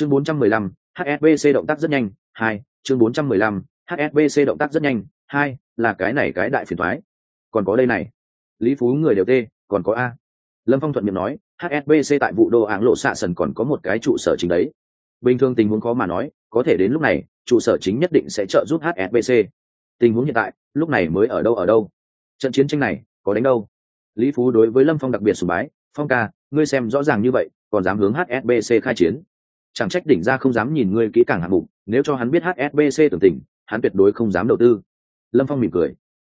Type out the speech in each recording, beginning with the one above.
chương 415, hsbc động tác rất nhanh hai chương 415, hsbc động tác rất nhanh hai là cái này cái đại phiền thoái. Còn có đây này. Lý phú người đều tê còn có a. Lâm phong thuận miệng nói hsbc tại vụ đô áng lộ xạ sần còn có một cái trụ sở chính đấy. Bình thường tình huống khó mà nói có thể đến lúc này trụ sở chính nhất định sẽ trợ giúp hsbc tình huống hiện tại lúc này mới ở đâu ở đâu? Trận chiến tranh này có đánh đâu? Lý phú đối với lâm phong đặc biệt sùng bái phong ca ngươi xem rõ ràng như vậy còn dám hướng hsbc khai chiến? Chẳng trách đỉnh ra không dám nhìn ngươi kỹ càng hạng mục, nếu cho hắn biết hsbc tưởng tình, hắn tuyệt đối không dám đầu tư. Lâm phong mỉm cười.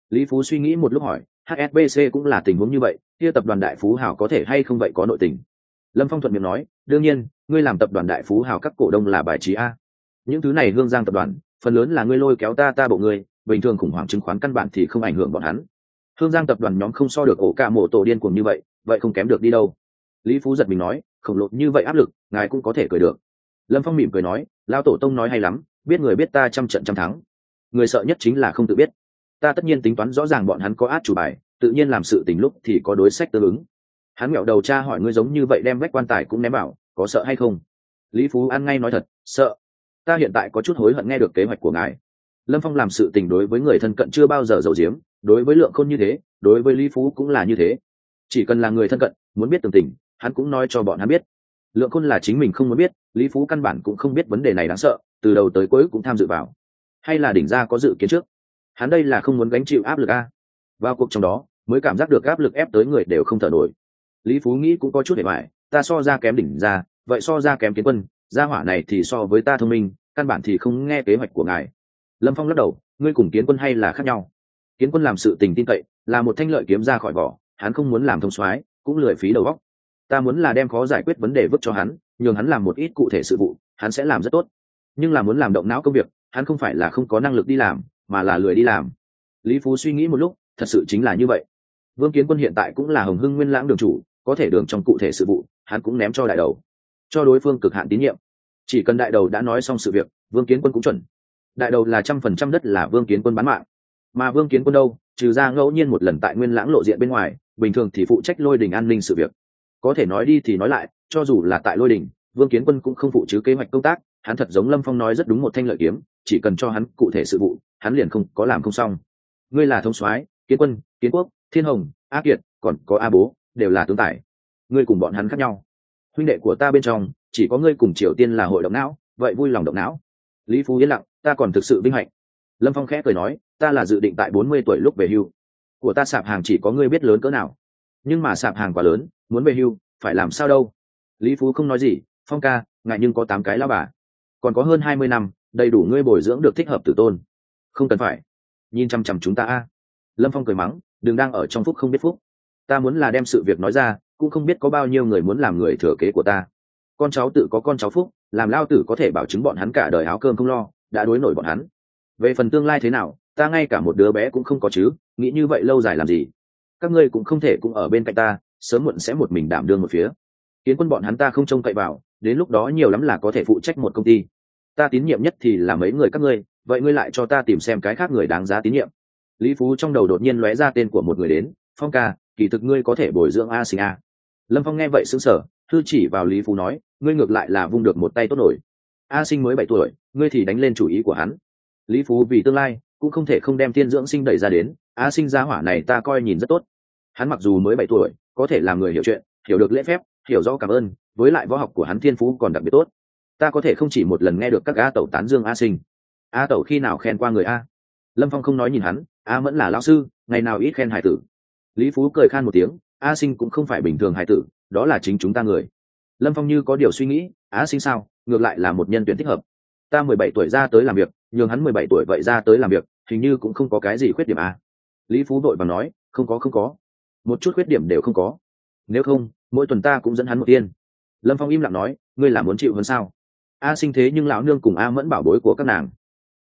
Lý phú suy nghĩ một lúc hỏi hsbc cũng là tình huống như vậy, kia tập đoàn đại phú hảo có thể hay không vậy có nội tình? Lâm phong thuận miệng nói, đương nhiên, ngươi làm tập đoàn đại phú Hào các cổ đông là bài trí a. Những thứ này hương giang tập đoàn, phần lớn là ngươi lôi kéo ta ta bộ ngươi, bình thường khủng hoảng chứng khoán căn bản thì không ảnh hưởng bọn hắn. Hương giang tập đoàn nhóm không so được ổ cả mộ tổ điên cuồng như vậy vậy không kém được đi đâu. Lý phú giật mình nói, khổng lồ như vậy áp lực, ngài cũng có thể cười được lâm phong mỉm cười nói lao tổ tông nói hay lắm, biết người biết ta trăm trận trăm thắng. Người sợ nhất chính là không tự biết. Ta tất nhiên tính toán rõ ràng bọn hắn có át chủ bài, tự nhiên làm sự tình lúc thì có đối sách tương ứng. Hắn mẹo đầu cha hỏi ngươi giống như vậy đem vách quan tài cũng ném bảo có sợ hay không? Lý phú ăn ngay nói thật, sợ. Ta hiện tại có chút hối hận nghe được kế hoạch của ngài. Lâm phong làm sự tình đối với người thân cận chưa bao giờ giàu giếm, đối với lượng khôn như thế, đối với lý phú cũng là như thế. Chỉ cần là người thân cận, muốn biết tường tình, hắn cũng nói cho bọn hắn biết lượng khôn là chính mình không muốn biết, lý phú căn bản cũng không biết vấn đề này đáng sợ, từ đầu tới cuối cũng tham dự vào. Hay là đỉnh ra có dự kiến trước? Hắn đây là không muốn gánh chịu áp lực a. Vào cuộc trong đó, mới cảm giác được áp lực ép tới người đều không thở nổi. Lý phú nghĩ cũng có chút để mại, ta so ra kém đỉnh ra vậy so ra kém kiến quân, gia hỏa này thì so với ta thông minh, căn bản thì không nghe kế hoạch của ngài. Lâm phong lắc đầu, ngươi cùng kiến quân hay là khác nhau? Kiến quân làm sự tình tin cậy, là một thanh lợi kiếm ra khỏi vỏ, hắn không muốn làm thông soái, cũng lười phí đầu óc ta muốn là đem khó giải quyết vấn đề vứt cho hắn, nhường hắn làm một ít cụ thể sự vụ, hắn sẽ làm rất tốt. Nhưng là muốn làm động não công việc, hắn không phải là không có năng lực đi làm, mà là lười đi làm. Lý phú suy nghĩ một lúc, thật sự chính là như vậy. Vương kiến quân hiện tại cũng là hồng hưng nguyên lãng đường chủ, có thể đường trong cụ thể sự vụ, hắn cũng ném cho đại đầu. Cho đối phương cực hạn tín nhiệm. Chỉ cần đại đầu đã nói xong sự việc, vương kiến quân cũng chuẩn. Đại đầu là trăm phần trăm đất là vương kiến quân bán mạng. Mà vương kiến quân đâu, trừ ra ngẫu nhiên một lần tại nguyên lãng lộ diện bên ngoài, bình thường thì phụ trách lôi đình an ninh sự việc có thể nói đi thì nói lại, cho dù là tại lôi đình, vương kiến quân cũng không phụ chứ kế hoạch công tác, hắn thật giống lâm phong nói rất đúng một thanh lợi kiếm, chỉ cần cho hắn cụ thể sự vụ, hắn liền không có làm không xong. Ngươi là thông soái, kiến quân, kiến quốc, thiên hồng, a kiệt, còn có a bố, đều là tướng tài. Ngươi cùng bọn hắn khác nhau. Huynh đệ của ta bên trong, chỉ có ngươi cùng triều tiên là hội động não, vậy vui lòng động não. Lý phú yên lặng, ta còn thực sự vinh hạnh. Lâm phong khẽ cười nói, ta là dự định tại bốn mươi tuổi lúc về hưu. Của ta sạp hàng chỉ có ngươi biết lớn cỡ nào. Nhưng mà sạp hàng quá lớn muốn về hưu, phải làm sao đâu? Lý phú không nói gì, phong ca, ngại nhưng có tám cái lao bà. Còn có hơn hai mươi năm, đầy đủ ngươi bồi dưỡng được thích hợp tử tôn. Không cần phải. Nhìn chăm chăm chúng ta a. Lâm phong cười mắng, đừng đang ở trong phúc không biết phúc. Ta muốn là đem sự việc nói ra, cũng không biết có bao nhiêu người muốn làm người thừa kế của ta. Con cháu tự có con cháu phúc, làm lao tử có thể bảo chứng bọn hắn cả đời áo cơm không lo, đã đối nổi bọn hắn. Về phần tương lai thế nào, ta ngay cả một đứa bé cũng không có chứ, nghĩ như vậy lâu dài làm gì? Các ngươi cũng không thể cũng ở bên cạnh ta sớm muộn sẽ một mình đảm đương một phía. Kiến quân bọn hắn ta không trông cậy vào đến lúc đó nhiều lắm là có thể phụ trách một công ty. Ta tín nhiệm nhất thì là mấy người các ngươi vậy ngươi lại cho ta tìm xem cái khác người đáng giá tín nhiệm. Lý phú trong đầu đột nhiên lóe ra tên của một người đến phong ca kỳ thực ngươi có thể bồi dưỡng a sinh a. Lâm phong nghe vậy sững sờ, thư chỉ vào lý phú nói ngươi ngược lại là vung được một tay tốt nổi. A sinh mới bảy tuổi ngươi thì đánh lên chủ ý của hắn. Lý phú vì tương lai cũng không thể không đem tiên dưỡng sinh đẩy ra đến a sinh gia hỏa này ta coi nhìn rất tốt. Hắn mặc dù mới bảy tuổi có thể làm người hiểu chuyện, hiểu được lễ phép, hiểu rõ cảm ơn, với lại võ học của hắn thiên phú còn đặc biệt tốt. Ta có thể không chỉ một lần nghe được các a tẩu tán dương a sinh. A tẩu khi nào khen qua người a? Lâm phong không nói nhìn hắn, a mẫn là lao sư, ngày nào ít khen hải tử. Lý phú cười khan một tiếng, a sinh cũng không phải bình thường hải tử, đó là chính chúng ta người. Lâm phong như có điều suy nghĩ, a sinh sao, ngược lại là một nhân tuyển thích hợp. Ta mười bảy tuổi ra tới làm việc, nhường hắn mười bảy tuổi vậy ra tới làm việc, hình như cũng không có cái gì khuyết điểm a. Lý phú vội và nói, không có không có một chút khuyết điểm đều không có. Nếu không mỗi tuần ta cũng dẫn hắn một tiên. Lâm phong im lặng nói ngươi là muốn chịu hơn sao? A sinh thế nhưng lão nương cùng a mẫn bảo bối của các nàng.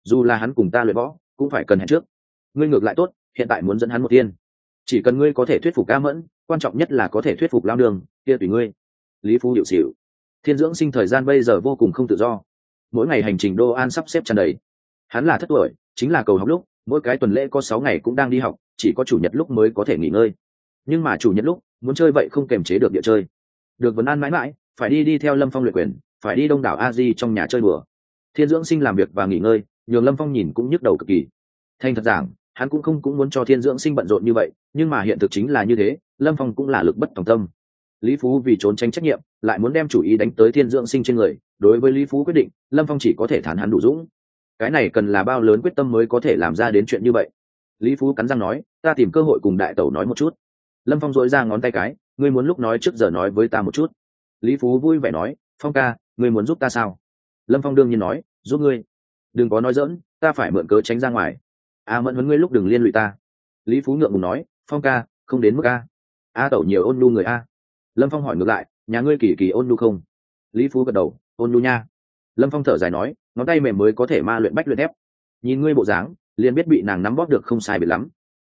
Dù là hắn cùng ta luyện võ cũng phải cần hẹn trước. Ngươi ngược lại tốt hiện tại muốn dẫn hắn một tiên. Chỉ cần ngươi có thể thuyết phục a mẫn quan trọng nhất là có thể thuyết phục lao đường, kia tùy ngươi. Lý phú hiệu xịu thiên dưỡng sinh thời gian bây giờ vô cùng không tự do. Mỗi ngày hành trình đô an sắp xếp tràn đầy. Hắn là thất tuổi chính là cầu học lúc mỗi cái tuần lễ có sáu ngày cũng đang đi học chỉ có chủ nhật lúc mới có thể nghỉ ngơi nhưng mà chủ nhân lúc, muốn chơi vậy không kềm chế được địa chơi. Được vấn an mãi mãi, phải đi đi theo lâm phong luyện quyền, phải đi đông đảo a di trong nhà chơi bừa thiên dưỡng sinh làm việc và nghỉ ngơi, nhường lâm phong nhìn cũng nhức đầu cực kỳ. Thành thật giảng, hắn cũng không cũng muốn cho thiên dưỡng sinh bận rộn như vậy, nhưng mà hiện thực chính là như thế, lâm phong cũng là lực bất tòng tâm. Lý phú vì trốn tránh trách nhiệm, lại muốn đem chủ ý đánh tới thiên dưỡng sinh trên người, đối với lý phú quyết định, lâm phong chỉ có thể thản hắn đủ dũng. Cái này cần là bao lớn quyết tâm mới có thể làm ra đến chuyện như vậy? Lý phú cắn răng nói, ta tìm cơ hội cùng đại tẩu nói một chút lâm phong dội ra ngón tay cái, ngươi muốn lúc nói trước giờ nói với ta một chút. Lý phú vui vẻ nói, phong ca, ngươi muốn giúp ta sao? Lâm phong đương nhiên nói, giúp ngươi. Đừng có nói dỡn ta phải mượn cớ tránh ra ngoài. A mẫn huấn ngươi lúc đừng liên lụy ta. Lý phú ngượng ngùng nói, phong ca, không đến mức a. A tẩu nhiều ôn nhu người a. Lâm phong hỏi ngược lại, nhà ngươi kỳ kỳ ôn nhu không? Lý phú gật đầu, ôn nhu nha. Lâm phong thở dài nói, ngón tay mềm mới có thể ma luyện bách luyện thép. Nhìn ngươi bộ dáng, liền biết bị nàng nắm bóp được không sai bị lắm.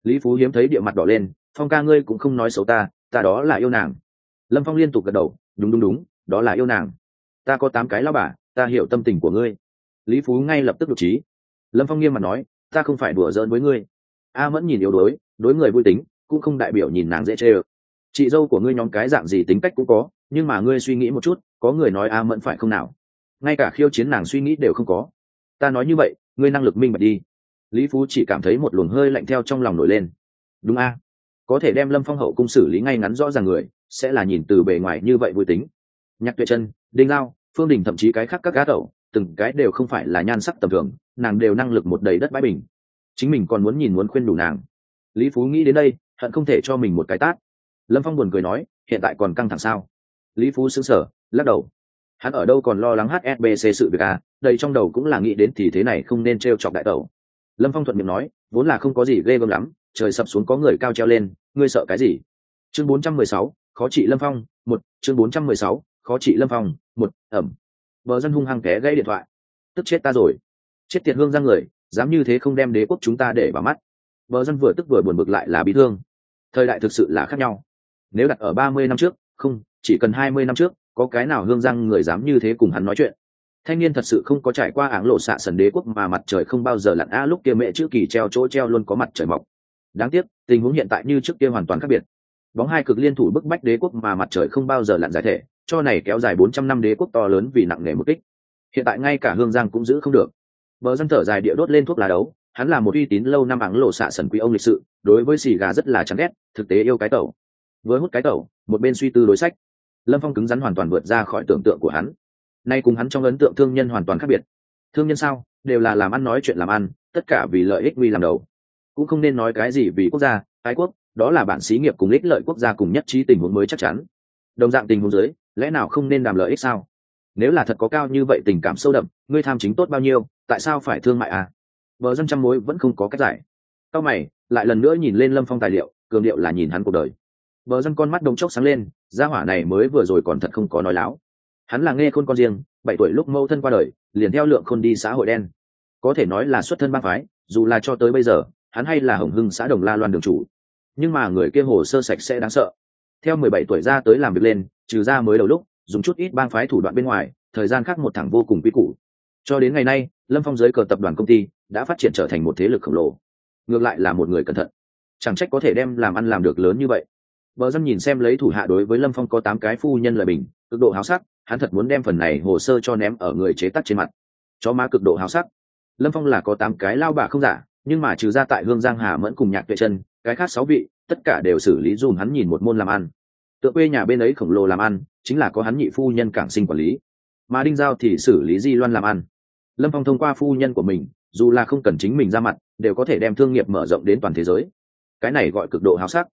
Lý phú hiếm thấy địa mặt đỏ lên phong ca ngươi cũng không nói xấu ta ta đó là yêu nàng. Lâm phong liên tục gật đầu, đúng đúng đúng, đó là yêu nàng. Ta có tám cái lao bà, ta hiểu tâm tình của ngươi. Lý phú ngay lập tức đ trí. Lâm phong nghiêm mặt nói, ta không phải đùa giỡn với ngươi. A mẫn nhìn yếu đuối, đối người vui tính, cũng không đại biểu nhìn nàng dễ chê ơ. Chị dâu của ngươi nhóm cái dạng gì tính cách cũng có, nhưng mà ngươi suy nghĩ một chút, có người nói a mẫn phải không nào? Ngay cả khiêu chiến nàng suy nghĩ đều không có. Ta nói như vậy, ngươi năng lực minh bạch đi. Lý phú chỉ cảm thấy một luồng hơi lạnh theo trong lòng nổi lên. Đúng a có thể đem lâm phong hậu cung xử lý ngay ngắn rõ ràng người, sẽ là nhìn từ bề ngoài như vậy vui tính. Nhạc tuệ chân đinh lao, phương đình thậm chí cái khác các gác tẩu, từng cái đều không phải là nhan sắc tầm thường, nàng đều năng lực một đầy đất bãi bình. Chính mình còn muốn nhìn muốn khuyên đủ nàng. Lý phú nghĩ đến đây, hận không thể cho mình một cái tát. Lâm phong buồn cười nói, hiện tại còn căng thẳng sao? Lý phú xứng sở lắc đầu. Hắn ở đâu còn lo lắng hsbc sự việc à? Đây trong đầu cũng là nghĩ đến thì thế này không nên t r e o chọc đại tẩu. Lâm phong thuận miệng nói, vốn là không có gì ghê gớm lắm trời sập xuống có người cao treo lên, ngươi sợ cái gì? Chương bốn trăm mười sáu, khó trị lâm phong, một, chương bốn trăm mười sáu, khó trị lâm phong, một, ẩm. Vợ dân hung hăng té gây điện thoại. Tức chết ta rồi. Chết tiệt hương ra người, dám như thế không đem đế quốc chúng ta để vào mắt. Vợ dân vừa tức vừa buồn bực lại là bị thương. Thời đại thực sự là khác nhau. Nếu đặt ở ba mươi năm trước, không, chỉ cần hai mươi năm trước, có cái nào hương giang người dám như thế cùng hắn nói chuyện? Thanh niên thật sự không có trải qua áng lộ xạ sần đế quốc mà mặt trời không bao giờ lặn a lúc kia mẹ chữ kỳ treo chỗ treo luôn có mặt trời mọc đáng tiếc, tình huống hiện tại như trước kia hoàn toàn khác biệt. Bóng hai cực liên thủ bức bách đế quốc mà mặt trời không bao giờ lặn giải thể, cho này kéo dài bốn trăm năm đế quốc to lớn vì nặng nề một kích. Hiện tại ngay cả hương giang cũng giữ không được. Bờ dân thở dài địa đốt lên thuốc lá đấu, hắn là một uy tín lâu năm áng lộ xạ sần quý ông lịch sự, đối với xì gà rất là chán ghét, thực tế yêu cái tẩu. Với hút cái tẩu, một bên suy tư đối sách. Lâm phong cứng rắn hoàn toàn vượt ra khỏi tưởng tượng của hắn. Nay cùng hắn trong ấn tượng thương nhân hoàn toàn khác biệt. Thương nhân sao? Đều là làm ăn nói chuyện làm ăn, tất cả vì lợi ích uy làm đầu cũng không nên nói cái gì vì quốc gia, ái quốc, đó là bản xí nghiệp cùng ích lợi quốc gia cùng nhất trí tình huống mới chắc chắn. Đồng dạng tình huống dưới, lẽ nào không nên làm lợi ích sao? Nếu là thật có cao như vậy tình cảm sâu đậm, ngươi tham chính tốt bao nhiêu, tại sao phải thương mại à? Vợ dân trăm mối vẫn không có cách giải. Cao mày, lại lần nữa nhìn lên lâm phong tài liệu, cường điệu là nhìn hắn cuộc đời. Vợ dân con mắt đông chốc sáng lên, gia hỏa này mới vừa rồi còn thật không có nói láo. Hắn là nghe khôn con riêng, bảy tuổi lúc mâu thân qua đời, liền theo lượng khôn đi xã hội đen. Có thể nói là xuất thân bác phái, dù là cho tới bây giờ hắn hay là hồng hưng xã đồng la loan đường chủ. Nhưng mà người kia hồ sơ sạch sẽ đáng sợ. Theo mười bảy tuổi ra tới làm việc lên trừ ra mới đầu lúc dùng chút ít bang phái thủ đoạn bên ngoài thời gian khác một thẳng vô cùng quy củ. Cho đến ngày nay lâm phong giới cờ tập đoàn công ty đã phát triển trở thành một thế lực khổng lồ. Ngược lại là một người cẩn thận. Chẳng trách có thể đem làm ăn làm được lớn như vậy. Bờ dâm nhìn xem lấy thủ hạ đối với Lâm Phong có tám cái phu nhân lời bình, cực độ háo sắc, hắn thật muốn đem phần này hồ sơ cho ném ở người chế tắc trên mặt. Chó má cực độ háo sắc. Lâm Phong là có tám cái lao bà không giả, nhưng mà trừ ra tại Hương Giang Hà mẫn cùng Nhạc Tuệ Chân, cái khác sáu vị, tất cả đều xử lý dùm hắn nhìn một môn làm ăn. Tựa quê nhà bên ấy khổng lồ làm ăn, chính là có hắn nhị phu nhân cảng sinh quản lý, mà Đinh Giao thì xử lý Di Loan làm ăn. Lâm Phong thông qua phu nhân của mình, dù là không cần chính mình ra mặt, đều có thể đem thương nghiệp mở rộng đến toàn thế giới. Cái này gọi cực độ háo sắc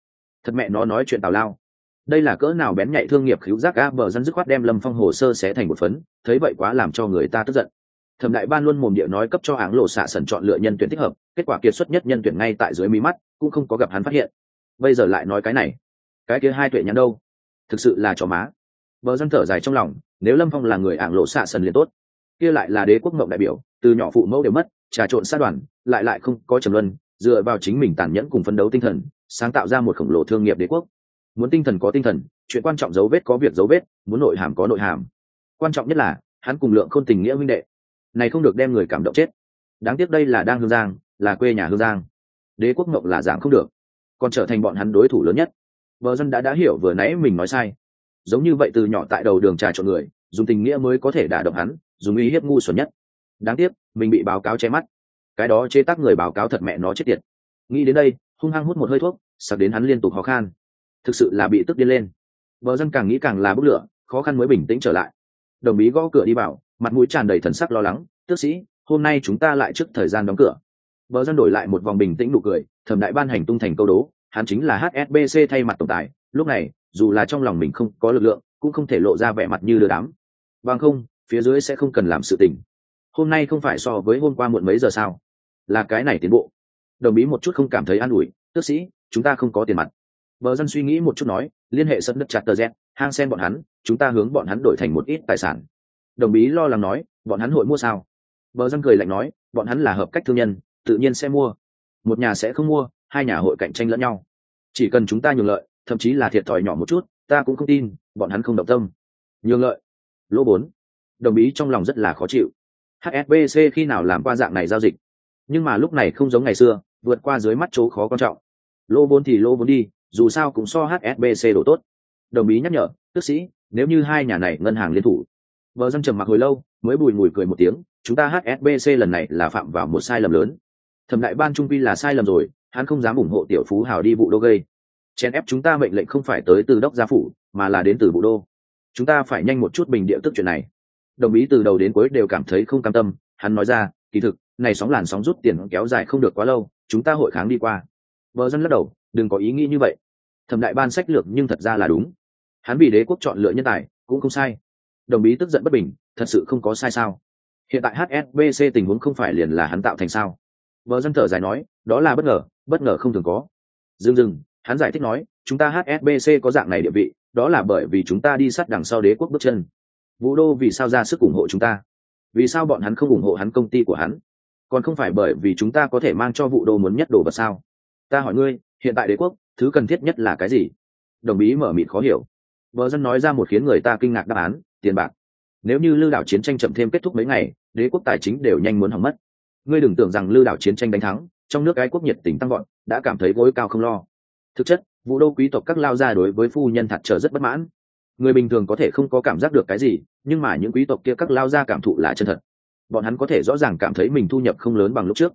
thật mẹ nó nói chuyện tào lao đây là cỡ nào bén nhạy thương nghiệp cứu giác a bờ dân dứt khoát đem lâm phong hồ sơ xé thành một phấn thấy vậy quá làm cho người ta tức giận thẩm đại ban luôn mồm địa nói cấp cho áng lộ xạ sần chọn lựa nhân tuyển thích hợp, kết quả kiệt xuất nhất nhân tuyển ngay tại dưới mí mắt, cũng không có gặp hắn phát hiện. Bây giờ lại nói cái này. Cái kia hai tuệ nhắn đâu? Thực sự là chó má. Vợ dân thở dài trong lòng, nếu lâm phong là người áng lộ xạ sần liền tốt. Kia lại là đế quốc mộng đại biểu, từ nhỏ phụ mẫu đều mất, trà trộn sát đoàn, lại lại không có trầm luân, dựa vào chính mình tàn nhẫn cùng phấn đấu tinh thần, sáng tạo ra một khổng lồ thương nghiệp đế quốc. Muốn tinh thần có tinh thần, chuyện quan trọng dấu vết có việc dấu vết, muốn nội hàm có nội hàm. Quan trọng nhất là, hắn cùng lượng khôn tình nghĩa huynh đệ này không được đem người cảm động chết. Đáng tiếc đây là đang hương giang, là quê nhà hương giang. Đế quốc mộng là giảng không được. Còn trở thành bọn hắn đối thủ lớn nhất. Vợ dân đã đã hiểu vừa nãy mình nói sai. Giống như vậy từ nhỏ tại đầu đường trà trộn người, dùng tình nghĩa mới có thể đả động hắn, dùng uy hiếp ngu xuẩn nhất. Đáng tiếc, mình bị báo cáo che mắt. Cái đó chế tác người báo cáo thật mẹ nó chết tiệt. Nghĩ đến đây, hung hăng hút một hơi thuốc, sặc đến hắn liên tục khó khăn thực sự là bị tức điên lên. Vợ dân càng nghĩ càng là bốc lửa, khó khăn mới bình tĩnh trở lại. Đồng ý gõ cửa đi vào mặt mũi tràn đầy thần sắc lo lắng, tước sĩ, hôm nay chúng ta lại trước thời gian đóng cửa. Vợ dân đổi lại một vòng bình tĩnh nụ cười, thẩm đại ban hành tung thành câu đố, hắn chính là hsbc thay mặt tổng tài, lúc này, dù là trong lòng mình không có lực lượng, cũng không thể lộ ra vẻ mặt như lừa đám. Bằng không, phía dưới sẽ không cần làm sự tình. Hôm nay không phải so với hôm qua muộn mấy giờ sao? Là cái này tiến bộ. Đồng ý một chút không cảm thấy an ủi, tước sĩ, chúng ta không có tiền mặt. Vợ dân suy nghĩ một chút nói, liên hệ sân đất chặt tờ z, hang sen bọn hắn, chúng ta hướng bọn hắn đổi thành một ít tài sản đồng bí lo lắng nói, bọn hắn hội mua sao? Bờ dân cười lạnh nói, bọn hắn là hợp cách thương nhân, tự nhiên sẽ mua. Một nhà sẽ không mua, hai nhà hội cạnh tranh lẫn nhau. Chỉ cần chúng ta nhường lợi, thậm chí là thiệt thòi nhỏ một chút, ta cũng không tin, bọn hắn không động tâm. Nhường lợi? Lỗ bốn. Đồng ý trong lòng rất là khó chịu. Hsbc khi nào làm qua dạng này giao dịch? Nhưng mà lúc này không giống ngày xưa, vượt qua dưới mắt chỗ khó quan trọng. Lỗ vốn thì lỗ vốn đi, dù sao cũng so hsbc đổ tốt. Đồng ý nhắc nhở, tức sĩ, nếu như hai nhà này ngân hàng liên thủ vợ dân trầm mặc hồi lâu, mới bùi mùi cười một tiếng, chúng ta hsbc lần này là phạm vào một sai lầm lớn. Thẩm đại ban trung vi là sai lầm rồi, hắn không dám ủng hộ tiểu phú hào đi vụ đô gây. Chen ép chúng ta mệnh lệnh không phải tới từ đốc gia phủ, mà là đến từ vụ đô. Chúng ta phải nhanh một chút bình địa tức chuyện này. Đồng ý từ đầu đến cuối đều cảm thấy không cam tâm, hắn nói ra, kỳ thực, này sóng làn sóng rút tiền kéo dài không được quá lâu, chúng ta hội kháng đi qua. Vợ dân lắc đầu, đừng có ý nghĩ như vậy. Thẩm đại ban sách lược nhưng thật ra là đúng. Hắn vì đế quốc chọn lựa nhân tài, cũng không sai đồng ý tức giận bất bình, thật sự không có sai sao? Hiện tại hsbc tình huống không phải liền là hắn tạo thành sao? Vợ dân thở dài nói, đó là bất ngờ bất ngờ không thường có. Dừng dừng hắn giải thích nói, chúng ta hsbc có dạng này địa vị, đó là bởi vì chúng ta đi sát đằng sau đế quốc bước chân. Vũ đô vì sao ra sức ủng hộ chúng ta? Vì sao bọn hắn không ủng hộ hắn công ty của hắn? Còn không phải bởi vì chúng ta có thể mang cho vụ đô muốn nhất đồ vật sao? Ta hỏi ngươi, hiện tại đế quốc, thứ cần thiết nhất là cái gì? Đồng bí mở mịt khó hiểu. Vợ dân nói ra một khiến người ta kinh ngạc đáp án tiền bạc. Nếu như lưu đảo chiến tranh chậm thêm kết thúc mấy ngày, đế quốc tài chính đều nhanh muốn hỏng mất. Ngươi đừng tưởng rằng lưu đảo chiến tranh đánh thắng, trong nước cái quốc nhiệt tình tăng gọn đã cảm thấy gối cao không lo. Thực chất vụ đô quý tộc các lao gia đối với phu nhân thật trở rất bất mãn. Người bình thường có thể không có cảm giác được cái gì, nhưng mà những quý tộc kia các lao gia cảm thụ là chân thật. Bọn hắn có thể rõ ràng cảm thấy mình thu nhập không lớn bằng lúc trước.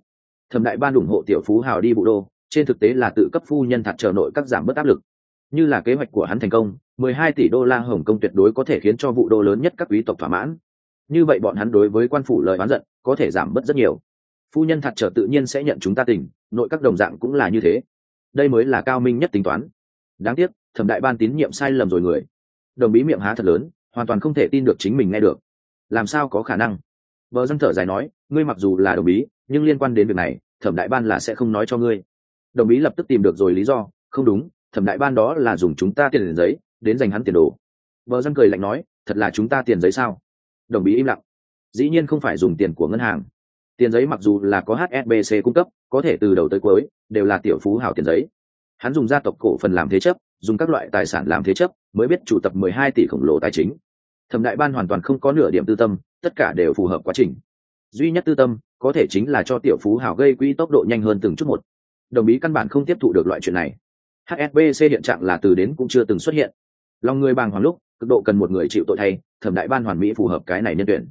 Thẩm đại ban ủng hộ tiểu phú hào đi vụ đô, trên thực tế là tự cấp phu nhân thật trở nội các giảm bớt áp lực. Như là kế hoạch của hắn thành công 12 tỷ đô la hồng công tuyệt đối có thể khiến cho vụ đô lớn nhất các quý tộc thỏa mãn. Như vậy bọn hắn đối với quan phủ lời oán giận, có thể giảm bớt rất nhiều. Phu nhân thật trở tự nhiên sẽ nhận chúng ta tỉnh nội các đồng dạng cũng là như thế. Đây mới là cao minh nhất tính toán. Đáng tiếc, thẩm đại ban tín nhiệm sai lầm rồi người. Đồng bí miệng há thật lớn, hoàn toàn không thể tin được chính mình nghe được. Làm sao có khả năng? Bờ dân thở dài nói, ngươi mặc dù là đồng bí, nhưng liên quan đến việc này, thẩm đại ban là sẽ không nói cho ngươi. Đồng bí lập tức tìm được rồi lý do, không đúng, thẩm đại ban đó là dùng chúng ta tiền giấy đến dành hắn tiền đồ. Vợ dân cười lạnh nói, thật là chúng ta tiền giấy sao? Đồng bí im lặng. Dĩ nhiên không phải dùng tiền của ngân hàng. Tiền giấy mặc dù là có hsbc cung cấp, có thể từ đầu tới cuối đều là tiểu phú hảo tiền giấy. Hắn dùng gia tộc cổ phần làm thế chấp, dùng các loại tài sản làm thế chấp mới biết chủ tập mười hai tỷ khổng lồ tài chính. Thẩm đại ban hoàn toàn không có nửa điểm tư tâm, tất cả đều phù hợp quá trình. Duy nhất tư tâm có thể chính là cho tiểu phú hảo gây quỹ tốc độ nhanh hơn từng chút một. Đồng ý căn bản không tiếp thụ được loại chuyện này. Hsbc hiện trạng là từ đến cũng chưa từng xuất hiện lòng người bàng hoàng lúc, cực độ cần một người chịu tội thay, thẩm đại ban hoàn mỹ phù hợp cái này nhân tuyển.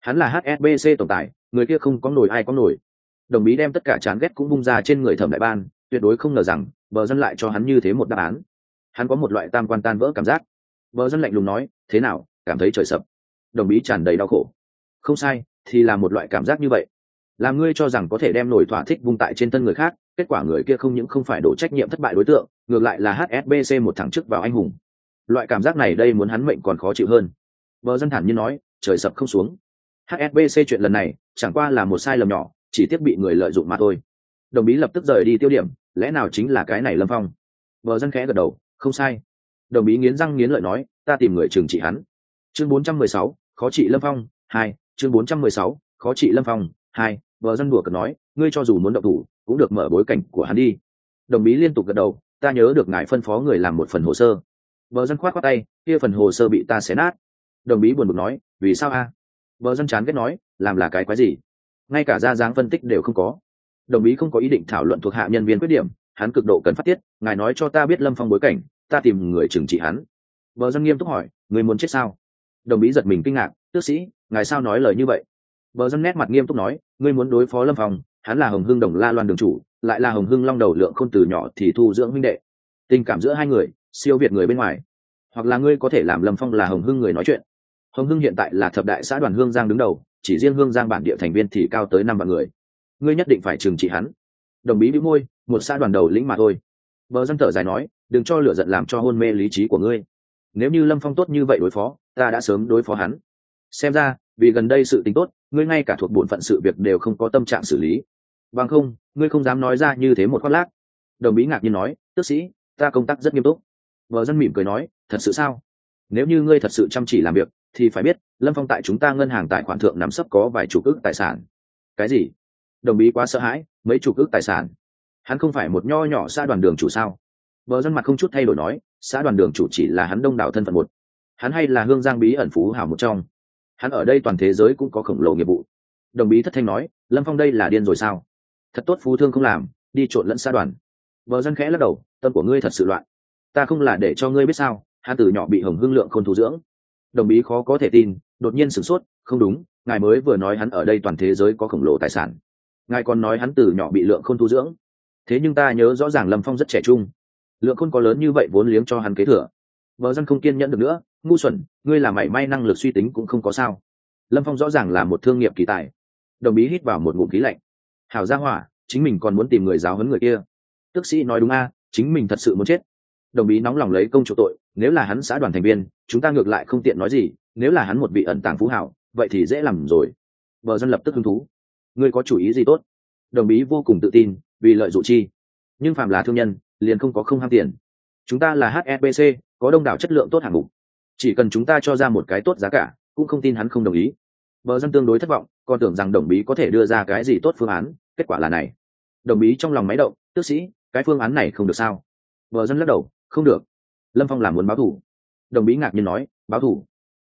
Hắn là hsbc tổng tài, người kia không có nổi ai có nổi. Đồng ý đem tất cả chán ghét cũng bung ra trên người thẩm đại ban, tuyệt đối không ngờ rằng, bờ dân lại cho hắn như thế một đáp án. Hắn có một loại tam quan tan vỡ cảm giác. Bờ dân lạnh lùng nói, thế nào, cảm thấy trời sập? Đồng ý tràn đầy đau khổ. Không sai, thì là một loại cảm giác như vậy. Làm ngươi cho rằng có thể đem nổi thỏa thích vung tại trên thân người khác, kết quả người kia không những không phải đổ trách nhiệm thất bại đối tượng, ngược lại là hsbc một thẳng trước vào anh hùng loại cảm giác này đây muốn hắn mệnh còn khó chịu hơn. Bờ dân thản nhiên nói trời sập không xuống. Hsbc chuyện lần này chẳng qua là một sai lầm nhỏ chỉ tiếp bị người lợi dụng mà thôi. Đồng bí lập tức rời đi tiêu điểm lẽ nào chính là cái này lâm phong? Vợ dân khẽ gật đầu không sai. Đồng bí nghiến răng nghiến lợi nói ta tìm người trừng trị hắn. Chương 416, khó trị lâm phong hai. Chương 416, khó trị lâm phong hai. Vợ dân đùa cợt nói ngươi cho dù muốn động thủ cũng được mở bối cảnh của hắn đi. Đồng bí liên tục gật đầu ta nhớ được ngài phân phó người làm một phần hồ sơ vợ dân khoát khoát tay, kia phần hồ sơ bị ta xé nát. Đồng bí buồn bực nói, vì sao a? Vợ dân chán ghét nói, làm là cái quái gì? Ngay cả ra dáng phân tích đều không có. Đồng ý không có ý định thảo luận thuộc hạ nhân viên quyết điểm, hắn cực độ cần phát tiết, ngài nói cho ta biết lâm phong bối cảnh, ta tìm người trừng trị hắn. Vợ dân nghiêm túc hỏi, người muốn chết sao? Đồng bí giật mình kinh ngạc, tước sĩ, ngài sao nói lời như vậy? Vợ dân nét mặt nghiêm túc nói, ngươi muốn đối phó lâm phong, hắn là hồng hưng đồng la loan đường chủ, lại là hồng hưng long đầu lượng không từ nhỏ thì thu dưỡng huynh đệ. Tình cảm giữa hai người siêu việt người bên ngoài. Hoặc là ngươi có thể làm lâm phong là hồng hưng người nói chuyện. Hồng hưng hiện tại là thập đại xã đoàn hương giang đứng đầu, chỉ riêng hương giang bản địa thành viên thì cao tới năm vạn người. Ngươi nhất định phải trừng trị hắn. Đồng bí bị môi, một xã đoàn đầu lĩnh mà thôi. Bờ dân thở dài nói, đừng cho lửa giận làm cho hôn mê lý trí của ngươi. Nếu như lâm phong tốt như vậy đối phó, ta đã sớm đối phó hắn. Xem ra, vì gần đây sự tính tốt, ngươi ngay cả thuộc bổn phận sự việc đều không có tâm trạng xử lý. Bằng không, ngươi không dám nói ra như thế một khoác lác. Đồng bí ngạc nhiên nói, tước sĩ, ta công tác rất nghiêm túc vợ dân mỉm cười nói, thật sự sao? Nếu như ngươi thật sự chăm chỉ làm việc, thì phải biết, lâm phong tại chúng ta ngân hàng tài khoản thượng nắm sấp có vài chục ước tài sản. Cái gì? Đồng bí quá sợ hãi, mấy chục ước tài sản? Hắn không phải một nho nhỏ xã đoàn đường chủ sao? Vợ dân mặt không chút thay đổi nói, xã đoàn đường chủ chỉ là hắn đông đảo thân phận một. Hắn hay là hương giang bí ẩn phú hảo một trong. Hắn ở đây toàn thế giới cũng có khổng lồ nghiệp vụ. Đồng bí thất thanh nói, lâm phong đây là điên rồi sao? Thật tốt phú thương không làm, đi trộn lẫn xã đoàn. Vợ dân khẽ lắc đầu, tâm của ngươi thật sự loạn ta không là để cho ngươi biết sao hắn từ nhỏ bị hồng hưng lượng khôn thu dưỡng. Đồng bí khó có thể tin, đột nhiên sửng sốt, không đúng, ngài mới vừa nói hắn ở đây toàn thế giới có khổng lồ tài sản. Ngài còn nói hắn từ nhỏ bị lượng khôn thu dưỡng. Thế nhưng ta nhớ rõ ràng lâm phong rất trẻ trung. Lượng khôn có lớn như vậy vốn liếng cho hắn kế thừa. Vợ dân không kiên nhẫn được nữa, ngu xuẩn, ngươi là mảy may năng lực suy tính cũng không có sao. Lâm phong rõ ràng là một thương nghiệp kỳ tài. Đồng bí hít vào một ngụm khí lạnh. Hảo gia hỏa, chính mình còn muốn tìm người giáo huấn người kia. Tức sĩ nói đúng a, chính mình thật sự muốn chết đồng ý nóng lòng lấy công chủ tội, nếu là hắn xã đoàn thành viên, chúng ta ngược lại không tiện nói gì, nếu là hắn một vị ẩn tàng phú hảo, vậy thì dễ làm rồi. Vợ dân lập tức hứng thú. Ngươi có chủ ý gì tốt? Đồng ý vô cùng tự tin, vì lợi dụ chi. Nhưng phạm là thương nhân, liền không có không ham tiền. Chúng ta là hsbc có đông đảo chất lượng tốt hạng mục. Chỉ cần chúng ta cho ra một cái tốt giá cả, cũng không tin hắn không đồng ý. Vợ dân tương đối thất vọng, còn tưởng rằng đồng ý có thể đưa ra cái gì tốt phương án, kết quả là này. Đồng ý trong lòng máy động tức sĩ, cái phương án này không được sao? Vợ dân lắc đầu không được. Lâm phong làm muốn báo thủ. Đồng bí ngạc nhiên nói, báo thủ?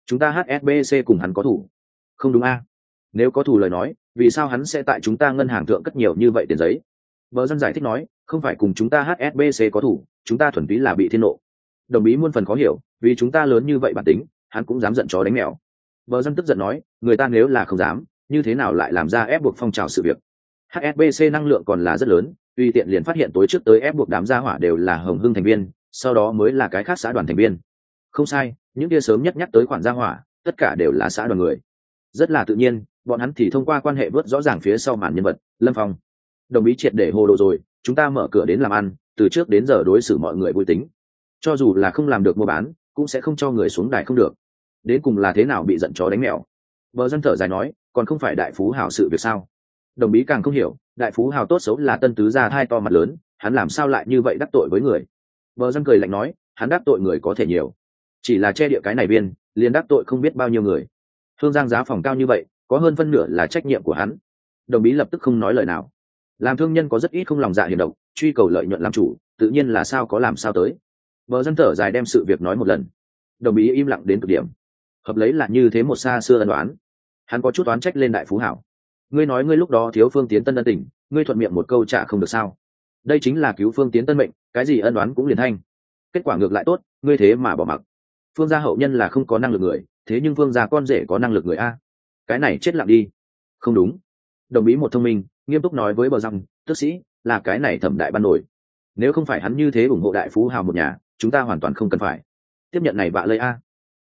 Chúng ta hsbc cùng hắn có thủ. Không đúng a. Nếu có thủ lời nói, vì sao hắn sẽ tại chúng ta ngân hàng thượng cất nhiều như vậy tiền giấy? Vợ dân giải thích nói, không phải cùng chúng ta hsbc có thủ, chúng ta thuần túy là bị thiên nộ. Đồng bí muôn phần khó hiểu, vì chúng ta lớn như vậy bản tính, hắn cũng dám giận chó đánh mèo. Vợ dân tức giận nói, người ta nếu là không dám, như thế nào lại làm ra ép buộc phong trào sự việc? Hsbc năng lượng còn là rất lớn tuy tiện liền phát hiện tối trước tới ép buộc đám gia hỏa đều là hồng hưng thành viên sau đó mới là cái khác xã đoàn thành viên. Không sai, những kia sớm nhất nhắc tới khoản gia hỏa, tất cả đều là xã đoàn người. Rất là tự nhiên, bọn hắn thì thông qua quan hệ vớt rõ ràng phía sau màn nhân vật, lâm phong. Đồng ý triệt để hồ đồ rồi, chúng ta mở cửa đến làm ăn, từ trước đến giờ đối xử mọi người vui tính. Cho dù là không làm được mua bán, cũng sẽ không cho người xuống đài không được. Đến cùng là thế nào bị giận chó đánh mèo? Vợ dân thở dài nói, còn không phải đại phú hào sự việc sao? Đồng ý càng không hiểu, đại phú hào tốt xấu là tân tứ gia hai to mặt lớn, hắn làm sao lại như vậy đắc tội với người? Bờ dân cười lạnh nói, hắn đắc tội người có thể nhiều. Chỉ là che địa cái này biên, liền đắc tội không biết bao nhiêu người. Thương giang giá phòng cao như vậy, có hơn phân nửa là trách nhiệm của hắn. Đồng bí lập tức không nói lời nào. Làm thương nhân có rất ít không lòng dạ hiểm độc, truy cầu lợi nhuận làm chủ, tự nhiên là sao có làm sao tới. Bờ dân thở dài đem sự việc nói một lần. Đồng ý im lặng đến cực điểm. Hợp lấy là như thế một xa xưa ân đoán hắn có chút oán trách lên đại phú hảo. Ngươi nói ngươi lúc đó thiếu phương tiến tân ân tình, ngươi thuận miệng một câu trả không được sao? Đây chính là cứu phương tiến tân mệnh, cái gì ân đoán cũng liền thanh. Kết quả ngược lại tốt, ngươi thế mà bỏ mặc. Phương gia hậu nhân là không có năng lực người, thế nhưng phương gia con rể có năng lực người a. Cái này chết lặng đi. Không đúng. Đồng ý một thông minh, nghiêm túc nói với bờ răng tức sĩ, là cái này thẩm đại ban nổi. Nếu không phải hắn như thế ủng hộ đại phú hào một nhà, chúng ta hoàn toàn không cần phải. Tiếp nhận này bạ lây a.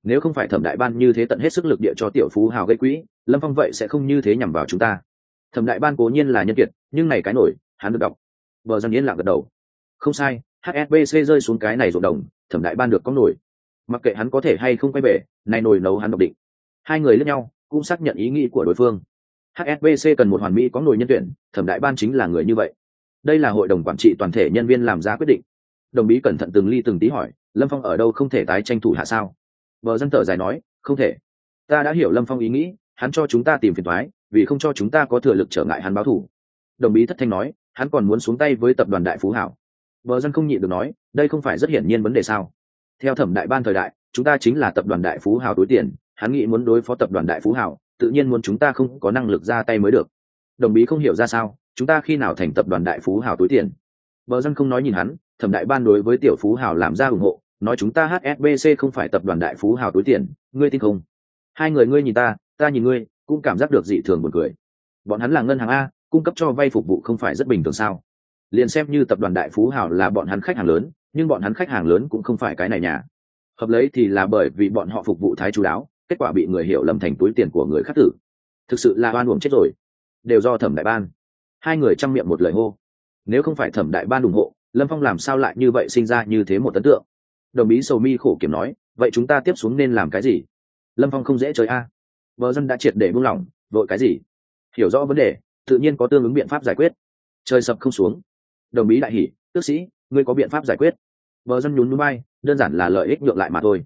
Nếu không phải thẩm đại ban như thế tận hết sức lực địa cho tiểu phú hào gây quỹ, lâm phong vậy sẽ không như thế nhằm vào chúng ta. Thẩm đại ban cố nhiên là nhân kiệt, nhưng này cái nổi, hắn được đọc vợ dân yên lặng gật đầu. Không sai hsbc rơi xuống cái này rộn đồng, thẩm đại ban được có nổi. Mặc kệ hắn có thể hay không quay về này nổi nấu hắn độc định. Hai người lẫn nhau cũng xác nhận ý nghĩ của đối phương. Hsbc cần một hoàn mỹ có nổi nhân tuyển, thẩm đại ban chính là người như vậy. Đây là hội đồng quản trị toàn thể nhân viên làm ra quyết định. Đồng bí cẩn thận từng ly từng tí hỏi, lâm phong ở đâu không thể tái tranh thủ hạ sao? Vợ dân thở dài nói, không thể. Ta đã hiểu lâm phong ý nghĩ, hắn cho chúng ta tìm phiền thoái vì không cho chúng ta có thừa lực trở ngại hắn báo thủ đồng bí thất thanh nói hắn còn muốn xuống tay với tập đoàn đại phú hảo. Vợ dân không nhịn được nói, đây không phải rất hiển nhiên vấn đề sao? Theo thẩm đại ban thời đại, chúng ta chính là tập đoàn đại phú hào túi tiền, hắn nghĩ muốn đối phó tập đoàn đại phú hào tự nhiên muốn chúng ta không có năng lực ra tay mới được. Đồng bí không hiểu ra sao, chúng ta khi nào thành tập đoàn đại phú hào túi tiền? Vợ dân không nói nhìn hắn, thẩm đại ban đối với tiểu phú hào làm ra ủng hộ, nói chúng ta hsbc không phải tập đoàn đại phú hào túi tiền, ngươi tin không? Hai người ngươi nhìn ta ta nhìn ngươi, cũng cảm giác được dị thường buồn cười. Bọn hắn là ngân hàng a cung cấp cho vay phục vụ không phải rất bình thường sao? Liền xem như tập đoàn đại phú hảo là bọn hắn khách hàng lớn, nhưng bọn hắn khách hàng lớn cũng không phải cái này nhà. Hợp lấy thì là bởi vì bọn họ phục vụ thái chú đáo, kết quả bị người hiểu lầm thành túi tiền của người khác tử. Thực sự là oan uổng chết rồi. Đều do thẩm đại ban. Hai người chăm miệng một lời hô. Nếu không phải thẩm đại ban ủng hộ, lâm phong làm sao lại như vậy sinh ra như thế một ấn tượng? Đồng ý sầu mi khổ kiểm nói, vậy chúng ta tiếp xuống nên làm cái gì? Lâm phong không dễ chơi a. À. vợ dân đã triệt để buông lỏng, vội cái gì? Hiểu rõ vấn đề tự nhiên có tương ứng biện pháp giải quyết. Trời sập không xuống. Đồng ý đại hỷ tước sĩ ngươi có biện pháp giải quyết. Vợ dân nhún núi bay đơn giản là lợi ích nhượng lại mà thôi.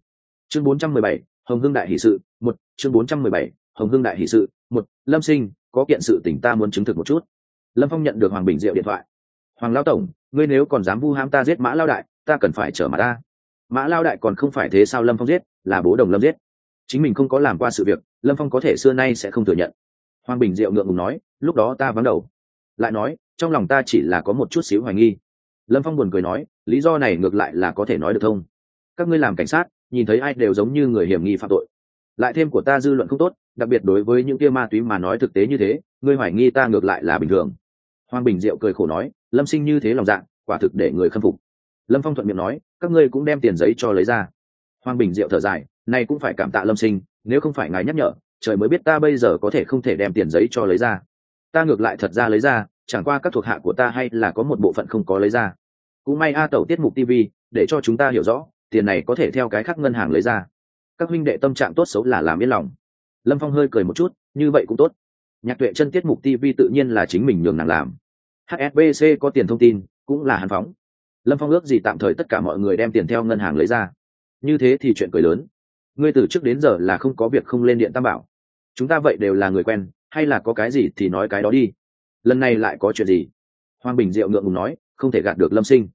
Chương 417, hồng hưng đại hỷ sự một. Chương 417, hồng hưng đại hỷ sự một. Lâm sinh có kiện sự tỉnh ta muốn chứng thực một chút. Lâm phong nhận được hoàng bình diệu điện thoại. Hoàng lao tổng ngươi nếu còn dám vu ham ta giết mã lao đại ta cần phải trở mặt ta. Mã lao đại còn không phải thế sao lâm phong giết là bố đồng lâm giết. Chính mình không có làm qua sự việc lâm phong có thể xưa nay sẽ không thừa nhận hoàng bình diệu ngượng ngùng nói, lúc đó ta vắng đầu. Lại nói, trong lòng ta chỉ là có một chút xíu hoài nghi. Lâm phong buồn cười nói, lý do này ngược lại là có thể nói được thông. Các ngươi làm cảnh sát, nhìn thấy ai đều giống như người hiểm nghi phạm tội. Lại thêm của ta dư luận không tốt, đặc biệt đối với những kia ma túy mà nói thực tế như thế, ngươi hoài nghi ta ngược lại là bình thường. Hoàng bình diệu cười khổ nói, lâm sinh như thế lòng dạ quả thực để người khâm phục. Lâm phong thuận miệng nói, các ngươi cũng đem tiền giấy cho lấy ra. Hoàng bình diệu thở dài nay cũng phải cảm tạ lâm sinh, nếu không phải ngài nhắc nhở trời mới biết ta bây giờ có thể không thể đem tiền giấy cho lấy ra. Ta ngược lại thật ra lấy ra, chẳng qua các thuộc hạ của ta hay là có một bộ phận không có lấy ra. Cũng may a tẩu tiết mục tv để cho chúng ta hiểu rõ, tiền này có thể theo cái khác ngân hàng lấy ra. Các huynh đệ tâm trạng tốt xấu là làm yên lòng. Lâm phong hơi cười một chút, như vậy cũng tốt. Nhạc tuệ chân tiết mục tv tự nhiên là chính mình nhường nàng làm. Hsbc có tiền thông tin, cũng là hàn phóng. Lâm phong ước gì tạm thời tất cả mọi người đem tiền theo ngân hàng lấy ra. Như thế thì chuyện cười lớn. Ngươi từ trước đến giờ là không có việc không lên điện tam bảo chúng ta vậy đều là người quen, hay là có cái gì thì nói cái đó đi. Lần này lại có chuyện gì? Hoàng bình diệu ngượng ngùng nói, không thể gạt được lâm sinh.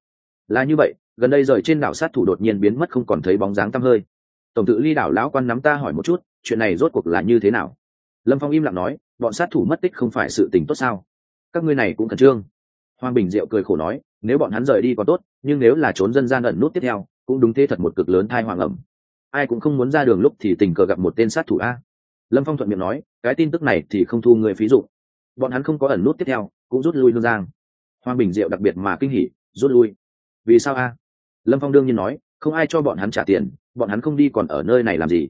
Là như vậy, gần đây rời trên đảo sát thủ đột nhiên biến mất không còn thấy bóng dáng tăm hơi. Tổng tự ly đảo lão quan nắm ta hỏi một chút, chuyện này rốt cuộc là như thế nào? Lâm phong im lặng nói, bọn sát thủ mất tích không phải sự tình tốt sao? Các ngươi này cũng khẩn trương. Hoàng bình diệu cười khổ nói, nếu bọn hắn rời đi còn tốt, nhưng nếu là trốn dân gian ẩn nút tiếp theo, cũng đúng thế thật một cực lớn thai hoàng ẩm. Ai cũng không muốn ra đường lúc thì tình cờ gặp một tên sát thủ a lâm phong thuận miệng nói, cái tin tức này thì không thu người phí dụ bọn hắn không có ẩn nút tiếp theo, cũng rút lui lương giang. Hoàng bình diệu đặc biệt mà kinh hỉ, rút lui. Vì sao a? Lâm phong đương nhiên nói, không ai cho bọn hắn trả tiền, bọn hắn không đi còn ở nơi này làm gì?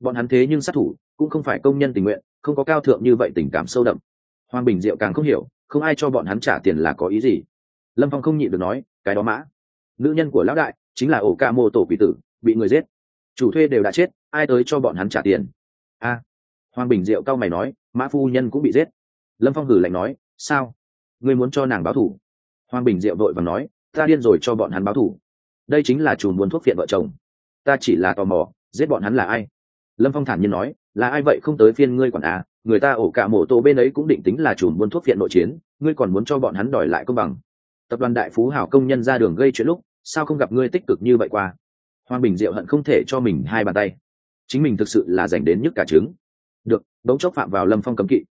Bọn hắn thế nhưng sát thủ, cũng không phải công nhân tình nguyện, không có cao thượng như vậy tình cảm sâu đậm. Hoàng bình diệu càng không hiểu, không ai cho bọn hắn trả tiền là có ý gì. Lâm phong không nhịn được nói, cái đó mã. Nữ nhân của lão đại chính là ổ ca mô tổ quỷ tử, bị người giết. Chủ thuê đều đã chết, ai tới cho bọn hắn trả tiền? A hoàng bình diệu cao mày nói, mã phu nhân cũng bị giết. Lâm phong hử lạnh nói, sao? Ngươi muốn cho nàng báo thủ? Hoàng bình diệu vội và nói, ta điên rồi cho bọn hắn báo thủ. Đây chính là chủ muốn thuốc phiện vợ chồng. Ta chỉ là tò mò, giết bọn hắn là ai? Lâm phong thản nhiên nói, là ai vậy? Không tới phiên ngươi quản à? Người ta ổ cả mổ tổ bên ấy cũng định tính là chủ muốn thuốc phiện nội chiến, ngươi còn muốn cho bọn hắn đòi lại công bằng. Tập đoàn đại phú hảo công nhân ra đường gây chuyện lúc, sao không gặp ngươi tích cực như vậy qua? Hoàng bình diệu hận không thể cho mình hai bàn tay. Chính mình thực sự là dành đến nhức cả trứng được, bỗng chốc phạm vào lâm phong cấm kỵ.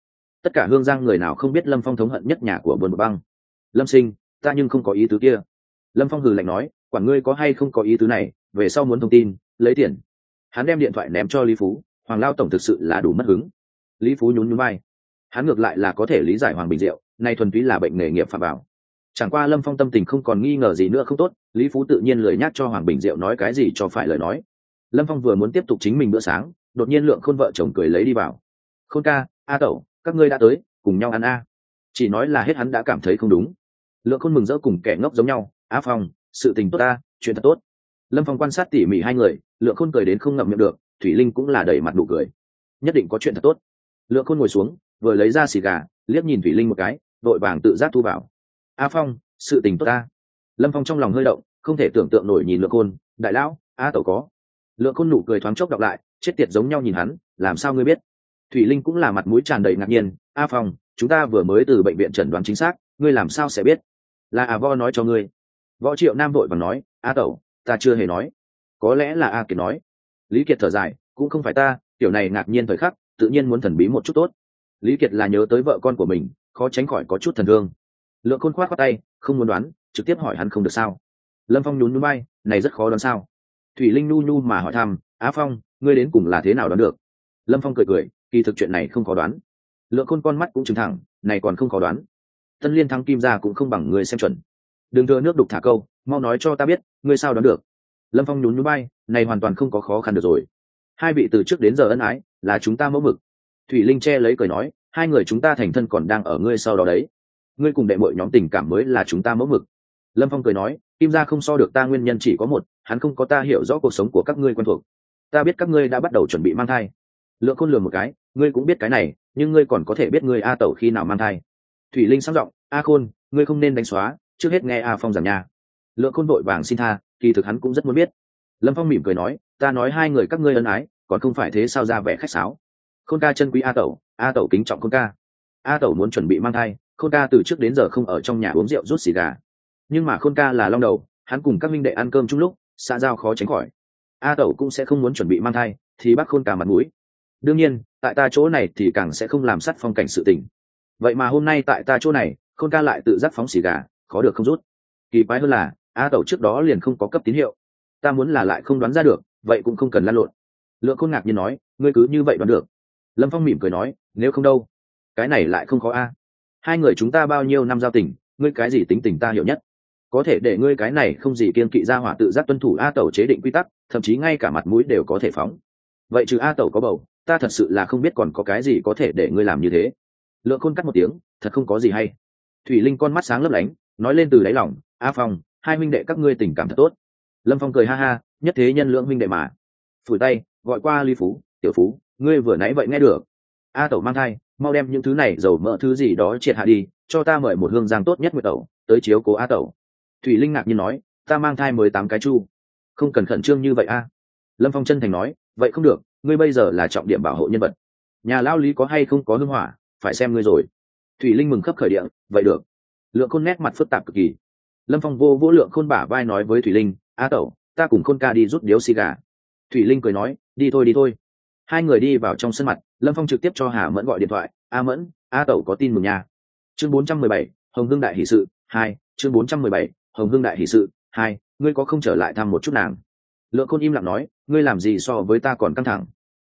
Tất cả hương giang người nào không biết lâm phong thống hận nhất nhà của buôn băng? Lâm sinh, ta nhưng không có ý tứ kia. Lâm phong hừ lạnh nói, quản ngươi có hay không có ý tứ này, về sau muốn thông tin, lấy tiền. Hắn đem điện thoại ném cho lý phú, hoàng lao tổng thực sự là đủ mất hứng. Lý phú nhún nhún vai. Hắn ngược lại là có thể lý giải hoàng bình diệu, nay thuần túy là bệnh nghề nghiệp phạm vào. Chẳng qua lâm phong tâm tình không còn nghi ngờ gì nữa không tốt, lý phú tự nhiên lười nhắc cho hoàng bình diệu nói cái gì cho phải lời nói. Lâm phong vừa muốn tiếp tục chính mình bữa sáng đột nhiên lượng khôn vợ chồng cười lấy đi vào. Khôn ca, a tẩu, các ngươi đã tới, cùng nhau ăn a. Chỉ nói là hết hắn đã cảm thấy không đúng. Lượng khôn mừng rỡ cùng kẻ ngốc giống nhau. Á phong, sự tình tốt ta, chuyện thật tốt. Lâm phong quan sát tỉ mỉ hai người, lượng khôn cười đến không ngậm miệng được, thủy linh cũng là đẩy mặt nụ cười. Nhất định có chuyện thật tốt. Lượng khôn ngồi xuống, vừa lấy ra xì gà, liếc nhìn thủy linh một cái đội vàng tự giác thu vào. A phong, sự tình tốt ta. Lâm phong trong lòng hơi động, không thể tưởng tượng nổi nhìn lượng khôn. Đại lão, a tẩu có. Lượng khôn nụ cười thoáng chốc đọc lại chết tiệt giống nhau nhìn hắn, làm sao ngươi biết? Thủy linh cũng là mặt mũi tràn đầy ngạc nhiên, a phong, chúng ta vừa mới từ bệnh viện chẩn đoán chính xác, ngươi làm sao sẽ biết? Là a vo nói cho ngươi. Võ triệu nam vội và nói, a tẩu, ta chưa hề nói. Có lẽ là a kiệt nói. Lý kiệt thở dài, cũng không phải ta kiểu này ngạc nhiên thời khắc, tự nhiên muốn thần bí một chút tốt. Lý kiệt là nhớ tới vợ con của mình, khó tránh khỏi có chút thần thương. Lượng khôn khoát khoát tay, không muốn đoán, trực tiếp hỏi hắn không được sao. Lâm phong nhún núi bay này rất khó đoán sao? Thủy linh nu nu mà hỏi thăm á phong ngươi đến cùng là thế nào đoán được? Lâm phong cười cười, kỳ thực chuyện này không khó đoán. Lượng khôn con mắt cũng trừng thẳng, này còn không khó đoán. Tân liên thắng kim ra cũng không bằng người xem chuẩn. Đừng thừa nước đục thả câu, mau nói cho ta biết, ngươi sao đoán được? Lâm phong nhún núi bay này hoàn toàn không có khó khăn được rồi. Hai vị từ trước đến giờ ân ái, là chúng ta mẫu mực. Thủy linh che lấy cười nói, hai người chúng ta thành thân còn đang ở ngươi sau đó đấy. Ngươi cùng đệ mọi nhóm tình cảm mới là chúng ta mẫu mực. Lâm phong cười nói, kim gia không so được ta nguyên nhân chỉ có một, hắn không có ta hiểu rõ cuộc sống của các ngươi quen thuộc ta biết các ngươi đã bắt đầu chuẩn bị mang thai. Lượng khôn lường một cái, ngươi cũng biết cái này, nhưng ngươi còn có thể biết ngươi a tẩu khi nào mang thai. Thủy linh sáng giọng, a khôn, ngươi không nên đánh xóa, trước hết nghe a phong giảng nhà lượng khôn vội vàng xin tha, kỳ thực hắn cũng rất muốn biết. Lâm phong mỉm cười nói, ta nói hai người các ngươi ân ái, còn không phải thế sao ra vẻ khách sáo. Khôn ca chân quý a tẩu a tẩu kính trọng khôn ca. A tẩu muốn chuẩn bị mang thai, khôn ca từ trước đến giờ không ở trong nhà uống rượu rút xì gà. Nhưng mà khôn ca là long đầu, hắn cùng các minh đệ ăn cơm chung lúc, xã giao khó tránh khỏi a tẩu cũng sẽ không muốn chuẩn bị mang thai, thì bác khôn cả mặt mũi. Đương nhiên, tại ta chỗ này thì càng sẽ không làm sắt phong cảnh sự tình. Vậy mà hôm nay tại ta chỗ này, khôn ca lại tự giác phóng xì gà, khó được không rút. Kỳ quái hơn là, a tẩu trước đó liền không có cấp tín hiệu. Ta muốn là lại không đoán ra được, vậy cũng không cần lăn lộn. Lượng khôn ngạc nhiên nói, ngươi cứ như vậy đoán được. Lâm phong mỉm cười nói, nếu không đâu? Cái này lại không khó a. Hai người chúng ta bao nhiêu năm giao tình, ngươi cái gì tính tình ta hiểu nhất? Có thể để ngươi cái này không gì kiên kỵ ra hỏa tự giác tuân thủ a tẩu chế định quy tắc, thậm chí ngay cả mặt mũi đều có thể phóng. Vậy trừ a tẩu có bầu, ta thật sự là không biết còn có cái gì có thể để ngươi làm như thế. Lượng khôn cắt một tiếng, thật không có gì hay. Thủy linh con mắt sáng lấp lánh, nói lên từ đáy lòng, a phong, hai huynh đệ các ngươi tình cảm thật tốt. Lâm phong cười ha ha, nhất thế nhân lượng huynh đệ mà. Phủi tay, gọi qua ly phú, tiểu phú, ngươi vừa nãy vậy nghe được. A tẩu mang thai, mau đem những thứ này dầu mỡ thứ gì đó triệt hạ đi, cho ta mời một hương giang tốt nhất nguyệt tẩu, tới chiếu cố a tẩu thủy linh ngạc nhiên nói, ta mang thai mười tám cái chu. Không cần khẩn trương như vậy a. Lâm phong chân thành nói, vậy không được, ngươi bây giờ là trọng điểm bảo hộ nhân vật. Nhà lao lý có hay không có hưng hỏa, phải xem ngươi rồi. Thủy linh mừng khấp khởi điện, vậy được. Lượng khôn nét mặt phức tạp cực kỳ. Lâm phong vô vỗ lượng khôn bả vai nói với thủy linh, a tẩu, ta cùng khôn ca đi rút điếu xì gà. Thủy linh cười nói, đi thôi đi thôi. Hai người đi vào trong sân mặt, lâm phong trực tiếp cho hà mẫn gọi điện thoại, a mẫn, a tẩu có tin mừng nhà. chương bốn trăm mười bảy, hồng hưng đại hỷ sự hai, chương bốn trăm mười bảy hồng hưng đại hỷ sự, hai, ngươi có không trở lại thăm một chút nàng? Lượng khôn im lặng nói, ngươi làm gì so với ta còn căng thẳng?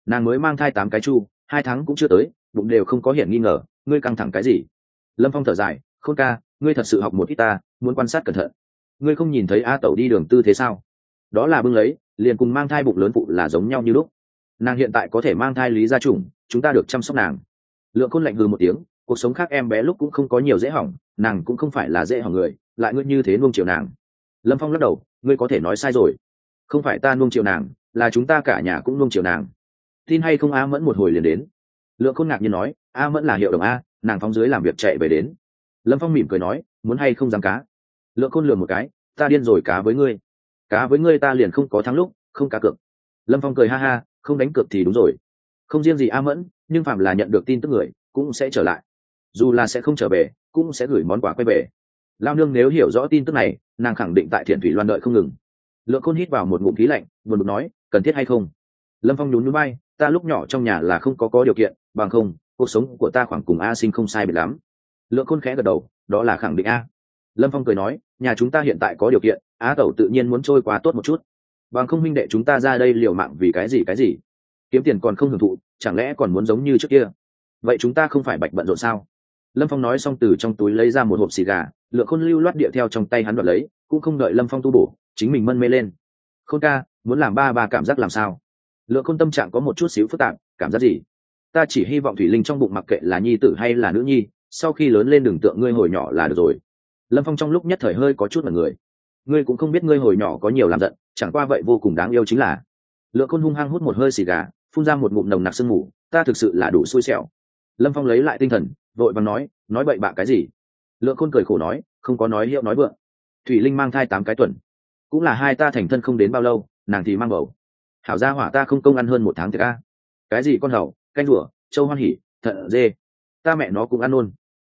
Nàng mới mang thai tám cái chu, hai tháng cũng chưa tới, bụng đều không có hiện nghi ngờ, ngươi căng thẳng cái gì? Lâm phong thở dài, khôn ca, ngươi thật sự học một ít ta, muốn quan sát cẩn thận. Ngươi không nhìn thấy a tẩu đi đường tư thế sao? Đó là bưng lấy, liền cùng mang thai bụng lớn phụ là giống nhau như lúc. Nàng hiện tại có thể mang thai lý gia chủng, chúng ta được chăm sóc nàng. Lượng khôn lạnh hừ một tiếng, cuộc sống khác em bé lúc cũng không có nhiều dễ hỏng, nàng cũng không phải là dễ hỏng người lại ngươi như thế nuông chiều nàng. Lâm phong lắc đầu, ngươi có thể nói sai rồi. Không phải ta nuông chiều nàng, là chúng ta cả nhà cũng nuông chiều nàng. Tin hay không a mẫn một hồi liền đến. Lượng khôn ngạc nhiên nói, a mẫn là hiệu đồng a, nàng phong dưới làm việc chạy về đến. Lâm phong mỉm cười nói, muốn hay không dám cá? Lượng khôn lừa một cái, ta điên rồi cá với ngươi. Cá với ngươi ta liền không có thắng lúc, không cá cược. Lâm phong cười ha ha, không đánh cược thì đúng rồi. Không riêng gì a mẫn, nhưng phạm là nhận được tin tức người, cũng sẽ trở lại. Dù là sẽ không trở về, cũng sẽ gửi món quà quay về lao nương nếu hiểu rõ tin tức này, nàng khẳng định tại thiện thủy loan đợi không ngừng. Lượng khôn hít vào một ngụm khí lạnh, buồn bực nói, cần thiết hay không? Lâm phong nhún núi bay ta lúc nhỏ trong nhà là không có có điều kiện, bằng không, cuộc sống của ta khoảng cùng a sinh không sai biệt lắm. Lượng khôn khẽ gật đầu, đó là khẳng định a. Lâm phong cười nói, nhà chúng ta hiện tại có điều kiện á tẩu tự nhiên muốn trôi qua tốt một chút. Bằng không minh đệ chúng ta ra đây liều mạng vì cái gì cái gì? Kiếm tiền còn không hưởng thụ, chẳng lẽ còn muốn giống như trước kia? Vậy chúng ta không phải bạch bận rộn sao? Lâm phong nói xong từ trong túi lấy ra một hộp xì gà lượng khôn lưu loát địa theo trong tay hắn đoạt lấy, cũng không đợi lâm phong tu bổ, chính mình mân mê lên. Khôn ca, muốn làm ba ba cảm giác làm sao? Lượng khôn tâm trạng có một chút xíu phức tạp, cảm giác gì? Ta chỉ hy vọng thủy linh trong bụng mặc kệ là nhi tử hay là nữ nhi, sau khi lớn lên đường tượng ngươi hồi nhỏ là được rồi. Lâm phong trong lúc nhất thời hơi có chút mật người. Ngươi cũng không biết ngươi hồi nhỏ có nhiều làm giận, chẳng qua vậy vô cùng đáng yêu chính là. Lượng khôn hung hăng hút một hơi xì gà, phun ra một ngụm nồng nặc sương mù, ta thực sự là đủ xui xẻo. Lâm phong lấy lại tinh thần vội vàng nói nói bậy bạ cái gì? Lượng khôn cười khổ nói, không có nói hiệu nói vượng. Thủy linh mang thai tám cái tuần. Cũng là hai ta thành thân không đến bao lâu, nàng thì mang bầu. Hảo gia hỏa ta không công ăn hơn một tháng thiệt a. Cái gì con hầu, canh rủa châu hoan hỉ, thận dê. Ta mẹ nó cũng ăn luôn.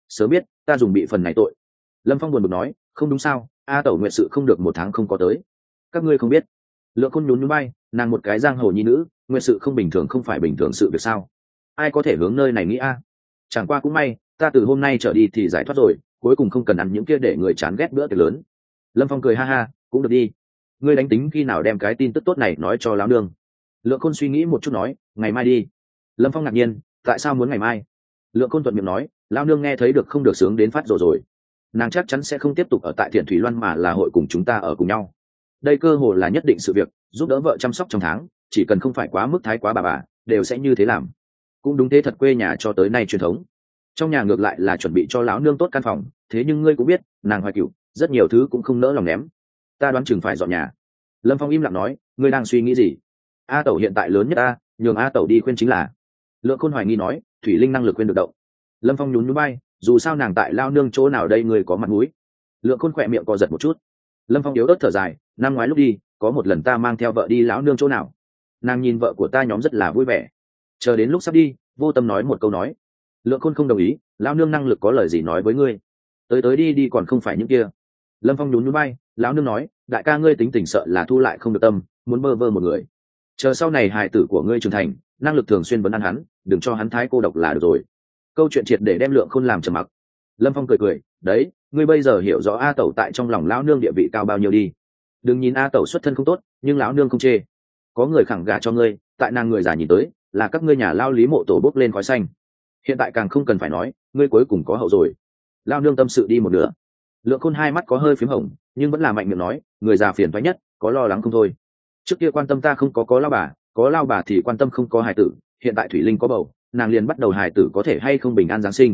Sớm biết, ta dùng bị phần này tội. Lâm phong buồn bực nói, không đúng sao, a tẩu nguyện sự không được một tháng không có tới. Các ngươi không biết. Lượng khôn nhún nhún bay, nàng một cái giang hồ nhi nữ, nguyện sự không bình thường không phải bình thường sự việc sao? Ai có thể hướng nơi này nghĩ a? Chẳng qua cũng may, ta từ hôm nay trở đi thì giải thoát rồi, cuối cùng không cần ăn những kia để người chán ghét bữa tiệc lớn. Lâm phong cười ha ha, cũng được đi. Ngươi đánh tính khi nào đem cái tin tức tốt này nói cho lão nương. Lượng khôn suy nghĩ một chút nói, ngày mai đi. Lâm phong ngạc nhiên, tại sao muốn ngày mai? Lượng côn thuận miệng nói lao nương nghe thấy được không được sướng đến phát rồi rồi. Nàng chắc chắn sẽ không tiếp tục ở tại thiện thủy loan mà là hội cùng chúng ta ở cùng nhau. Đây cơ hồ là nhất định sự việc, giúp đỡ vợ chăm sóc trong tháng, chỉ cần không phải quá mức thái quá bà bà, đều sẽ như thế làm cũng đúng thế thật quê nhà cho tới nay truyền thống. Trong nhà ngược lại là chuẩn bị cho lão nương tốt căn phòng, thế nhưng ngươi cũng biết, nàng hoài cựu rất nhiều thứ cũng không nỡ lòng ném. Ta đoán chừng phải dọn nhà. Lâm phong im lặng nói, ngươi đang suy nghĩ gì? A tẩu hiện tại lớn nhất ta, nhường a tẩu đi khuyên chính là. Lượng khôn hoài nghi nói, thủy linh năng lực khuyên được động. Lâm phong nhún nhún bay dù sao nàng tại lao nương chỗ nào đây người có mặt mũi. Lượng khôn khỏe miệng co giật một chút. Lâm phong yếu ớt thở dài, năm ngoái lúc đi, có một lần ta mang theo vợ đi lão nương chỗ nào. Nàng nhìn vợ của ta nhóm rất là vui vẻ chờ đến lúc sắp đi, vô tâm nói một câu nói. Lượng khôn không đồng ý, lão nương năng lực có lời gì nói với ngươi? Tới tới đi đi còn không phải những kia. Lâm phong nhún núi bay lão nương nói, đại ca ngươi tính tình sợ là thu lại không được tâm, muốn bơ vơ một người. Chờ sau này hài tử của ngươi trưởng thành, năng lực thường xuyên vấn ăn hắn, đừng cho hắn thái cô độc là được rồi. Câu chuyện triệt để đem lượng khôn làm trầm mặc. Lâm phong cười cười, đấy, ngươi bây giờ hiểu rõ a tẩu tại trong lòng lão nương địa vị cao bao nhiêu đi. Đừng nhìn a tẩu xuất thân không tốt, nhưng lão nương không chê. Có người khẳng gà cho ngươi, tại nàng người già nhìn tới là các ngươi nhà lao lý mộ tổ bốc lên khói xanh. Hiện tại càng không cần phải nói, ngươi cuối cùng có hậu rồi. Lao nương tâm sự đi một nửa. Lượng khôn hai mắt có hơi p h í m hồng, nhưng vẫn là mạnh miệng nói, người già phiền thoái nhất, có lo lắng không thôi. Trước kia quan tâm ta không có có lao bà, có lao bà thì quan tâm không có hài tử, hiện tại thủy linh có bầu, nàng liền bắt đầu hài tử có thể hay không bình an giáng sinh.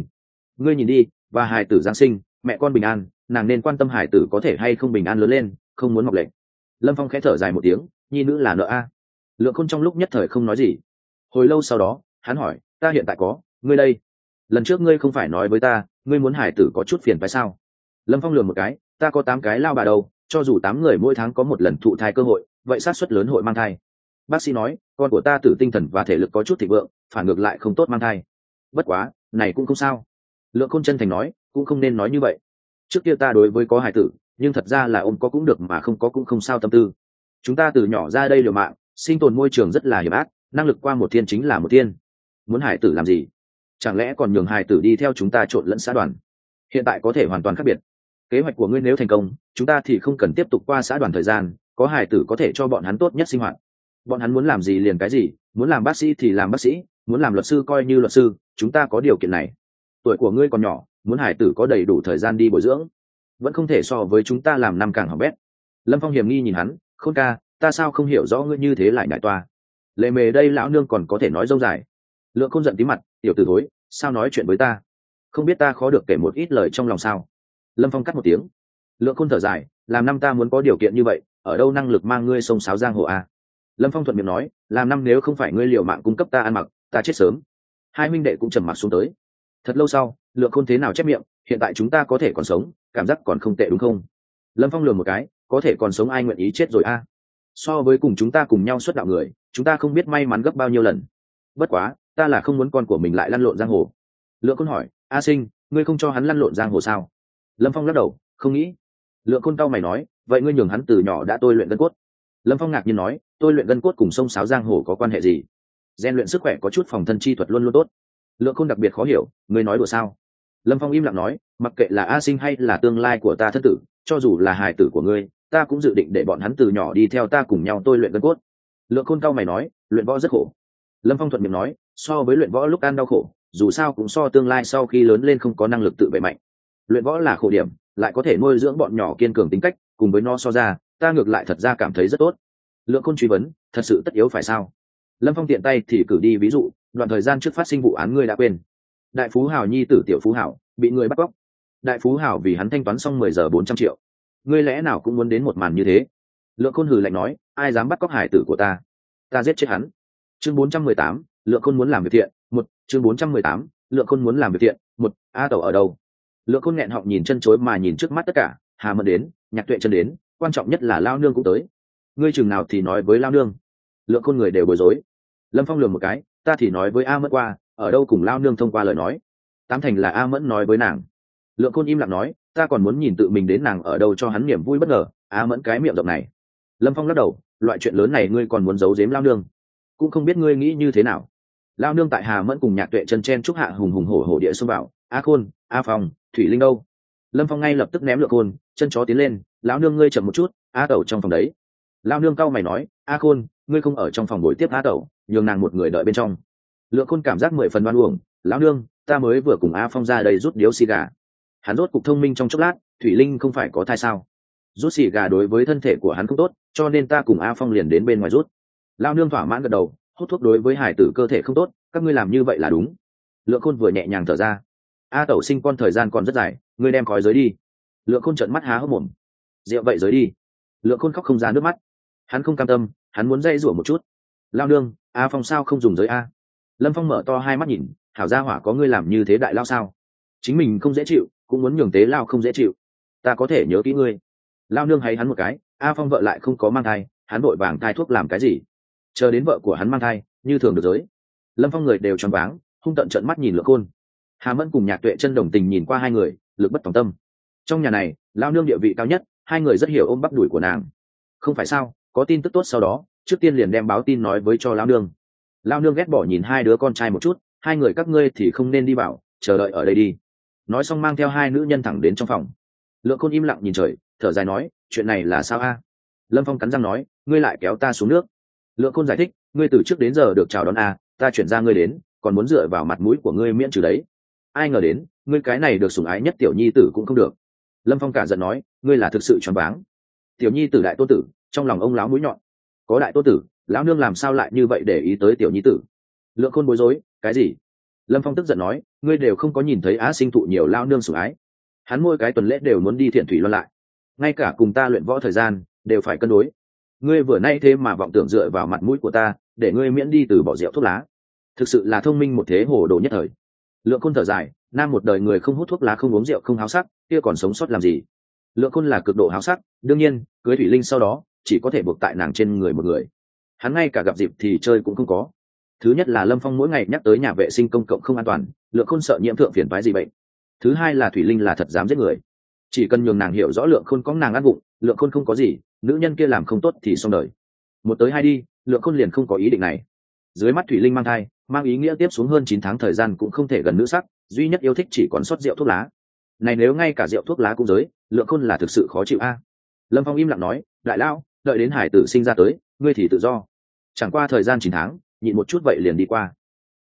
Ngươi nhìn đi, và hài tử giáng sinh, mẹ con bình an, nàng nên quan tâm hài tử có thể hay không bình an lớn lên, không muốn ngọc lệnh lâm phong khẽ thở dài một tiếng, nhi nữ là nợ a. Lượng khôn trong lúc nhất thời không nói gì hồi lâu sau đó, hắn hỏi, ta hiện tại có, ngươi đây. Lần trước ngươi không phải nói với ta, ngươi muốn hải tử có chút phiền phải sao? Lâm phong lừa một cái, ta có tám cái lao bà đâu, cho dù tám người mỗi tháng có một lần thụ thai cơ hội, vậy sát suất lớn hội mang thai. Bác sĩ nói, con của ta tử tinh thần và thể lực có chút thịnh vượng, phản ngược lại không tốt mang thai. Bất quá, này cũng không sao. Lượng khôn chân thành nói, cũng không nên nói như vậy. Trước kia ta đối với có hải tử, nhưng thật ra là ông có cũng được mà không có cũng không sao tâm tư. Chúng ta từ nhỏ ra đây liều mạng, sinh tồn môi trường rất là hiểm ác năng lực qua một thiên chính là một thiên. Muốn hải tử làm gì? Chẳng lẽ còn nhường hải tử đi theo chúng ta trộn lẫn xã đoàn? Hiện tại có thể hoàn toàn khác biệt. Kế hoạch của ngươi nếu thành công, chúng ta thì không cần tiếp tục qua xã đoàn thời gian, có hải tử có thể cho bọn hắn tốt nhất sinh hoạt. Bọn hắn muốn làm gì liền cái gì, muốn làm bác sĩ thì làm bác sĩ, muốn làm luật sư coi như luật sư, chúng ta có điều kiện này. Tuổi của ngươi còn nhỏ, muốn hải tử có đầy đủ thời gian đi bồi dưỡng, vẫn không thể so với chúng ta làm năm càng hỏng bét. Lâm phong hiểm nghi nhìn hắn, khôn ca, ta sao không hiểu rõ ngươi như thế lại ngại toa? Lệ mề đây lão nương còn có thể nói dâu dài. Lượng không giận tí mặt, tiểu t ử thối, sao nói chuyện với ta? Không biết ta khó được kể một ít lời trong lòng sao? Lâm phong cắt một tiếng. Lượng khôn thở dài, làm năm ta muốn có điều kiện như vậy, ở đâu năng lực mang ngươi sông sáo giang hồ a? Lâm phong thuận miệng nói, làm năm nếu không phải ngươi liều mạng cung cấp ta ăn mặc, ta chết sớm. Hai minh đệ cũng trầm mặc xuống tới. Thật lâu sau, lượng khôn thế nào chép miệng, hiện tại chúng ta có thể còn sống, cảm giác còn không tệ đúng không? Lâm phong lừa một cái, có thể còn sống ai nguyện ý chết rồi a? So với cùng chúng ta cùng nhau xuất đạo người chúng ta không biết may mắn gấp bao nhiêu lần. Bất quá, ta là không muốn con của mình lại lăn lộn giang hồ. Lượng khôn hỏi, a sinh, ngươi không cho hắn lăn lộn giang hồ sao? Lâm phong lắc đầu, không nghĩ. Lượng khôn cau mày nói, vậy ngươi nhường hắn từ nhỏ đã tôi luyện gân cốt. Lâm phong ngạc nhiên nói, tôi luyện gân cốt cùng sông sáo giang hồ có quan hệ gì? Gian luyện sức khỏe có chút phòng thân chi thuật luôn luôn tốt. Lượng khôn đặc biệt khó hiểu, ngươi nói đùa sao? Lâm phong im lặng nói, mặc kệ là a sinh hay là tương lai của ta thân tử, cho dù là hài tử của ngươi, ta cũng dự định để bọn hắn từ nhỏ đi theo ta cùng nhau tôi luyện gân cốt lượng khôn cao mày nói, luyện võ rất khổ. Lâm phong thuận miệng nói, so với luyện võ lúc ăn đau khổ, dù sao cũng so tương lai sau khi lớn lên không có năng lực tự vệ mạnh. Luyện võ là khổ điểm, lại có thể nuôi dưỡng bọn nhỏ kiên cường tính cách, cùng với nó so ra, ta ngược lại thật ra cảm thấy rất tốt. Lượng khôn truy vấn, thật sự tất yếu phải sao? Lâm phong tiện tay thì cử đi ví dụ, đoạn thời gian trước phát sinh vụ án ngươi đã quên. Đại phú hào nhi tử tiểu phú hảo bị người bắt cóc. Đại phú hảo vì hắn thanh toán xong mười giờ bốn trăm triệu. Ngươi lẽ nào cũng muốn đến một màn như thế? Lượng khôn hừ lạnh nói, ai dám bắt cóc hải tử của ta? Ta giết chết hắn. Chương bốn trăm mười tám, lượng khôn muốn làm việc thiện, một. Chương bốn trăm mười tám, lượng khôn muốn làm việc thiện, một. A tẩu ở đâu? Lượng khôn nghẹn họng nhìn chân chối mà nhìn trước mắt tất cả. Hà mẫn đến, nhạc tuệ chân đến, quan trọng nhất là lao nương cũng tới. Ngươi chừng nào thì nói với lao nương. Lượng khôn người đều bối rối. Lâm phong lường một cái, ta thì nói với a mẫn qua, ở đâu cùng lao nương thông qua lời nói. Tám thành là a mẫn nói với nàng. Lượng khôn im lặng nói, ta còn muốn nhìn tự mình đến nàng ở đâu cho hắn niềm vui bất ngờ. A mẫn cái miệng rộng này. Lâm phong lắc đầu loại chuyện lớn này ngươi còn muốn giấu giếm lao nương? Cũng không biết ngươi nghĩ như thế nào. Lao nương tại hà mẫn cùng nhạc tuệ chân chen trúc hạ hùng hùng hổ hổ địa xông vào. A khôn, a phong, thủy linh đâu? Lâm phong ngay lập tức ném lượng khôn chân chó tiến lên, lão nương ngươi chậm một chút, a tẩu trong phòng đấy. Lao nương cau mày nói, a khôn, ngươi không ở trong phòng buổi tiếp a tẩu, nhường nàng một người đợi bên trong. Lượng khôn cảm giác mười phần đoan uổng, lão nương, ta mới vừa cùng a phong ra đây rút điếu xì gà. Hắn rốt cục thông minh trong chốc lát, thủy linh không phải có thai sao? Rút xì gà đối với thân thể của hắn không tốt cho nên ta cùng a phong liền đến bên ngoài rút. Lao nương thỏa mãn gật đầu, hút thuốc đối với hải tử cơ thể không tốt, các ngươi làm như vậy là đúng. Lượng khôn vừa nhẹ nhàng thở ra. A tẩu sinh con thời gian còn rất dài, ngươi đem khói giới đi. Lượng khôn trợn mắt há hốc mồm. Rượu vậy giới đi. Lượng khôn khóc không ra nước mắt. Hắn không cam tâm, hắn muốn dây rủa một chút. Lao nương, a phong sao không dùng giới a? Lâm phong mở to hai mắt nhìn, hảo gia hỏa có ngươi làm như thế đại lao sao? Chính mình không dễ chịu, cũng muốn nhường tế lao không dễ chịu. Ta có thể nhớ kỹ ngươi. Lao nương hay hắn một cái a phong vợ lại không có mang thai, hắn vội vàng thai thuốc làm cái gì? Chờ đến vợ của hắn mang thai, như thường được giới. Lâm phong người đều choáng váng, hung tận trận mắt nhìn lượng khôn hà mẫn cùng nhạc tuệ chân đồng tình nhìn qua hai người, lực bất tòng tâm. Trong nhà này lao nương địa vị cao nhất, hai người rất hiểu ôm bắp đùi của nàng. Không phải sao, có tin tức tốt sau đó, trước tiên liền đem báo tin nói với cho lao nương. Lao nương ghét bỏ nhìn hai đứa con trai một chút, hai người các ngươi thì không nên đi vào chờ đợi ở đây đi. Nói xong mang theo hai nữ nhân thẳng đến trong phòng. Lượng khôn im lặng nhìn trời, thở dài nói chuyện này là sao a? Lâm phong cắn răng nói, ngươi lại kéo ta xuống nước. Lượng khôn giải thích, ngươi từ trước đến giờ được chào đón a, ta chuyển ra ngươi đến, còn muốn dựa vào mặt mũi của ngươi miễn trừ đấy. Ai ngờ đến, ngươi cái này được sủng ái nhất tiểu nhi tử cũng không được. Lâm phong cả giận nói, ngươi là thực sự choáng váng. Tiểu nhi tử đại tô tử, trong lòng ông lão mũi nhọn. Có đại tô tử, lão nương làm sao lại như vậy để ý tới tiểu nhi tử? Lượng khôn bối rối, cái gì? Lâm phong tức giận nói, ngươi đều không có nhìn thấy á sinh thụ nhiều lao nương sủng ái. Hắn mỗi cái tuần lễ đều muốn đi thiện thủy loan lại ngay cả cùng ta luyện võ thời gian, đều phải cân đối. Ngươi vừa nay thế mà vọng tưởng dựa vào mặt mũi của ta, để ngươi miễn đi từ bỏ rượu thuốc lá. Thực sự là thông minh một thế hồ đồ nhất thời. Lượng khôn thở dài, nam một đời người không hút thuốc lá, không uống rượu, không háo sắc, kia còn sống sót làm gì? Lượng khôn là cực độ háo sắc, đương nhiên, cưới thủy linh sau đó, chỉ có thể buộc tại nàng trên người một người. Hắn ngay cả gặp dịp thì chơi cũng không có. Thứ nhất là lâm phong mỗi ngày nhắc tới nhà vệ sinh công cộng không an toàn, lượng khôn sợ nhiễm thượng phiền phái gì bệnh. Thứ hai là thủy linh là thật dám giết người chỉ cần nhường nàng hiểu rõ lượng khôn có nàng ăn bụng, lượng khôn không có gì, nữ nhân kia làm không tốt thì xong đời. Một tới hai đi, lượng khôn liền không có ý định này. Dưới mắt thủy linh mang thai, mang ý nghĩa tiếp xuống hơn chín tháng thời gian cũng không thể gần nữ sắc, duy nhất yêu thích chỉ còn sót rượu thuốc lá. Này nếu ngay cả rượu thuốc lá cũng giới, lượng khôn là thực sự khó chịu a. Lâm phong im lặng nói, đại lão, đợi đến hải tử sinh ra tới, ngươi thì tự do. Chẳng qua thời gian chín tháng, nhịn một chút vậy liền đi qua.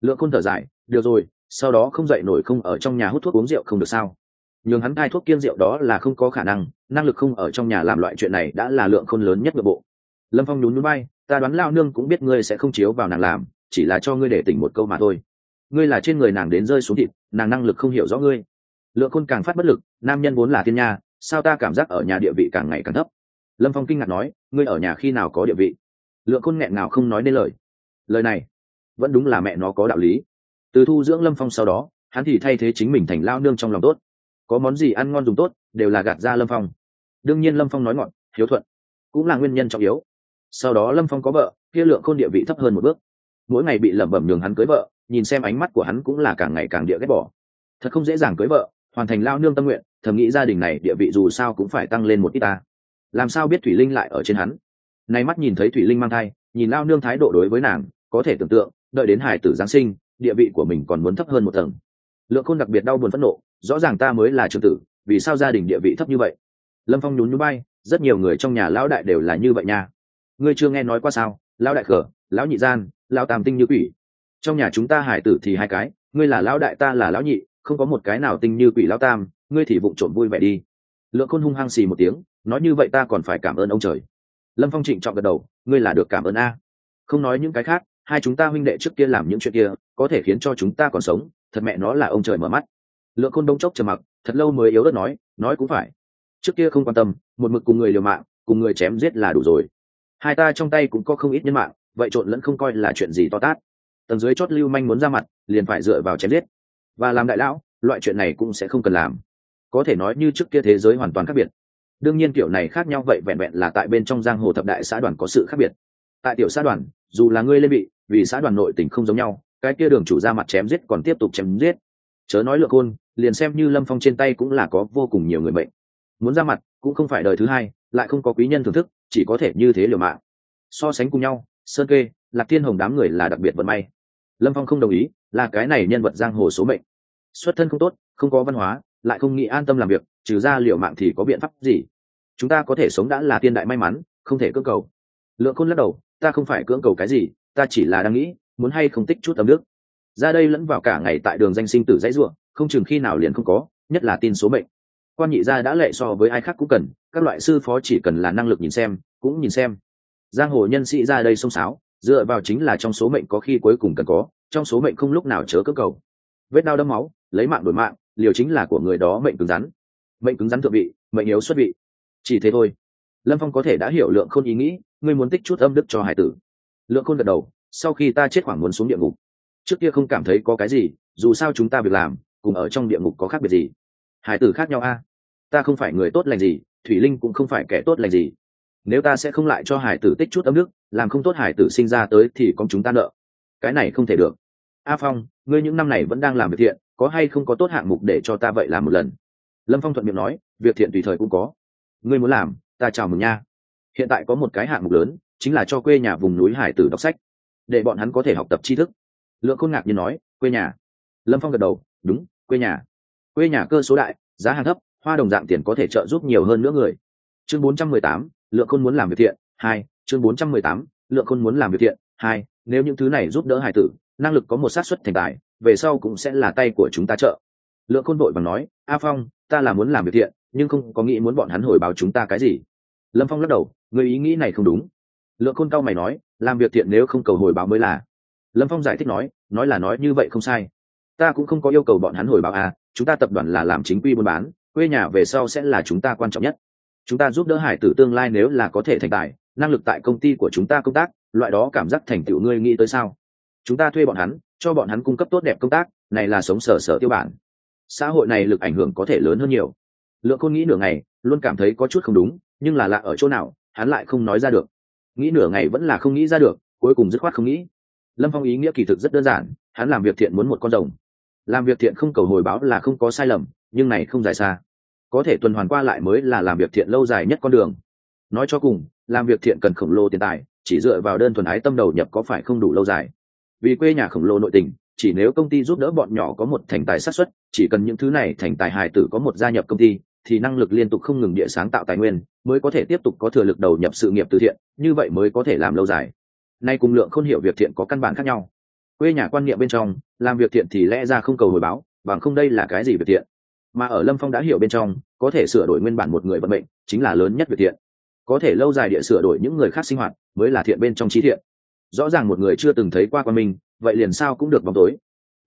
Lượng khôn thở dài, được rồi, sau đó không dậy nổi không ở trong nhà hút thuốc uống rượu không được sao? Nhường hắn thai thuốc kiên rượu đó là không có khả năng năng lực không ở trong nhà làm loại chuyện này đã là lượng khôn lớn nhất nội bộ. Lâm phong nhún núi bay ta đoán lao nương cũng biết ngươi sẽ không chiếu vào nàng làm, chỉ là cho ngươi để tỉnh một câu mà thôi. Ngươi là trên người nàng đến rơi xuống thịt, nàng năng lực không hiểu rõ ngươi. Lượng khôn càng phát bất lực, nam nhân vốn là thiên nha, sao ta cảm giác ở nhà địa vị càng ngày càng thấp? Lâm phong kinh ngạc nói, ngươi ở nhà khi nào có địa vị? Lượng khôn nghẹn nào không nói nên lời. Lời này, vẫn đúng là mẹ nó có đạo lý. Từ thu dưỡng lâm phong sau đó, hắn thì thay thế chính mình thành lao nương trong lòng tốt có món gì ăn ngon dùng tốt, đều là gạt ra lâm phong. Đương nhiên lâm phong nói ngọn, hiếu thuận, cũng là nguyên nhân trọng yếu. Sau đó lâm phong có vợ, kia lượng khôn địa vị thấp hơn một bước. Mỗi ngày bị lẩm bẩm nhường hắn cưới vợ, nhìn xem ánh mắt của hắn cũng là càng ngày càng địa ghét bỏ. Thật không dễ dàng cưới vợ, hoàn thành lao nương tâm nguyện, thầm nghĩ gia đình này địa vị dù sao cũng phải tăng lên một ít ta. Làm sao biết thủy linh lại ở trên hắn? Nay mắt nhìn thấy thủy linh mang thai, nhìn lao nương thái độ đối với nàng, có thể tưởng tượng, đợi đến hải tử giáng sinh, địa vị của mình còn muốn thấp hơn một tầng. Lượng khôn đặc biệt đau buồn phẫn nộ rõ ràng ta mới là trường tử, vì sao gia đình địa vị thấp như vậy? Lâm phong nhún nhún bay rất nhiều người trong nhà lão đại đều là như vậy nha. Ngươi chưa nghe nói qua sao? Lão đại khở, lão nhị gian, lão tam tinh như quỷ. Trong nhà chúng ta hải tử thì hai cái, ngươi là lão đại, ta là lão nhị, không có một cái nào tinh như quỷ lão tam, ngươi thì vụng trộm vui vẻ đi. Lượng khôn hung hăng xì một tiếng, nói như vậy ta còn phải cảm ơn ông trời. Lâm phong trịnh trọng gật đầu, ngươi là được cảm ơn a. Không nói những cái khác, hai chúng ta huynh đệ trước kia làm những chuyện kia, có thể khiến cho chúng ta còn sống, thật mẹ nó là ông trời mở mắt lượng khôn đông chốc trầm mặc, thật lâu mới yếu đất nói nói cũng phải. Trước kia không quan tâm, một mực cùng người liều mạng, cùng người chém giết là đủ rồi. Hai ta trong tay cũng có không ít nhân mạng, vậy trộn lẫn không coi là chuyện gì to tát. Tầng dưới chót lưu manh muốn ra mặt, liền phải dựa vào chém giết. Và làm đại lão, loại chuyện này cũng sẽ không cần làm. Có thể nói như trước kia thế giới hoàn toàn khác biệt. Đương nhiên kiểu này khác nhau vậy vẹn vẹn là tại bên trong giang hồ thập đại xã đoàn có sự khác biệt. Tại tiểu xã đoàn, dù là ngươi lên bị, vì xã đoàn nội tỉnh không giống nhau, cái kia đường chủ ra mặt chém giết còn tiếp tục chém giết. Chớ nói lượng côn liền xem như lâm phong trên tay cũng là có vô cùng nhiều người bệnh muốn ra mặt, cũng không phải đời thứ hai, lại không có quý nhân thưởng thức, chỉ có thể như thế liều mạng. So sánh cùng nhau, sơn kê, lạc thiên hồng đám người là đặc biệt vận may. Lâm phong không đồng ý, là cái này nhân vật giang hồ số mệnh. Xuất thân không tốt, không có văn hóa, lại không nghĩ an tâm làm việc, trừ ra liệu mạng thì có biện pháp gì? Chúng ta có thể sống đã là tiên đại may mắn, không thể cưỡng cầu. Lượng khôn lắc đầu, ta không phải cưỡng cầu cái gì, ta chỉ là đang nghĩ, muốn hay không tích chút tầm nước. Ra đây lẫn vào cả ngày tại đường danh sinh tử dãy ruộng không chừng khi nào liền không có, nhất là tin số mệnh. Quan nhị gia đã lệ so với ai khác cũng cần, các loại sư phó chỉ cần là năng lực nhìn xem, cũng nhìn xem. Giang hồ nhân sĩ ra đây xông xáo, dựa vào chính là trong số mệnh có khi cuối cùng cần có, trong số mệnh không lúc nào chớ cơ cầu. Vết đau đâm máu, lấy mạng đổi mạng, liều chính là của người đó mệnh cứng rắn. Mệnh cứng rắn thượng vị, mệnh yếu xuất vị. Chỉ thế thôi. Lâm phong có thể đã hiểu lượng khôn ý nghĩ, ngươi muốn tích chút âm đức cho hải tử. Lượng khôn gật đầu, sau khi ta chết khoảng muốn xuống địa ngục. Trước kia không cảm thấy có cái gì, dù sao chúng ta việc làm cùng ở trong địa ngục có khác biệt gì? Hải tử khác nhau a. Ta không phải người tốt lành gì, thủy linh cũng không phải kẻ tốt lành gì. Nếu ta sẽ không lại cho hải tử tích chút âm đức làm không tốt hải tử sinh ra tới thì có chúng ta nợ. Cái này không thể được. A phong, ngươi những năm này vẫn đang làm việc thiện, có hay không có tốt hạng mục để cho ta vậy làm một lần? Lâm phong thuận miệng nói, việc thiện tùy thời cũng có. Ngươi muốn làm, ta chào mừng nha. Hiện tại có một cái hạng mục lớn, chính là cho quê nhà vùng núi hải tử đọc sách, để bọn hắn có thể học tập tri thức. Lượng khôn ngạc như nói, quê nhà. Lâm phong gật đầu đúng quê nhà. Quê nhà cơ số đại giá hàng thấp hoa đồng dạng tiền có thể trợ giúp nhiều hơn nữa người. Chương 418, lượng khôn muốn làm việc thiện hai chương 418, lượng khôn muốn làm việc thiện hai nếu những thứ này giúp đỡ hải tử năng lực có một xác suất thành tài về sau cũng sẽ là tay của chúng ta trợ. Lượng khôn đội bằng nói a phong ta là muốn làm việc thiện nhưng không có nghĩ muốn bọn hắn hồi báo chúng ta cái gì. Lâm phong lắc đầu người ý nghĩ này không đúng. Lượng khôn cao mày nói làm việc thiện nếu không cầu hồi báo mới là. Lâm phong giải thích nói nói là nói như vậy không sai ta cũng không có yêu cầu bọn hắn hồi báo à chúng ta tập đoàn là làm chính quy buôn bán, quê nhà về sau sẽ là chúng ta quan trọng nhất. Chúng ta giúp đỡ hải tử tương lai nếu là có thể thành tài, năng lực tại công ty của chúng ta công tác, loại đó cảm giác thành tựu ngươi nghĩ tới sao? Chúng ta thuê bọn hắn, cho bọn hắn cung cấp tốt đẹp công tác, này là sống sở sở tiêu bản. Xã hội này lực ảnh hưởng có thể lớn hơn nhiều. Lượng khôn nghĩ nửa ngày, luôn cảm thấy có chút không đúng, nhưng là lạ ở chỗ nào, hắn lại không nói ra được. Nghĩ nửa ngày vẫn là không nghĩ ra được, cuối cùng dứt khoát không nghĩ. Lâm phong ý nghĩa kỳ thực rất đơn giản, hắn làm việc thiện muốn một con rồng làm việc thiện không cầu hồi báo là không có sai lầm, nhưng này không dài xa. Có thể tuần hoàn qua lại mới là làm việc thiện lâu dài nhất con đường. Nói cho cùng, làm việc thiện cần khổng lồ tiền tài, chỉ dựa vào đơn thuần ái tâm đầu nhập có phải không đủ lâu dài. Vì quê nhà khổng lồ nội tình, chỉ nếu công ty giúp đỡ bọn nhỏ có một thành tài sát xuất chỉ cần những thứ này thành tài hài tử có một gia nhập công ty, thì năng lực liên tục không ngừng địa sáng tạo tài nguyên, mới có thể tiếp tục có thừa lực đầu nhập sự nghiệp từ thiện, như vậy mới có thể làm lâu dài. Nay cùng lượng không hiểu việc thiện có căn bản khác nhau quê nhà quan niệm bên trong, làm việc thiện thì lẽ ra không cầu hồi báo, bằng không đây là cái gì việc thiện? Mà ở lâm phong đã hiểu bên trong, có thể sửa đổi nguyên bản một người vận mệnh, chính là lớn nhất việc thiện. Có thể lâu dài địa sửa đổi những người khác sinh hoạt, mới là thiện bên trong trí thiện. Rõ ràng một người chưa từng thấy qua quan minh, vậy liền sao cũng được bóng tối.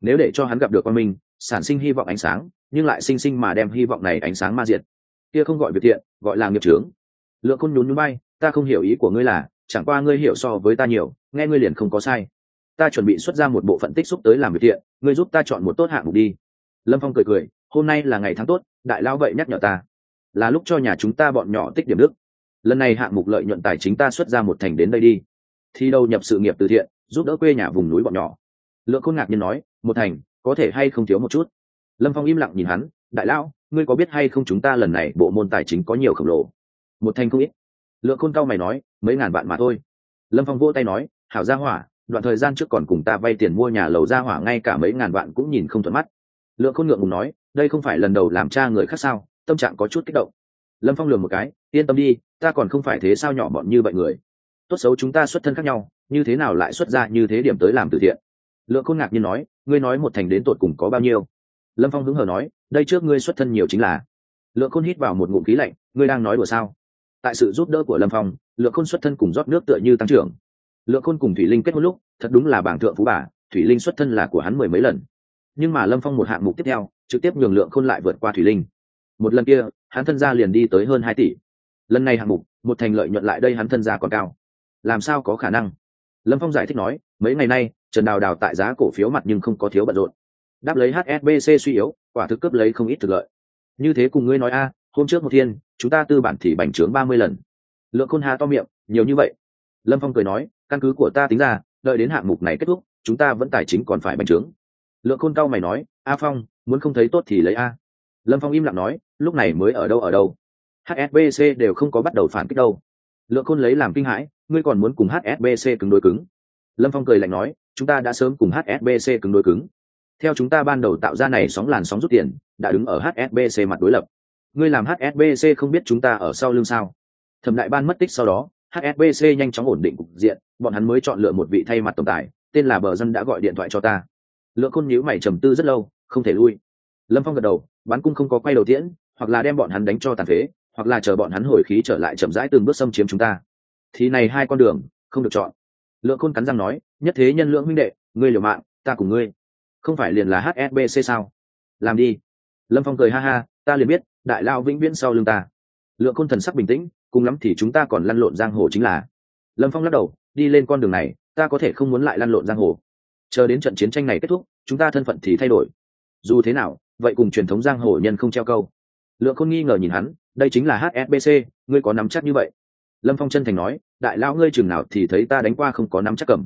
Nếu để cho hắn gặp được quan minh, sản sinh hy vọng ánh sáng, nhưng lại sinh sinh mà đem hy vọng này ánh sáng ma diệt. Kia không gọi việc thiện, gọi là nghiệp trướng lượng khôn nhún nhún bay, ta không hiểu ý của ngươi là, chẳng qua ngươi hiểu so với ta nhiều, nghe ngươi liền không có sai ta chuẩn bị xuất ra một bộ phận tích xúc tới làm việc thiện, ngươi giúp ta chọn một tốt hạng mục đi. Lâm phong cười cười, hôm nay là ngày tháng tốt, đại lao vậy nhắc nhở ta, là lúc cho nhà chúng ta bọn nhỏ tích điểm đức. Lần này hạng mục lợi nhuận tài chính ta xuất ra một thành đến đây đi. Thi đầu nhập sự nghiệp từ thiện, giúp đỡ quê nhà vùng núi bọn nhỏ. Lượng khôn ngạc nhiên nói, một thành, có thể hay không thiếu một chút? Lâm phong im lặng nhìn hắn, đại lão, ngươi có biết hay không chúng ta lần này bộ môn tài chính có nhiều khổng lồ? Một thành không ít. Lượng khôn cao mày nói, mấy ngàn bạn mà thôi. Lâm phong vỗ tay nói, hảo gia hỏa đoạn thời gian trước còn cùng ta vay tiền mua nhà lầu ra hỏa ngay cả mấy ngàn vạn cũng nhìn không thuận mắt. Lượng khôn ngượng ngùng nói, đây không phải lần đầu làm cha người khác sao? Tâm trạng có chút kích động. Lâm phong lường một cái, yên tâm đi, ta còn không phải thế sao nhỏ bọn như vậy người. Tốt xấu chúng ta xuất thân khác nhau, như thế nào lại xuất ra như thế điểm tới làm từ thiện? Lượng khôn ngạc nhiên nói, ngươi nói một thành đến tột cùng có bao nhiêu? Lâm phong hứng hờ nói, đây trước ngươi xuất thân nhiều chính là. Lượng khôn hít vào một ngụm khí lạnh, ngươi đang nói đùa sao? Tại sự giúp đỡ của lâm phong, lượng khôn xuất thân cùng rót nước tựa như tăng trưởng lượng khôn cùng thủy linh kết hôn lúc, thật đúng là bảng thượng phú bà, thủy linh xuất thân là của hắn mười mấy lần. Nhưng mà lâm phong một hạng mục tiếp theo, trực tiếp nhường lượng khôn lại vượt qua thủy linh. Một lần kia, hắn thân gia liền đi tới hơn hai tỷ. Lần này hạng mục, một thành lợi nhuận lại đây hắn thân gia còn cao. Làm sao có khả năng? Lâm phong giải thích nói, mấy ngày nay, trần đào đào tại giá cổ phiếu mặt nhưng không có thiếu bận rộn. Đáp lấy hsbc suy yếu, quả thực cướp lấy không ít thực lợi. Như thế cùng ngươi nói a, hôm trước một thiên, chúng ta tư bản thì bành trướng ba mươi lần. Lượng khôn hà to miệng, nhiều như vậy. Lâm phong cười nói căn cứ của ta tính ra, đợi đến hạng mục này kết thúc, chúng ta vẫn tài chính còn phải bành trướng. Lượng khôn cao mày nói, a phong, muốn không thấy tốt thì lấy a. Lâm phong im lặng nói, lúc này mới ở đâu ở đâu? Hsbc đều không có bắt đầu phản kích đâu. Lượng khôn lấy làm kinh hãi, ngươi còn muốn cùng hsbc cứng đối cứng? Lâm phong cười lạnh nói, chúng ta đã sớm cùng hsbc cứng đối cứng. Theo chúng ta ban đầu tạo ra này sóng làn sóng rút tiền, đã đứng ở hsbc mặt đối lập. Ngươi làm hsbc không biết chúng ta ở sau lưng sao? Thẩm đại ban mất tích sau đó hsbc nhanh chóng ổn định cục diện, bọn hắn mới chọn lựa một vị thay mặt tổng tài, tên là bờ dân đã gọi điện thoại cho ta. Lượng khôn nhíu mày trầm tư rất lâu, không thể lui. Lâm phong gật đầu bắn cung không có quay đầu tiễn, hoặc là đem bọn hắn đánh cho tàn phế, hoặc là chờ bọn hắn hồi khí trở lại chậm rãi từng bước xâm chiếm chúng ta. Thì này hai con đường, không được chọn. Lượng khôn cắn răng nói, nhất thế nhân lượng huynh đệ, ngươi liều mạng, ta cùng ngươi. Không phải liền là hsbc sao? Làm đi. Lâm phong cười ha ha, ta liền biết, đại lao vĩnh viễn sau lưng ta. Lượng khôn thần sắc bình tĩnh cùng lắm thì chúng ta còn lăn lộn giang hồ chính là. Lâm phong lắc đầu, đi lên con đường này, ta có thể không muốn lại lăn lộn giang hồ. Chờ đến trận chiến tranh này kết thúc, chúng ta thân phận thì thay đổi. Dù thế nào, vậy cùng truyền thống giang hồ nhân không treo câu. Lượng khôn nghi ngờ nhìn hắn, đây chính là hsbc ngươi có nắm chắc như vậy? Lâm phong chân thành nói, đại lão ngươi chừng nào thì thấy ta đánh qua không có nắm chắc cầm.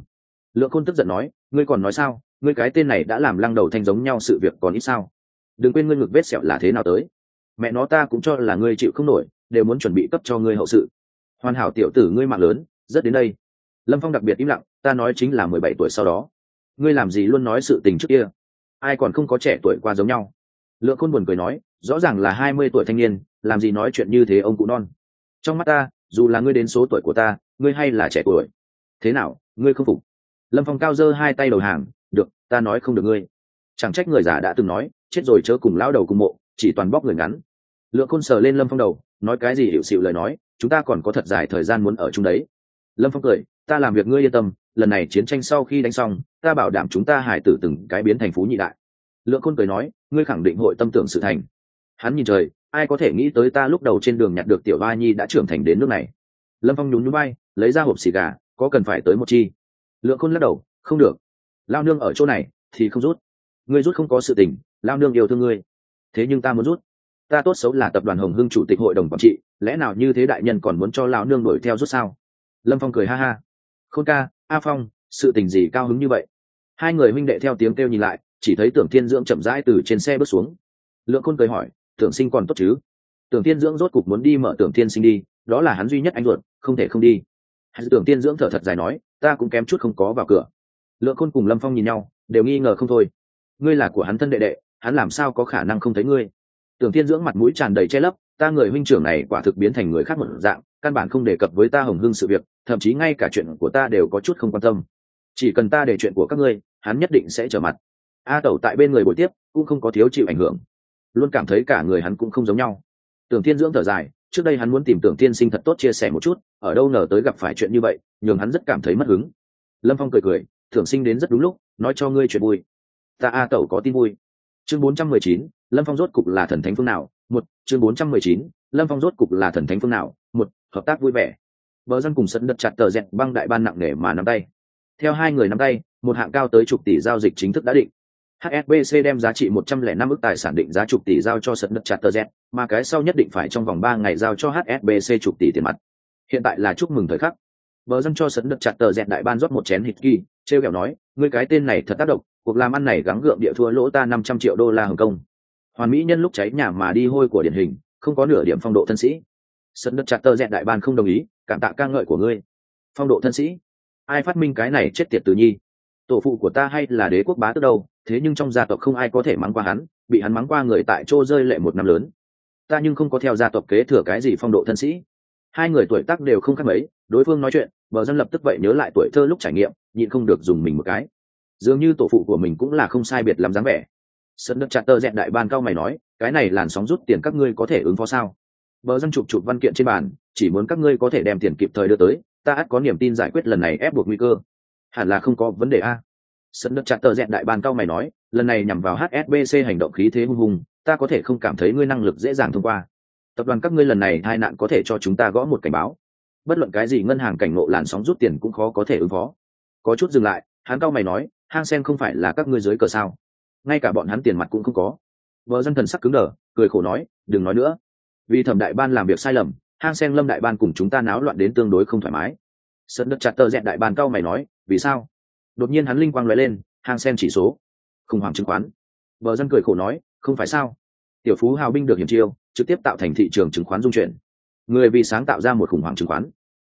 Lượng khôn tức giận nói, ngươi còn nói sao? Ngươi cái tên này đã làm lăng đầu thanh giống nhau sự việc còn ít sao? Đừng quên ngươi ngực vết sẹo là thế nào tới? Mẹ nó ta cũng cho là ngươi chịu không nổi đều muốn chuẩn bị cấp cho ngươi hậu sự. Hoàn hảo tiểu tử ngươi mạng lớn, rất đến đây. Lâm phong đặc biệt im lặng, ta nói chính là mười bảy tuổi sau đó. Ngươi làm gì luôn nói sự tình trước kia? Ai còn không có trẻ tuổi qua giống nhau? Lượng khôn buồn cười nói, rõ ràng là hai mươi tuổi thanh niên, làm gì nói chuyện như thế ông cụ non. Trong mắt ta, dù là ngươi đến số tuổi của ta, ngươi hay là trẻ tuổi. Thế nào, ngươi không phục? Lâm phong cao giơ hai tay đầu hàng, được, ta nói không được ngươi. Chẳng trách người già đã từng nói, chết rồi chớ cùng lão đầu cùng mộ, chỉ toàn bóc người ngắn. Lượng khôn sờ lên lâm phong đầu nói cái gì hiệu xịu lời nói, chúng ta còn có thật dài thời gian muốn ở chung đấy. Lâm phong cười, ta làm việc ngươi yên tâm, lần này chiến tranh sau khi đánh xong, ta bảo đảm chúng ta hải tử từng cái biến thành phú nhị đại. Lượng khôn cười nói, ngươi khẳng định hội tâm tưởng sự thành. Hắn nhìn trời, ai có thể nghĩ tới ta lúc đầu trên đường nhặt được tiểu ba nhi đã trưởng thành đến nước này. Lâm phong nhún nhún bay lấy ra hộp xì gà, có cần phải tới một chi? Lượng khôn lắc đầu, không được. Lao nương ở chỗ này, thì không rút. Ngươi rút không có sự tình, lao nương yêu thương ngươi. Thế nhưng ta muốn rút ta tốt xấu là tập đoàn hồng hưng chủ tịch hội đồng quản trị, lẽ nào như thế đại nhân còn muốn cho lão nương đuổi theo rút sao? Lâm phong cười ha ha. Khôn ca, a phong, sự tình gì cao hứng như vậy? Hai người huynh đệ theo tiếng kêu nhìn lại, chỉ thấy tưởng thiên dưỡng chậm rãi từ trên xe bước xuống. Lượng khôn cười hỏi, tưởng sinh còn tốt chứ? Tưởng thiên dưỡng rốt cục muốn đi mở tưởng thiên sinh đi, đó là hắn duy nhất anh ruột, không thể không đi. Hắn tưởng thiên dưỡng thở thật dài nói, ta cũng kém chút không có vào cửa. Lượng khôn cùng lâm phong nhìn nhau, đều nghi ngờ không thôi. Ngươi là của hắn thân đệ đệ, hắn làm sao có khả năng không thấy ngươi? Tưởng thiên dưỡng mặt mũi tràn đầy che lấp, ta người huynh trưởng này quả thực biến thành người khác một dạng, căn bản không đề cập với ta hồng hưng sự việc, thậm chí ngay cả chuyện của ta đều có chút không quan tâm. Chỉ cần ta để chuyện của các ngươi, hắn nhất định sẽ trở mặt. A tẩu tại bên người buổi tiếp, cũng không có thiếu chịu ảnh hưởng. Luôn cảm thấy cả người hắn cũng không giống nhau. Tưởng thiên dưỡng thở dài, trước đây hắn muốn tìm tưởng thiên sinh thật tốt chia sẻ một chút, ở đâu ngờ tới gặp phải chuyện như vậy, nhường hắn rất cảm thấy mất hứng. Lâm phong cười cười, tưởng sinh đến rất đúng lúc, nói cho ngươi chuyện vui. Ta a tẩu có tin vui. Chương bốn trăm mười chín lâm phong rốt cục là thần thánh phương nào một chương bốn trăm mười chín lâm phong rốt cục là thần thánh phương nào một hợp tác vui vẻ vợ dân cùng sân đất chặt tờ dẹt băng đại ban nặng nề mà nắm tay theo hai người nắm tay một hạng cao tới chục tỷ giao dịch chính thức đã định HSBC đem giá trị một trăm lẻ năm ước tài sản định giá chục tỷ giao cho sân đất chặt tờ dẹt mà cái sau nhất định phải trong vòng ba ngày giao cho HSBC chục tỷ tiền mặt. Hiện tại là chúc mừng thời khắc. Bờ dân cho sân đất chặt tờ dẹt đại ban rót một chén hít kỳ, treo kẹo nói, ngươi cái tên này thật tác động, cuộc làm ăn này gắng gượng địa thua lỗ ta 500 triệu đô la Hồng Kông. Hoàn Mỹ nhân lúc cháy nhà mà đi hôi của điển hình, không có nửa điểm phong độ thân sĩ. Sân đất chặt tơ Z đại ban không đồng ý, cảm tạ ca ngợi của ngươi. Phong độ thân sĩ? Ai phát minh cái này chết tiệt từ nhi? Tổ phụ của ta hay là đế quốc bá tức đâu, thế nhưng trong gia tộc không ai có thể mắng qua hắn bị hắn mắng qua người tại chỗ rơi lệ một năm lớn ta nhưng không có theo gia tộc kế thừa cái gì phong độ thân sĩ hai người tuổi tác đều không khác mấy đối phương nói chuyện bờ dân lập tức vậy nhớ lại tuổi thơ lúc trải nghiệm nhịn không được dùng mình một cái dường như tổ phụ của mình cũng là không sai biệt làm dáng vẻ sân đất chặt tơ dẹn đại ban cao mày nói, cái này làn sóng rút tiền các ngươi có thể ứng phó sao? Bờ dân chụp chụp văn kiện trên bàn, chỉ muốn các ngươi có thể đem tiền kịp thời đưa tới, ta ắt có niềm tin giải quyết lần này ép buộc nguy cơ. Hẳn là không có vấn đề a. Sân đất chặt tờ dẹn đại ban cao mày nói, lần này nhằm vào hsbc hành động khí thế hung hùng, ta có thể không cảm thấy ngươi năng lực dễ dàng thông qua. Tập đoàn các ngươi lần này hai nạn có thể cho chúng ta gõ một cảnh báo. Bất luận cái gì ngân hàng cảnh ngộ làn sóng rút tiền cũng khó có thể ứng phó. Có chút dừng lại, hắn cao mày nói, hang sen không phải là các ngươi dưới cờ sao? Ngay cả bọn hắn tiền mặt cũng không có. Vợ dân thần sắc cứng đờ, cười khổ nói, đừng nói nữa. Vì thẩm đại ban làm việc sai lầm, hang sen lâm đại ban cùng chúng ta náo loạn đến tương đối không thoải mái. Sân đất chặt tờ dẹn đại ban cao mày nói, vì sao? Đột nhiên hắn linh quang lóe lên, hang sen chỉ số. Khủng hoảng chứng khoán. Vợ dân cười khổ nói, không phải sao? Tiểu phú hào binh được hiểm chiêu, trực tiếp tạo thành thị trường chứng khoán dung chuyển. Người vì sáng tạo ra một khủng hoảng chứng khoán.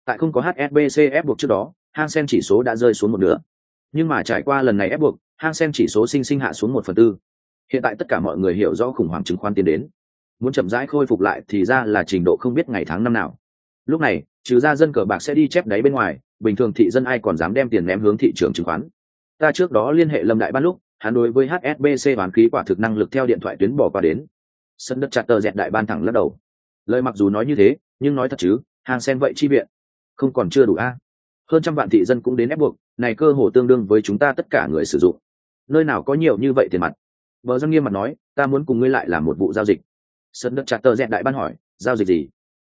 Tại không có hsbc ép buộc trước đó, hang sen chỉ số đã rơi xuống một nửa. Nhưng mà trải qua lần này ép buộc hang sen chỉ số sinh sinh hạ xuống một phần tư. Hiện tại tất cả mọi người hiểu rõ khủng hoảng chứng khoán tiến đến. Muốn chậm rãi khôi phục lại thì ra là trình độ không biết ngày tháng năm nào. Lúc này, trừ ra dân cờ bạc sẽ đi chép đáy bên ngoài, bình thường thị dân ai còn dám đem tiền ném hướng thị trường chứng khoán. Ta trước đó liên hệ lâm đại ban lúc, hắn đối với hsbc bán khí quả thực năng lực theo điện thoại tuyến bỏ qua đến. Sân đất chặt tờ dẹt đại ban thẳng lắc đầu. Lời mặc dù nói như thế, nhưng nói thật chứ hàng sen vậy chi viện? Không còn chưa đủ a. Hơn trăm vạn thị dân cũng đến ép buộc, này cơ hồ tương đương với chúng ta tất cả người sử dụng nơi nào có nhiều như vậy tiền mặt? Vợ dân nghiêm mặt nói, ta muốn cùng ngươi lại làm một vụ giao dịch. Sân đất chặt tờ dẹt đại ban hỏi, giao dịch gì?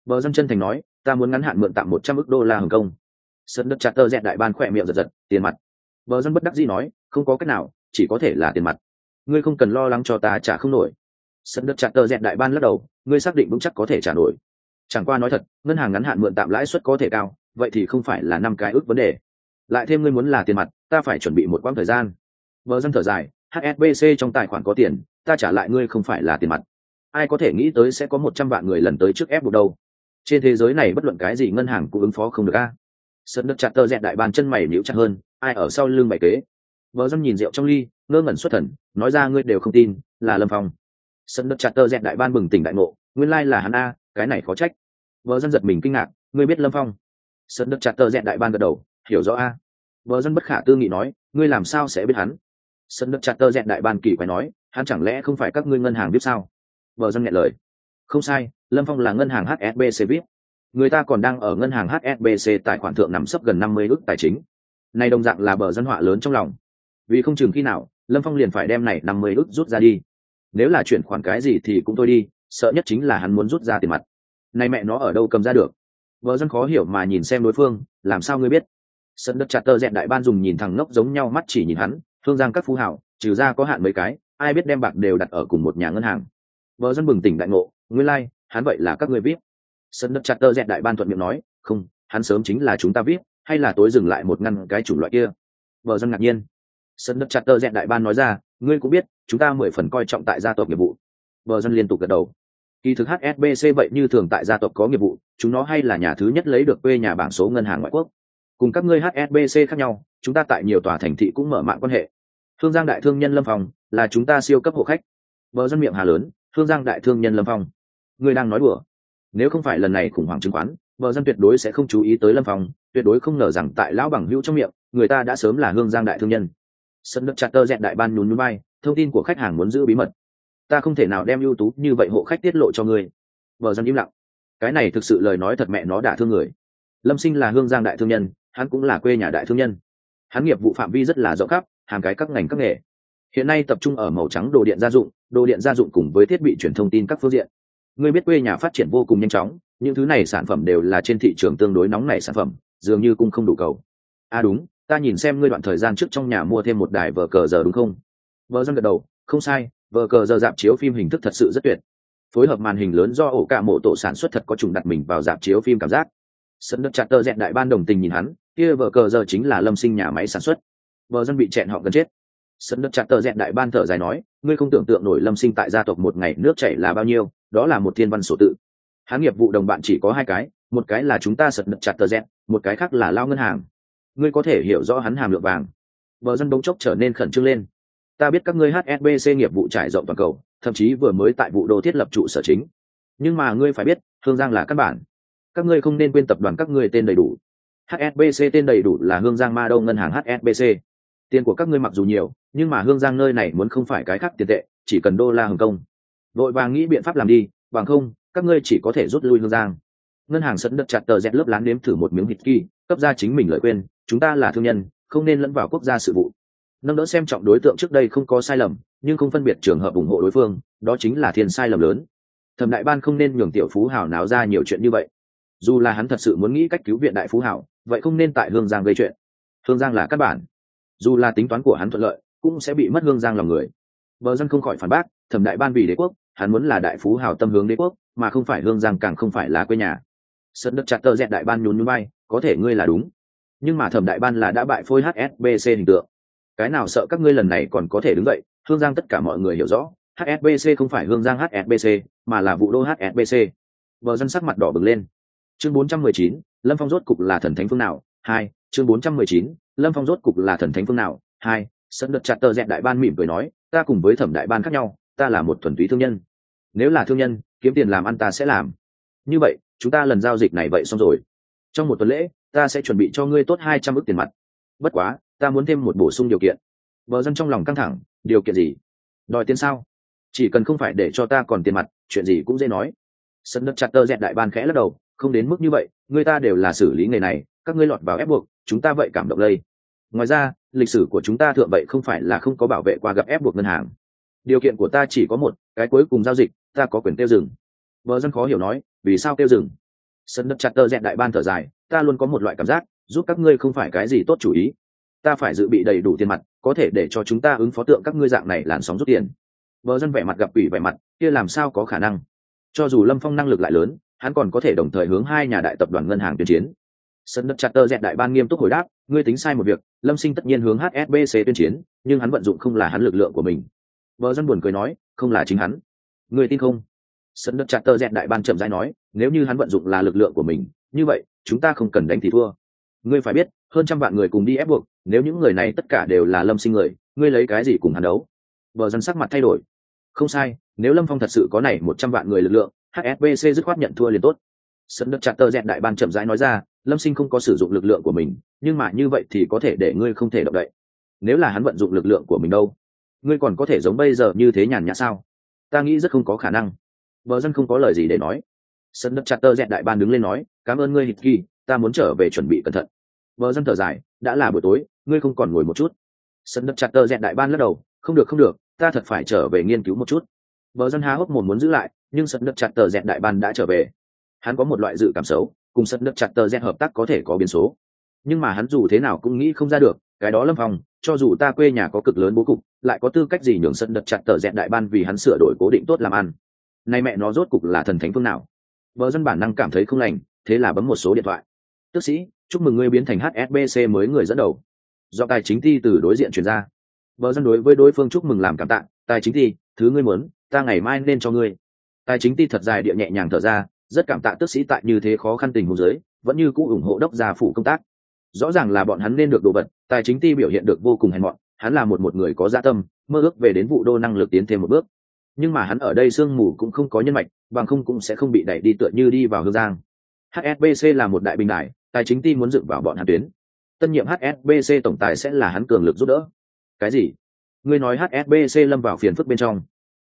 Vợ dân chân thành nói, ta muốn ngắn hạn mượn tạm một trăm ước đô la hồng kông. Sân đất chặt tờ dẹt đại ban khỏe miệng giật giật, tiền mặt? Vợ dân bất đắc dĩ nói, không có cách nào, chỉ có thể là tiền mặt. Ngươi không cần lo lắng cho ta trả không nổi. Sân đất chặt tờ dẹt đại ban lắc đầu, ngươi xác định vững chắc có thể trả nổi. Chẳng qua nói thật, ngân hàng ngắn hạn mượn tạm lãi suất có thể cao, vậy thì không phải là năm cái ước vấn đề. Lại thêm ngươi muốn là tiền mặt, ta phải chuẩn bị một quãng thời gian vợ dân thở dài hsbc trong tài khoản có tiền, ta trả lại ngươi không phải là tiền mặt. Ai có thể nghĩ tới sẽ có một trăm vạn người lần tới trước ép buộc đâu. Trên thế giới này bất luận cái gì ngân hàng cũng ứng phó không được a. Sân đất chặt tơ dẹn đại bàn chân mày níu chặt hơn, ai ở sau lưng mày kế. Vợ dân nhìn rượu trong ly, ngơ ngẩn xuất thần, nói ra ngươi đều không tin, là lâm phong. Sân đất chặt tơ dẹn đại ban bừng tỉnh đại ngộ, nguyên lai là hắn a, cái này khó trách. Vợ dân giật mình kinh ngạc, ngươi biết lâm phong? Sân đất chặt tơ dẹn đại ban gật đầu, hiểu rõ a. Vợ dân bất khả tư nghị nói, ngươi làm sao sẽ biết hắn? Sơn đất chặt tơ dẹn đại ban kỳ quái nói, hắn chẳng lẽ không phải các ngươi ngân hàng biết sao? Vợ dân nghe lời, không sai, lâm phong là ngân hàng hsbc vip người ta còn đang ở ngân hàng hsbc tài khoản thượng nằm sấp gần năm mươi ước tài chính. Này đồng dạng là bờ dân họa lớn trong lòng. Vì không chừng khi nào, lâm phong liền phải đem này năm mươi ước rút ra đi. Nếu là chuyển khoản cái gì thì cũng thôi đi, sợ nhất chính là hắn muốn rút ra tiền mặt. Này mẹ nó ở đâu cầm ra được? Vợ dân khó hiểu mà nhìn xem đối phương, làm sao ngươi biết? Sân đất chặt tơ dẹn đại ban dùng nhìn thằng ngốc giống nhau mắt chỉ nhìn hắn thương giang các phú hảo trừ ra có hạn mấy cái ai biết đem bạc đều đặt ở cùng một nhà ngân hàng. Vợ dân bừng tỉnh đại ngộ nguyên lai、like, hắn vậy là các ngươi viết sân đất chặt tơ dẹn đại ban thuận miệng nói không hắn sớm chính là chúng ta viết hay là tối dừng lại một ngăn cái chủng loại kia? Vợ dân ngạc nhiên. Sân đất chặt tơ dẹn đại ban nói ra ngươi cũng biết chúng ta mười phần coi trọng tại gia tộc nghiệp vụ. Vợ dân liên tục gật đầu. Kỳ thực hsbc vậy như thường tại gia tộc có nghiệp vụ chúng nó hay là nhà thứ nhất lấy được quê nhà bảng số ngân hàng ngoại quốc. Cùng các ngươi hsbc khác nhau chúng ta tại nhiều tòa thành thị cũng mở mạng quan hệ thương giang đại thương nhân lâm phòng là chúng ta siêu cấp hộ khách. Vợ dân miệng hà lớn thương giang đại thương nhân lâm phong. Người đang nói đùa. Nếu không phải lần này khủng hoảng chứng khoán vợ dân tuyệt đối sẽ không chú ý tới lâm phong, tuyệt đối không ngờ rằng tại lão bằng hữu trong miệng, người ta đã sớm là hương giang đại thương nhân. Sân đất chặt tơ dẹn đại ban nhún núi bay, thông tin của khách hàng muốn giữ bí mật. Ta không thể nào đem ưu tú như vậy hộ khách tiết lộ cho ngươi. Vợ dân im lặng. Cái này thực sự lời nói thật mẹ nó đả thương người. Lâm sinh là hương giang đại thương nhân, hắn cũng là quê nhà đại thương nhân. Hắn nghiệp vụ phạm vi rất là rộng khắp hàm cái các ngành các nghề. Hiện nay tập trung ở màu trắng đồ điện gia dụng, đồ điện gia dụng cùng với thiết bị truyền thông tin các phương diện. Ngươi biết quê nhà phát triển vô cùng nhanh chóng, những thứ này sản phẩm đều là trên thị trường tương đối nóng này sản phẩm, dường như cũng không đủ cầu. À đúng, ta nhìn xem ngươi đoạn thời gian trước trong nhà mua thêm một đài vờ cờ giờ đúng không? Vợ dân gật đầu, không sai, vờ cờ giờ dạp chiếu phim hình thức thật sự rất tuyệt. Phối hợp màn hình lớn do ổ cả mộ tổ sản xuất thật có trùng đặt mình vào dạp chiếu phim cảm giác. Sân đất chặt tơ dẹn đại ban đồng tình nhìn hắn, kia vờ cờ giờ chính là lâm sinh nhà máy sản xuất vợ dân bị chẹn họ gần chết. Sân đất chặt tờ dẹn đại ban thở dài nói, ngươi không tưởng tượng nổi lâm sinh tại gia tộc một ngày nước chảy là bao nhiêu, đó là một thiên văn sổ tự. Hán nghiệp vụ đồng bạn chỉ có hai cái, một cái là chúng ta sật đất chặt tờ dẹn, một cái khác là lao ngân hàng. Ngươi có thể hiểu rõ hắn hàm lượng vàng. Vợ dân bỗng chốc trở nên khẩn trương lên. Ta biết các ngươi hsbc nghiệp vụ trải rộng toàn cầu, thậm chí vừa mới tại vụ đô thiết lập trụ sở chính. Nhưng mà ngươi phải biết, hương giang là căn bản. Các ngươi không nên quên tập đoàn các ngươi tên đầy đủ. Hsbc tên đầy đủ là hương giang ma đâu ngân hàng hsbc tiền của các ngươi mặc dù nhiều, nhưng mà hương giang nơi này muốn không phải cái khác tiền tệ, chỉ cần đô la hồng kông. Vội vàng nghĩ biện pháp làm đi, bằng không, các ngươi chỉ có thể rút lui hương giang. Ngân hàng sẵn đập chặt tờ rẽ lớp lán nếm thử một miếng thịt kỳ, cấp ra chính mình lời quên chúng ta là thương nhân, không nên lẫn vào quốc gia sự vụ. Nâng đỡ xem trọng đối tượng trước đây không có sai lầm, nhưng không phân biệt trường hợp ủng hộ đối phương, đó chính là thiên sai lầm lớn. Thẩm đại ban không nên nhường tiểu phú hảo náo ra nhiều chuyện như vậy. Dù là hắn thật sự muốn nghĩ cách cứu viện đại phú hảo, vậy không nên tại hương giang gây chuyện. Hương giang là căn bản dù là tính toán của hắn thuận lợi cũng sẽ bị mất hương giang lòng người. Bờ dân không khỏi phản bác thẩm đại ban vì đế quốc hắn muốn là đại phú hào tâm hướng đế quốc mà không phải hương giang càng không phải là quê nhà. Sân đất chặt tơ dẹn đại ban nhún núi bay có thể ngươi là đúng. Nhưng mà thẩm đại ban là đã bại phôi hsbc hình tượng. Cái nào sợ các ngươi lần này còn có thể đứng dậy hương giang tất cả mọi người hiểu rõ hsbc không phải hương giang hsbc mà là vụ đô hsbc bờ dân sắc mặt đỏ bừng lên. Chương 419, lâm phong rốt cục là thần thánh phương nào? Hai chương 419, lâm phong rốt cục là thần thánh phương nào? Hai sân đợt chặt tờ dẹn đại ban mỉm cười nói ta cùng với thẩm đại ban khác nhau ta là một thuần túy thương nhân. Nếu là thương nhân kiếm tiền làm ăn ta sẽ làm. Như vậy chúng ta lần giao dịch này vậy xong rồi. Trong một tuần lễ ta sẽ chuẩn bị cho ngươi tốt hai trăm ước tiền mặt. Bất quá ta muốn thêm một bổ sung điều kiện. Vợ dân trong lòng căng thẳng điều kiện gì? Đòi tiền sao? Chỉ cần không phải để cho ta còn tiền mặt chuyện gì cũng dễ nói. Sân đất chặt tơ dẹt đại ban khẽ lắc đầu không đến mức như vậy người ta đều là xử lý nghề này các ngươi lọt vào ép buộc, chúng ta vậy cảm động lây. Ngoài ra, lịch sử của chúng ta thượng vậy không phải là không có bảo vệ qua gặp ép buộc ngân hàng. Điều kiện của ta chỉ có một, cái cuối cùng giao dịch, ta có quyền tiêu dừng. Vợ dân khó hiểu nói, vì sao tiêu dừng? Sân đất chặt tơ dẹn đại ban thở dài, ta luôn có một loại cảm giác, giúp các ngươi không phải cái gì tốt chủ ý. Ta phải dự bị đầy đủ tiền mặt, có thể để cho chúng ta ứng phó tượng các ngươi dạng này làn sóng rút tiền. Vợ dân vẻ mặt gặp quỷ vẻ mặt, kia làm sao có khả năng? Cho dù lâm phong năng lực lại lớn, hắn còn có thể đồng thời hướng hai nhà đại tập đoàn ngân hàng tuyên chiến sân đất chặt tơ dẹt đại ban nghiêm túc hồi đáp, ngươi tính sai một việc, lâm sinh tất nhiên hướng hsbc tuyên chiến, nhưng hắn vận dụng không là hắn lực lượng của mình. Vợ dân buồn cười nói, không là chính hắn. Ngươi tin không? Sân đất chặt tơ dẹt đại ban chậm rãi nói, nếu như hắn vận dụng là lực lượng của mình, như vậy, chúng ta không cần đánh thì thua. Ngươi phải biết, hơn trăm vạn người cùng đi ép buộc, nếu những người này tất cả đều là lâm sinh người, ngươi lấy cái gì cùng hắn đấu? Vợ dân sắc mặt thay đổi. Không sai, nếu lâm phong thật sự có này một trăm vạn người lực lượng hsbc dứt khoát nhận thua liền tốt. Sân đất chặt tơ dẹt đại ban chậm rãi nói ra lâm sinh không có sử dụng lực lượng của mình, nhưng mà như vậy thì có thể để ngươi không thể động đậy. Nếu là hắn vận dụng lực lượng của mình đâu, ngươi còn có thể giống bây giờ như thế nhàn nhã sao? Ta nghĩ rất không có khả năng. Vợ dân không có lời gì để nói. Sân đất chặt tơ dẹn đại ban đứng lên nói, cảm ơn ngươi hít kỳ, ta muốn trở về chuẩn bị cẩn thận. Vợ dân thở dài, đã là buổi tối, ngươi không còn ngồi một chút. Sân đất chặt tơ dẹn đại ban lắc đầu, không được không được, ta thật phải trở về nghiên cứu một chút. Vợ dân há hốc mồm muốn giữ lại, nhưng sân đất chặt tơ dẹn đại ban đã trở về. Hắn có một loại dự cảm xấu cùng sân đất chặt tờ dẹn hợp tác có thể có biến số. Nhưng mà hắn dù thế nào cũng nghĩ không ra được, cái đó lâm phong, cho dù ta quê nhà có cực lớn bố cục, lại có tư cách gì nhường sân đất chặt tờ dẹn đại ban vì hắn sửa đổi cố định tốt làm ăn? Nay mẹ nó rốt cục là thần thánh phương nào? Vợ dân bản năng cảm thấy không lành, thế là bấm một số điện thoại. Tức sĩ, chúc mừng ngươi biến thành hsbc mới người dẫn đầu. Do tài chính thi từ đối diện chuyển ra. Vợ dân đối với đối phương chúc mừng làm cảm tạ, tài chính thi, thứ ngươi muốn, ta ngày mai nên cho ngươi. Tài chính ti thật dài địa nhẹ nhàng thở ra rất cảm tạ tức sĩ tại như thế khó khăn tình huống giới vẫn như cũ ủng hộ đốc gia phủ công tác. Rõ ràng là bọn hắn nên được đồ vật, tài chính ti biểu hiện được vô cùng hèn mọn, hắn là một một người có gia dạ tâm, mơ ước về đến vụ đô năng lực tiến thêm một bước. Nhưng mà hắn ở đây sương mù cũng không có nhân mạch, bằng không cũng sẽ không bị đẩy đi tựa như đi vào hương giang. Hsbc là một đại bình đại, tài chính ti muốn dựng vào bọn hắn tuyến. Tân nhiệm hsbc tổng tài sẽ là hắn cường lực giúp đỡ. Cái gì? Ngươi nói hsbc lâm vào phiền phức bên trong.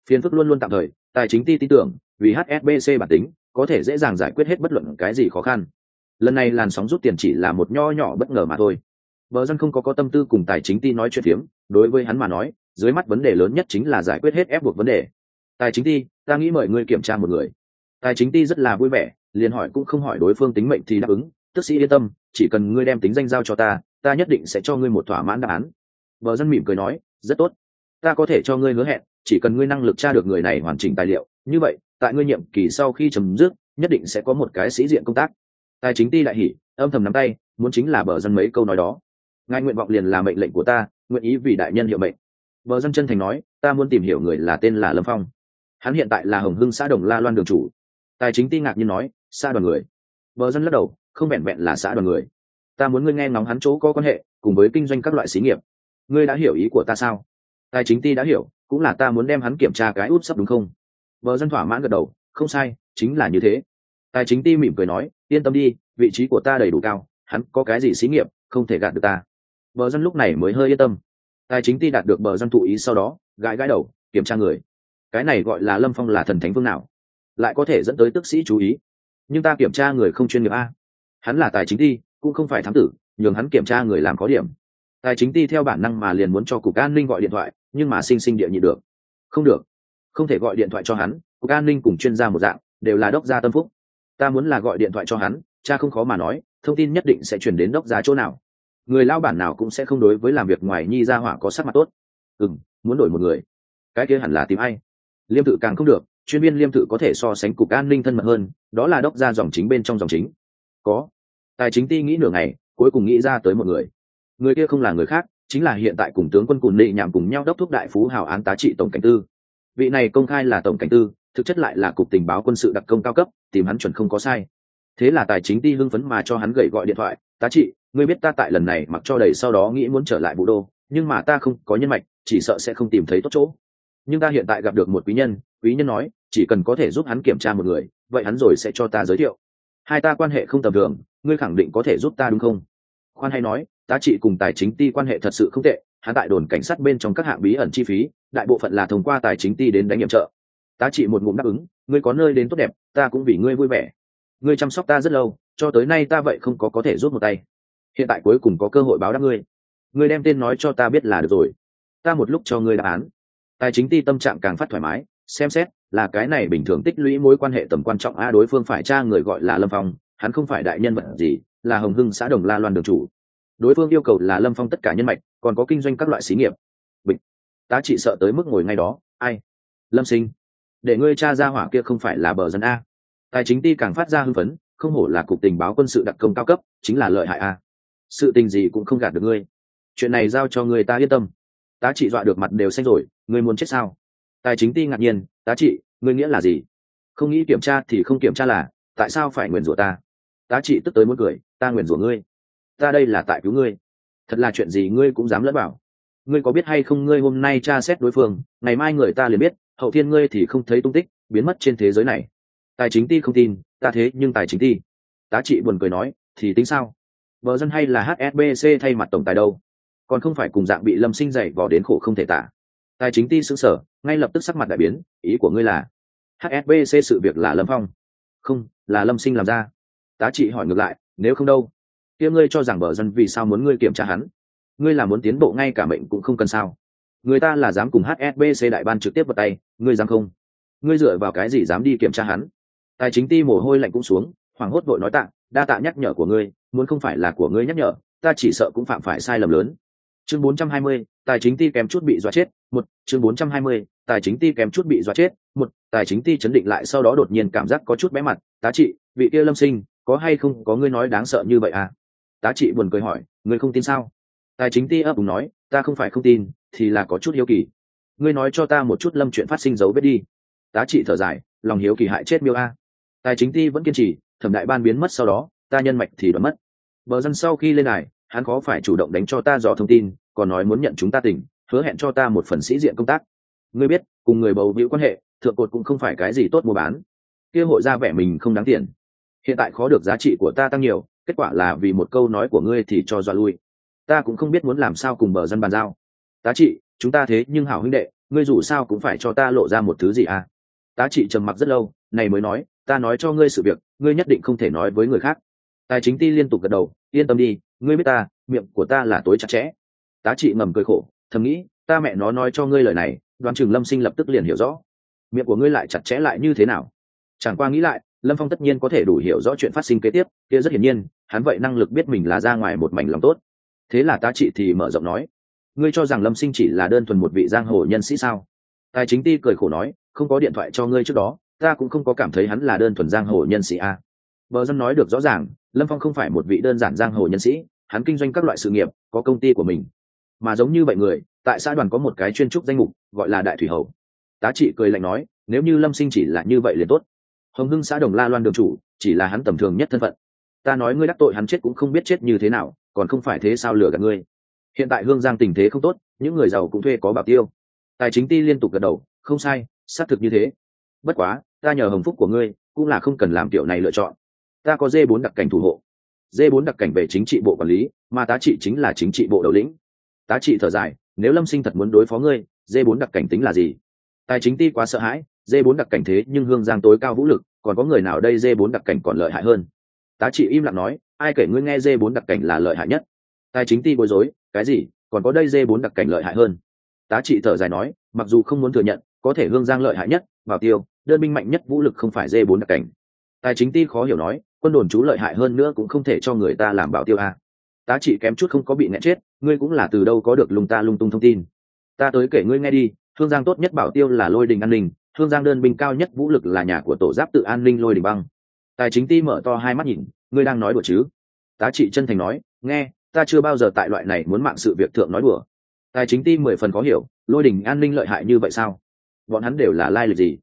Phiền phức luôn luôn tạm thời, tài chính ti tin tưởng, vì hsbc bản tính có thể dễ dàng giải quyết hết bất luận cái gì khó khăn lần này làn sóng rút tiền chỉ là một nho nhỏ bất ngờ mà thôi Bờ dân không có có tâm tư cùng tài chính ti nói chuyện phiếm, đối với hắn mà nói, dưới mắt vấn đề lớn nhất chính là giải quyết hết ép buộc vấn đề. Tài chính ti, ta nghĩ mời ngươi kiểm tra một người. Tài chính ti rất là vui vẻ, liền hỏi cũng không hỏi đối phương tính mệnh thì đáp ứng, tức sĩ yên tâm, chỉ cần ngươi đem tính danh giao cho ta, ta nhất định sẽ cho ngươi một thỏa mãn đáp án. Bờ dân mỉm cười nói, rất tốt, ta có thể cho ngươi hứa hẹn, chỉ cần ngươi năng lực tra được người này hoàn chỉnh tài liệu, như vậy, tại ngươi nhiệm kỳ sau khi chấm dứt, nhất định sẽ có một cái sĩ diện công tác. Tài chính ti đại hỉ, âm thầm nắm tay, muốn chính là bờ dân mấy câu nói đó. Ngài nguyện vọng liền là mệnh lệnh của ta nguyện ý vì đại nhân hiệu mệnh. Bờ dân chân thành nói ta muốn tìm hiểu người là tên là lâm phong. Hắn hiện tại là hồng hưng xã đồng la loan đường chủ. Tài chính ti ngạc nhiên nói xã đoàn người. Bờ dân lắc đầu không vẹn vẹn là xã đoàn người. Ta muốn ngươi nghe ngóng hắn chỗ có quan hệ cùng với kinh doanh các loại xí nghiệp. Ngươi đã hiểu ý của ta sao? Tài chính ti đã hiểu cũng là ta muốn đem hắn kiểm tra cái út sắp đúng không? Vợ dân thỏa mãn gật đầu, không sai, chính là như thế. Tài chính ti mỉm cười nói, yên tâm đi, vị trí của ta đầy đủ cao, hắn có cái gì xí nghiệp, không thể gạt được ta. Bờ dân lúc này mới hơi yên tâm. Tài chính ti đạt được bờ dân thụ ý sau đó, gãi gãi đầu, kiểm tra người. Cái này gọi là lâm phong là thần thánh vương nào? Lại có thể dẫn tới tức sĩ chú ý. Nhưng ta kiểm tra người không chuyên nghiệp a. Hắn là tài chính ti, cũng không phải thám tử, nhường hắn kiểm tra người làm có điểm. Tài chính ti theo bản năng mà liền muốn cho cục an ninh gọi điện thoại, nhưng mà sinh sinh địa nhị được. Không được không thể gọi điện thoại cho hắn, cục an ninh cùng chuyên gia một dạng, đều là đốc gia tâm phúc. Ta muốn là gọi điện thoại cho hắn, cha không khó mà nói, thông tin nhất định sẽ chuyển đến đốc gia chỗ nào. Người lao bản nào cũng sẽ không đối với làm việc ngoài nhi ra hỏa có sắc mặt tốt. Ừ m muốn đổi một người. Cái kia hẳn là tìm ai? Liêm tự càng không được, chuyên viên liêm tự có thể so sánh cục an ninh thân mật hơn, đó là đốc gia dòng chính bên trong dòng chính. Có. Tài chính ti nghĩ nửa ngày, cuối cùng nghĩ ra tới một người. Người kia không là người khác, chính là hiện tại cùng tướng quân cùn nị nhảm cùng nhau đốc thúc đại phú hào án tá trị tổng cảnh tư vị này công khai là tổng cảnh tư, thực chất lại là cục tình báo quân sự đặc công cao cấp, tìm hắn chuẩn không có sai. Thế là tài chính ti hưng phấn mà cho hắn gậy gọi điện thoại, tá trị, ngươi biết ta tại lần này mặc cho đầy sau đó nghĩ muốn trở lại vũ đô, nhưng mà ta không có nhân mạch, chỉ sợ sẽ không tìm thấy tốt chỗ. Nhưng ta hiện tại gặp được một quý nhân quý nhân nói, chỉ cần có thể giúp hắn kiểm tra một người, vậy hắn rồi sẽ cho ta giới thiệu. Hai ta quan hệ không tầm thường, ngươi khẳng định có thể giúp ta đúng không? Khoan hay nói, tá trị cùng tài chính ti quan hệ thật sự không tệ, hắn tại đồn cảnh sát bên trong các hạng bí ẩn chi phí đại bộ phận là thông qua tài chính ti đến đánh nhiệm trợ. Tá trị một ngụm đáp ứng, ngươi có nơi đến tốt đẹp, ta cũng vì ngươi vui vẻ. Ngươi chăm sóc ta rất lâu, cho tới nay ta vậy không có có thể rút một tay. Hiện tại cuối cùng có cơ hội báo đáp ngươi. Ngươi đem tên nói cho ta biết là được rồi. Ta một lúc cho ngươi đáp án. Tài chính ti tâm trạng càng phát thoải mái, xem xét, là cái này bình thường tích lũy mối quan hệ tầm quan trọng a, đối phương phải tra người gọi là lâm phong, hắn không phải đại nhân vật gì, là hồng hưng xã đồng la loan đường chủ. Đối phương yêu cầu là lâm phong tất cả nhân mạch, còn có kinh doanh các loại xí nghiệp tá trị sợ tới mức ngồi ngay đó, ai? Lâm sinh, để ngươi cha ra hỏa kia không phải là bờ dân a. Tài chính ti càng phát ra hưng phấn, không hổ là cục tình báo quân sự đặc công cao cấp, chính là lợi hại a. Sự tình gì cũng không gạt được ngươi. Chuyện này giao cho người ta yên tâm. Tá trị dọa được mặt đều xanh rồi, ngươi muốn chết sao? Tài chính ti ngạc nhiên, tá trị, ngươi nghĩa là gì? Không nghĩ kiểm tra thì không kiểm tra là, tại sao phải nguyền rủa ta? Tá trị tức tới muốn cười, ta nguyền rủa ngươi. Ta đây là tại cứu ngươi. Thật là chuyện gì ngươi cũng dám lẫn bảo ngươi có biết hay không ngươi hôm nay tra xét đối phương, ngày mai người ta liền biết, hậu thiên ngươi thì không thấy tung tích, biến mất trên thế giới này. Tài chính ti không tin, ta thế nhưng tài chính ti. Tá trị buồn cười nói, thì tính sao? Vợ dân hay là hsbc thay mặt tổng tài đâu? Còn không phải cùng dạng bị lâm sinh dày vò đến khổ không thể tả. Tài chính ti xứng sở, ngay lập tức sắc mặt đại biến, ý của ngươi là hsbc sự việc là lâm phong. Không, là lâm sinh làm ra. Tá trị hỏi ngược lại, nếu không đâu? Kia ngươi cho rằng bờ dân vì sao muốn ngươi kiểm tra hắn? Ngươi là muốn tiến bộ ngay cả mệnh cũng không cần sao? Người ta là dám cùng hsbc đại ban trực tiếp vào tay ngươi dám không? Ngươi dựa vào cái gì dám đi kiểm tra hắn? Tài chính ti mồ hôi lạnh cũng xuống hoảng hốt vội nói tạ đa tạ nhắc nhở của ngươi muốn không phải là của ngươi nhắc nhở ta chỉ sợ cũng phạm phải sai lầm lớn. Chương 420, tài chính ti kém chút bị dọa chết một chương 420, tài chính ti kém chút bị dọa chết một tài chính ti chấn định lại sau đó đột nhiên cảm giác có chút bé mặt tá trị vị kia lâm sinh có hay không có ngươi nói đáng sợ như vậy à? Tá trị buồn cười hỏi ngươi không tin sao? Tài chính ti ấp úng nói, ta không phải không tin, thì là có chút hiếu kỳ. Ngươi nói cho ta một chút lâm chuyện phát sinh dấu vết đi. Tá trị thở dài, lòng hiếu kỳ hại chết miêu a. Tài chính ti vẫn kiên trì, thẩm đại ban biến mất sau đó, ta nhân mạch thì đoán mất. Bờ dân sau khi lên này hắn khó phải chủ động đánh cho ta dò thông tin, còn nói muốn nhận chúng ta tỉnh, hứa hẹn cho ta một phần sĩ diện công tác. Ngươi biết, cùng người bầu bĩu quan hệ, thượng cột cũng không phải cái gì tốt mua bán. Kia hội ra vẻ mình không đáng tiền. Hiện tại khó được giá trị của ta tăng nhiều, kết quả là vì một câu nói của ngươi thì cho dọa lui ta cũng không biết muốn làm sao cùng bờ dân bàn giao. Tá trị, chúng ta thế nhưng hảo huynh đệ, ngươi dù sao cũng phải cho ta lộ ra một thứ gì à? Tá trị trầm mặc rất lâu, này mới nói, ta nói cho ngươi sự việc, ngươi nhất định không thể nói với người khác. Tài chính ti liên tục gật đầu, yên tâm đi, ngươi biết ta, miệng của ta là tối chặt chẽ. Tá trị ngầm cười khổ, thầm nghĩ, ta mẹ nó nói cho ngươi lời này đoàn trường lâm sinh lập tức liền hiểu rõ. Miệng của ngươi lại chặt chẽ lại như thế nào? Chẳng qua nghĩ lại, lâm phong tất nhiên có thể đủ hiểu rõ chuyện phát sinh kế tiếp, kia rất hiển nhiên, hắn vậy năng lực biết mình là ra ngoài một mảnh lòng tốt thế là tá trị thì mở rộng nói, ngươi cho rằng lâm sinh chỉ là đơn thuần một vị giang hồ nhân sĩ sao? Tài chính ti cười khổ nói, không có điện thoại cho ngươi trước đó, ta cũng không có cảm thấy hắn là đơn thuần giang hồ nhân sĩ a. Bờ dân nói được rõ ràng, lâm phong không phải một vị đơn giản giang hồ nhân sĩ, hắn kinh doanh các loại sự nghiệp, có công ty của mình. Mà giống như vậy người, tại xã đoàn có một cái chuyên trúc danh mục, gọi là đại thủy hầu. Tá trị cười lạnh nói, nếu như lâm sinh chỉ là như vậy liền tốt. Hồng hưng xã đồng la loan đường chủ, chỉ là hắn tầm thường nhất thân phận. Ta nói ngươi đắc tội hắn chết cũng không biết chết như thế nào còn không phải thế sao lừa gạt ngươi? Hiện tại hương giang tình thế không tốt, những người giàu cũng thuê có bảo tiêu. Tài chính ti liên tục gật đầu, không sai, xác thực như thế. Bất quá, ta nhờ hồng phúc của ngươi, cũng là không cần làm kiểu này lựa chọn. Ta có dê bốn đặc cảnh thủ hộ. Dê bốn đặc cảnh về chính trị bộ quản lý, mà tá trị chính là chính trị bộ đầu lĩnh. Tá trị thở dài, nếu lâm sinh thật muốn đối phó ngươi, dê bốn đặc cảnh tính là gì? Tài chính ti quá sợ hãi, dê bốn đặc cảnh thế nhưng hương giang tối cao vũ lực, còn có người nào đây dê bốn đặc cảnh còn lợi hại hơn? Tá trị im lặng nói ai kể ngươi nghe dê bốn đặc cảnh là lợi hại nhất? Tài chính ti bối rối, cái gì? Còn có đây dê bốn đặc cảnh lợi hại hơn. Tá trị thở dài nói, mặc dù không muốn thừa nhận, có thể hương giang lợi hại nhất, bảo tiêu, đơn binh mạnh nhất vũ lực không phải dê bốn đặc cảnh. Tài chính ti khó hiểu nói, quân đồn chú lợi hại hơn nữa cũng không thể cho người ta làm bảo tiêu a à. tá trị kém chút không có bị nẹ chết, ngươi cũng là từ đâu có được lung ta lung tung thông tin. Ta tới kể ngươi nghe đi, hương giang tốt nhất bảo tiêu là lôi đình an ninh, hương giang đơn binh cao nhất vũ lực là nhà của tổ giáp tự an ninh lôi đình băng. Tài chính ti mở to hai mắt nhìn ngươi đang nói đùa chứ? Tá trị chân thành nói, nghe, ta chưa bao giờ tại loại này muốn mạng sự việc thượng nói đùa. Tài chính ti mười phần có hiểu, lôi đình an ninh lợi hại như vậy sao? Bọn hắn đều là lai lịch gì?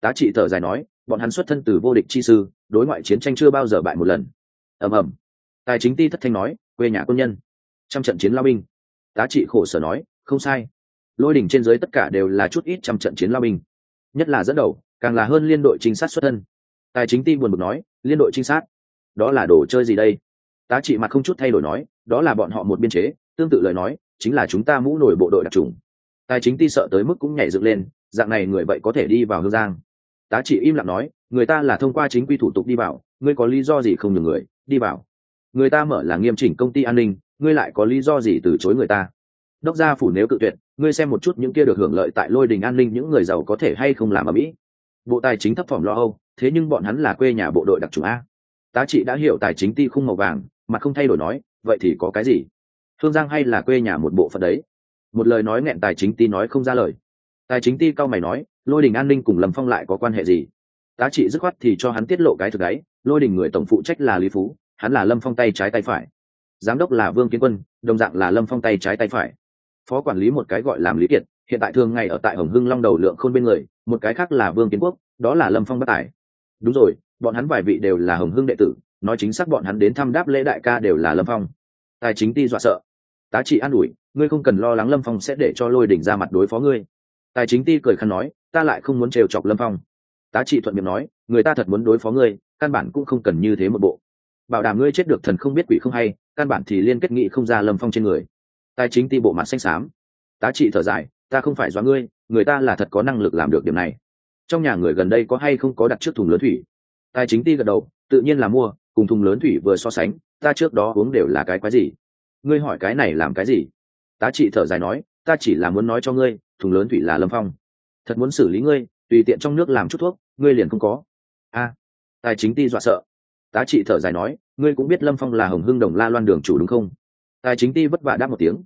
Tá trị thở dài nói, bọn hắn xuất thân từ vô địch chi sư, đối ngoại chiến tranh chưa bao giờ bại một lần. Ầm ầm. Tài chính ti thất thanh nói, quê nhà quân nhân. Trăm trận chiến lao binh. Tá trị khổ sở nói, không sai. Lôi đỉnh trên dưới tất cả đều là chút ít trăm trận chiến lao binh. Nhất là dẫn đầu, càng là hơn liên đội trinh sát xuất thân. Tài chính ti buồn bực nói, liên đội trinh sát đó là đồ chơi gì đây? Tá trị mặt không chút thay đổi nói, đó là bọn họ một biên chế, tương tự lời nói, chính là chúng ta mũ nổi bộ đội đặc trùng. Tài chính ti sợ tới mức cũng nhảy dựng lên, dạng này người vậy có thể đi vào hương giang. Tá trị im lặng nói, người ta là thông qua chính quy thủ tục đi vào, ngươi có lý do gì không nhường người, đi vào. Người ta mở là nghiêm chỉnh công ty an ninh, ngươi lại có lý do gì từ chối người ta. Đốc gia phủ nếu cự tuyệt, ngươi xem một chút những kia được hưởng lợi tại lôi đình an ninh những người giàu có thể hay không làm ở mỹ. Bộ tài chính thấp phẩm lo âu, thế nhưng bọn hắn là quê nhà bộ đội đặc trùng a tá trị đã hiểu tài chính ti khung màu vàng, mà không thay đổi nói, vậy thì có cái gì? Thương giang hay là quê nhà một bộ phận đấy? Một lời nói nghẹn tài chính ti nói không ra lời. Tài chính ti cao mày nói, lôi đình an ninh cùng lâm phong lại có quan hệ gì? Tá trị dứt khoát thì cho hắn tiết lộ cái thực đấy, lôi đình người tổng phụ trách là lý phú, hắn là lâm phong tay trái tay phải. Giám đốc là vương kiến quân, đồng dạng là lâm phong tay trái tay phải. Phó quản lý một cái gọi làm lý kiệt, hiện tại thường ngày ở tại hồng hưng long đầu lượng khôn bên người, một cái khác là vương kiến quốc, đó là lâm phong bất tài. Đúng rồi bọn hắn vài vị đều là hồng hưng đệ tử, nói chính xác bọn hắn đến thăm đáp lễ đại ca đều là lâm phong. Tài chính ti dọa sợ. Tá trị an ủi, ngươi không cần lo lắng lâm phong sẽ để cho lôi đỉnh ra mặt đối phó ngươi. Tài chính ti cười khăn nói, ta lại không muốn trêu chọc lâm phong. Tá trị thuận miệng nói, người ta thật muốn đối phó ngươi, căn bản cũng không cần như thế một bộ. Bảo đảm ngươi chết được thần không biết quỷ không hay, căn bản thì liên kết nghị không ra lâm phong trên người. Tài chính ti bộ mặt xanh xám. Tá trị thở dài, ta không phải do ngươi, người ta là thật có năng lực làm được điểm này. Trong nhà người gần đây có hay không có đặt trước thùng lớn thủy? Tài chính ti gật đầu, tự nhiên là mua, cùng thùng lớn thủy vừa so sánh, ta trước đó uống đều là cái quái gì? Ngươi hỏi cái này làm cái gì? Tá trị thở dài nói, ta chỉ là muốn nói cho ngươi, thùng lớn thủy là lâm phong. Thật muốn xử lý ngươi, tùy tiện trong nước làm chút thuốc, ngươi liền không có. A, tài chính ti dọa sợ. Tá trị thở dài nói, ngươi cũng biết lâm phong là hồng hưng đồng la loan đường chủ đúng không? Tài chính ti vất vả đáp một tiếng.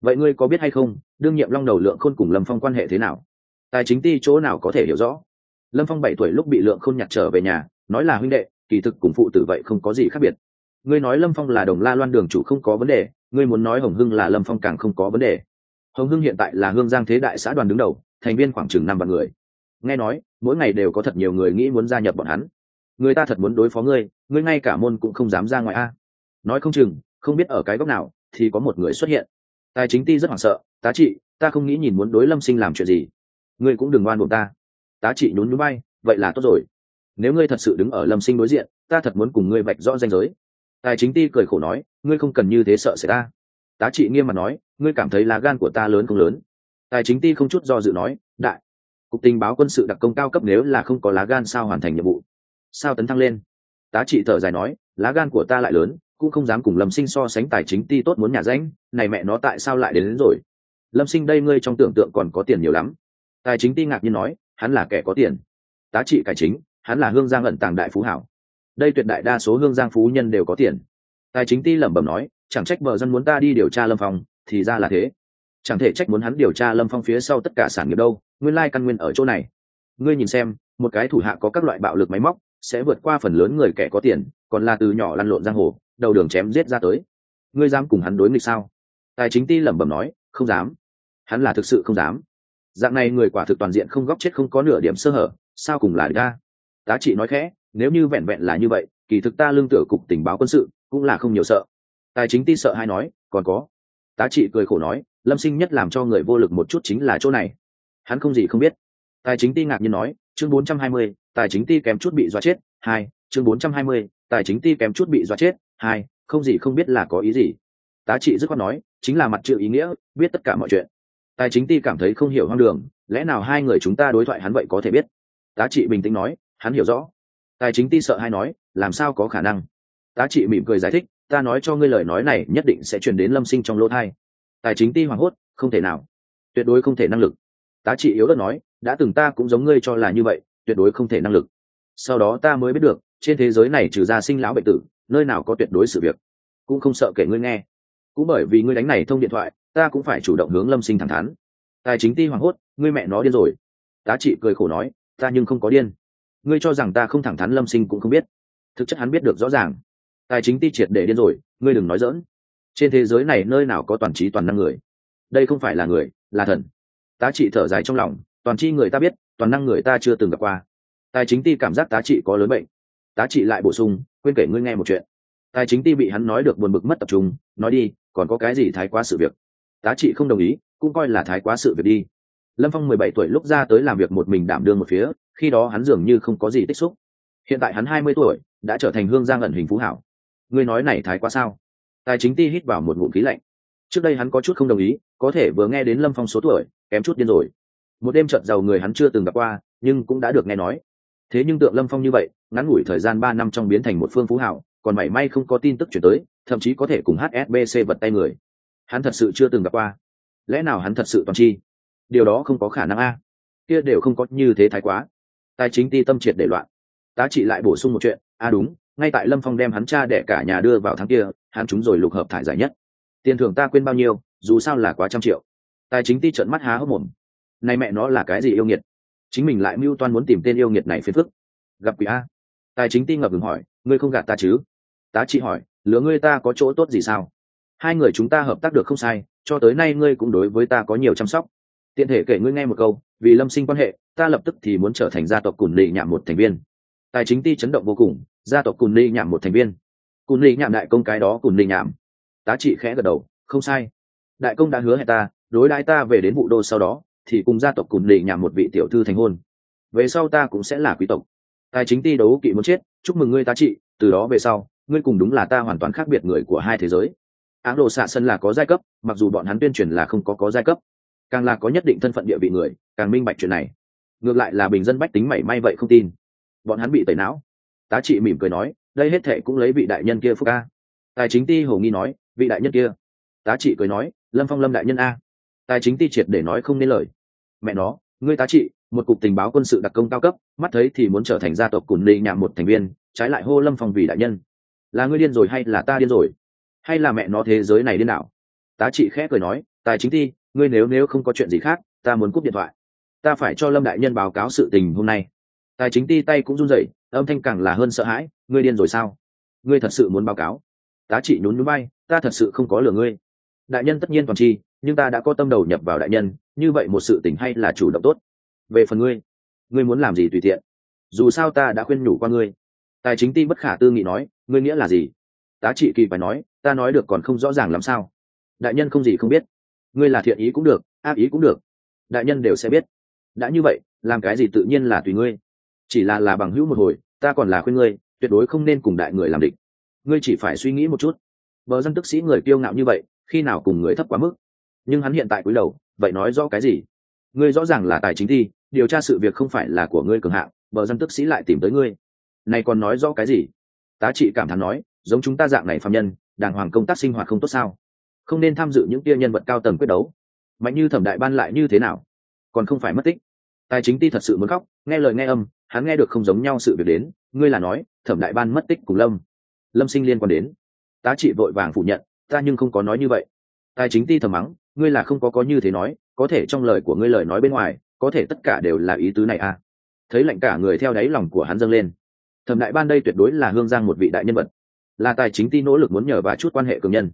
Vậy ngươi có biết hay không, đương nhiệm long đầu lượng khôn cùng lâm phong quan hệ thế nào? Tài chính ti chỗ nào có thể hiểu rõ? Lâm phong bảy tuổi lúc bị lượng khôn nhặt trở về nhà nói là huynh đệ, kỳ thực cùng phụ tử vậy không có gì khác biệt. Ngươi nói lâm phong là đồng la loan đường chủ không có vấn đề, ngươi muốn nói hồng hưng là lâm phong càng không có vấn đề. Hồng hưng hiện tại là hương giang thế đại xã đoàn đứng đầu, thành viên khoảng chừng năm vạn người. Nghe nói, mỗi ngày đều có thật nhiều người nghĩ muốn gia nhập bọn hắn. Người ta thật muốn đối phó ngươi ngươi ngay cả môn cũng không dám ra ngoài a. Nói không chừng, không biết ở cái góc nào, thì có một người xuất hiện. Tài chính ti rất hoảng sợ, tá trị, ta không nghĩ nhìn muốn đối lâm sinh làm chuyện gì. Ngươi cũng đừng oan buộc ta. Tá trị nhún nhún bay vậy là tốt rồi nếu ngươi thật sự đứng ở lâm sinh đối diện ta thật muốn cùng ngươi vạch rõ danh giới. Tài chính ti cười khổ nói ngươi không cần như thế sợ sẽ ta. Tá trị nghiêm mặt nói ngươi cảm thấy lá gan của ta lớn không lớn? Tài chính ti không chút do dự nói đại. Cục tình báo quân sự đặc công cao cấp nếu là không có lá gan sao hoàn thành nhiệm vụ? Sao tấn thăng lên? Tá trị thở dài nói lá gan của ta lại lớn cũng không dám cùng lâm sinh so sánh tài chính ti tốt muốn nhà ránh này mẹ nó tại sao lại đến, đến rồi? Lâm sinh đây ngươi trong tưởng tượng còn có tiền nhiều lắm. Tài chính ti ngạc nhiên nói hắn là kẻ có tiền. Tá trị cải chính hắn là hương giang ẩn tàng đại phú hảo. Đây tuyệt đại đa số hương giang phú nhân đều có tiền. Tài chính ti lẩm bẩm nói, chẳng trách vợ dân muốn ta đi điều tra lâm phong, thì ra là thế. Chẳng thể trách muốn hắn điều tra lâm phong phía sau tất cả sản nghiệp đâu, nguyên lai căn nguyên ở chỗ này. Ngươi nhìn xem, một cái thủ hạ có các loại bạo lực máy móc, sẽ vượt qua phần lớn người kẻ có tiền, còn là từ nhỏ lăn lộn giang hồ, đầu đường chém giết ra tới. Ngươi dám cùng hắn đối nghịch sao? Tài chính ti lẩm bẩm nói, không dám. Hắn là thực sự không dám. Dạng này người quả thực toàn diện không góc chết không có nửa điểm sơ hở, sao cùng là ga tá trị nói khẽ nếu như vẹn vẹn là như vậy kỳ thực ta lương tựa cục tình báo quân sự cũng là không nhiều sợ. Tài chính ti sợ hay nói còn có. Tá trị cười khổ nói lâm sinh nhất làm cho người vô lực một chút chính là chỗ này. Hắn không gì không biết. Tài chính ti ngạc nhiên nói chương 420, tài chính ti kém chút bị dọa chết hai chương 420, tài chính ti kém chút bị dọa chết hai không gì không biết là có ý gì. Tá trị dứt khoát nói chính là mặt chữ ý nghĩa biết tất cả mọi chuyện. Tài chính ti cảm thấy không hiểu hoang đường lẽ nào hai người chúng ta đối thoại hắn vậy có thể biết? Tá trị bình tĩnh nói hắn hiểu rõ. Tài chính ti sợ hay nói, làm sao có khả năng? Tá trị mỉm cười giải thích, ta nói cho ngươi lời nói này nhất định sẽ truyền đến lâm sinh trong lỗ thai. Tài chính ti hoảng hốt, không thể nào. Tuyệt đối không thể năng lực. Tá trị yếu đất nói, đã từng ta cũng giống ngươi cho là như vậy, tuyệt đối không thể năng lực. Sau đó ta mới biết được, trên thế giới này trừ ra sinh lão bệnh tử, nơi nào có tuyệt đối sự việc. Cũng không sợ kể ngươi nghe. Cũng bởi vì ngươi đánh này thông điện thoại, ta cũng phải chủ động hướng lâm sinh thẳng thắn. Tài chính ti hoảng hốt, ngươi mẹ nó điên rồi. Tá trị cười khổ nói, ta nhưng không có điên ngươi cho rằng ta không thẳng thắn lâm sinh cũng không biết. Thực chất hắn biết được rõ ràng. Tài chính ti triệt để điên rồi, ngươi đừng nói dỡn trên thế giới này nơi nào có toàn trí toàn năng người? Đây không phải là người, là thần. Tá trị thở dài trong lòng, toàn chi người ta biết, toàn năng người ta chưa từng gặp qua. Tài chính ti cảm giác tá trị có lớn bệnh. Tá trị lại bổ sung, quên kể ngươi nghe một chuyện. Tài chính ti bị hắn nói được buồn bực mất tập trung, nói đi, còn có cái gì thái quá sự việc? Tá trị không đồng ý, cũng coi là thái quá sự việc đi lâm phong mười bảy tuổi lúc ra tới làm việc một mình đảm đương một phía, khi đó hắn dường như không có gì tích xúc. Hiện tại hắn hai mươi tuổi, đã trở thành hương giang ẩn hình phú hảo. Ngươi nói này thái quá sao? Tài chính ti hít vào một ngụm khí lạnh. Trước đây hắn có chút không đồng ý, có thể vừa nghe đến lâm phong số tuổi, kém chút điên rồi. Một đêm trợt giàu người hắn chưa từng gặp qua, nhưng cũng đã được nghe nói. Thế nhưng tượng lâm phong như vậy, ngắn ngủi thời gian ba năm trong biến thành một phương phú hảo, còn mảy may không có tin tức chuyển tới, thậm chí có thể cùng hsbc vật tay người. Hắn thật sự chưa từng gặp qua. Lẽ nào hắn thật sự toàn chi điều đó không có khả năng a. Kia đều không có như thế thái quá. Tài chính ti tâm triệt để loạn. Tá trị lại bổ sung một chuyện, a đúng, ngay tại lâm phong đem hắn cha đẻ cả nhà đưa vào tháng kia, hắn chúng rồi lục hợp thải giải nhất. Tiền thưởng ta quên bao nhiêu, dù sao là quá trăm triệu. Tài chính ti trận mắt há hốc mồm. Này mẹ nó là cái gì yêu nghiệt? Chính mình lại mưu toan muốn tìm tên yêu nghiệt này phiền phức. Gặp quỷ a. Tài chính ti ngập ngừng hỏi, ngươi không gạt ta chứ? Tá trị hỏi lứa ngươi ta có chỗ tốt gì sao? Hai người chúng ta hợp tác được không sai, cho tới nay ngươi cũng đối với ta có nhiều chăm sóc tiện thể kể ngươi nghe một câu, vì lâm sinh quan hệ, ta lập tức thì muốn trở thành gia tộc cùn lì nhạm một thành viên. Tài chính ti chấn động vô cùng, gia tộc cùn lì nhạm một thành viên. Cùn lì nhạm đại công cái đó cùn lì nhạm. Tá trị khẽ gật đầu, không sai. Đại công đã hứa hẹn ta, đối đãi ta về đến vụ đô sau đó, thì cùng gia tộc cùn lì nhạm một vị tiểu thư thành hôn. Về sau ta cũng sẽ là quý tộc. Tài chính ti đấu kỵ muốn chết, chúc mừng ngươi tá trị, từ đó về sau, ngươi cùng đúng là ta hoàn toàn khác biệt người của hai thế giới. Áng đồ xạ sân là có giai cấp, mặc dù bọn hắn tuyên truyền là không có có giai cấp càng là có nhất định thân phận địa vị người, càng minh bạch chuyện này. Ngược lại là bình dân bách tính mảy may vậy không tin. Bọn hắn bị tẩy não. Tá trị mỉm cười nói, đây hết thệ cũng lấy vị đại nhân kia phúc ca tài chính ti hồ nghi nói, vị đại nhân kia. Tá trị cười nói, lâm phong lâm đại nhân a. Tài chính ti triệt để nói không nên lời. Mẹ nó, ngươi tá trị, một cục tình báo quân sự đặc công cao cấp, mắt thấy thì muốn trở thành gia tộc cùn lì nhạm một thành viên, trái lại hô lâm phong vì đại nhân. Là ngươi điên rồi hay là ta điên rồi? Hay là mẹ nó thế giới này điên đảo? tá trị khẽ cười nói, tài chính ti ngươi nếu nếu không có chuyện gì khác, ta muốn cúp điện thoại. Ta phải cho lâm đại nhân báo cáo sự tình hôm nay. Tài chính ti tay cũng run rẩy, âm thanh càng là hơn sợ hãi, ngươi điên rồi sao? Ngươi thật sự muốn báo cáo? Tá trị nhún nhún bay ta thật sự không có lừa ngươi. Đại nhân tất nhiên toàn chi, nhưng ta đã có tâm đầu nhập vào đại nhân, như vậy một sự tình hay là chủ động tốt. Về phần ngươi ngươi muốn làm gì tùy tiện? Dù sao ta đã khuyên nhủ qua ngươi. Tài chính ti bất khả tư nghị nói, ngươi nghĩa là gì? Tá trị kỳ phải nói, ta nói được còn không rõ ràng làm sao. Đại nhân không gì không biết ngươi là thiện ý cũng được, ác ý cũng được. Đại nhân đều sẽ biết. Đã như vậy, làm cái gì tự nhiên là tùy ngươi. Chỉ là là bằng hữu một hồi, ta còn là khuyên ngươi, tuyệt đối không nên cùng đại người làm địch. Ngươi chỉ phải suy nghĩ một chút. Bờ dân tức sĩ người kiêu ngạo như vậy, khi nào cùng người thấp quá mức? Nhưng hắn hiện tại cúi đầu, vậy nói rõ cái gì? Ngươi rõ ràng là tài chính thi, điều tra sự việc không phải là của ngươi cường hạng, bờ dân tức sĩ lại tìm tới ngươi. Này còn nói rõ cái gì? Tá trị cảm thán nói, giống chúng ta dạng này phạm nhân, đàng hoàng công tác sinh hoạt không tốt sao? Không nên tham dự những tia nhân vật cao tầng quyết đấu. Mạnh như thẩm đại ban lại như thế nào? Còn không phải mất tích. Tài chính ti thật sự muốn khóc, nghe lời nghe âm, hắn nghe được không giống nhau sự việc đến, ngươi là nói, thẩm đại ban mất tích cùng lâm. Lâm sinh liên quan đến. Tá trị vội vàng phủ nhận, ta nhưng không có nói như vậy. Tài chính ti thầm mắng, ngươi là không có có như thế nói, có thể trong lời của ngươi lời nói bên ngoài, có thể tất cả đều là ý tứ này à? Thấy lạnh cả người theo đáy lòng của hắn dâng lên. Thẩm đại ban đây tuyệt đối là hương giang một vị đại nhân vật. Là tài chính ti nỗ lực muốn nhờ và chút quan hệ cường nhân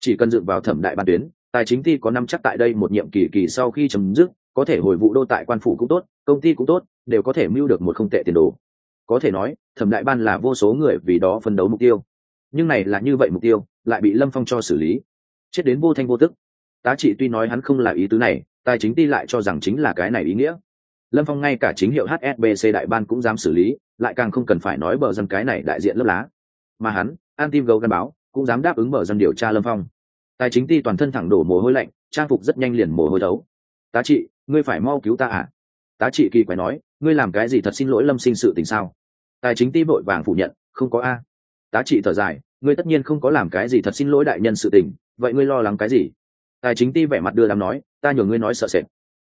chỉ cần dựng vào thẩm đại ban tuyến, tài chính ty có năm chắc tại đây một nhiệm kỳ kỳ sau khi chấm dứt, có thể hồi vụ đô tại quan phủ cũng tốt, công ty cũng tốt, đều có thể mưu được một không tệ tiền đồ. Có thể nói, thẩm đại ban là vô số người vì đó phân đấu mục tiêu. Nhưng này là như vậy mục tiêu, lại bị lâm phong cho xử lý. Chết đến vô thanh vô tức. Tá trị tuy nói hắn không là ý tứ này, tài chính ty lại cho rằng chính là cái này ý nghĩa. Lâm phong ngay cả chính hiệu hsbc đại ban cũng dám xử lý, lại càng không cần phải nói bờ dân cái này đại diện lớp lá. Mà hắn an tim gấu gắn báo cũng dám đáp ứng mở dân điều tra lâm phong. Tài chính ti toàn thân thẳng đổ mồ hôi lạnh, trang phục rất nhanh liền mồ hôi đấu tá trị, ngươi phải mau cứu ta à? Tá trị kỳ quái nói, ngươi làm cái gì thật xin lỗi lâm sinh sự tình sao? Tài chính ti vội vàng phủ nhận, không có a. Tá trị thở dài, ngươi tất nhiên không có làm cái gì thật xin lỗi đại nhân sự tình, vậy ngươi lo lắng cái gì? Tài chính ti vẻ mặt đưa đám nói, ta nhờ ngươi nói sợ sệt.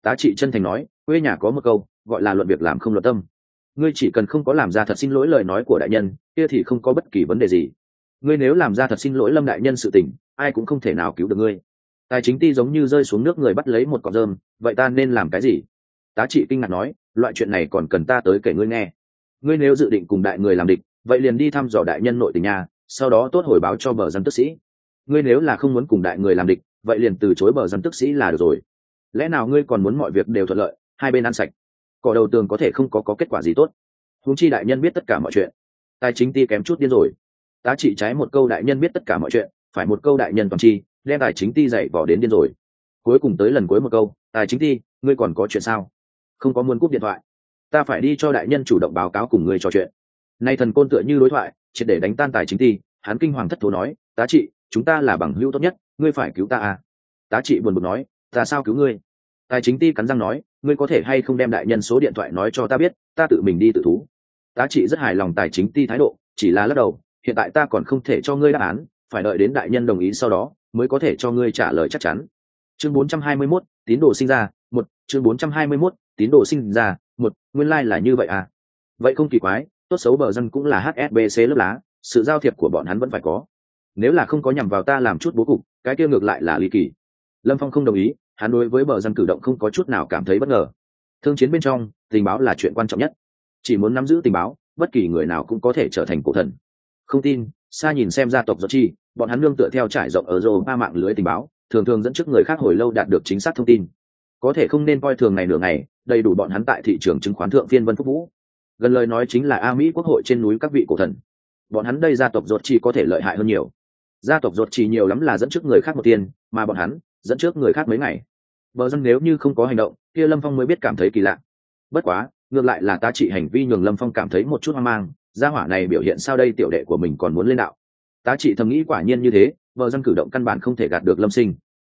Tá trị chân thành nói, quê nhà có một câu, gọi là luận việc làm không luận tâm. Ngươi chỉ cần không có làm ra thật xin lỗi lời nói của đại nhân, kia thì không có bất kỳ vấn đề gì ngươi nếu làm ra thật xin lỗi lâm đại nhân sự tình ai cũng không thể nào cứu được ngươi. Tài chính ti giống như rơi xuống nước người bắt lấy một cọng rơm vậy ta nên làm cái gì? Tá trị kinh ngạc nói loại chuyện này còn cần ta tới kể ngươi nghe. Ngươi nếu dự định cùng đại người làm địch vậy liền đi thăm dò đại nhân nội tình nhà sau đó tốt hồi báo cho bờ dân tức sĩ. Ngươi nếu là không muốn cùng đại người làm địch vậy liền từ chối bờ dân tức sĩ là được rồi. Lẽ nào ngươi còn muốn mọi việc đều thuận lợi hai bên ăn sạch? Cỏ đầu tường có thể không có, có kết quả gì tốt. Húng chi đại nhân biết tất cả mọi chuyện. Tài chính ti kém chút điên rồi tá trị trái một câu đại nhân biết tất cả mọi chuyện, phải một câu đại nhân toàn chi, đem tài chính ti dạy vỏ đến điên rồi. Cuối cùng tới lần cuối một câu, tài chính ti, ngươi còn có chuyện sao? Không có muốn cúp điện thoại. Ta phải đi cho đại nhân chủ động báo cáo cùng ngươi trò chuyện. Nay thần côn tựa như đối thoại, triệt để đánh tan tài chính ti, hắn kinh hoàng thất thố nói, tá trị, chúng ta là bằng hữu tốt nhất, ngươi phải cứu ta à? Tá trị buồn bực nói, ta sao cứu ngươi? Tài chính ti cắn răng nói, ngươi có thể hay không đem đại nhân số điện thoại nói cho ta biết, ta tự mình đi tự thú. Tá trị rất hài lòng tài chính ti thái độ, chỉ là lắc đầu hiện tại ta còn không thể cho ngươi đáp án phải đợi đến đại nhân đồng ý sau đó mới có thể cho ngươi trả lời chắc chắn. Chương 421, tín đồ sinh ra một. Chương 421, tín đồ sinh ra một. Nguyên lai là như vậy à? Vậy không kỳ quái tốt xấu bờ dân cũng là hsbc lớp lá sự giao thiệp của bọn hắn vẫn phải có. Nếu là không có nhằm vào ta làm chút bố cục cái kia ngược lại là ly kỳ. Lâm phong không đồng ý hắn đối với bờ dân cử động không có chút nào cảm thấy bất ngờ. Thương chiến bên trong tình báo là chuyện quan trọng nhất. Chỉ muốn nắm giữ tình báo bất kỳ người nào cũng có thể trở thành cổ thần không tin xa nhìn xem gia tộc do chi, bọn hắn nương tựa theo trải rộng ở rô ba mạng lưới tình báo, thường thường dẫn trước người khác hồi lâu đạt được chính xác thông tin. Có thể không nên coi thường ngày nửa ngày, đầy đủ bọn hắn tại thị trường chứng khoán thượng phiên vân phúc vũ. Gần lời nói chính là a mỹ quốc hội trên núi các vị cổ thần. Bọn hắn đây gia tộc ruột chi có thể lợi hại hơn nhiều. Gia tộc ruột chi nhiều lắm là dẫn trước người khác một tiền, mà bọn hắn, dẫn trước người khác mấy ngày. Bờ dân nếu như không có hành động, kia lâm phong mới biết cảm thấy kỳ lạ. Bất quá, ngược lại là ta trị hành vi nhường lâm phong cảm thấy một chút hoang mang gia hỏa này biểu hiện sao đây, tiểu đệ của mình còn muốn lên đạo? Tá trị thầm nghĩ quả nhiên như thế, vợ dân cử động căn bản không thể gạt được lâm sinh.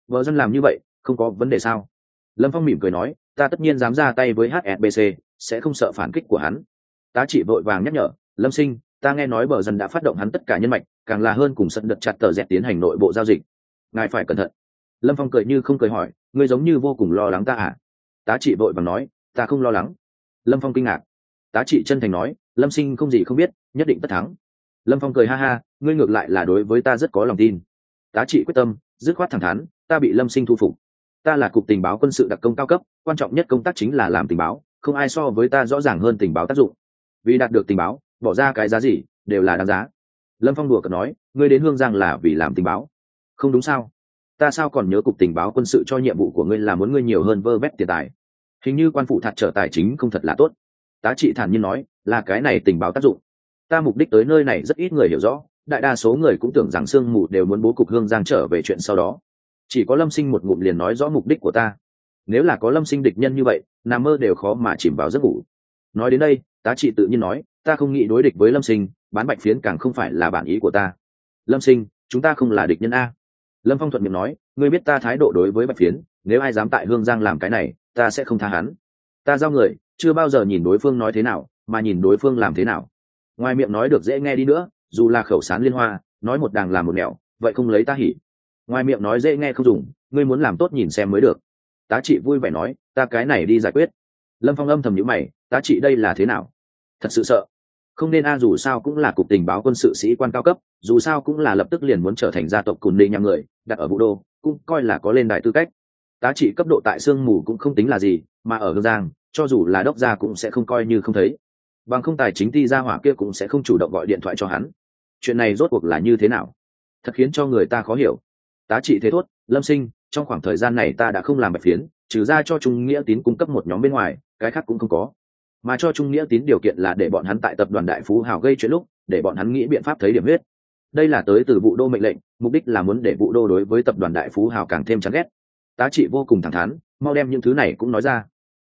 Vợ dân làm như vậy, không có vấn đề sao? Lâm phong mỉm cười nói, ta tất nhiên dám ra tay với hsbc sẽ không sợ phản kích của hắn. Tá trị vội vàng nhắc nhở, lâm sinh, ta nghe nói bờ dân đã phát động hắn tất cả nhân mạch, càng là hơn cùng sân đợt chặt tờ dẹt tiến hành nội bộ giao dịch. Ngài phải cẩn thận. Lâm phong cười như không cười hỏi, ngươi giống như vô cùng lo lắng ta à? Tá trị vội vàng nói, ta không lo lắng. Lâm phong kinh ngạc. Tá trị chân thành nói lâm sinh không gì không biết, nhất định tất thắng. Lâm phong cười ha ha, ngươi ngược lại là đối với ta rất có lòng tin. Tá trị quyết tâm, dứt khoát thẳng thắn, ta bị lâm sinh thu phục. Ta là cục tình báo quân sự đặc công cao cấp, quan trọng nhất công tác chính là làm tình báo, không ai so với ta rõ ràng hơn tình báo tác dụng. Vì đạt được tình báo, bỏ ra cái giá gì, đều là đáng giá. Lâm phong đùa cợt nói, ngươi đến hương giang là vì làm tình báo. Không đúng sao? Ta sao còn nhớ cục tình báo quân sự cho nhiệm vụ của ngươi là muốn ngươi nhiều hơn vơ vét tiền tài? Hình như quan phụ thạt trở tài chính không thật là tốt tá trị thản nhiên nói, là cái này tình báo tác dụng. Ta mục đích tới nơi này rất ít người hiểu rõ, đại đa số người cũng tưởng rằng sương mù đều muốn bố cục hương giang trở về chuyện sau đó. Chỉ có lâm sinh một ngụm liền nói rõ mục đích của ta. Nếu là có lâm sinh địch nhân như vậy nằm mơ đều khó mà chìm vào giấc ngủ. Nói đến đây, tá trị tự nhiên nói, ta không nghĩ đối địch với lâm sinh, bán bạch phiến càng không phải là bản ý của ta. Lâm sinh, chúng ta không là địch nhân a. Lâm phong thuận miệng nói, ngươi biết ta thái độ đối với bạch phiến, nếu ai dám tại hương giang làm cái này, ta sẽ không tha hắn ta giao người, chưa bao giờ nhìn đối phương nói thế nào, mà nhìn đối phương làm thế nào. Ngoài miệng nói được dễ nghe đi nữa, dù là khẩu sán liên hoa, nói một đàng làm một nẻo, vậy không lấy ta hỉ. Ngoài miệng nói dễ nghe không dùng, ngươi muốn làm tốt nhìn xem mới được. Tá trị vui vẻ nói, ta cái này đi giải quyết. Lâm phong âm thầm nhữ mày, tá trị đây là thế nào? Thật sự sợ. Không nên a, dù sao cũng là cục tình báo quân sự sĩ quan cao cấp, dù sao cũng là lập tức liền muốn trở thành gia tộc cùn đê nhà người, đặt ở vũ đô, cũng coi là có lên đại tư cách. Tá trị cấp độ tại sương mù cũng không tính là gì mà ở hương giang, cho dù là đốc gia cũng sẽ không coi như không thấy. Bằng không tài chính ti ra hỏa kia cũng sẽ không chủ động gọi điện thoại cho hắn. Chuyện này rốt cuộc là như thế nào? Thật khiến cho người ta khó hiểu. Tá trị thế thốt, lâm sinh, trong khoảng thời gian này ta đã không làm bạch phiến, trừ ra cho trung nghĩa tín cung cấp một nhóm bên ngoài, cái khác cũng không có. Mà cho trung nghĩa tín điều kiện là để bọn hắn tại tập đoàn đại phú hào gây chuyện lúc, để bọn hắn nghĩ biện pháp thấy điểm huyết. Đây là tới từ vụ đô mệnh lệnh, mục đích là muốn để vụ đô đối với tập đoàn đại phú hào càng thêm chán ghét. Tá trị vô cùng thẳng thắn, mau đem những thứ này cũng nói ra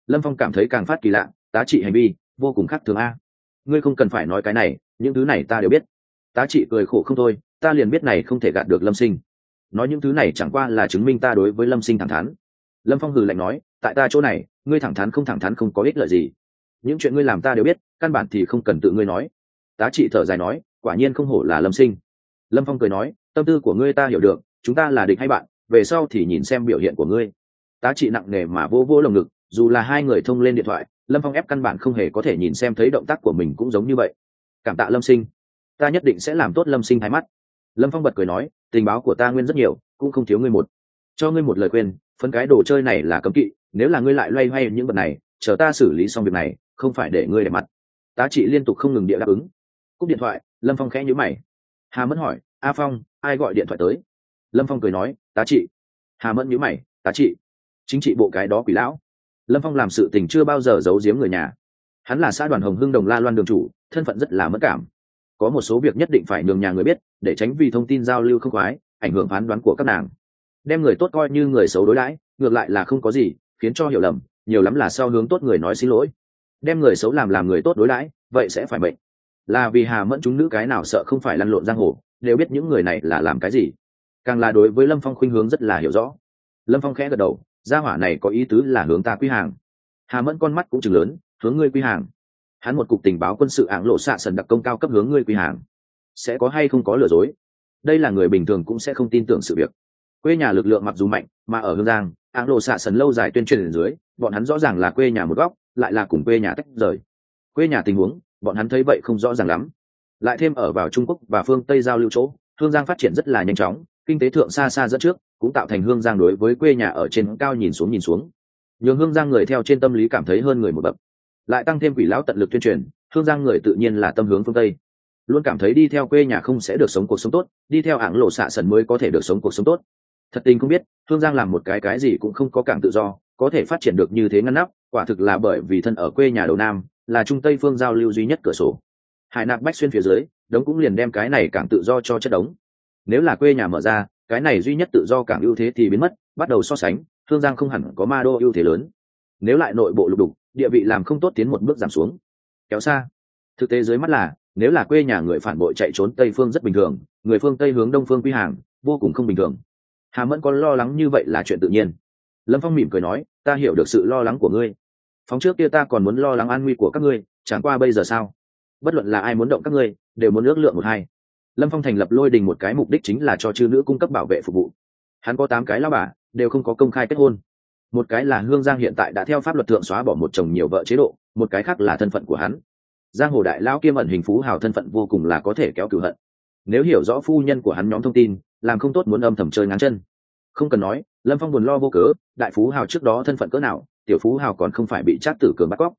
lâm phong cảm thấy càng phát kỳ lạ, tá trị hành vi, vô cùng khác thường a. Ngươi không cần phải nói cái này, những thứ này ta đều biết. Tá trị cười khổ không thôi, ta liền biết này không thể gạt được lâm sinh. Nói những thứ này chẳng qua là chứng minh ta đối với lâm sinh thẳng thắn. Lâm phong hừ lạnh nói, tại ta chỗ này, ngươi thẳng thắn không thẳng thắn không có ích lợi gì. Những chuyện ngươi làm ta đều biết, căn bản thì không cần tự ngươi nói. Tá trị thở dài nói, quả nhiên không hổ là lâm sinh. Lâm phong cười nói, tâm tư của ngươi ta hiểu được, chúng ta là địch hay bạn, về sau thì nhìn xem biểu hiện của ngươi. Tá trị nặng nề mà vô vô lồng ngực dù là hai người thông lên điện thoại, lâm phong ép căn bản không hề có thể nhìn xem thấy động tác của mình cũng giống như vậy. Cảm tạ lâm sinh. Ta nhất định sẽ làm tốt lâm sinh thái mắt. Lâm phong bật cười nói, tình báo của ta nguyên rất nhiều, cũng không thiếu ngươi một. Cho ngươi một lời khuyên, phân cái đồ chơi này là cấm kỵ, nếu là ngươi lại loay hoay những vật này, chờ ta xử lý xong việc này, không phải để ngươi để mặt. Tá trị liên tục không ngừng địa đáp ứng. Cúp điện thoại, lâm phong khẽ nhữ mày. Hà mẫn hỏi, a phong, ai gọi điện thoại tới? Lâm phong cười nói, tá trị. Hà mẫn nhữ mày, tá trị. Chính trị bộ cái đó quỷ lão lâm phong làm sự tình chưa bao giờ giấu giếm người nhà. Hắn là xã đoàn hồng hưng đồng la loan đường chủ, thân phận rất là mất cảm. Có một số việc nhất định phải nhường nhà người biết, để tránh vì thông tin giao lưu không khoái, ảnh hưởng phán đoán của các nàng. Đem người tốt coi như người xấu đối đãi, ngược lại là không có gì, khiến cho hiểu lầm, nhiều lắm là sau hướng tốt người nói xin lỗi. Đem người xấu làm làm người tốt đối đãi, vậy sẽ phải bệnh là vì hà mẫn chúng nữ cái nào sợ không phải lăn lộn giang hồ, đều biết những người này là làm cái gì. Càng là đối với lâm phong khuynh hướng rất là hiểu rõ. Lâm phong khẽ gật đầu gia hỏa này có ý tứ là hướng ta quy hàng. Hà mẫn con mắt cũng chừng lớn, hướng ngươi quy hàng. Hắn một cục tình báo quân sự ảng lộ xạ sần đặc công cao cấp hướng ngươi quy hàng. Sẽ có hay không có lừa dối? Đây là người bình thường cũng sẽ không tin tưởng sự việc. Quê nhà lực lượng mặc dù mạnh, mà ở hương giang, ảng lộ xạ sần lâu dài tuyên truyền dưới, bọn hắn rõ ràng là quê nhà một góc, lại là cùng quê nhà tách rời. Quê nhà tình huống, bọn hắn thấy vậy không rõ ràng lắm. Lại thêm ở vào trung quốc và phương tây giao lưu chỗ, hương giang phát triển rất là nhanh chóng, kinh tế thượng xa xa dẫn trước cũng tạo thành hương giang đối với quê nhà ở trên cao nhìn xuống nhìn xuống. Nhường hương giang người theo trên tâm lý cảm thấy hơn người một bậc. Lại tăng thêm quỷ lão tận lực tuyên truyền, hương giang người tự nhiên là tâm hướng phương tây. Luôn cảm thấy đi theo quê nhà không sẽ được sống cuộc sống tốt, đi theo ảng lộ xạ sần mới có thể được sống cuộc sống tốt. Thật tình không biết, hương giang làm một cái cái gì cũng không có cảng tự do, có thể phát triển được như thế ngăn nắp, quả thực là bởi vì thân ở quê nhà đầu nam, là trung tây phương giao lưu duy nhất cửa sổ. Hải nạp bách xuyên phía dưới, đống cũng liền đem cái này cảng tự do cho chất đống. Nếu là quê nhà mở ra cái này duy nhất tự do cảng ưu thế thì biến mất, bắt đầu so sánh, thương giang không hẳn có ma đô ưu thế lớn. Nếu lại nội bộ lục đục, địa vị làm không tốt tiến một bước giảm xuống. Kéo xa. Thực tế dưới mắt là, nếu là quê nhà người phản bội chạy trốn tây phương rất bình thường, người phương tây hướng đông phương quy hàng, vô cùng không bình thường. Hà mẫn có lo lắng như vậy là chuyện tự nhiên. Lâm phong mỉm cười nói, ta hiểu được sự lo lắng của ngươi. Phóng trước kia ta còn muốn lo lắng an nguy của các ngươi, chẳng qua bây giờ sao? Bất luận là ai muốn động các ngươi, đều muốn ước lượng một hai lâm phong thành lập lôi đình một cái mục đích chính là cho chư nữ cung cấp bảo vệ phục vụ. Hắn có tám cái lao bà, đều không có công khai kết hôn. Một cái là hương giang hiện tại đã theo pháp luật thượng xóa bỏ một chồng nhiều vợ chế độ, một cái khác là thân phận của hắn. Giang hồ đại lao kiêm ẩn hình phú hào thân phận vô cùng là có thể kéo cửu hận. Nếu hiểu rõ phu nhân của hắn nhóm thông tin, làm không tốt muốn âm thầm chơi ngắn chân. Không cần nói, lâm phong buồn lo vô cớ, đại phú hào trước đó thân phận cỡ nào, tiểu phú hào còn không phải bị trát tử cường bắt cóc.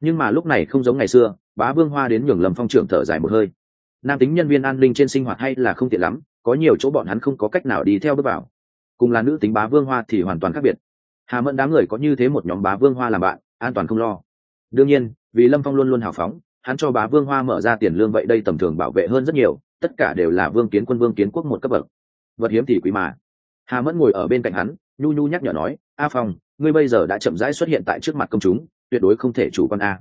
Nhưng mà lúc này không giống ngày xưa, bá vương hoa đến nhường lâm phong trưởng thở dài một hơi nam tính nhân viên an ninh trên sinh hoạt hay là không tiện lắm, có nhiều chỗ bọn hắn không có cách nào đi theo bước vào. Cùng là nữ tính bá vương hoa thì hoàn toàn khác biệt. Hà mẫn đám người có như thế một nhóm bá vương hoa làm bạn, an toàn không lo. Đương nhiên, vì lâm phong luôn luôn hào phóng, hắn cho bá vương hoa mở ra tiền lương vậy đây tầm thường bảo vệ hơn rất nhiều, tất cả đều là vương kiến quân vương kiến quốc một cấp bậc. Vật hiếm thì quý mà. Hà mẫn ngồi ở bên cạnh hắn, nhu nhu nhắc nhở nói, a phong, ngươi bây giờ đã chậm rãi xuất hiện tại trước mặt công chúng, tuyệt đối không thể chủ quan a.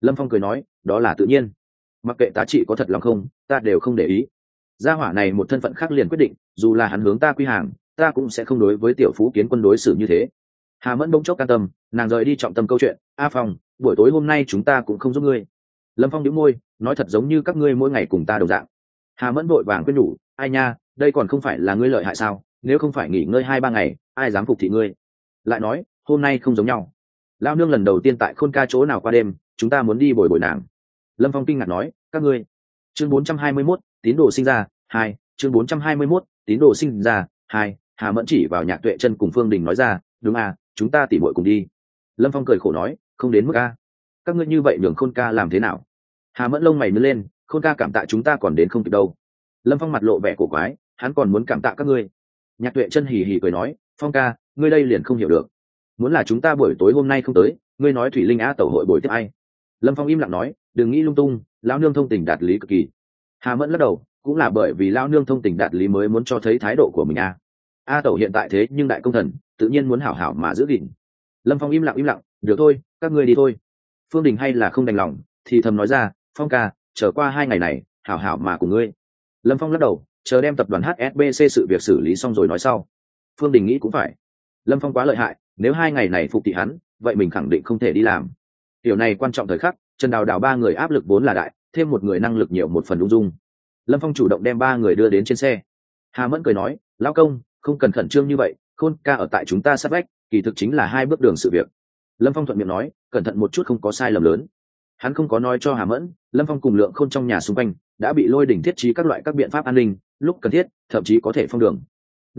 Lâm phong cười nói, đó là tự nhiên mặc kệ tá trị có thật lòng không, ta đều không để ý. Gia hỏa này một thân phận khác liền quyết định, dù là hắn hướng ta quy hàng, ta cũng sẽ không đối với tiểu phú kiến quân đối xử như thế. Hà mẫn bỗng chốc can tâm, nàng rời đi trọng tâm câu chuyện, a phong, buổi tối hôm nay chúng ta cũng không giúp ngươi. Lâm phong đĩu môi, nói thật giống như các ngươi mỗi ngày cùng ta đồng dạng. Hà mẫn vội vàng quyết nhủ, ai nha, đây còn không phải là ngươi lợi hại sao? Nếu không phải nghỉ ngơi hai ba ngày, ai dám phục thị ngươi? Lại nói, hôm nay không giống nhau. Lao nương lần đầu tiên tại khôn ca chỗ nào qua đêm, chúng ta muốn đi bồi bồi nàng lâm phong kinh ngạc nói các ngươi chương bốn trăm hai mươi 421, tín đồ sinh ra hai chương bốn trăm hai mươi 421, tín đồ sinh ra hai hà mẫn chỉ vào nhạc tuệ chân cùng phương đình nói ra đúng à chúng ta tỉ muội cùng đi. Lâm phong cười khổ nói không đến mức a. Các ngươi như vậy nhường khôn ca làm thế nào? Hà mẫn lông mày nứt lên khôn ca cảm tạ chúng ta còn đến không kịp đâu. Lâm phong mặt lộ vẻ cổ quái hắn còn muốn cảm tạ các ngươi. Nhạc tuệ chân hì hì cười nói phong ca ngươi đây liền không hiểu được. Muốn là chúng ta buổi tối hôm nay không tới ngươi nói thủy linh á tẩu hội buổi tiếp ai? Lâm phong im lặng nói, đừng nghĩ lung tung, lão nương thông tình đạt lý cực kỳ. Hà mẫn lắc đầu, cũng là bởi vì lão nương thông tình đạt lý mới muốn cho thấy thái độ của mình a a tẩu hiện tại thế nhưng đại công thần, tự nhiên muốn hảo hảo mà giữ gìn. Lâm phong im lặng im lặng, được thôi, các ngươi đi thôi. Phương đình hay là không đành lòng, thì thầm nói ra, phong ca trở qua hai ngày này, hảo hảo mà cùng ngươi. Lâm phong lắc đầu, chờ đem tập đoàn hsbc sự việc xử lý xong rồi nói sau. Phương đình nghĩ cũng phải. Lâm phong quá lợi hại, nếu hai ngày này phục thị hắn, vậy mình khẳng định không thể đi làm điều này quan trọng thời khắc, trần đào đào ba người áp lực vốn là đại, thêm một người năng lực nhiều một phần ung dung. Lâm phong chủ động đem ba người đưa đến trên xe. Hà mẫn cười nói, lão công, không cần khẩn trương như vậy, khôn ca ở tại chúng ta sát vách, kỳ thực chính là hai bước đường sự việc. Lâm phong thuận miệng nói, cẩn thận một chút không có sai lầm lớn. Hắn không có nói cho hà mẫn, lâm phong cùng lượng k h ô n trong nhà xung quanh đã bị lôi đỉnh thiết trí các loại các biện pháp an ninh, lúc cần thiết, thậm chí có thể phong đường.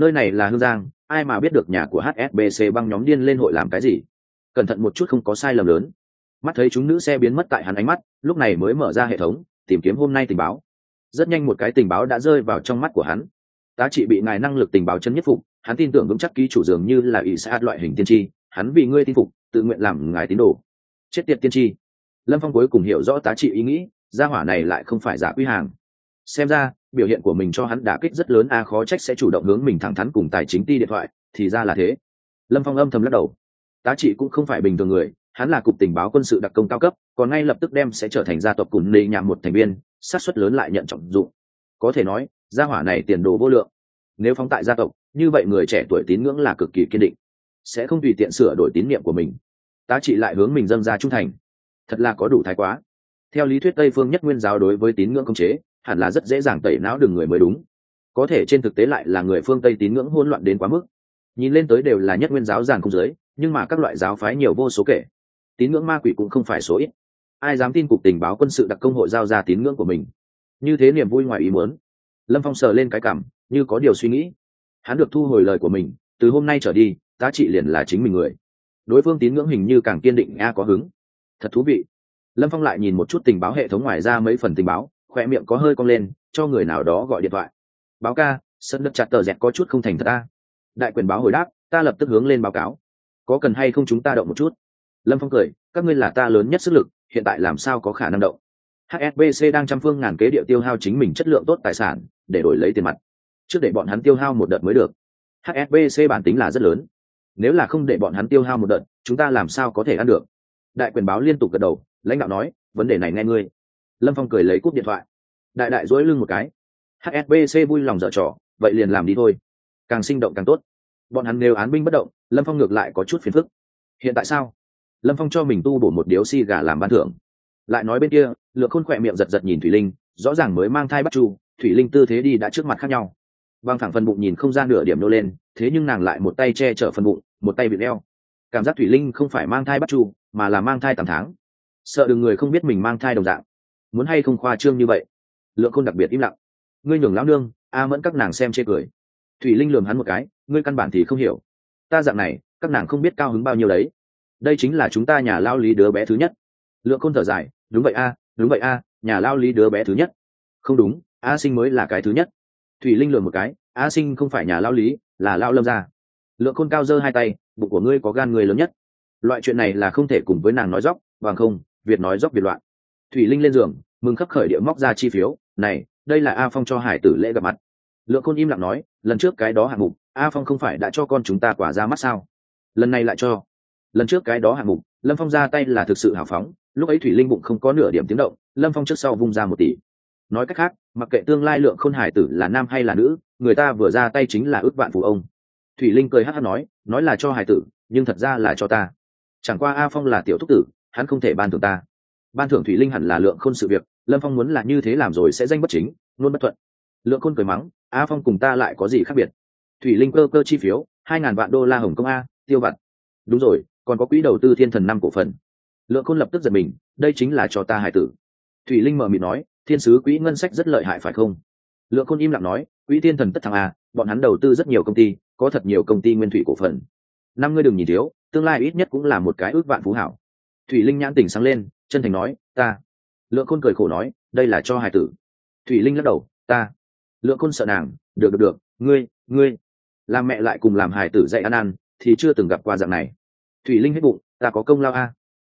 Nơi này là hương giang, ai mà biết được nhà của hsbc băng nhóm điên lên hội làm cái gì? Cẩn thận một chút không có sai lầm lớn mắt thấy chúng nữ xe biến mất tại hắn ánh mắt, lúc này mới mở ra hệ thống, tìm kiếm hôm nay tình báo. Rất nhanh một cái tình báo đã rơi vào trong mắt của hắn. Tá trị bị ngài năng lực tình báo chân nhất phục, hắn tin tưởng vững chắc ký chủ dường như là ỷ xã loại hình tiên tri, hắn vì ngươi tin phục, tự nguyện làm ngài tín đồ. Chết tiệt tiên tri. Lâm phong cuối cùng hiểu rõ tá trị ý nghĩ, gia hỏa này lại không phải giả quy hàng. Xem ra, biểu hiện của mình cho hắn đả kích rất lớn, a khó trách sẽ chủ động hướng mình thẳng thắn cùng tài chính ti điện thoại, thì ra là thế. Lâm phong âm thầm lắc đầu. Tá trị cũng không phải bình thường người hắn là cục tình báo quân sự đặc công cao cấp, còn ngay lập tức đem sẽ trở thành gia tộc cùng nệ nhằm một thành viên sát xuất lớn lại nhận trọng dụng. Có thể nói, gia hỏa này tiền đồ vô lượng. Nếu phóng tại gia tộc, như vậy người trẻ tuổi tín ngưỡng là cực kỳ kiên định. Sẽ không tùy tiện sửa đổi tín nhiệm của mình. Tá trị lại hướng mình dâng ra trung thành. Thật là có đủ thái quá. Theo lý thuyết tây phương nhất nguyên giáo đối với tín ngưỡng công chế, hẳn là rất dễ dàng tẩy não đường người mới đúng. Có thể trên thực tế lại là người phương tây tín ngưỡng hôn loạn đến quá mức. Nhìn lên tới đều là nhất nguyên giáo giàn không giới, nhưng mà các loại giáo phái nhiều vô số kể tín ngưỡng ma quỷ cũng không phải số ít. Ai dám tin cục tình báo quân sự đặc công hội giao ra tín ngưỡng của mình? Như thế niềm vui ngoài ý muốn. Lâm phong sờ lên cái cảm, như có điều suy nghĩ. Hắn được thu hồi lời của mình, từ hôm nay trở đi tá trị liền là chính mình người. Đối phương tín ngưỡng hình như càng kiên định, a, có hứng. Thật thú vị. Lâm phong lại nhìn một chút tình báo hệ thống ngoài ra mấy phần tình báo khoe miệng có hơi cong lên, cho người nào đó gọi điện thoại. Báo ca, sân đất chặt tờ dẹt có chút không thành thật ta. Đại quyền báo hồi đáp, ta lập tức hướng lên báo cáo. Có cần hay không chúng ta động một chút? Lâm phong cười, các ngươi là ta lớn nhất sức lực, hiện tại làm sao có khả năng động? Hsbc đang trăm phương ngàn kế địa tiêu hao chính mình chất lượng tốt tài sản, để đổi lấy tiền mặt. Trước để bọn hắn tiêu hao một đợt mới được. Hsbc bản tính là rất lớn. Nếu là không để bọn hắn tiêu hao một đợt, chúng ta làm sao có thể ăn được? Đại quyền báo liên tục gật đầu, lãnh đạo nói, vấn đề này nghe ngươi. Lâm phong cười lấy cúp điện thoại. Đại đại dối lưng một cái. Hsbc vui lòng dở trò, vậy liền làm đi thôi. Càng sinh động càng tốt. Bọn hắn nếu án binh bất động, lâm phong ngược lại có chút phiền phức. Hiện tại sao? Lâm phong cho mình tu bổ một điếu xi gà làm ban thưởng. Lại nói bên kia lượng khôn khỏe miệng giật giật nhìn thủy linh, rõ ràng mới mang thai bắt chu thủy linh tư thế đi đã trước mặt khác nhau. Văng thẳng phần bụng nhìn không gian nửa điểm nô lên, thế nhưng nàng lại một tay che chở phần bụng, một tay bị đeo. Cảm giác thủy linh không phải mang thai bắt chu mà là mang thai tám tháng. Sợ đừng người không biết mình mang thai đồng dạng. Muốn hay không khoa trương như vậy? Lượng khôn đặc biệt im lặng. Ngươi nhường lão nương, a mẫn các nàng xem chê cười. Thủy linh lường hắn một cái, ngươi căn bản thì không hiểu. Ta dạng này, các nàng không biết cao hứng bao nhiêu đấy đây chính là chúng ta nhà lao lý đứa bé thứ nhất. Lượng khôn thở dài, đúng vậy a, đúng vậy a, nhà lao lý đứa bé thứ nhất. Không đúng, a sinh mới là cái thứ nhất. Thủy linh lượn một cái, a sinh không phải nhà lao lý, là lao lâm ra lượng khôn cao giơ hai tay, bụng của ngươi có gan người lớn nhất. Loại chuyện này là không thể cùng với nàng nói dóc bằng không, việt nói dóc việt loạn. Thủy linh lên giường, mừng khắc khởi địa móc ra chi phiếu, này, đây là a phong cho hải tử lễ gặp mặt. Lượng khôn im lặng nói, lần trước cái đó hạng mục, a phong không phải đã cho con chúng ta quả ra mắt sao? Lần này lại cho lần trước cái đó hạng mục, lâm phong ra tay là thực sự hào phóng, lúc ấy thủy linh bụng không có nửa điểm tiếng động, lâm phong trước sau vung ra một tỷ. Nói cách khác, mặc kệ tương lai lượng khôn hải tử là nam hay là nữ, người ta vừa ra tay chính là ước vạn phụ ông. Thủy linh cười hát hát nói nói là cho hải tử, nhưng thật ra là cho ta. Chẳng qua a phong là tiểu thúc tử, hắn không thể ban thưởng ta. Ban thưởng thủy linh hẳn là lượng khôn sự việc, lâm phong muốn là như thế làm rồi sẽ danh bất chính, luôn bất thuận. Lượng khôn cười mắng, a phong cùng ta lại có gì khác biệt? Thủy linh cơ cơ chi phiếu, hai ngàn vạn đô la hồng công a, tiêu vặt. Đúng rồi còn có quỹ đầu tư thiên thần năm cổ phần. Lượng khôn lập tức giật mình, đây chính là cho ta hải tử. Thủy linh mở mịt nói, thiên sứ quỹ ngân sách rất lợi hại phải không? Lượng khôn im lặng nói, quỹ thiên thần tất thăng a à, bọn hắn đầu tư rất nhiều công ty, có thật nhiều công ty nguyên thủy cổ phần. Năm ngươi đừng nhìn thiếu, tương lai ít nhất cũng là một cái ước vạn phú hảo. Thủy linh nhãn tỉnh sáng lên, chân thành nói, ta. Lượng khôn cười khổ nói, đây là cho hải tử. Thủy linh lắc đầu, ta. Lượng khôn sợ nàng, được được được, ngươi ngươi. Làm mẹ lại cùng làm hải tử dạy ăn ăn, thì chưa từng gặp qua dạng này thủy linh hết bụng, ta có công lao a.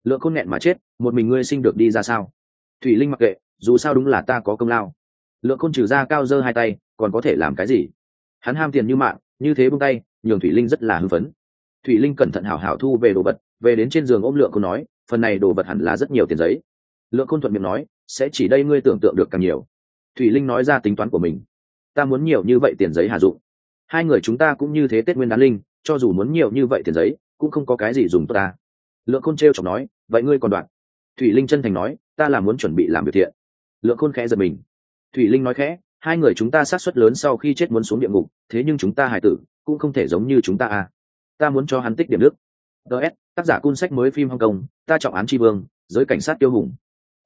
Lượng khôn nghẹn mà chết, một mình ngươi sinh được đi ra sao? Thủy linh mặc kệ, dù sao đúng là ta có công lao. Lượng khôn trừ ra cao dơ hai tay, còn có thể làm cái gì? Hắn ham tiền như mạng, như thế bung tay, nhường thủy linh rất là hưng phấn. Thủy linh cẩn thận hảo hảo thu về đồ vật, về đến trên giường ôm lượng khôn nói, phần này đồ vật hẳn là rất nhiều tiền giấy. Lượng khôn thuận miệng nói, sẽ chỉ đây ngươi tưởng tượng được càng nhiều. Thủy linh nói ra tính toán của mình, ta muốn nhiều như vậy tiền giấy hà dụng. Hai người chúng ta cũng như thế tết nguyên đán linh, cho dù muốn nhiều như vậy tiền giấy cũng không có cái gì dùng tốt ta. Lượng khôn t r e o chọc nói, vậy ngươi còn đoạn. Thủy linh chân thành nói, ta là muốn chuẩn bị làm việc thiện. Lượng khôn khẽ giật mình. Thủy linh nói khẽ, hai người chúng ta sát xuất lớn sau khi chết muốn xuống địa ngục, thế nhưng chúng ta hài tử, cũng không thể giống như chúng ta à ta muốn cho hắn tích điểm nước. Ts tác giả cun sách mới phim hong kong, ta trọng án tri vương, giới cảnh sát tiêu hùng.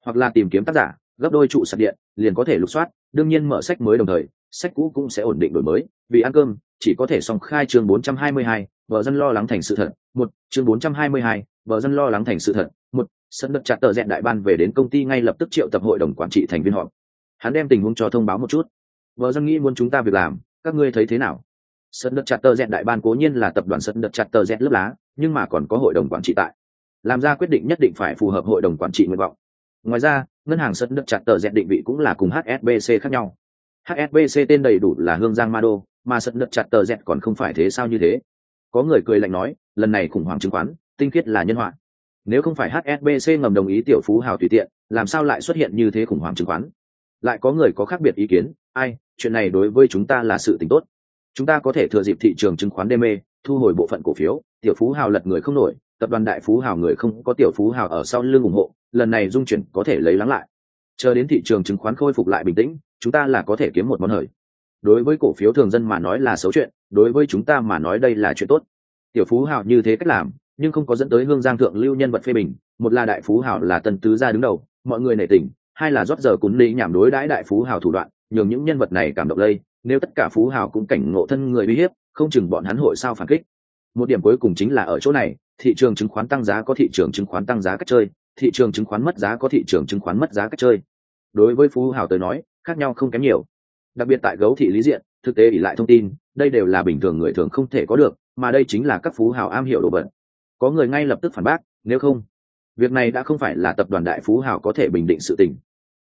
Hoặc là tìm kiếm tác giả, gấp đôi trụ sạc điện, liền có thể lục soát, đương nhiên mở sách mới đồng thời sách cũ cũng sẽ ổn định đổi mới. Vì ăn cơm chỉ có thể song khai chương 422, vợ dân lo lắng thành sự thật. Một chương 422, vợ dân lo lắng thành sự thật. Một sân đất chặt tờ rẽ đại ban về đến công ty ngay lập tức triệu tập hội đồng quản trị thành viên họp. Hắn đem tình huống cho thông báo một chút. Vợ dân nghĩ muốn chúng ta việc làm các ngươi thấy thế nào? Sân đất chặt tờ rẽ đại ban cố nhiên là tập đoàn sân đất chặt tờ rẽ lớp lá nhưng mà còn có hội đồng quản trị tại. Làm ra quyết định nhất định phải phù hợp hội đồng quản trị nguyện vọng. Ngoài ra ngân hàng sân đất chặt tờ rẽ định vị cũng là cùng hsbc khác nhau hsbc tên đầy đủ là hương giang ma đô, mà sận lật chặt tờ dẹt còn không phải thế sao như thế. Có người cười lạnh nói, lần này khủng hoảng chứng khoán, tinh khiết là nhân họa. Nếu không phải hsbc ngầm đồng ý tiểu phú hào tùy tiện, làm sao lại xuất hiện như thế khủng hoảng chứng khoán? Lại có người có khác biệt ý kiến, ai, chuyện này đối với chúng ta là sự t tốt. Chúng ta có thể thừa dịp thị trường chứng khoán đê mê, thu hồi bộ phận cổ phiếu. Tiểu phú hào lật người không nổi, tập đoàn đại phú hào người không có tiểu phú hào ở sau lưng ủng hộ, lần này dung chuyển có thể lấy lắng lại. Chờ đến thị trường chứng khoán khôi phục lại bình tĩnh chúng ta là có thể kiếm một món hời. Đối với cổ phiếu thường dân mà nói là xấu chuyện, đối với chúng ta mà nói đây là chuyện tốt. Tiểu phú hào như thế cách làm, nhưng không có dẫn tới hương giang thượng lưu nhân vật phê bình, một là đại phú hào là tân tứ gia đứng đầu, mọi người nể tình, hai là rót giờ cún lý nhảm đối đãi đại phú hào thủ đoạn, nhường những nhân vật này cảm động lây, nếu tất cả phú hào cũng cảnh ngộ thân người uy hiếp, không chừng bọn hắn hội sao phản kích. Một điểm cuối cùng chính là ở chỗ này, thị trường chứng khoán tăng giá có thị trường chứng khoán tăng giá cách chơi, thị trường chứng khoán mất giá có thị trường chứng khoán mất giá cách chơi. Đối với phú hào tới nói khác nhau không kém nhiều. Đặc biệt tại gấu thị lý diện, thực tế ỉ lại thông tin, đây đều là bình thường người thường không thể có được, mà đây chính là các phú hào am hiểu đồ vật. Có người ngay lập tức phản bác, nếu không, việc này đã không phải là tập đoàn đại phú hào có thể bình định sự tình.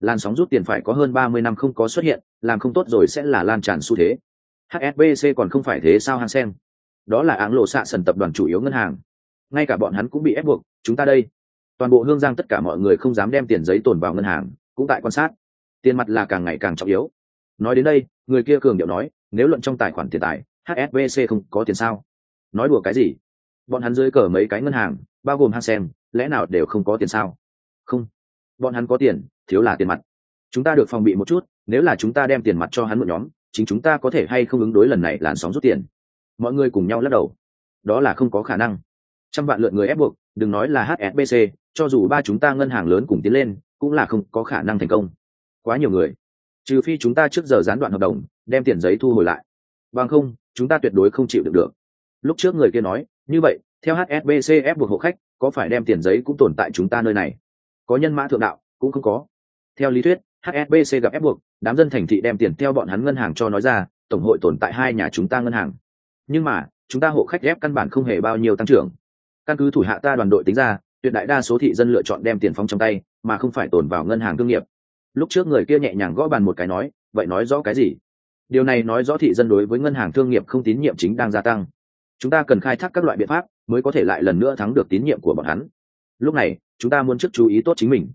Làn sóng rút tiền phải có hơn ba mươi năm không có xuất hiện, làm không tốt rồi sẽ là lan tràn xu thế. Hsbc còn không phải thế sao hang sen đó là áng lộ xạ sần tập đoàn chủ yếu ngân hàng. Ngay cả bọn hắn cũng bị ép buộc, chúng ta đây. Toàn bộ hương giang tất cả mọi người không dám đem tiền giấy tồn vào ngân hàng, cũng tại quan sát tiền mặt là càng ngày càng trọng yếu. Nói đến đây, người kia cường điệu nói, nếu luận trong tài khoản tiền tài hsbc không có tiền sao? Nói đùa cái gì? Bọn hắn dưới cờ mấy cái ngân hàng, bao gồm hang sen lẽ nào đều không có tiền sao? Không. Bọn hắn có tiền, thiếu là tiền mặt. Chúng ta được phòng bị một chút, nếu là chúng ta đem tiền mặt cho hắn một nhóm, chính chúng ta có thể hay không ứng đối lần này làn sóng rút tiền? Mọi người cùng nhau lắc đầu. Đó là không có khả năng. Trăm vạn lượt người ép buộc, đừng nói là hsbc cho dù ba chúng ta ngân hàng lớn cùng tiến lên, cũng là không có khả năng thành công quá nhiều người. Trừ phi chúng ta trước giờ gián đoạn hợp đồng, đem tiền giấy thu hồi lại. Bằng không, chúng ta tuyệt đối không chịu được được. Lúc trước người kia nói, như vậy, theo hsbc ép buộc hộ khách, có phải đem tiền giấy cũng tồn tại chúng ta nơi này? Có nhân mã thượng đạo, cũng không có. Theo lý thuyết hsbc gặp ép buộc, đám dân thành thị đem tiền theo bọn hắn ngân hàng cho nói ra, tổng hội tồn tại hai nhà chúng ta ngân hàng. Nhưng mà, chúng ta hộ khách ép căn bản không hề bao nhiêu tăng trưởng. Căn cứ thủ hạ ta đoàn đội tính ra, tuyệt đại đa số thị dân lựa chọn đem tiền phong trong tay, mà không phải tồn vào ngân hàng thương nghiệp lúc trước người kia nhẹ nhàng gõ bàn một cái nói, vậy nói rõ cái gì? Điều này nói rõ thị dân đối với ngân hàng thương nghiệp không tín nhiệm chính đang gia tăng. Chúng ta cần khai thác các loại biện pháp mới có thể lại lần nữa thắng được tín nhiệm của bọn hắn. Lúc này, chúng ta muốn trước chú ý tốt chính mình.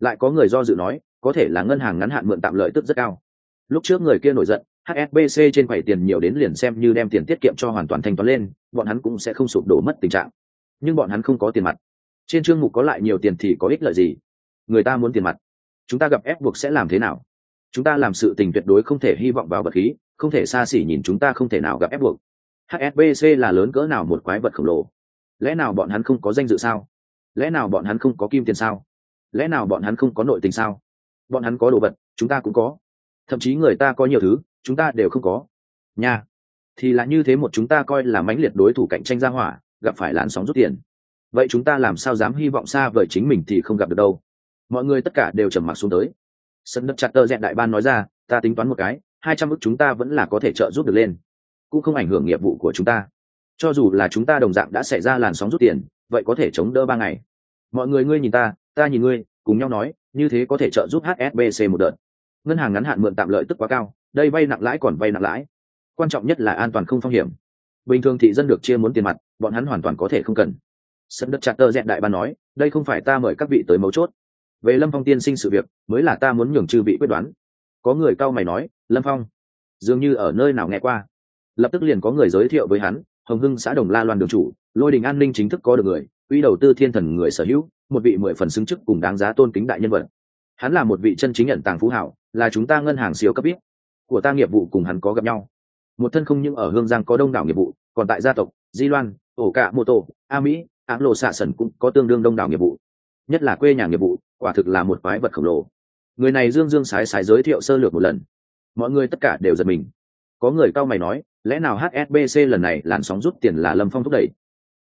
Lại có người do dự nói, có thể là ngân hàng ngắn hạn mượn tạm lợi tức rất cao. Lúc trước người kia nổi giận hsbc trên quầy tiền nhiều đến liền xem như đem tiền tiết kiệm cho hoàn toàn thanh toán lên, bọn hắn cũng sẽ không sụp đổ mất tình trạng. Nhưng bọn hắn không có tiền mặt. Trên chương mục có lại nhiều tiền thì có ích lợi gì? Người ta muốn tiền mặt chúng ta gặp ép buộc sẽ làm thế nào? Chúng ta làm sự tình tuyệt đối không thể hy vọng vào vật khí, không thể xa xỉ nhìn chúng ta không thể nào gặp ép buộc. Hsbc là lớn cỡ nào một quái vật khổng lồ? Lẽ nào bọn hắn không có danh dự sao? Lẽ nào bọn hắn không có kim tiền sao? Lẽ nào bọn hắn không có nội tình sao? Bọn hắn có đồ vật, chúng ta cũng có. Thậm chí người ta có nhiều thứ, chúng ta đều không có. Nha. Thì là như thế một chúng ta coi là mãnh liệt đối thủ cạnh tranh ra hỏa, gặp phải làn sóng rút tiền. Vậy chúng ta làm sao dám hy vọng xa vời chính mình thì không gặp được đâu? Mọi người tất cả đều trầm mặc xuống tới. Sân đất chặt tơ dẹn đại ban nói ra, ta tính toán một cái, hai trăm ức chúng ta vẫn là có thể trợ giúp được lên, cũng không ảnh hưởng nghiệp vụ của chúng ta. Cho dù là chúng ta đồng dạng đã xảy ra làn sóng rút tiền, vậy có thể chống đỡ ba ngày. Mọi người ngươi nhìn ta ta nhìn ngươi, cùng nhau nói, như thế có thể trợ giúp hsbc một đợt. Ngân hàng ngắn hạn mượn tạm lợi tức quá cao, đây vay nặng lãi còn vay nặng lãi. Quan trọng nhất là an toàn không phong hiểm. Bình thường thị dân được chia muốn tiền mặt, bọn hắn hoàn toàn có thể không cần. Sân đất chặt tơ dẹn đại ban nói, đây không phải ta mời các vị tới mấu chốt về lâm phong tiên sinh sự việc, mới là ta muốn nhường chư vị quyết đoán. Có người cao mày nói, lâm phong, dường như ở nơi nào nghe qua. Lập tức liền có người giới thiệu với hắn, hồng hưng xã đồng la loan đường chủ, lôi đình an ninh chính thức có được người uy đầu tư thiên thần người sở hữu, một vị mười phần xứng chức cùng đáng giá tôn kính đại nhân vật. Hắn là một vị chân chính nhận tàng phú hảo, là chúng ta ngân hàng siêu cấp ít của ta nghiệp vụ cùng hắn có gặp nhau. Một thân không những ở hương giang có đông đảo nghiệp vụ, còn tại gia tộc, di loan, ổ cạ, mô tô, a mỹ áng lộ xạ sần cũng có tương đương đông đảo nghiệp vụ. Nhất là quê nhà nghiệp vụ quả thực là một quái vật khổng lồ. Người này dương dương sái sái giới thiệu sơ lược một lần. Mọi người tất cả đều giật mình. Có người cao mày nói, lẽ nào hsbc lần này làn sóng rút tiền là lâm phong thúc đẩy?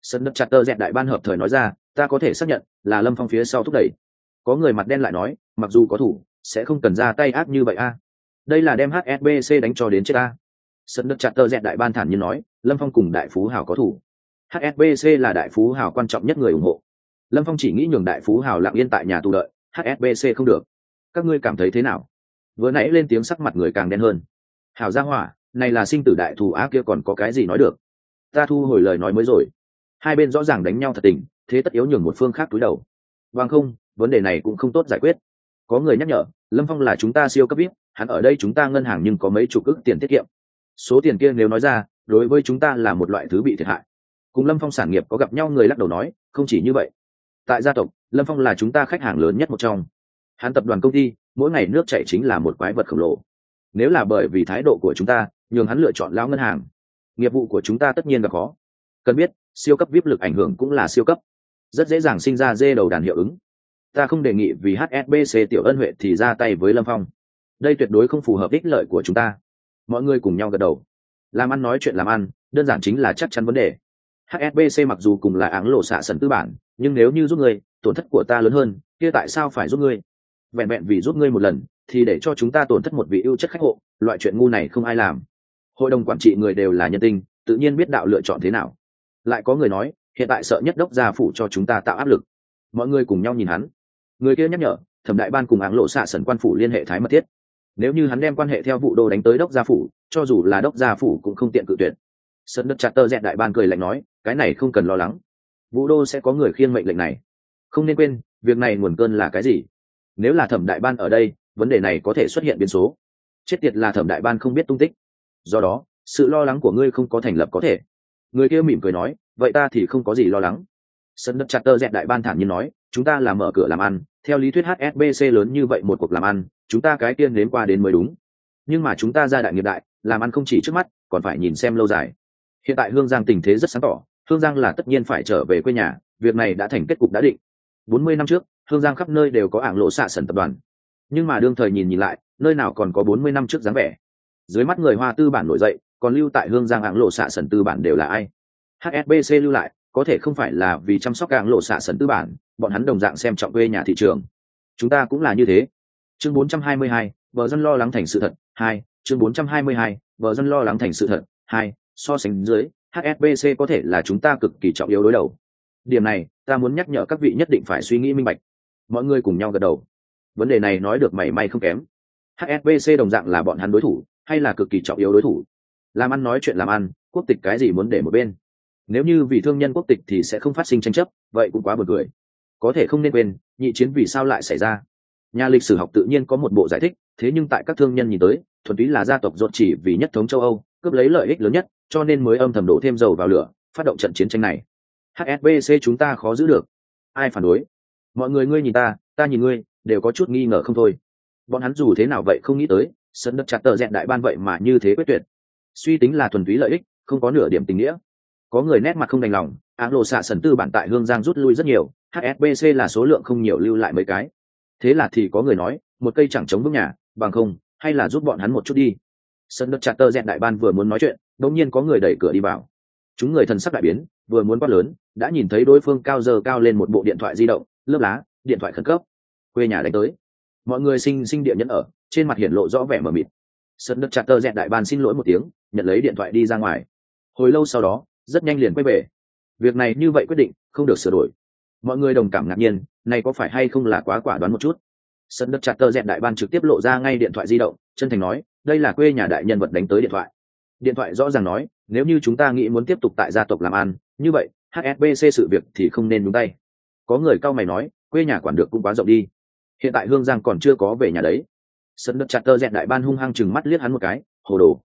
Sân đất chặt tơ đại ban hợp thời nói ra, ta có thể xác nhận là lâm phong phía sau thúc đẩy. Có người mặt đen lại nói, mặc dù có thủ, sẽ không cần ra tay ác như vậy a. Đây là đem hsbc đánh cho đến chết a. Sân đất chặt tơ đại ban thản nhiên nói, lâm phong cùng đại phú hào có thủ. Hsbc là đại phú hào quan trọng nhất người ủng hộ lâm phong chỉ nghĩ nhường đại phú hào lặng yên tại nhà tù đợi hsbc không được. Các ngươi cảm thấy thế nào? Vừa nãy lên tiếng sắc mặt người càng đen hơn. Hào ra hỏa, này là sinh tử đại thù á kia còn có cái gì nói được? Ta thu hồi lời nói mới rồi. Hai bên rõ ràng đánh nhau thật tình, thế tất yếu nhường một phương khác túi đầu. Vâng không, vấn đề này cũng không tốt giải quyết. Có người nhắc nhở, lâm phong là chúng ta siêu cấp ít hắn ở đây chúng ta ngân hàng nhưng có mấy chục ức tiền tiết kiệm. Số tiền kia nếu nói ra, đối với chúng ta là một loại thứ bị thiệt hại. Cùng lâm phong sản nghiệp có gặp nhau người lắc đầu nói, không chỉ như vậy tại gia tộc, lâm phong là chúng ta khách hàng lớn nhất một trong. Hắn tập đoàn công ty, mỗi ngày nước chảy chính là một quái vật khổng lồ. Nếu là bởi vì thái độ của chúng ta, nhường hắn lựa chọn lao ngân hàng. Nghiệp vụ của chúng ta tất nhiên là khó. Cần biết, siêu cấp vip lực ảnh hưởng cũng là siêu cấp. Rất dễ dàng sinh ra dê đầu đàn hiệu ứng. Ta không đề nghị vì hsbc tiểu ân huệ thì ra tay với lâm phong. Đây tuyệt đối không phù hợp ích lợi của chúng ta. Mọi người cùng nhau gật đầu. Làm ăn nói chuyện làm ăn, đơn giản chính là chắc chắn vấn đề hsbc mặc dù cùng là áng lộ xạ sần tư bản, nhưng nếu như giúp ngươi, tổn thất của ta lớn hơn, kia tại sao phải giúp ngươi? Vẹn vẹn vì giúp ngươi một lần, thì để cho chúng ta tổn thất một vị ưu chất khách hộ, loại chuyện ngu này không ai làm. Hội đồng quản trị người đều là nhân tinh, tự nhiên biết đạo lựa chọn thế nào. Lại có người nói, hiện tại sợ nhất đốc gia phủ cho chúng ta tạo áp lực. Mọi người cùng nhau nhìn hắn. Người kia nhắc nhở, thẩm đại ban cùng áng lộ xạ sần quan phủ liên hệ thái mật thiết. Nếu như hắn đem quan hệ theo vụ đồ đánh tới đốc gia phủ, cho dù là đốc gia phủ cũng không tiện cự tuyệt sân đất chặt tơ dẹn đại ban cười lạnh nói, cái này không cần lo lắng. Vũ đô sẽ có người khiêng mệnh lệnh này. Không nên quên, việc này nguồn cơn là cái gì? Nếu là thẩm đại ban ở đây, vấn đề này có thể xuất hiện biến số. Chết tiệt là thẩm đại ban không biết tung tích. Do đó, sự lo lắng của ngươi không có thành lập có thể. Người kia mỉm cười nói, vậy ta thì không có gì lo lắng. Sân đất chặt tơ dẹn đại ban thản nhiên nói, chúng ta là mở cửa làm ăn. Theo lý thuyết hsbc lớn như vậy một cuộc làm ăn, chúng ta cái tiên đến qua đến mới đúng. Nhưng mà chúng ta ra đại nghiệp đại, làm ăn không chỉ trước mắt, còn phải nhìn xem lâu dài hiện tại hương giang tình thế rất sáng tỏ hương giang là tất nhiên phải trở về quê nhà việc này đã thành kết cục đã định. Bốn mươi năm trước hương giang khắp nơi đều có ảng lộ xạ sần tập đoàn. Nhưng mà đương thời nhìn nhìn lại nơi nào còn có bốn mươi năm trước dáng vẻ. Dưới mắt người hoa tư bản nổi dậy còn lưu tại hương giang ảng lộ xạ sần tư bản đều là ai? Hsbc lưu lại có thể không phải là vì chăm sóc ảng lộ xạ sần tư bản bọn hắn đồng dạng xem trọng quê nhà thị trường. Chúng ta cũng là như thế. Chương 422, vợ dân lo lắng thành sự thật hai chương 422, vợ dân lo lắng thành sự thật hai so sánh dưới hsbc có thể là chúng ta cực kỳ trọng yếu đối đầu. Điểm này, ta muốn nhắc nhở các vị nhất định phải suy nghĩ minh bạch. Mọi người cùng nhau gật đầu. Vấn đề này nói được mảy may không kém. Hsbc đồng dạng là bọn hắn đối thủ, hay là cực kỳ trọng yếu đối thủ? Làm ăn nói chuyện làm ăn, quốc tịch cái gì muốn để một bên? Nếu như vì thương nhân quốc tịch thì sẽ không phát sinh tranh chấp, vậy cũng quá buồn cười. Có thể không nên quên, nhị chiến vì sao lại xảy ra? Nhà lịch sử học tự nhiên có một bộ giải thích, thế nhưng tại các thương nhân nhìn tới, thuần túy là gia tộc dột chỉ vì nhất thống châu âu, cướp lấy lợi ích lớn nhất cho nên mới âm thầm đổ thêm dầu vào lửa, phát động trận chiến tranh này. Hsbc chúng ta khó giữ được. Ai phản đối? Mọi người ngươi nhìn ta ta nhìn ngươi, đều có chút nghi ngờ không thôi. Bọn hắn dù thế nào vậy không nghĩ tới sân đất chặt tờ dẹn đại ban vậy mà như thế quyết tuyệt. Suy tính là thuần túy lợi ích, không có nửa điểm tình nghĩa. Có người nét mặt không đành lòng áng lộ xạ sần tư bản tại hương giang rút lui rất nhiều hsbc là số lượng không nhiều lưu lại mấy cái. Thế là thì có người nói, một cây chẳng chống bước nhà, bằng không, hay là giúp bọn hắn một chút đi. Sân đất chặt tơ dẹn đại ban vừa muốn nói chuyện đột nhiên có người đẩy cửa đi vào. Chúng người thần sắc đại biến, vừa muốn quát lớn, đã nhìn thấy đối phương cao giờ cao lên một bộ điện thoại di động, lớp lá, điện thoại khẩn cấp. Quê nhà đánh tới. Mọi người sinh sinh điện nhẫn ở, trên mặt hiển lộ rõ vẻ mờ mịt. Sân đất chặt tơ dẹn đại ban xin lỗi một tiếng, nhận lấy điện thoại đi ra ngoài. Hồi lâu sau đó, rất nhanh liền quay về. Việc này như vậy quyết định, không được sửa đổi. Mọi người đồng cảm ngạc nhiên, này có phải hay không là quá quả đoán một chút? Sân đất chặt tơ dẹn đại ban trực tiếp lộ ra ngay điện thoại di động, chân thành nói, đây là quê nhà đại nhân vật đánh tới điện thoại điện thoại rõ ràng nói, nếu như chúng ta nghĩ muốn tiếp tục tại gia tộc làm ăn, như vậy hsbc sự việc thì không nên đúng tay. Có người cao mày nói, quê nhà quản được cũng quá rộng đi. Hiện tại hương giang còn chưa có về nhà đấy. Sân đất chặt tơ dẹn đại ban hung hăng chừng mắt liếc hắn một cái, hồ đồ.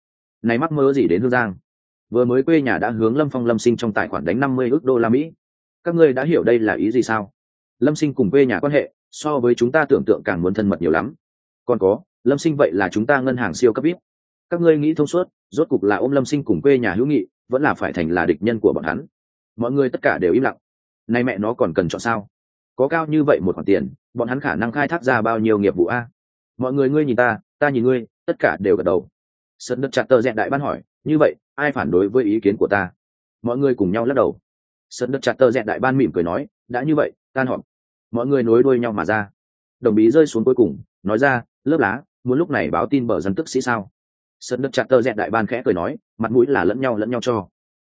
Này mắc mơ gì đến hương giang? Vừa mới quê nhà đã hướng lâm phong lâm sinh trong tài khoản đánh năm mươi ước đô la mỹ. Các ngươi đã hiểu đây là ý gì sao? Lâm sinh cùng quê nhà quan hệ, so với chúng ta tưởng tượng càng muốn thân mật nhiều lắm. Còn có, lâm sinh vậy là chúng ta ngân hàng siêu cấp ít các ngươi nghĩ thông suốt, rốt cục là ôm lâm sinh cùng quê nhà hữu nghị, vẫn là phải thành là địch nhân của bọn hắn. Mọi người tất cả đều im lặng. Nay mẹ nó còn cần chọn sao? Có cao như vậy một khoản tiền, bọn hắn khả năng khai thác ra bao nhiêu nghiệp vụ a? Mọi người ngươi nhìn ta ta nhìn ngươi, tất cả đều gật đầu. Sơn đất chặt tờ dẹn đại ban hỏi, như vậy, ai phản đối với ý kiến của ta? Mọi người cùng nhau lắc đầu. Sơn đất chặt tờ dẹn đại ban mỉm cười nói, đã như vậy, tan họp. Mọi người nối đuôi nhau mà ra. Đồng bí rơi xuống cuối cùng, nói ra, lớp lá, muốn lúc này báo tin bờ dân tức sĩ sao? Sơn đất chặt tơ dẹt đại ban khẽ cười nói, mặt mũi là lẫn nhau lẫn nhau cho.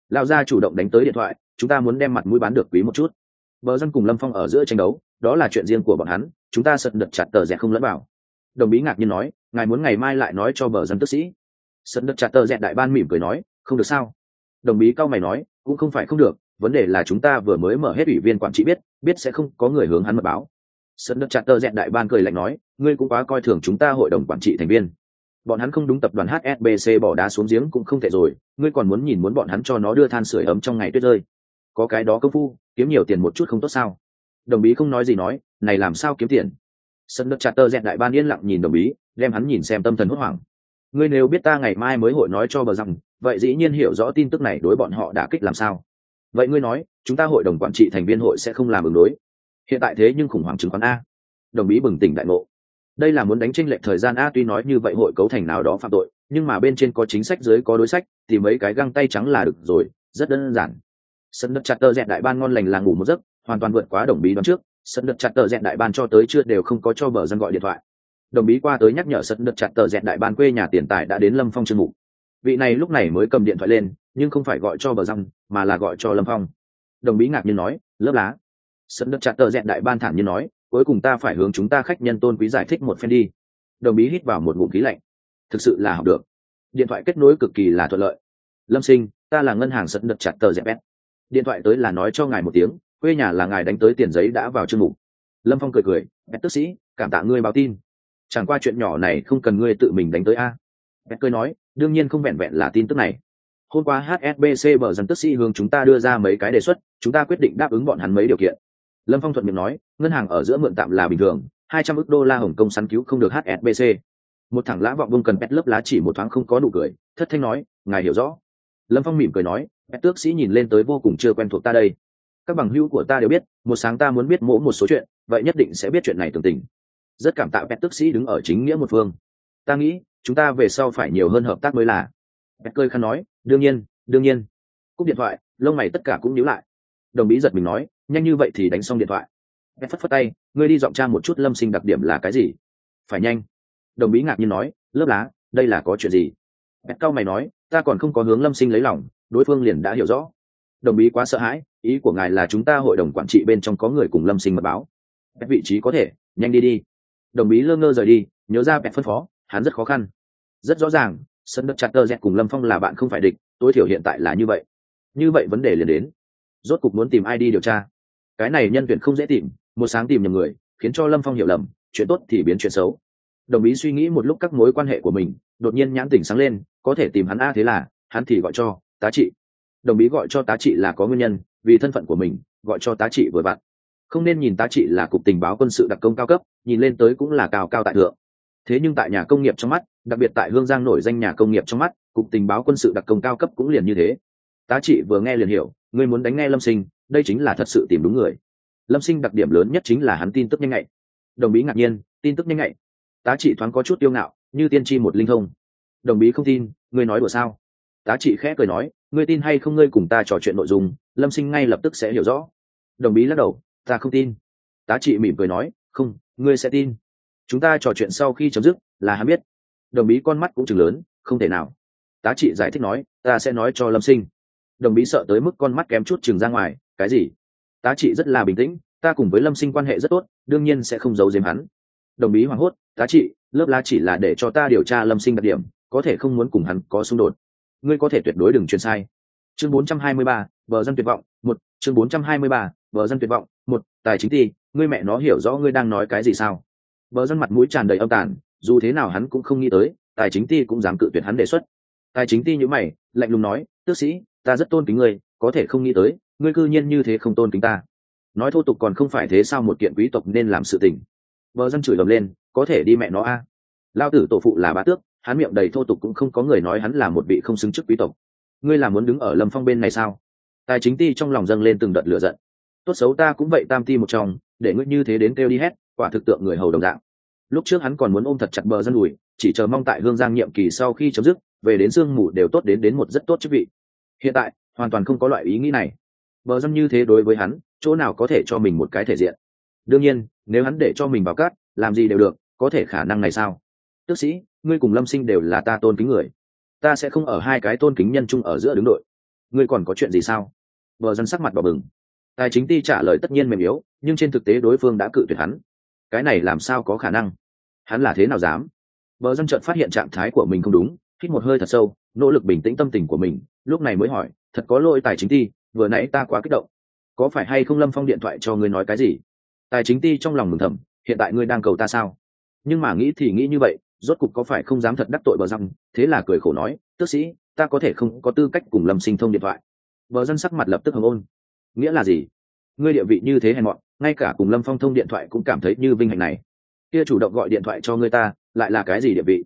Lao ra chủ động đánh tới điện thoại, chúng ta muốn đem mặt mũi bán được quý một chút. Bờ dân cùng lâm phong ở giữa tranh đấu, đó là chuyện riêng của bọn hắn, chúng ta sơn đất chặt tơ dẹt không lẫn vào. Đồng bí ngạc nhiên nói, ngài muốn ngày mai lại nói cho bờ dân tức sĩ. Sơn đất chặt tơ dẹt đại ban mỉm cười nói, không được sao? Đồng bí cao mày nói, cũng không phải không được, vấn đề là chúng ta vừa mới mở hết ủy viên quản trị biết biết sẽ không có người hướng hắn mật báo. Sơn đất chặt Tơ dẹn đại ban cười lạnh nói, ngươi cũng quá coi thường chúng ta hội đồng quản trị thành viên bọn hắn không đúng tập đoàn hsbc bỏ đá xuống giếng cũng không thể rồi, ngươi còn muốn nhìn muốn bọn hắn cho nó đưa than sửa ấm trong ngày tuyết rơi. Có cái đó công phu, kiếm nhiều tiền một chút không tốt sao? Đồng bí không nói gì nói, này làm sao kiếm tiền? Sân đất chặt tơ dẹn đại ban yên lặng nhìn đồng bí, đem hắn nhìn xem tâm thần hốt hoảng. Ngươi nếu biết ta ngày mai mới hội nói cho bờ rằng vậy dĩ nhiên hiểu rõ tin tức này đối bọn họ đã kích làm sao. Vậy ngươi nói, chúng ta hội đồng quản trị thành viên hội sẽ không làm ứng đối. Hiện tại thế nhưng khủng hoảng chứng khoán a. Đồng bí bừng tỉnh đại ngộ đây là muốn đánh tranh lệch thời gian a, tuy nói như vậy hội cấu thành nào đó phạm tội, nhưng mà bên trên có chính sách dưới có đối sách, thì mấy cái găng tay trắng là được rồi, rất đơn giản. Sân đất chặt tơ dẹn đại ban ngon lành là ngủ một giấc, hoàn toàn vượt quá đồng bí đoán trước, sân đất chặt tờ dẹn đại ban cho tới chưa đều không có cho bờ dân gọi điện thoại. Đồng bí qua tới nhắc nhở sân đất chặt tờ dẹn đại ban quê nhà tiền tài đã đến lâm phong chương ngủ vị này lúc này mới cầm điện thoại lên, nhưng không phải gọi cho bờ răng mà là gọi cho lâm phong. Đồng bí ngạc nhiên nói, lớp lá. Sân đất chặt tờ dẹn đại ban thản nhiên nói cuối cùng ta phải hướng chúng ta khách nhân tôn quý giải thích một phen đi. Đồng bí hít vào một ngụm khí lạnh. Thực sự là học được. Điện thoại kết nối cực kỳ là thuận lợi. Lâm sinh, ta là ngân hàng sân đất chặt tờ dẹp bét điện thoại tới là nói cho ngài một tiếng, quê nhà là ngài đánh tới tiền giấy đã vào chương mục. Lâm phong cười cười, bét tức sĩ, cảm tạ ngươi báo tin. Chẳng qua chuyện nhỏ này không cần ngươi tự mình đánh tới a. Bét cười nói, đương nhiên không vẹn vẹn là tin tức này. Hôm qua hsbc bờ dần tức sĩ hướng chúng ta đưa ra mấy cái đề xuất, chúng ta quyết định đáp ứng bọn hắn mấy điều kiện lâm phong thuận miệng nói, ngân hàng ở giữa mượn tạm là bình thường, hai trăm ước đô la hồng kông săn cứu không được hsbc một thằng lã vọng bông cần pet lớp lá chỉ một thoáng không có nụ cười, thất thanh nói, ngài hiểu rõ. Lâm phong mỉm cười nói, pet tước sĩ nhìn lên tới vô cùng chưa quen thuộc ta đây. Các bằng hữu của ta đều biết, một sáng ta muốn biết mỗ một số chuyện, vậy nhất định sẽ biết chuyện này tường tình. Rất cảm tạ pet tước sĩ đứng ở chính nghĩa một phương. Ta nghĩ, chúng ta về sau phải nhiều hơn hợp tác mới là. Pet cơi khăn nói, đương nhiên đương nhiên. Cúp điện thoại, lông mày tất cả cũng nhíu lại đồng bí giật mình nói, nhanh như vậy thì đánh xong điện thoại. Pet phất phất tay, ngươi đi dọn tra một chút lâm sinh đặc điểm là cái gì? Phải nhanh. Đồng bí ngạc nhiên nói, lớp lá, đây là có chuyện gì? Pet cao mày nói, ta còn không có hướng lâm sinh lấy lòng, đối phương liền đã hiểu rõ. Đồng bí quá sợ hãi, ý của ngài là chúng ta hội đồng quản trị bên trong có người cùng lâm sinh mật báo. Pet vị trí có thể, nhanh đi đi. Đồng bí lơ ngơ rời đi, nhớ ra pet phân phó, hắn rất khó khăn. Rất rõ ràng, sân đất chặt tơ dẹt cùng lâm phong là bạn không phải địch, tối thiểu hiện tại là như vậy. Như vậy vấn đề liền đến rốt cục muốn tìm ai đi điều tra. Cái này nhân tuyển không dễ tìm, một sáng tìm nhầm người, khiến cho lâm phong hiểu lầm, chuyện tốt thì biến chuyện xấu. Đồng ý suy nghĩ một lúc các mối quan hệ của mình, đột nhiên nhãn tỉnh sáng lên, có thể tìm hắn a thế là, hắn thì gọi cho tá trị. Đồng ý gọi cho tá trị là có nguyên nhân, vì thân phận của mình, gọi cho tá trị vừa vặn. Không nên nhìn tá trị là cục tình báo quân sự đặc công cao cấp, nhìn lên tới cũng là cao cao tại thượng. Thế nhưng tại nhà công nghiệp trong mắt, đặc biệt tại hương giang nổi danh nhà công nghiệp trong mắt, cục tình báo quân sự đặc công cao cấp cũng liền như thế. Tá trị vừa nghe liền hiểu Ngươi muốn đánh nghe lâm sinh, đây chính là thật sự tìm đúng người. Lâm sinh đặc điểm lớn nhất chính là hắn tin tức nhanh nhạy. Đồng bí ngạc nhiên, tin tức nhanh nhạy. Tá trị thoáng có chút tiêu ngạo, như tiên tri một linh thông. Đồng bí không tin, ngươi nói đùa sao? Tá trị khẽ cười nói, ngươi tin hay không ngươi cùng ta trò chuyện nội dung, lâm sinh ngay lập tức sẽ hiểu rõ. Đồng bí lắc đầu, ta không tin. Tá trị mỉm cười nói, không, ngươi sẽ tin. Chúng ta trò chuyện sau khi chấm dứt, là hắn biết. Đồng bí con mắt cũng chừng lớn, không thể nào. Tá trị giải thích nói, ta sẽ nói cho lâm sinh đồng bí sợ tới mức con mắt kém chút chừng ra ngoài cái gì? Tá trị rất là bình tĩnh ta cùng với lâm sinh quan hệ rất tốt đương nhiên sẽ không giấu giếm hắn. Đồng bí hoảng hốt tá trị lớp la chỉ là để cho ta điều tra lâm sinh đặc điểm có thể không muốn cùng hắn có xung đột. Ngươi có thể tuyệt đối đừng truyền sai. Chương 423, bờ dân tuyệt vọng một. Chương 423, bờ dân tuyệt vọng một. Tài chính ti ngươi mẹ nó hiểu rõ ngươi đang nói cái gì sao? Bờ dân mặt mũi tràn đầy âm tàn dù thế nào hắn cũng không nghĩ tới tài chính ti cũng dám cự tuyệt hắn đề xuất. Tài chính ti như mày lạnh lùng nói tước sĩ ta rất tôn kính ngươi, có thể không nghĩ tới, ngươi cư nhiên như thế không tôn kính ta. Nói thô tục còn không phải thế sao một kiện quý tộc nên làm sự tình. Vợ dân chửi ầm lên, có thể đi mẹ nó a. Lao tử tổ phụ là bá tước, hắn miệng đầy thô tục cũng không có người nói hắn là một vị không xứng chức quý tộc. Ngươi là muốn đứng ở lâm phong bên này sao? Tài chính ti trong lòng dâng lên từng đợt lửa giận. Tốt xấu ta cũng vậy tam ti một trong để ngươi như thế đến kêu đi hết, quả thực tượng người hầu đồng dạng. Lúc trước hắn còn muốn ôm thật chặt bờ dân đùi, chỉ chờ mong tại hương giang nhiệm kỳ sau khi chấm dứt, về đến sương mù đều tốt đến đến một rất tốt chức vị hiện tại, hoàn toàn không có loại ý nghĩ này. Bờ dân như thế đối với hắn, chỗ nào có thể cho mình một cái thể diện? Đương nhiên, nếu hắn để cho mình vào cát, làm gì đều được, có thể khả năng này sao? Tước sĩ, ngươi cùng lâm sinh đều là ta tôn kính người. Ta sẽ không ở hai cái tôn kính nhân chung ở giữa đứng đội. Ngươi còn có chuyện gì sao? Bờ dân sắc mặt bỏ bừng. Tài chính ti trả lời tất nhiên mềm yếu, nhưng trên thực tế đối phương đã cự tuyệt hắn. Cái này làm sao có khả năng? Hắn là thế nào dám? Bờ dân chợt phát hiện trạng thái của mình không đúng, hít một hơi thật sâu, nỗ lực bình tĩnh tâm tình của mình lúc này mới hỏi, thật có lỗi tài chính ti, vừa nãy ta quá kích động. Có phải hay không lâm phong điện thoại cho ngươi nói cái gì? Tài chính ti trong lòng mừng thầm, hiện tại ngươi đang cầu ta sao? Nhưng mà nghĩ thì nghĩ như vậy, rốt cục có phải không dám thật đắc tội bờ răng, thế là cười khổ nói, tước sĩ, ta có thể không có tư cách cùng lâm sinh thông điện thoại. Bờ dân sắc mặt lập tức hồng ôn. Nghĩa là gì? Ngươi địa vị như thế hèn mọn, ngay cả cùng lâm phong thông điện thoại cũng cảm thấy như vinh hạnh này. Kia chủ động gọi điện thoại cho ngươi ta, lại là cái gì địa vị?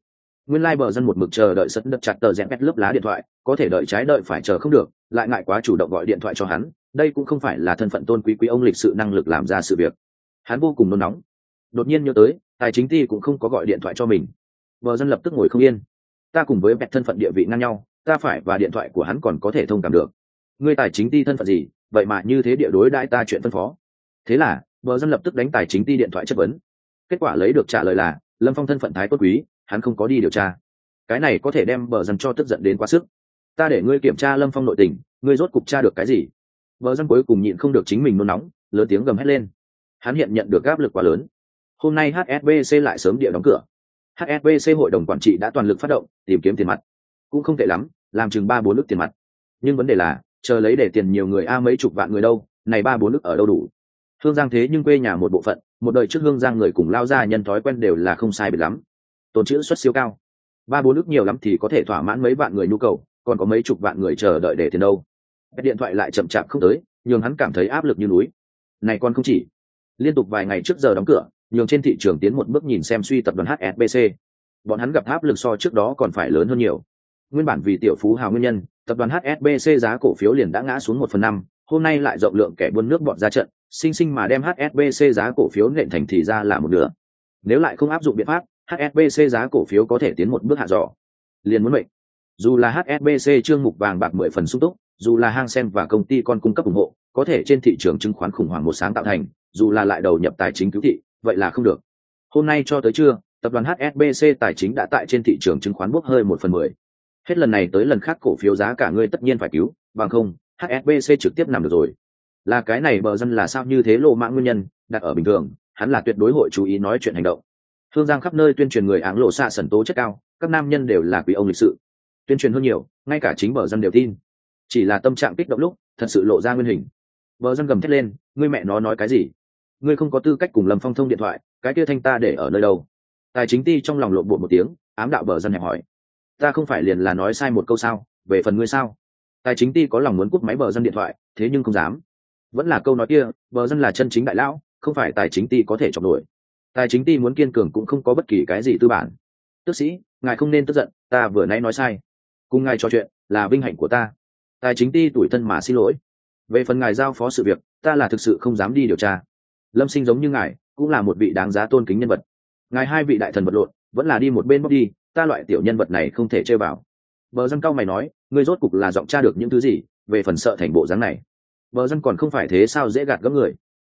Nguyên lai bờ dân một mực chờ đợi sất đập chặt tờ rẽ pét lớp lá điện thoại, có thể đợi trái đợi phải chờ không được, lại ngại quá chủ động gọi điện thoại cho hắn, đây cũng không phải là thân phận tôn quý quý ông lịch sự năng lực làm ra sự việc. Hắn vô cùng nôn nóng. Đột nhiên nhớ tới, tài chính ty cũng không có gọi điện thoại cho mình. Bờ dân lập tức ngồi không yên. Ta cùng với bẹt thân phận địa vị ngang nhau, ta phải và điện thoại của hắn còn có thể thông cảm được. Ngươi tài chính ty thân phận gì, vậy mà như thế địa đối đãi ta chuyện phân phó. Thế là, bờ dân lập tức đánh tài chính ty điện thoại chất vấn. Kết quả lấy được trả lời là, lâm phong thân phận thái tốt quý hắn không có đi điều tra. Cái này có thể đem bờ dân cho tức giận đến quá sức. Ta để ngươi kiểm tra lâm phong nội tình, ngươi rốt cục tra được cái gì? Bờ dân cuối cùng nhịn không được chính mình nôn nóng, lớn tiếng gầm hét lên. Hắn hiện nhận được áp lực quá lớn. Hôm nay hsbc lại sớm địa đóng cửa. Hsbc hội đồng quản trị đã toàn lực phát động, tìm kiếm tiền mặt. Cũng không tệ lắm, làm chừng ba bốn nước tiền mặt. Nhưng vấn đề là, chờ lấy để tiền nhiều người a mấy chục vạn người đâu, này ba bốn nước ở đâu đủ? Hương giang thế nhưng quê nhà một bộ phận, một đời trước hương giang người cùng lao ra nhân thói quen đều là không sai biệt lắm tồn chữ xuất siêu cao. Ba bốn nước nhiều lắm thì có thể thỏa mãn mấy vạn người nhu cầu, còn có mấy chục vạn người chờ đợi để tiền đâu. Điện thoại lại chậm chạp không tới, nhường hắn cảm thấy áp lực như núi. Này còn không chỉ. Liên tục vài ngày trước giờ đóng cửa, nhường trên thị trường tiến một bước nhìn xem suy tập đoàn hsbc bọn hắn gặp áp lực so trước đó còn phải lớn hơn nhiều. Nguyên bản vì tiểu phú hào nguyên nhân, tập đoàn hsbc giá cổ phiếu liền đã ngã xuống một phần năm, hôm nay lại rộng lượng kẻ buôn nước bọn ra trận, sinh sinh mà đem hsbc giá cổ phiếu nện thành thì ra là một nửa. Nếu lại không áp dụng biện pháp hsbc giá cổ phiếu có thể tiến một bước hạ dò liền muốn mệnh. Dù là hsbc trương mục vàng bạc mười phần sung túc, dù là hang sen và công ty con cung cấp ủng hộ, có thể trên thị trường chứng khoán khủng hoảng một sáng tạo thành, dù là lại đầu nhập tài chính cứu thị, vậy là không được. Hôm nay cho tới trưa, tập đoàn hsbc tài chính đã tại trên thị trường chứng khoán bốc hơi một phần mười. Hết lần này tới lần khác cổ phiếu giá cả ngươi tất nhiên phải cứu, bằng không hsbc trực tiếp nằm được rồi. Là cái này bờ dân là sao như thế lộ mạng nguyên nhân, đặt ở bình thường, hắn là tuyệt đối hội chú ý nói chuyện hành động thương giang khắp nơi tuyên truyền người áng lộ xạ sần tố chất cao, các nam nhân đều là quý ông lịch sự. Tuyên truyền hơn nhiều, ngay cả chính bờ dân đều tin. Chỉ là tâm trạng kích động lúc, thật sự lộ ra nguyên hình. Bờ dân gầm thét lên, ngươi mẹ nó nói cái gì? Ngươi không có tư cách cùng lâm phong thông điện thoại, cái kia thanh ta để ở nơi đâu? Tài chính ti trong lòng lộn bộ một tiếng, ám đạo bờ dân hẹp hỏi. Ta không phải liền là nói sai một câu sao? Về phần ngươi sao? Tài chính ti có lòng muốn cúp máy bờ dân điện thoại, thế nhưng không dám. Vẫn là câu nói kia, bờ dân là chân chính đại lão, không phải tài chính ti có thể chọc nổi tài chính ti muốn kiên cường cũng không có bất kỳ cái gì tư bản. Tước sĩ, ngài không nên tức giận, ta vừa nãy nói sai. Cùng ngài trò chuyện là vinh hạnh của ta. Tài chính ti tuổi thân mà xin lỗi. Về phần ngài giao phó sự việc, ta là thực sự không dám đi điều tra. Lâm sinh giống như ngài, cũng là một vị đáng giá tôn kính nhân vật. Ngài hai vị đại thần vật lộn, vẫn là đi một bên bóc đi, ta loại tiểu nhân vật này không thể chơi vào. Bờ dân cao mày nói, ngươi rốt cục là giọng tra được những thứ gì, về phần sợ thành bộ dáng này. Bờ dân còn không phải thế sao dễ gạt gẫm người.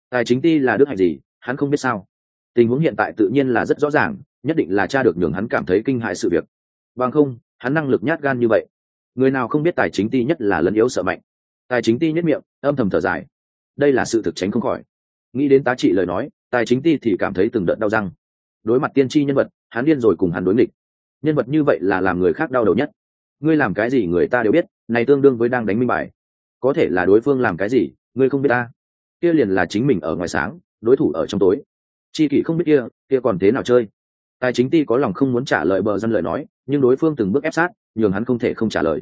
Tài chính ti là đức hạnh gì, hắn không biết sao tình huống hiện tại tự nhiên là rất rõ ràng, nhất định là cha được nhường hắn cảm thấy kinh hại sự việc. Bằng không, hắn năng lực nhát gan như vậy. Người nào không biết tài chính ti nhất là lân yếu sợ mạnh. Tài chính ti nhất miệng, âm thầm thở dài. Đây là sự thực tránh không khỏi. Nghĩ đến tá trị lời nói, tài chính ti thì cảm thấy từng đợt đau răng. Đối mặt tiên tri nhân vật, hắn điên rồi cùng hắn đối nghịch. Nhân vật như vậy là làm người khác đau đầu nhất. Ngươi làm cái gì người ta đều biết, này tương đương với đang đánh minh bài. Có thể là đối phương làm cái gì, ngươi không biết ta. Kia liền là chính mình ở ngoài sáng, đối thủ ở trong tối chi kỷ không biết kia kia còn thế nào chơi? Tài chính ty có lòng không muốn trả lời bờ dân lời nói, nhưng đối phương từng bước ép sát, nhường hắn không thể không trả lời.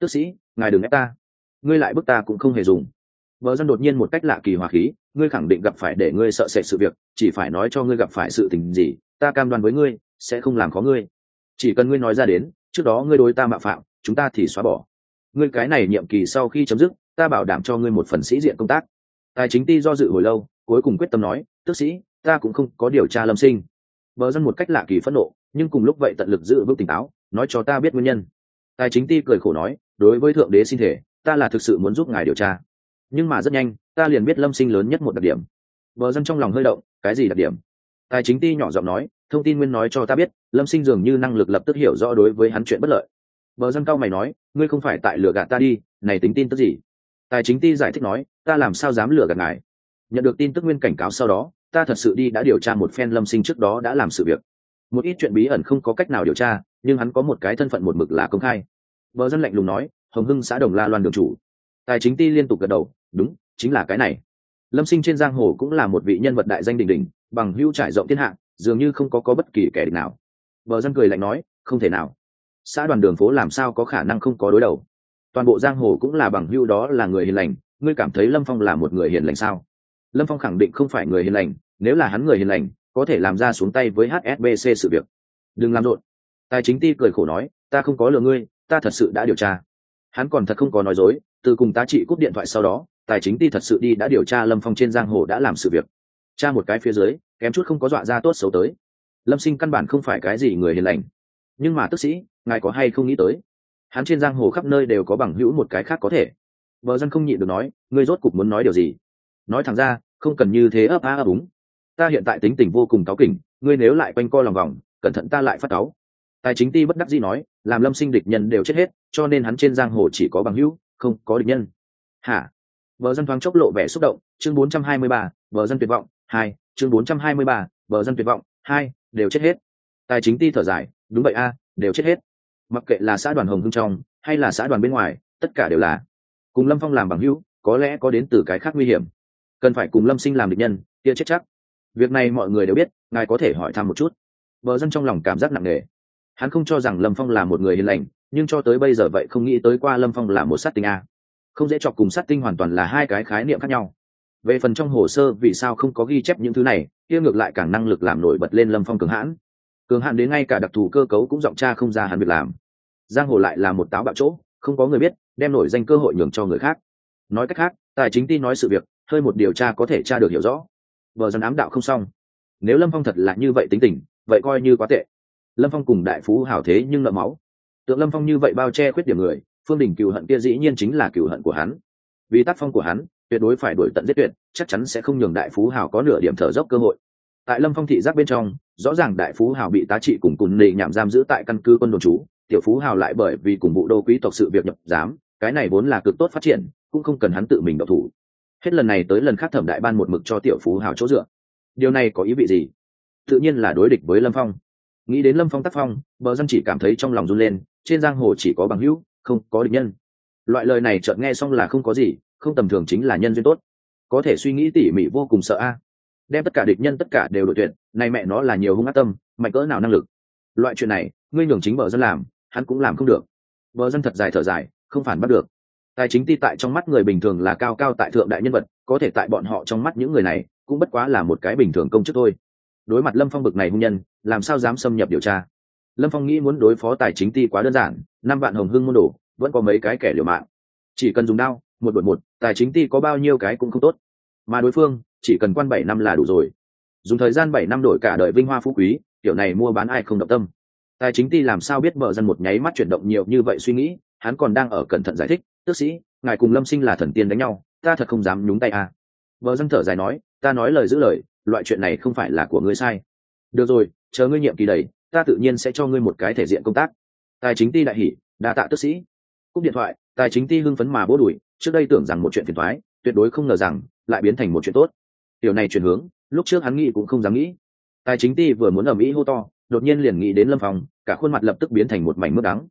Tức sĩ, ngài đừng ép ta. Ngươi lại bức ta cũng không hề dùng. Bờ dân đột nhiên một cách lạ kỳ hòa khí, ngươi khẳng định gặp phải để ngươi sợ sệt sự việc, chỉ phải nói cho ngươi gặp phải sự tình gì, ta cam đoan với ngươi, sẽ không làm khó ngươi. Chỉ cần ngươi nói ra đến, trước đó ngươi đối ta mạo phạm, chúng ta thì xóa bỏ. Ngươi cái này nhiệm kỳ sau khi chấm dứt, ta bảo đảm cho ngươi một phần sĩ diện công tác. Tài chính ty do dự hồi lâu, cuối cùng quyết tâm nói, tức sĩ ta cũng không có điều tra lâm sinh. Bờ dân một cách lạ kỳ phẫn nộ, nhưng cùng lúc vậy tận lực giữ vững tỉnh táo, nói cho ta biết nguyên nhân. Tài chính ti cười khổ nói, đối với thượng đế xin thể, ta là thực sự muốn giúp ngài điều tra. Nhưng mà rất nhanh, ta liền biết lâm sinh lớn nhất một đặc điểm. Bờ dân trong lòng hơi động, cái gì đặc điểm? Tài chính ti nhỏ giọng nói, thông tin nguyên nói cho ta biết, lâm sinh dường như năng lực lập tức hiểu rõ đối với hắn chuyện bất lợi. Bờ dân cao mày nói, ngươi không phải tại lừa gạt ta đi, này tính tin tức gì? Tài chính ti giải thích nói, ta làm sao dám lừa gạt ngài? Nhận được tin tức nguyên cảnh cáo sau đó ta thật sự đi đã điều tra một phen lâm sinh trước đó đã làm sự việc. Một ít chuyện bí ẩn không có cách nào điều tra, nhưng hắn có một cái thân phận một mực là công khai. Bờ dân lạnh lùng nói, hồng hưng xã đồng la loan đường chủ. Tài chính ti liên tục gật đầu, đúng, chính là cái này. Lâm sinh trên giang hồ cũng là một vị nhân vật đại danh đình đình bằng hữu trải rộng thiên hạ, dường như không có có bất kỳ kẻ địch nào. Vợ dân cười lạnh nói, không thể nào. Xã đoàn đường phố làm sao có khả năng không có đối đầu? Toàn bộ giang hồ cũng là bằng hưu đó là người hiền lành, ngươi cảm thấy lâm phong là một người hiền lành sao? Lâm phong khẳng định không phải người hiền lành, nếu là hắn người hiền lành, có thể làm ra xuống tay với hsbc sự việc. Đừng làm rộn. Tài chính ti cười khổ nói, ta không có lừa ngươi, ta thật sự đã điều tra. Hắn còn thật không có nói dối, từ cùng tá trị cúp điện thoại sau đó, tài chính ti thật sự đi đã điều tra lâm phong trên giang hồ đã làm sự việc. Tra một cái phía dưới, kém chút không có dọa ra tốt xấu tới. Lâm sinh căn bản không phải cái gì người hiền lành. Nhưng mà tức sĩ, ngài có hay không nghĩ tới? Hắn trên giang hồ khắp nơi đều có bằng hữu một cái khác có thể. Vợ dân không nhịn được nói, ngươi rốt cục muốn nói điều gì? Nói thẳng ra không cần như thế ấp á ấp úng. Ta hiện tại tính tình vô cùng cáu kỉnh ngươi nếu lại quanh co lòng vòng cẩn thận ta lại phát cáu. Tài chính ti bất đắc dĩ nói làm lâm sinh địch nhân đều chết hết cho nên hắn trên giang hồ chỉ có bằng hữu không có địch nhân. Hả? Vợ dân thoáng chốc lộ vẻ xúc động chương 423, vợ dân tuyệt vọng hai chương 423, vợ dân tuyệt vọng hai đều chết hết. Tài chính ti thở dài đúng vậy a đều chết hết. Mặc kệ là xã đoàn hồng hưng trong hay là xã đoàn bên ngoài tất cả đều là. Cùng lâm phong làm bằng hữu có lẽ có đến từ cái khác nguy hiểm cần phải cùng lâm sinh làm địch nhân, kia chết chắc. Việc này mọi người đều biết, ngài có thể hỏi thăm một chút. Vợ dân trong lòng cảm giác nặng nề. Hắn không cho rằng lâm phong là một người hiền lành, nhưng cho tới bây giờ vậy không nghĩ tới qua lâm phong là một sát tinh a. Không dễ chọc cùng sát tinh hoàn toàn là hai cái khái niệm khác nhau. Về phần trong hồ sơ vì sao không có ghi chép những thứ này, kia ngược lại càng năng lực làm nổi bật lên lâm phong cường hãn. Cường hãn đến ngay cả đặc thù cơ cấu cũng giọng cha không ra hắn việc làm. Giang hồ lại là một táo bạo chỗ, không có người biết, đem nổi danh cơ hội nhường cho người khác. Nói cách khác, tài chính tin nói sự việc hơi một điều tra có thể tra được hiểu rõ. Vợ dân ám đạo không xong. Nếu lâm phong thật là như vậy tính tình, vậy coi như quá tệ. Lâm phong cùng đại phú hảo thế nhưng nợ máu. Tượng lâm phong như vậy bao che khuyết điểm người, phương đình cựu hận kia dĩ nhiên chính là cựu hận của hắn. Vì tác phong của hắn, tuyệt đối phải đuổi tận giết tuyệt, chắc chắn sẽ không nhường đại phú hảo có nửa điểm thở dốc cơ hội. Tại lâm phong thị giác bên trong, rõ ràng đại phú hảo bị tá trị cùng cùn nề nhảm giam giữ tại căn cứ quân đồn trú, tiểu phú hảo lại bởi vì cùng vụ đô quý tộc sự việc nhập giám, cái này vốn là cực tốt phát triển, cũng không cần hắn tự mình độc thủ hết lần này tới lần khác thẩm đại ban một mực cho tiểu phú hảo chỗ dựa. Điều này có ý vị gì? Tự nhiên là đối địch với lâm phong. Nghĩ đến lâm phong tác phong, bờ dân chỉ cảm thấy trong lòng run lên, trên giang hồ chỉ có bằng hữu, không có địch nhân. Loại lời này chợt nghe xong là không có gì, không tầm thường chính là nhân duyên tốt. Có thể suy nghĩ tỉ mỉ vô cùng sợ a. Đem tất cả địch nhân tất cả đều đội tuyển này mẹ nó là nhiều hung ác tâm, mạnh cỡ nào năng lực. Loại chuyện này, ngươi nhường chính bờ dân làm, hắn cũng làm không được. Bờ dân thật dài thở dài, không phản bắt được tài chính ti tại trong mắt người bình thường là cao cao tại thượng đại nhân vật, có thể tại bọn họ trong mắt những người này, cũng bất quá là một cái bình thường công chức thôi. Đối mặt lâm phong bực này hung nhân, làm sao dám xâm nhập điều tra? Lâm phong nghĩ muốn đối phó tài chính ti quá đơn giản, năm vạn hồng hưng môn đồ, vẫn có mấy cái kẻ liều mạng. Chỉ cần dùng đao, một đội một, tài chính ti có bao nhiêu cái cũng không tốt. Mà đối phương, chỉ cần quan bảy năm là đủ rồi. Dùng thời gian bảy năm đổi cả đời vinh hoa phú quý, kiểu này mua bán ai không động tâm. Tài chính ti làm sao biết mở dân một nháy mắt chuyển động nhiều như vậy suy nghĩ, hắn còn đang ở cẩn thận giải thích tước sĩ, ngài cùng lâm sinh là thần tiên đánh nhau, ta thật không dám nhúng tay à. vợ dân thở dài nói, ta nói lời giữ lời, loại chuyện này không phải là của ngươi sai. Được rồi, chờ ngươi nhiệm kỳ đầy, ta tự nhiên sẽ cho ngươi một cái thể diện công tác. Tài chính ti đại hỷ, đa tạ tức sĩ. Cúp điện thoại, tài chính ti hưng phấn mà bố đuổi trước đây tưởng rằng một chuyện phiền thoái tuyệt đối không ngờ rằng, lại biến thành một chuyện tốt. Điều này chuyển hướng, lúc trước hắn nghĩ cũng không dám nghĩ. Tài chính ti vừa muốn ầm ĩ hô to, đột nhiên liền nghĩ đến lâm phòng cả khuôn mặt lập tức biến thành một mảnh mức đắng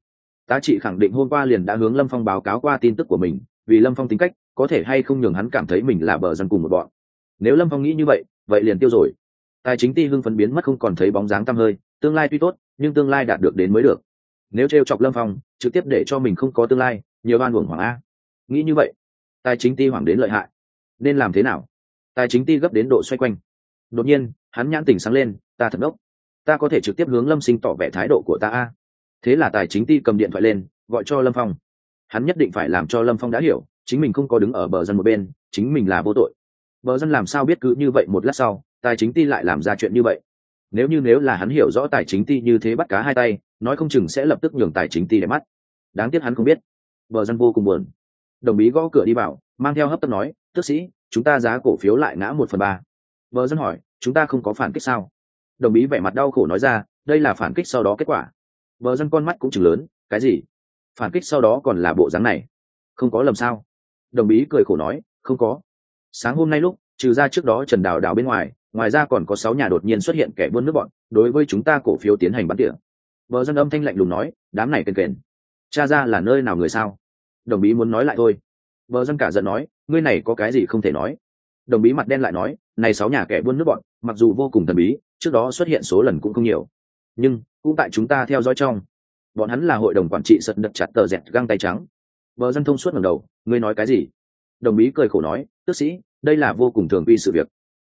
tá trị khẳng định hôm qua liền đã hướng lâm phong báo cáo qua tin tức của mình, vì lâm phong tính cách, có thể hay không nhường hắn cảm thấy mình là bờ dân cùng một bọn. Nếu lâm phong nghĩ như vậy vậy liền tiêu rồi. Tài chính ti hưng phấn biến mất không còn thấy bóng dáng tăm hơi, tương lai tuy tốt, nhưng tương lai đạt được đến mới được. Nếu t r e o chọc lâm phong, trực tiếp để cho mình không có tương lai, nhiều ban uổng hoàng a. Nghĩ như vậy, tài chính ti hoảng đến lợi hại. Nên làm thế nào? Tài chính ti gấp đến độ xoay quanh. Đột nhiên, hắn nhãn tỉnh sáng lên, ta thật đốc. Ta có thể trực tiếp hướng lâm sinh tỏ vẻ thái độ của ta a thế là tài chính ti cầm điện thoại lên, gọi cho lâm phong. Hắn nhất định phải làm cho lâm phong đã hiểu, chính mình không có đứng ở bờ dân một bên, chính mình là vô tội. Bờ dân làm sao biết cứ như vậy một lát sau, tài chính ti lại làm ra chuyện như vậy? Nếu như nếu là hắn hiểu rõ tài chính ti như thế bắt cá hai tay, nói không chừng sẽ lập tức nhường tài chính ti để mắt. Đáng tiếc hắn không biết. Bờ dân vô cùng buồn. Đồng bí gõ cửa đi vào, mang theo hấp tấp nói tức sĩ, chúng ta giá cổ phiếu lại ngã một phần ba. Bờ dân hỏi, chúng ta không có phản kích sao? Đồng bí vẻ mặt đau khổ nói ra, đây là phản kích sau đó kết quả bờ dân con mắt cũng chừng lớn, cái gì? Phản kích sau đó còn là bộ dáng này? Không có lầm sao? Đồng bí cười khổ nói, không có. Sáng hôm nay lúc, trừ ra trước đó trần đào đào bên ngoài ngoài ra còn có sáu nhà đột nhiên xuất hiện kẻ buôn nước bọn, đối với chúng ta cổ phiếu tiến hành bắn tỉa. Vợ dân âm thanh lạnh lùng nói, đám này kênh kền. Cha ra là nơi nào người sao? Đồng bí muốn nói lại thôi. Vợ dân cả giận nói, ngươi này có cái gì không thể nói? Đồng bí mặt đen lại nói, này sáu nhà kẻ buôn nước bọn, mặc dù vô cùng thần bí, trước đó xuất hiện số lần cũng không nhiều. Nhưng cũng tại chúng ta theo dõi trong. Bọn hắn là hội đồng quản trị sật đật chặt tờ dẹt găng tay trắng. Vợ dân thông suốt ngầm đầu, ngươi nói cái gì? Đồng ý cười khổ nói, tước sĩ, đây là vô cùng thường quy sự việc.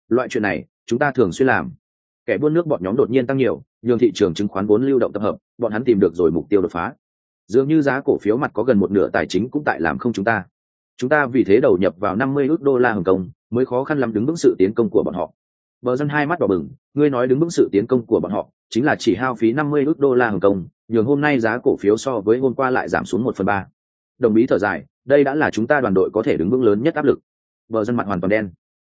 Loại chuyện này, chúng ta thường xuyên làm. Kẻ buôn nước bọn nhóm đột nhiên tăng nhiều, nhường thị trường chứng khoán vốn lưu động tập hợp, bọn hắn tìm được rồi mục tiêu đột phá. Dường như giá cổ phiếu mặt có gần một nửa tài chính cũng tại làm không chúng ta. Chúng ta vì thế đầu nhập vào năm mươi ước đô la hồng kông, mới khó khăn lắm đứng vững sự tiến công của bọn họ. Bờ dân hai mắt đỏ bừng, ngươi nói đứng vững sự tiến công của bọn họ chính là chỉ hao phí 50 ức đô la hồng kông, nhường hôm nay giá cổ phiếu so với hôm qua lại giảm xuống một phần ba. Đồng bí thở dài, đây đã là chúng ta đoàn đội có thể đứng vững lớn nhất áp lực. Bờ dân mặt hoàn toàn đen.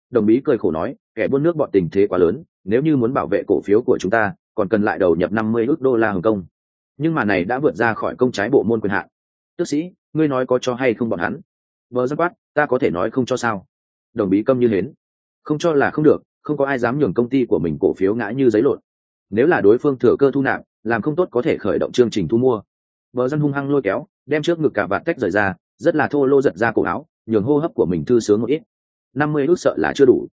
Đồng bí cười khổ nói, kẻ buôn nước bọn tình thế quá lớn, nếu như muốn bảo vệ cổ phiếu của chúng ta, còn cần lại đầu nhập 50 ức đô la hồng kông. Nhưng mà này đã vượt ra khỏi công trái bộ môn quyền hạn. Tức sĩ, ngươi nói có cho hay không bọn hắn? Bờ dân quát, ta có thể nói không cho sao. Đồng bí câm như hến. Không cho là không được, không có ai dám nhường công ty của mình cổ phiếu ngã như giấy lộn nếu là đối phương thừa cơ thu nạp, làm không tốt có thể khởi động chương trình thu mua. Vợ dân hung hăng lôi kéo, đem trước ngực cả vạt tách rời ra, rất là thô lô giật ra cổ áo, nhường hô hấp của mình thư sướng một ít. Năm mươi ước sợ là chưa đủ.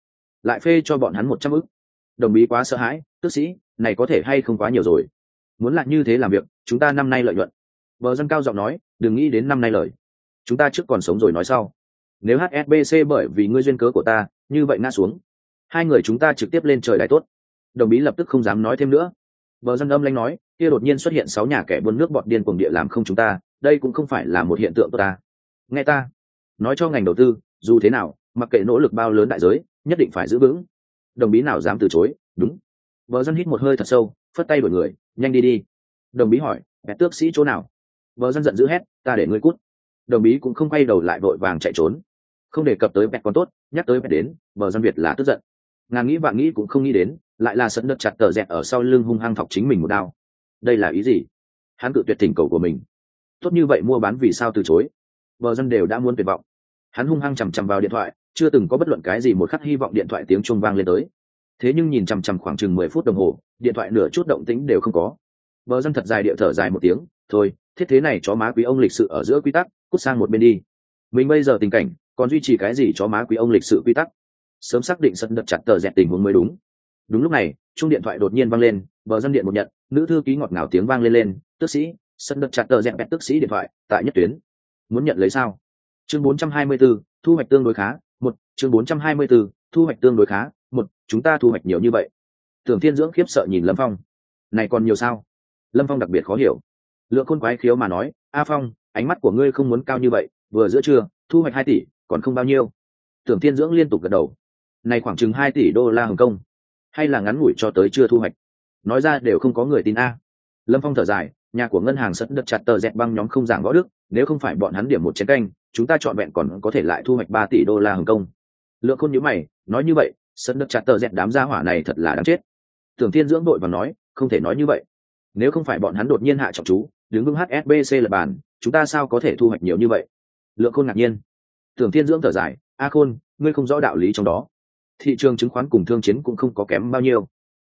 Lại phê cho bọn hắn một trăm ước. Đồng ý quá sợ hãi tức sĩ, này có thể hay không quá nhiều rồi? Muốn lại như thế làm việc, chúng ta năm nay lợi nhuận. Vợ dân cao giọng nói, đừng nghĩ đến năm nay lời. Chúng ta trước còn sống rồi nói sau. Nếu hsbc bởi vì ngươi duyên cớ của ta, như vậy ngã xuống. Hai người chúng ta trực tiếp lên trời đại tốt đồng bí lập tức không dám nói thêm nữa. Vợ dân âm lanh nói, kia đột nhiên xuất hiện sáu nhà kẻ buôn nước bọt điên cuồng địa làm không chúng ta, đây cũng không phải là một hiện tượng của ta. Nghe ta. Nói cho ngành đầu tư, dù thế nào, mặc kệ nỗ lực bao lớn đại giới, nhất định phải giữ vững. Đồng bí nào dám từ chối, đúng. Vợ dân hít một hơi thật sâu, phất tay đổi người, nhanh đi đi. Đồng bí hỏi bẹt tước sĩ chỗ nào? Vợ dân giận dữ hét, ta để ngươi cút. Đồng bí cũng không quay đầu lại vội vàng chạy trốn. Không đề cập tới bẹt còn tốt, nhắc tới bẹt đến, vợ dân việt là tức giận ngàn nghĩ vạn nghĩ cũng không nghĩ đến, lại là sẫn đất chặt tờ dẹt ở sau lưng hung hăng thọc chính mình một đao. Đây là ý gì? Hắn tự tuyệt thỉnh cầu của mình. Tốt như vậy mua bán vì sao từ chối? Vợ dân đều đã muốn tuyệt vọng. Hắn hung hăng chằm chằm vào điện thoại, chưa từng có bất luận cái gì một khắc hy vọng điện thoại tiếng chuông vang lên tới. Thế nhưng nhìn chằm chằm khoảng chừng mười phút đồng hồ, điện thoại nửa chút động tĩnh đều không có. Vợ dân thật dài điệu thở dài một tiếng, thôi, thiết thế này chó má quý ông lịch sự ở giữa quy tắc, cút sang một bên đi. Mình bây giờ tình cảnh, còn duy trì cái gì chó má quý ông lịch sự quy tắc? Sớm xác định sân đập chặt tờ dẹt tình huống mới đúng. Đúng lúc này chung điện thoại đột nhiên vang lên vợ dân điện một nhận nữ thư ký ngọt ngào tiếng vang lên lên tức sĩ sân đập chặt tờ dẹt bẹt tức sĩ điện thoại tại nhất tuyến. Muốn nhận lấy sao? Chương 424, thu hoạch tương đối khá một chương 424, thu hoạch tương đối khá một chúng ta thu hoạch nhiều như vậy. Tưởng thiên dưỡng khiếp sợ nhìn lâm phong. Này còn nhiều sao? Lâm phong đặc biệt khó hiểu. Lượng khôn quái khiếu mà nói a phong ánh mắt của ngươi không muốn cao như vậy vừa giữa trưa thu hoạch hai tỷ còn không bao nhiêu. Tưởng thiên dưỡng liên tục gật đầu này khoảng chừng hai tỷ đô la hồng kông. Hay là ngắn ngủi cho tới chưa thu hoạch. Nói ra đều không có người tin a. Lâm phong thở dài, nhà của ngân hàng sẵn đứt chặt tờ dẹp băng nhóm không giảng võ đức, nếu không phải bọn hắn điểm một chén canh, chúng ta chọn vẹn còn có thể lại thu hoạch ba tỷ đô la hồng kông. Lượng khôn nhữ mày, nói như vậy sân đất chặt tờ dẹp đám gia hỏa này thật là đáng chết. Tưởng thiên dưỡng đội và nói, không thể nói như vậy. Nếu không phải bọn hắn đột nhiên hạ trọng chú, đứng vững hsbc là bàn, chúng ta sao có thể thu hoạch nhiều như vậy? Lượng khôn ngạc nhiên. Tưởng thiên dưỡng thở dài, a khôn, ngươi không rõ đạo lý trong đó thị trường chứng khoán cùng thương chiến cũng không có kém bao nhiêu.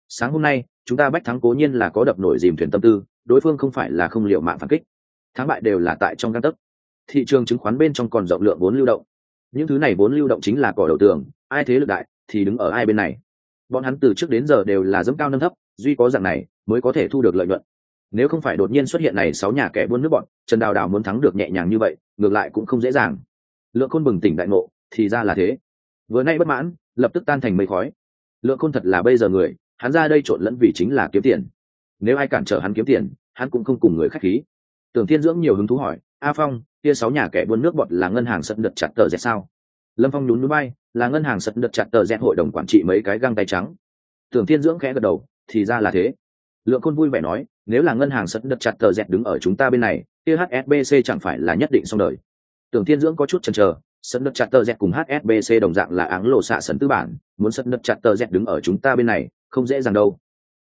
Sáng hôm nay, chúng ta bách thắng cố nhiên là có đập nổi dìm thuyền tâm tư, đối phương không phải là không liệu mạng phản kích. Thắng bại đều là tại trong căn tấc. Thị trường chứng khoán bên trong còn rộng lượng vốn lưu động. Những thứ này vốn lưu động chính là cỏ đầu tường, ai thế lực đại thì đứng ở ai bên này. Bọn hắn từ trước đến giờ đều là dẫm cao nâng thấp, duy có dạng này mới có thể thu được lợi nhuận. Nếu không phải đột nhiên xuất hiện này sáu nhà kẻ buôn nước bọn, trần đào đào muốn thắng được nhẹ nhàng như vậy, ngược lại cũng không dễ dàng. Lượng khôn bừng tỉnh đại ngộ, thì ra là thế. Vừa nay bất mãn lập tức tan thành mây khói. Lượng khôn thật là bây giờ người, hắn ra đây trộn lẫn vì chính là kiếm tiền. Nếu ai cản trở hắn kiếm tiền, hắn cũng không cùng người khách khí. Tưởng thiên dưỡng nhiều hứng thú hỏi, a phong, kia sáu nhà kẻ buôn nước bọt là ngân hàng sân đợt chặt tờ dẹt sao? Lâm phong nhún núi bay, là ngân hàng sân đợt chặt tờ dẹt hội đồng quản trị mấy cái găng tay trắng. Tưởng thiên dưỡng khẽ gật đầu, thì ra là thế. Lượng khôn vui vẻ nói, nếu là ngân hàng sân đợt chặt tờ dẹt đứng ở chúng ta bên này, kia hsbc chẳng phải là nhất định xong đời. Tưởng thiên dưỡng có chút chần chờ sân đất chặt tờ z cùng hsbc đồng dạng là áng lộ xạ sân tư bản, muốn sân đất chặt tờ z đứng ở chúng ta bên này, không dễ dàng đâu.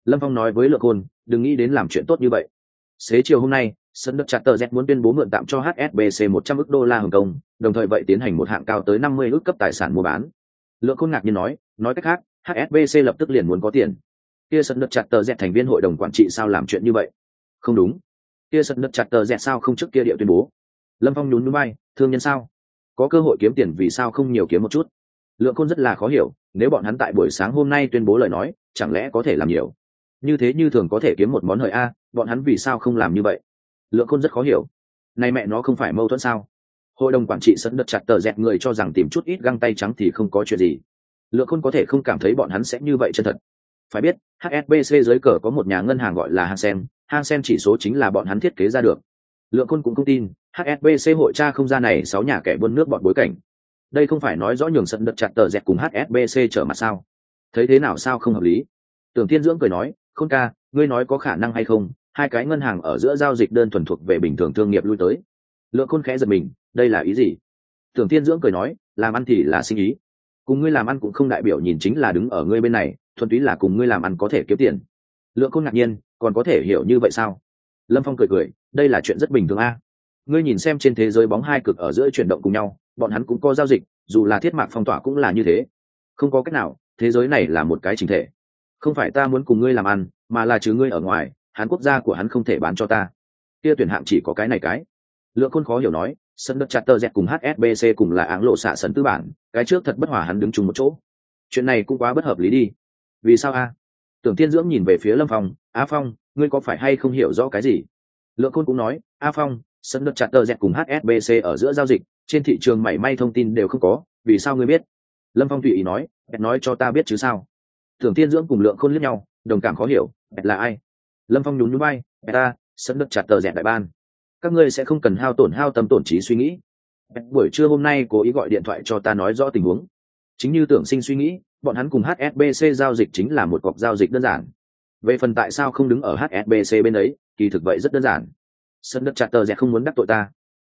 Lâm phong nói với lượng khôn đừng nghĩ đến làm chuyện tốt như vậy. Xế chiều hôm nay, sân đất chặt tờ z muốn tuyên bố mượn tạm cho hsbc một trăm ước đô la hồng kông, đồng thời vậy tiến hành một hạng cao tới năm mươi ước cấp tài sản mua bán. Lượng khôn ngạc nhiên nói nói cách khác hsbc lập tức liền muốn có tiền. Kia sân đất chặt tờ z thành viên hội đồng quản trị sao làm chuyện như vậy? Không đúng. Kia sân đất chặt tờ z sao không trước kia địa tuyên bố? Lâm phong nhún núi bay, thương nhân sao? Có cơ hội kiếm tiền vì sao không nhiều kiếm một chút? Lượng khôn rất là khó hiểu, nếu bọn hắn tại buổi sáng hôm nay tuyên bố lời nói, chẳng lẽ có thể làm nhiều? Như thế như thường có thể kiếm một món hời a, bọn hắn vì sao không làm như vậy? Lượng khôn rất khó hiểu. Này mẹ nó không phải mâu thuẫn sao? Hội đồng quản trị sân đất chặt tờ dẹt người cho rằng tìm chút ít găng tay trắng thì không có chuyện gì. Lượng khôn có thể không cảm thấy bọn hắn sẽ như vậy chân thật. Phải biết hsbc dưới cờ có một nhà ngân hàng gọi là hang sen hang sen chỉ số chính là bọn hắn thiết kế ra được lượng khôn cũng không tin hsbc hội tra không ra này sáu nhà kẻ buôn nước bọn bối cảnh. Đây không phải nói rõ nhường sân đất chặt tờ dẹt cùng hsbc trở mặt sao? Thấy thế nào sao không hợp lý? Tưởng thiên dưỡng cười nói không ca, ngươi nói có khả năng hay không? Hai cái ngân hàng ở giữa giao dịch đơn thuần thuộc về bình thường thương nghiệp lui tới. Lượng khôn khẽ giật mình, đây là ý gì? Tưởng thiên dưỡng cười nói, làm ăn thì là sinh ý. Cùng ngươi làm ăn cũng không đại biểu nhìn chính là đứng ở ngươi bên này, thuần túy là cùng ngươi làm ăn có thể kiếm tiền. Lượng khôn ngạc nhiên, còn có thể hiểu như vậy sao? Lâm phong cười cười, đây là chuyện rất bình thường a. Ngươi nhìn xem trên thế giới bóng hai cực ở giữa chuyển động cùng nhau, bọn hắn cũng có giao dịch, dù là thiết mạc phong tỏa cũng là như thế. Không có cách nào, thế giới này là một cái chính thể. Không phải ta muốn cùng ngươi làm ăn, mà là trừ ngươi ở ngoài, hắn quốc gia của hắn không thể bán cho ta. Kia tuyển hạng chỉ có cái này cái. Lượng khôn khó hiểu nói, sân đất chặt tơ dẹt cùng hsbc cùng là áng lộ xạ sấn tư bản, cái trước thật bất hòa hắn đứng chung một chỗ. Chuyện này cũng quá bất hợp lý đi. Vì sao a? Tưởng tiên dưỡng nhìn về phía lâm phong, a phong, ngươi có phải hay không hiểu rõ cái gì? Lượng khôn cũng nói, a phong sân đất chặt tờ dẹt cùng hsbc ở giữa giao dịch, trên thị trường mảy may thông tin đều không có, vì sao ngươi biết? Lâm phong tùy ý nói nói cho ta biết chứ sao? Tưởng tiên dưỡng cùng lượng khôn liếc nhau, đồng cảm khó hiểu, bẹt là ai? Lâm phong nhún nhún bay ta sân đất chặt tờ dẹt đại ban. Các ngươi sẽ không cần hao tổn hao tâm tổn trí suy nghĩ. Buổi trưa hôm nay cố ý gọi điện thoại cho ta nói rõ tình huống. Chính như tưởng sinh suy nghĩ bọn hắn cùng hsbc giao dịch chính là một cọc giao dịch đơn giản. Về phần tại sao không đứng ở hsbc bên ấy, kỳ thực vậy rất đơn giản. Sân đất chặt tờ rẽ không muốn đắc tội ta.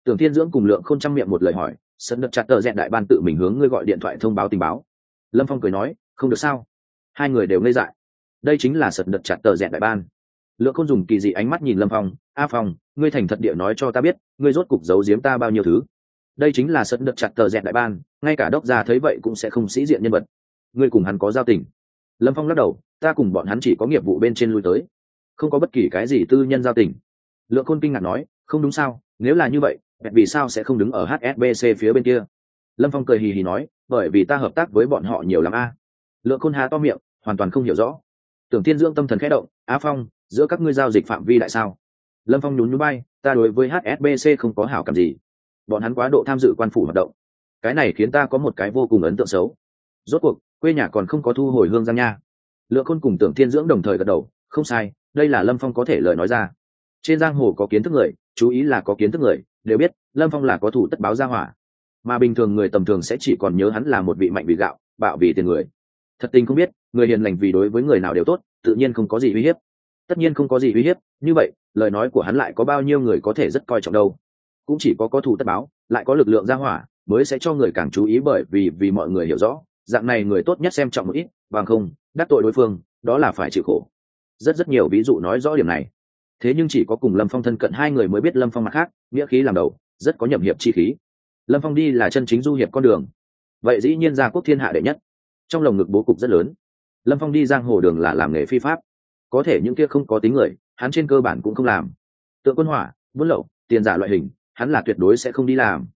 Tưởng thiên dưỡng cùng lượng Khôn trăm miệng một lời hỏi, sân đất chặt tờ rẽ đại ban tự mình hướng ngươi gọi điện thoại thông báo tình báo. Lâm phong cười nói, không được sao? Hai người đều ngây dại. Đây chính là sật đất chặt tờ rẽ đại ban. Lượng Khôn dùng kỳ dị ánh mắt nhìn lâm phong, a phong, ngươi thành thật địa nói cho ta biết, ngươi rốt cục giấu giếm ta bao nhiêu thứ. Đây chính là sật đất chặt tờ rẽ đại ban, ngay cả đốc gia thấy vậy cũng sẽ không sĩ diện nhân vật ngươi cùng hắn có giao tình. Lâm phong lắc đầu, ta cùng bọn hắn chỉ có nghiệp vụ bên trên lui tới, không có bất kỳ cái gì tư nhân giao tình. Lượng khôn kinh ngạc nói, không đúng sao, nếu là như vậy vì sao sẽ không đứng ở hsbc phía bên kia? Lâm phong cười hì hì nói, bởi vì ta hợp tác với bọn họ nhiều lắm a. Lượng khôn hà to miệng, hoàn toàn không hiểu rõ. Tưởng Thiên dưỡng tâm thần khẽ động, á phong, giữa các ngươi giao dịch phạm vi đại sao? Lâm phong nhún nhún bay, ta đối với hsbc không có hảo cảm gì. Bọn hắn quá độ tham dự quan phủ hoạt động. Cái này khiến ta có một cái vô cùng ấn tượng xấu. Rốt cuộc quê nhà còn không có thu hồi hương giang nha. Lựa khôn cùng tưởng thiên dưỡng đồng thời gật đầu, không sai, đây là lâm phong có thể lời nói ra. Trên giang hồ có kiến thức người, chú ý là có kiến thức người, đều biết, lâm phong là có thủ tất báo gia hỏa. Mà bình thường người tầm thường sẽ chỉ còn nhớ hắn là một vị mạnh vì gạo, bạo vì tiền người. Thật tình không biết, người hiền lành vì đối với người nào đều tốt, tự nhiên không có gì uy hiếp. Tất nhiên không có gì uy hiếp, như vậy, lời nói của hắn lại có bao nhiêu người có thể rất coi trọng đâu. Cũng chỉ có có thủ tất báo, lại có lực lượng ra hỏa, mới sẽ cho người càng chú ý bởi vì vì mọi người hiểu rõ dạng này người tốt nhất xem trọng một ít, bằng không, đắc tội đối phương, đó là phải chịu khổ. Rất rất nhiều ví dụ nói rõ điểm này. Thế nhưng chỉ có cùng lâm phong thân cận hai người mới biết lâm phong mặt khác, nghĩa khí làm đầu, rất có nhậm hiệp chi khí. Lâm phong đi là chân chính du hiệp con đường. Vậy dĩ nhiên gia quốc thiên hạ đệ nhất. Trong lồng ngực bố cục rất lớn. Lâm phong đi giang hồ đường là làm nghề phi pháp. Có thể những kia không có tính người, hắn trên cơ bản cũng không làm. Tượng quân hỏa, buôn lậu, tiền giả loại hình, hắn là tuyệt đối sẽ không đi làm.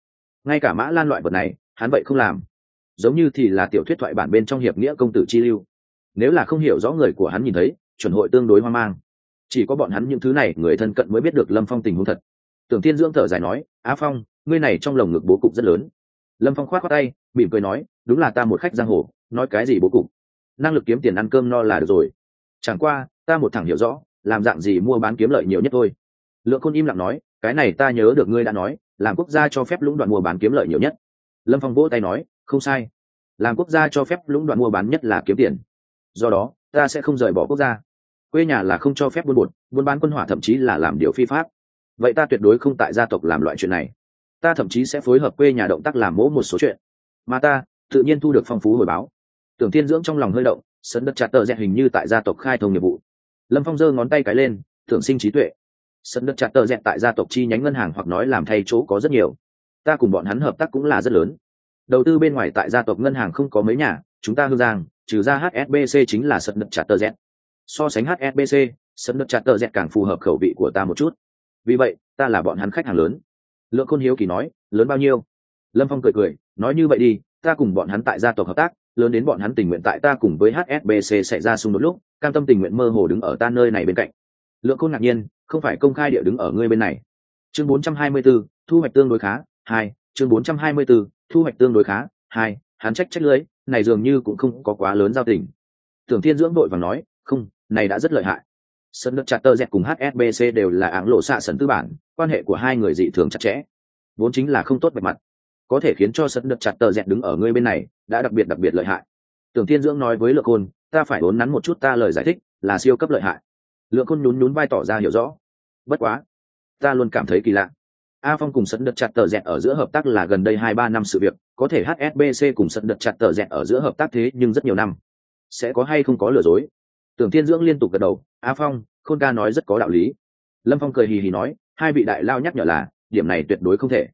Ngay cả mã lan loại vật này, hắn vậy không làm giống như thì là tiểu thuyết thoại bản bên trong hiệp nghĩa công tử chi lưu. Nếu là không hiểu rõ người của hắn nhìn thấy, chuẩn hội tương đối hoang mang. Chỉ có bọn hắn những thứ này người thân cận mới biết được lâm phong tình huống thật. Tưởng thiên dưỡng thở dài nói, á phong, ngươi này trong lồng ngực bố cục rất lớn. Lâm phong khoát khoác tay, mỉm cười nói, đúng là ta một khách giang hồ, nói cái gì bố cục? Năng lực kiếm tiền ăn cơm no là được rồi. Chẳng qua, ta một thẳng hiểu rõ, làm dạng gì mua bán kiếm lợi nhiều nhất thôi. Lượng khôn im lặng nói, cái này ta nhớ được ngươi đã nói, làm quốc gia cho phép lũng đoạn mua bán kiếm lợi nhiều nhất. Lâm phong vỗ tay nói không sai. Làm quốc gia cho phép lũng đoạn mua bán nhất là kiếm tiền. Do đó, ta sẽ không rời bỏ quốc gia. Quê nhà là không cho phép buôn bột, buôn bán quân hỏa thậm chí là làm điều phi pháp. Vậy ta tuyệt đối không tại gia tộc làm loại chuyện này. Ta thậm chí sẽ phối hợp quê nhà động tác làm mỗ một số chuyện. Mà ta, tự nhiên thu được phong phú hồi báo. Tưởng thiên dưỡng trong lòng hơi động sân đất chặt tờ dẹt hình như tại gia tộc khai thông nghiệp vụ. Lâm phong giơ ngón tay cái lên, thưởng sinh trí tuệ. Sân đất chặt tờ dẹt tại gia tộc chi nhánh ngân hàng hoặc nói làm thay chỗ có rất nhiều. Ta cùng bọn hắn hợp tác cũng là rất lớn đầu tư bên ngoài tại gia tộc ngân hàng không có mấy nhà chúng ta hương giang trừ ra hsbc chính là sân đất chặt tờ dẹt. So sánh hsbc sân đất chặt tờ dẹt càng phù hợp khẩu vị của ta một chút. Vì vậy ta là bọn hắn khách hàng lớn. Lượng khôn hiếu kỳ nói lớn bao nhiêu? Lâm phong cười cười nói như vậy đi ta cùng bọn hắn tại gia tộc hợp tác lớn đến bọn hắn tình nguyện tại ta cùng với hsbc xảy ra xung đột lúc cam tâm tình nguyện mơ hồ đứng ở ta nơi này bên cạnh. Lượng khôn ngạc nhiên không phải công khai địa đứng ở ngươi bên này. Chương 424, thu hoạch tương đối khá hai chương 424, thu hoạch tương đối khá, hai, hắn trách trách lưới, này dường như cũng không có quá lớn giao tình. Tưởng thiên dưỡng đội và nói, không, này đã rất lợi hại. Sân đất chặt tơ dẹt cùng hsbc đều là áng lộ xạ sân tư bản, quan hệ của hai người dị thường chặt chẽ. Vốn chính là không tốt bề mặt, có thể khiến cho sân đất chặt tơ dẹt đứng ở ngươi bên này, đã đặc biệt đặc biệt lợi hại. Tưởng thiên dưỡng nói với lượng khôn, ta phải đốn nắn một chút ta lời giải thích, là siêu cấp lợi hại. Lượng khôn nhún nhún vai tỏ ra hiểu rõ. Bất quá, ta luôn cảm thấy kỳ lạ a phong cùng sân đất chặt tờ dẹt ở giữa hợp tác là gần đây hai ba năm sự việc, có thể hsbc cùng sân đất chặt tờ dẹt ở giữa hợp tác thế nhưng rất nhiều năm. Sẽ có hay không có lừa dối? Tưởng thiên dưỡng liên tục gật đầu, a phong, khôn ca nói rất có đạo lý. Lâm phong cười hì hì nói, hai vị đại lao nhắc nhở là, điểm này tuyệt đối không thể.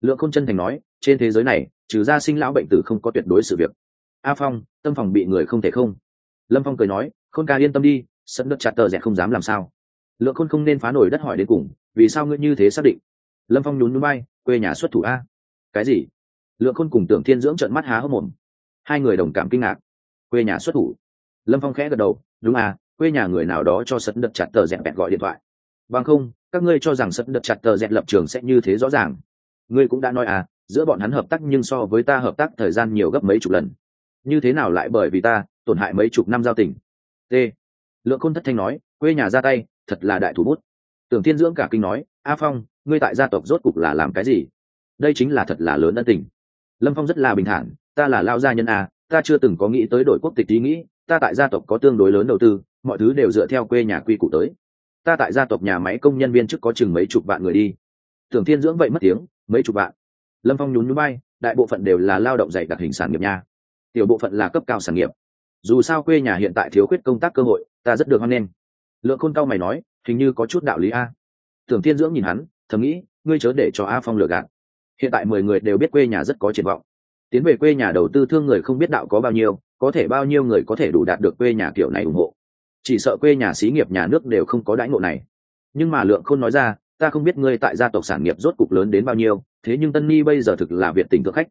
Lượng khôn chân thành nói, trên thế giới này, trừ ra sinh lão bệnh tử không có tuyệt đối sự việc. A phong, tâm phòng bị người không thể không. Lâm phong cười nói, khôn ca yên tâm đi sân đất chặt tờ rẽ không dám làm sao. Lượng khôn không nên phá nổi đất hỏi đến cùng, vì sao ngươi như thế xác định? Lâm phong nhún núi bay quê nhà xuất thủ a. Cái gì? Lượng khôn cùng tưởng thiên dưỡng trợn mắt há hốc mồm. Hai người đồng cảm kinh ngạc. Quê nhà xuất thủ? Lâm phong khẽ gật đầu, đúng à quê nhà người nào đó cho sân đập chặt tờ dẹt bẹt gọi điện thoại. Bằng không, các ngươi cho rằng sân đập chặt tờ dẹt lập trường sẽ như thế rõ ràng. Ngươi cũng đã nói à giữa bọn hắn hợp tác nhưng so với ta hợp tác thời gian nhiều gấp mấy chục lần. Như thế nào lại bởi vì ta, tổn hại mấy chục năm giao tình? T. Lượng khôn thất thanh nói, quê nhà ra tay, thật là đại thủ bút. Tưởng thiên dưỡng cả kinh nói, a phong ngươi tại gia tộc rốt cục là làm cái gì? Đây chính là thật là lớn ân tình. Lâm phong rất là bình thản, ta là lao gia nhân a, ta chưa từng có nghĩ tới đổi quốc tịch ý nghĩ, ta tại gia tộc có tương đối lớn đầu tư, mọi thứ đều dựa theo quê nhà quy củ tới. Ta tại gia tộc nhà máy công nhân viên chức có chừng mấy chục vạn người đi. Tưởng thiên dưỡng vậy mất tiếng, mấy chục vạn. Lâm phong nhún nhún bay đại bộ phận đều là lao động dạy đặc hình sản nghiệp nha. Tiểu bộ phận là cấp cao sản nghiệp. Dù sao quê nhà hiện tại thiếu khuyết công tác cơ hội, ta rất được hoan nghênh. Lượng khôn cao mày nói, hình như có chút đạo lý a. Tưởng thiên dưỡng nhìn hắn thầm nghĩ, ngươi chớ để cho a phong lừa gạt. Hiện tại mười người đều biết quê nhà rất có triển vọng. Tiến về quê nhà đầu tư thương người không biết đạo có bao nhiêu, có thể bao nhiêu người có thể đủ đạt được quê nhà kiểu này ủng hộ. Chỉ sợ quê nhà xí nghiệp nhà nước đều không có đãi ngộ này. Nhưng mà lượng khôn nói ra, ta không biết ngươi tại gia tộc sản nghiệp rốt cục lớn đến bao nhiêu, thế nhưng tân nhi bây giờ thực là việt tỉnh thượng khách.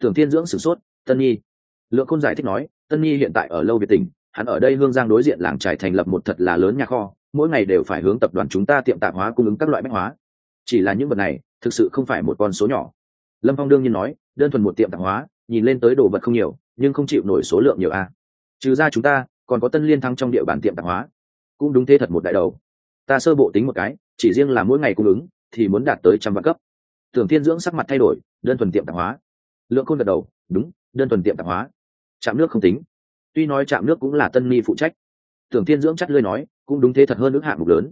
Tưởng thiên dưỡng sửng sốt, tân nhi? Lượng khôn giải thích nói, tân nhi hiện tại ở lâu việt tỉnh, hắn ở đây hương giang đối diện làng trải thành lập một thật là lớn nhà kho, mỗi ngày đều phải hướng tập đoàn chúng ta tiệm tạp hóa cung ứng các loại bách hóa chỉ là những vật này, thực sự không phải một con số nhỏ. Lâm phong đương nhiên nói, đơn thuần một tiệm tạp hóa, nhìn lên tới đồ vật không nhiều, nhưng không chịu nổi số lượng nhiều a. Trừ ra chúng ta, còn có tân liên thăng trong địa bàn tiệm tạp hóa. Cũng đúng thế thật một đại đầu. Ta sơ bộ tính một cái, chỉ riêng là mỗi ngày cung ứng, thì muốn đạt tới trăm vạn cấp. Tưởng thiên dưỡng sắc mặt thay đổi, đơn thuần tiệm tạp hóa. Lượng khôn gật đầu, đúng, đơn thuần tiệm tạp hóa. Trạm nước không tính. Tuy nói trạm nước cũng là tân mi phụ trách. Tưởng thiên dưỡng chắc lơi nói, cũng đúng thế thật hơn ước hạng mục lớn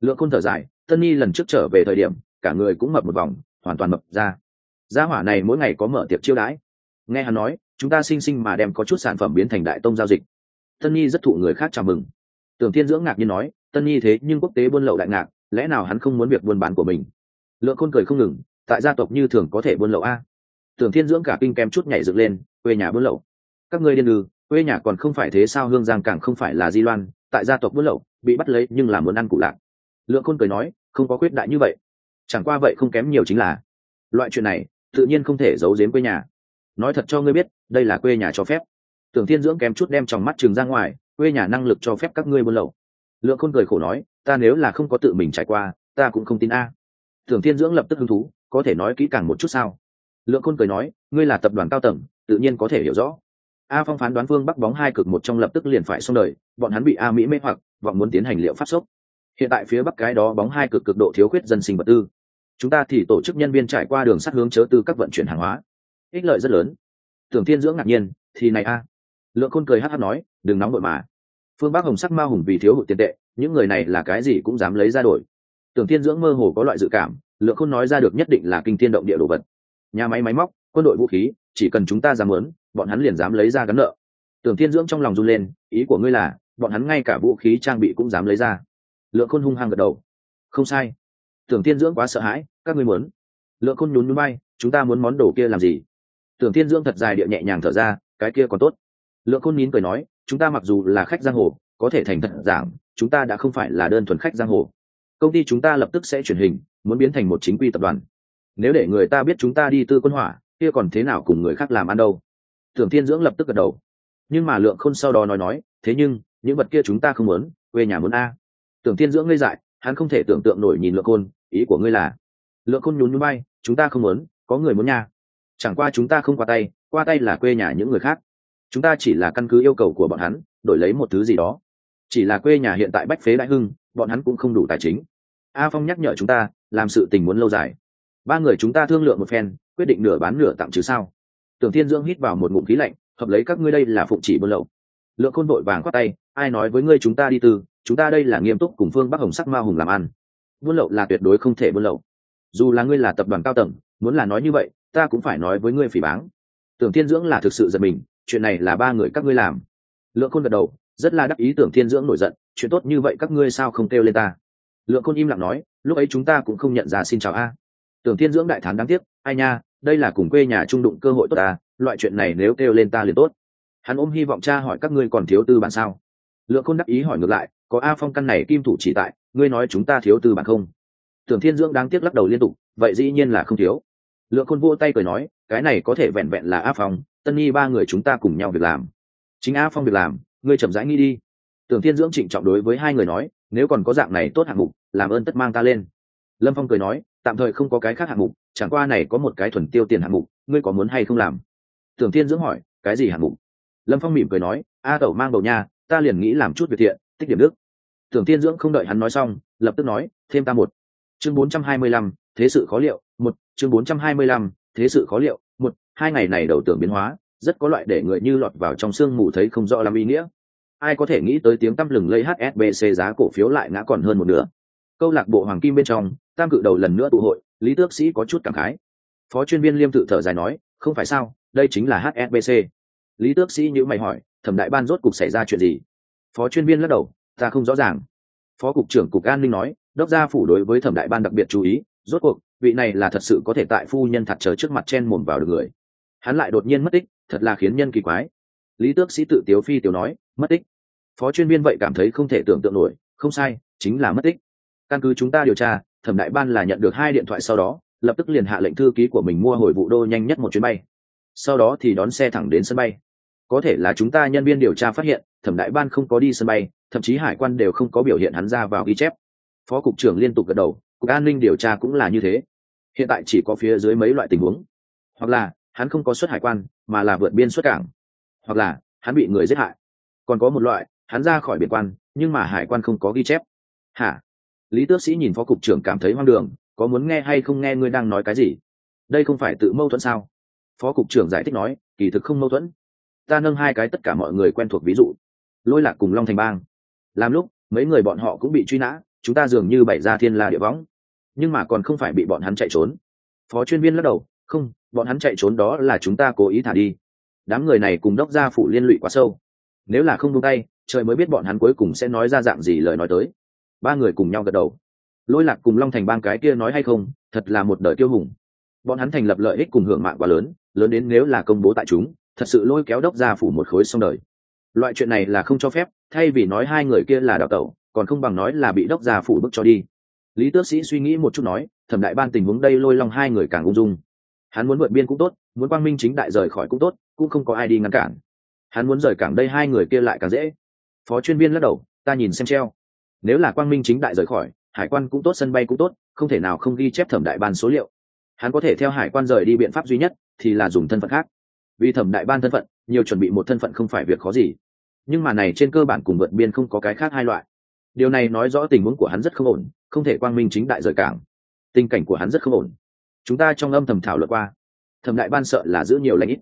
lượng khôn thở dài, tân Nhi lần trước trở về thời điểm, cả người cũng mập một vòng, hoàn toàn mập ra. Gia hỏa này mỗi ngày có mở tiệc chiêu đãi. Nghe hắn nói, chúng ta sinh sinh mà đem có chút sản phẩm biến thành đại tông giao dịch. Tân nhi rất thụ người khác chào mừng. Tưởng thiên dưỡng ngạc nhiên nói, tân nhi thế nhưng quốc tế buôn lậu đại ngạc, lẽ nào hắn không muốn việc buôn bán của mình? Lượng khôn cười không ngừng, tại gia tộc như thường có thể buôn lậu a. Tưởng thiên dưỡng cả kinh kem chút nhảy dựng lên, quê nhà buôn lậu. Các ngươi điên lư quê nhà còn không phải thế sao, hương giang càng không phải là di loan, tại gia tộc buôn lậu, bị bắt lấy nhưng là muốn ăn cụ lạc lượng khôn cười nói, không có quyết đại như vậy. Chẳng qua vậy không kém nhiều chính là, loại chuyện này, tự nhiên không thể giấu giếm quê nhà. Nói thật cho ngươi biết, đây là quê nhà cho phép. Tưởng thiên dưỡng kém chút đem trong mắt trường ra ngoài, quê nhà năng lực cho phép các ngươi buôn lậu. Lượng khôn cười khổ nói, ta nếu là không có tự mình trải qua, ta cũng không tin a. Tưởng thiên dưỡng lập tức hứng thú, có thể nói kỹ càng một chút sao? Lượng khôn cười nói, ngươi là tập đoàn cao tầng, tự nhiên có thể hiểu rõ. A phong phán đoán phương bắc bóng hai cực một trong lập tức liền phải xong đời, bọn hắn bị a mỹ mê hoặc, vọng muốn tiến hành liệu pháp sốc hiện tại phía bắc cái đó bóng hai cực cực độ thiếu khuyết dân sinh vật tư. Chúng ta thì tổ chức nhân viên trải qua đường sắt hướng chớ tư các vận chuyển hàng hóa. Ích lợi rất lớn. Tưởng thiên dưỡng ngạc nhiên, thì này a. Lượng khôn cười hát hát nói, đừng nóng vội mà. Phương bắc hồng sắc ma hùng vì thiếu hụt tiền tệ, những người này là cái gì cũng dám lấy ra đổi. Tưởng thiên dưỡng mơ hồ có loại dự cảm, lượng khôn nói ra được nhất định là kinh thiên động địa đồ vật. Nhà máy máy móc, quân đội vũ khí, chỉ cần chúng ta dám muốn, bọn hắn liền dám lấy ra gắn nợ. Tưởng thiên dưỡng trong lòng run lên, ý của ngươi là, bọn hắn ngay cả vũ khí trang bị cũng dám lấy ra lượng khôn hung hăng gật đầu. Không sai. Tưởng thiên dưỡng quá sợ hãi, các ngươi muốn. Lượng khôn nhún nhún bay chúng ta muốn món đồ kia làm gì? Tưởng thiên dưỡng thật dài địa nhẹ nhàng thở ra, cái kia còn tốt. Lượng khôn nín cười nói, chúng ta mặc dù là khách giang hồ, có thể thành thật giảng, chúng ta đã không phải là đơn thuần khách giang hồ. Công ty chúng ta lập tức sẽ chuyển hình, muốn biến thành một chính quy tập đoàn. Nếu để người ta biết chúng ta đi tư quân hỏa, kia còn thế nào cùng người khác làm ăn đâu? Tưởng thiên dưỡng lập tức gật đầu. Nhưng mà lượng khôn sau đó nói nói, thế nhưng, những vật kia chúng ta không muốn, quê nhà muốn a tưởng thiên dưỡng ngây dại, hắn không thể tưởng tượng nổi nhìn lượng côn ý của ngươi là, lượng côn nhún nhún bay chúng ta không muốn, có người muốn nha. Chẳng qua chúng ta không qua tay qua tay là quê nhà những người khác. Chúng ta chỉ là căn cứ yêu cầu của bọn hắn, đổi lấy một thứ gì đó. Chỉ là quê nhà hiện tại bách phế đại hưng, bọn hắn cũng không đủ tài chính. A phong nhắc nhở chúng ta, làm sự tình muốn lâu dài. Ba người chúng ta thương lượng một phen, quyết định nửa bán nửa tặng chứ sao? Tưởng thiên dưỡng hít vào một ngụm khí lạnh, hợp lấy các ngươi đây là phụng chỉ buôn lậu. Lượng khôn vội vàng khoát tay ai nói với ngươi chúng ta đi từ, chúng ta đây là nghiêm túc cùng phương bắc hồng sắc ma hùng làm ăn. Buôn lậu là tuyệt đối không thể buôn lậu. Dù là ngươi là tập đoàn cao tầng, muốn là nói như vậy, ta cũng phải nói với ngươi phỉ báng. Tưởng thiên dưỡng là thực sự giật mình, chuyện này là ba người các ngươi làm. Lượng khôn gật đầu, rất là đắc ý tưởng thiên dưỡng nổi giận, chuyện tốt như vậy các ngươi sao không kêu lên ta? Lượng khôn im lặng nói, lúc ấy chúng ta cũng không nhận ra xin chào a. Tưởng thiên dưỡng đại thán đáng tiếc, ai nha, đây là cùng quê nhà trung đụng cơ hội tốt ta, loại chuyện này nếu kêu lên ta liền tốt. Hắn ôm hy vọng cha hỏi các ngươi còn thiếu tư bản sao? Lượng khôn đắc ý hỏi ngược lại, có a phong căn này kim thủ chỉ tại, ngươi nói chúng ta thiếu tư bản không? Tưởng thiên dưỡng đáng tiếc lắc đầu liên tục, vậy dĩ nhiên là không thiếu. Lượng khôn vô tay cười nói, cái này có thể vẹn vẹn là a phong, tân nhi ba người chúng ta cùng nhau việc làm. Chính a phong việc làm, ngươi chậm rãi nghĩ đi. Tưởng thiên dưỡng trịnh trọng đối với hai người nói, nếu còn có dạng này tốt hạng mục, làm ơn tất mang ta lên. Lâm phong cười nói, tạm thời không có cái khác hạng mục, chẳng qua này có một cái thuần tiêu tiền hạng mục, ngươi có muốn hay không làm? Tưởng thiên dưỡng hỏi, cái gì hạng mục? Lâm phong mỉm cười nói, a tẩu mang bầu nha ta liền nghĩ làm chút việc thiện, tích điểm đức. Tưởng thiên dưỡng không đợi hắn nói xong, lập tức nói, thêm ta một. Chương bốn trăm hai mươi lăm, thế sự khó liệu, một. Chương bốn trăm hai mươi lăm, thế sự khó liệu, một. Hai ngày này đầu tưởng biến hóa, rất có loại để người như lọt vào trong sương mù thấy không rõ làm ý nghĩa. Ai có thể nghĩ tới tiếng tăm lừng lây hsbc giá cổ phiếu lại ngã còn hơn một nửa. Câu lạc bộ hoàng kim bên trong, tam cự đầu lần nữa tụ hội, lý tước sĩ có chút cảm khái. Phó chuyên viên liêm tự thở dài nói, không phải sao, đây chính là hsbc lý tước sĩ nhữ mày hỏi thẩm đại ban rốt cục xảy ra chuyện gì? Phó chuyên viên lắc đầu, ta không rõ ràng. Phó cục trưởng cục an ninh nói, đốc gia phủ đối với thẩm đại ban đặc biệt chú ý, rốt cuộc, vị này là thật sự có thể tại phu nhân thật chờ trước mặt chen mồm vào được người. Hắn lại đột nhiên mất tích, thật là khiến nhân kỳ quái. Lý tước sĩ tự tiếu phi tiểu nói, mất tích. Phó chuyên viên vậy cảm thấy không thể tưởng tượng nổi, không sai, chính là mất tích. Căn cứ chúng ta điều tra, thẩm đại ban là nhận được hai điện thoại sau đó, lập tức liền hạ lệnh thư ký của mình mua hồi vụ đô nhanh nhất một chuyến bay. Sau đó thì đón xe thẳng đến sân bay có thể là chúng ta nhân viên điều tra phát hiện, thẩm đại ban không có đi sân bay, thậm chí hải quan đều không có biểu hiện hắn ra vào ghi chép. Phó cục trưởng liên tục gật đầu, cục an ninh điều tra cũng là như thế. Hiện tại chỉ có phía dưới mấy loại tình huống. Hoặc là, hắn không có xuất hải quan, mà là vượt biên xuất cảng. Hoặc là, hắn bị người giết hại. Còn có một loại, hắn ra khỏi biển quan, nhưng mà hải quan không có ghi chép. Hả? Lý tước sĩ nhìn phó cục trưởng cảm thấy hoang đường, có muốn nghe hay không nghe ngươi đang nói cái gì? Đây không phải tự mâu thuẫn sao? Phó cục trưởng giải thích nói, kỳ thực không mâu thuẫn ta nâng hai cái tất cả mọi người quen thuộc ví dụ. Lôi lạc cùng long thành bang. Làm lúc, mấy người bọn họ cũng bị truy nã, chúng ta dường như bày ra thiên la địa võng. Nhưng mà còn không phải bị bọn hắn chạy trốn. Phó chuyên viên lắc đầu, không, bọn hắn chạy trốn đó là chúng ta cố ý thả đi. Đám người này cùng đốc gia phụ liên lụy quá sâu. Nếu là không đúng tay, trời mới biết bọn hắn cuối cùng sẽ nói ra dạng gì lời nói tới. Ba người cùng nhau gật đầu. Lôi lạc cùng long thành bang cái kia nói hay không, thật là một đời tiêu hùng. Bọn hắn thành lập lợi ích cùng hưởng mạng quá lớn lớn đến nếu là công bố tại chúng thật sự lôi kéo đốc gia phủ một khối xong đời. Loại chuyện này là không cho phép, thay vì nói hai người kia là đào tẩu, còn không bằng nói là bị đốc gia phủ bức cho đi. Lý tước sĩ suy nghĩ một chút nói, thẩm đại ban tình huống đây lôi long hai người càng ung dung. Hắn muốn vượt biên cũng tốt, muốn quang minh chính đại rời khỏi cũng tốt, cũng không có ai đi ngăn cản. Hắn muốn rời cảng đây hai người kia lại càng dễ. Phó chuyên viên lắc đầu, ta nhìn xem treo. Nếu là quang minh chính đại rời khỏi, hải quan cũng tốt, sân bay cũng tốt, không thể nào không ghi chép thẩm đại ban số liệu. Hắn có thể theo hải quan rời đi biện pháp duy nhất, thì là dùng thân phận khác vì thẩm đại ban thân phận, nhiều chuẩn bị một thân phận không phải việc khó gì. Nhưng mà này trên cơ bản cùng vượt biên không có cái khác hai loại. Điều này nói rõ tình huống của hắn rất không ổn, không thể quang minh chính đại rời cảng. Tình cảnh của hắn rất không ổn. Chúng ta trong âm thầm thảo luận qua. Thẩm đại ban sợ là giữ nhiều lãnh ít.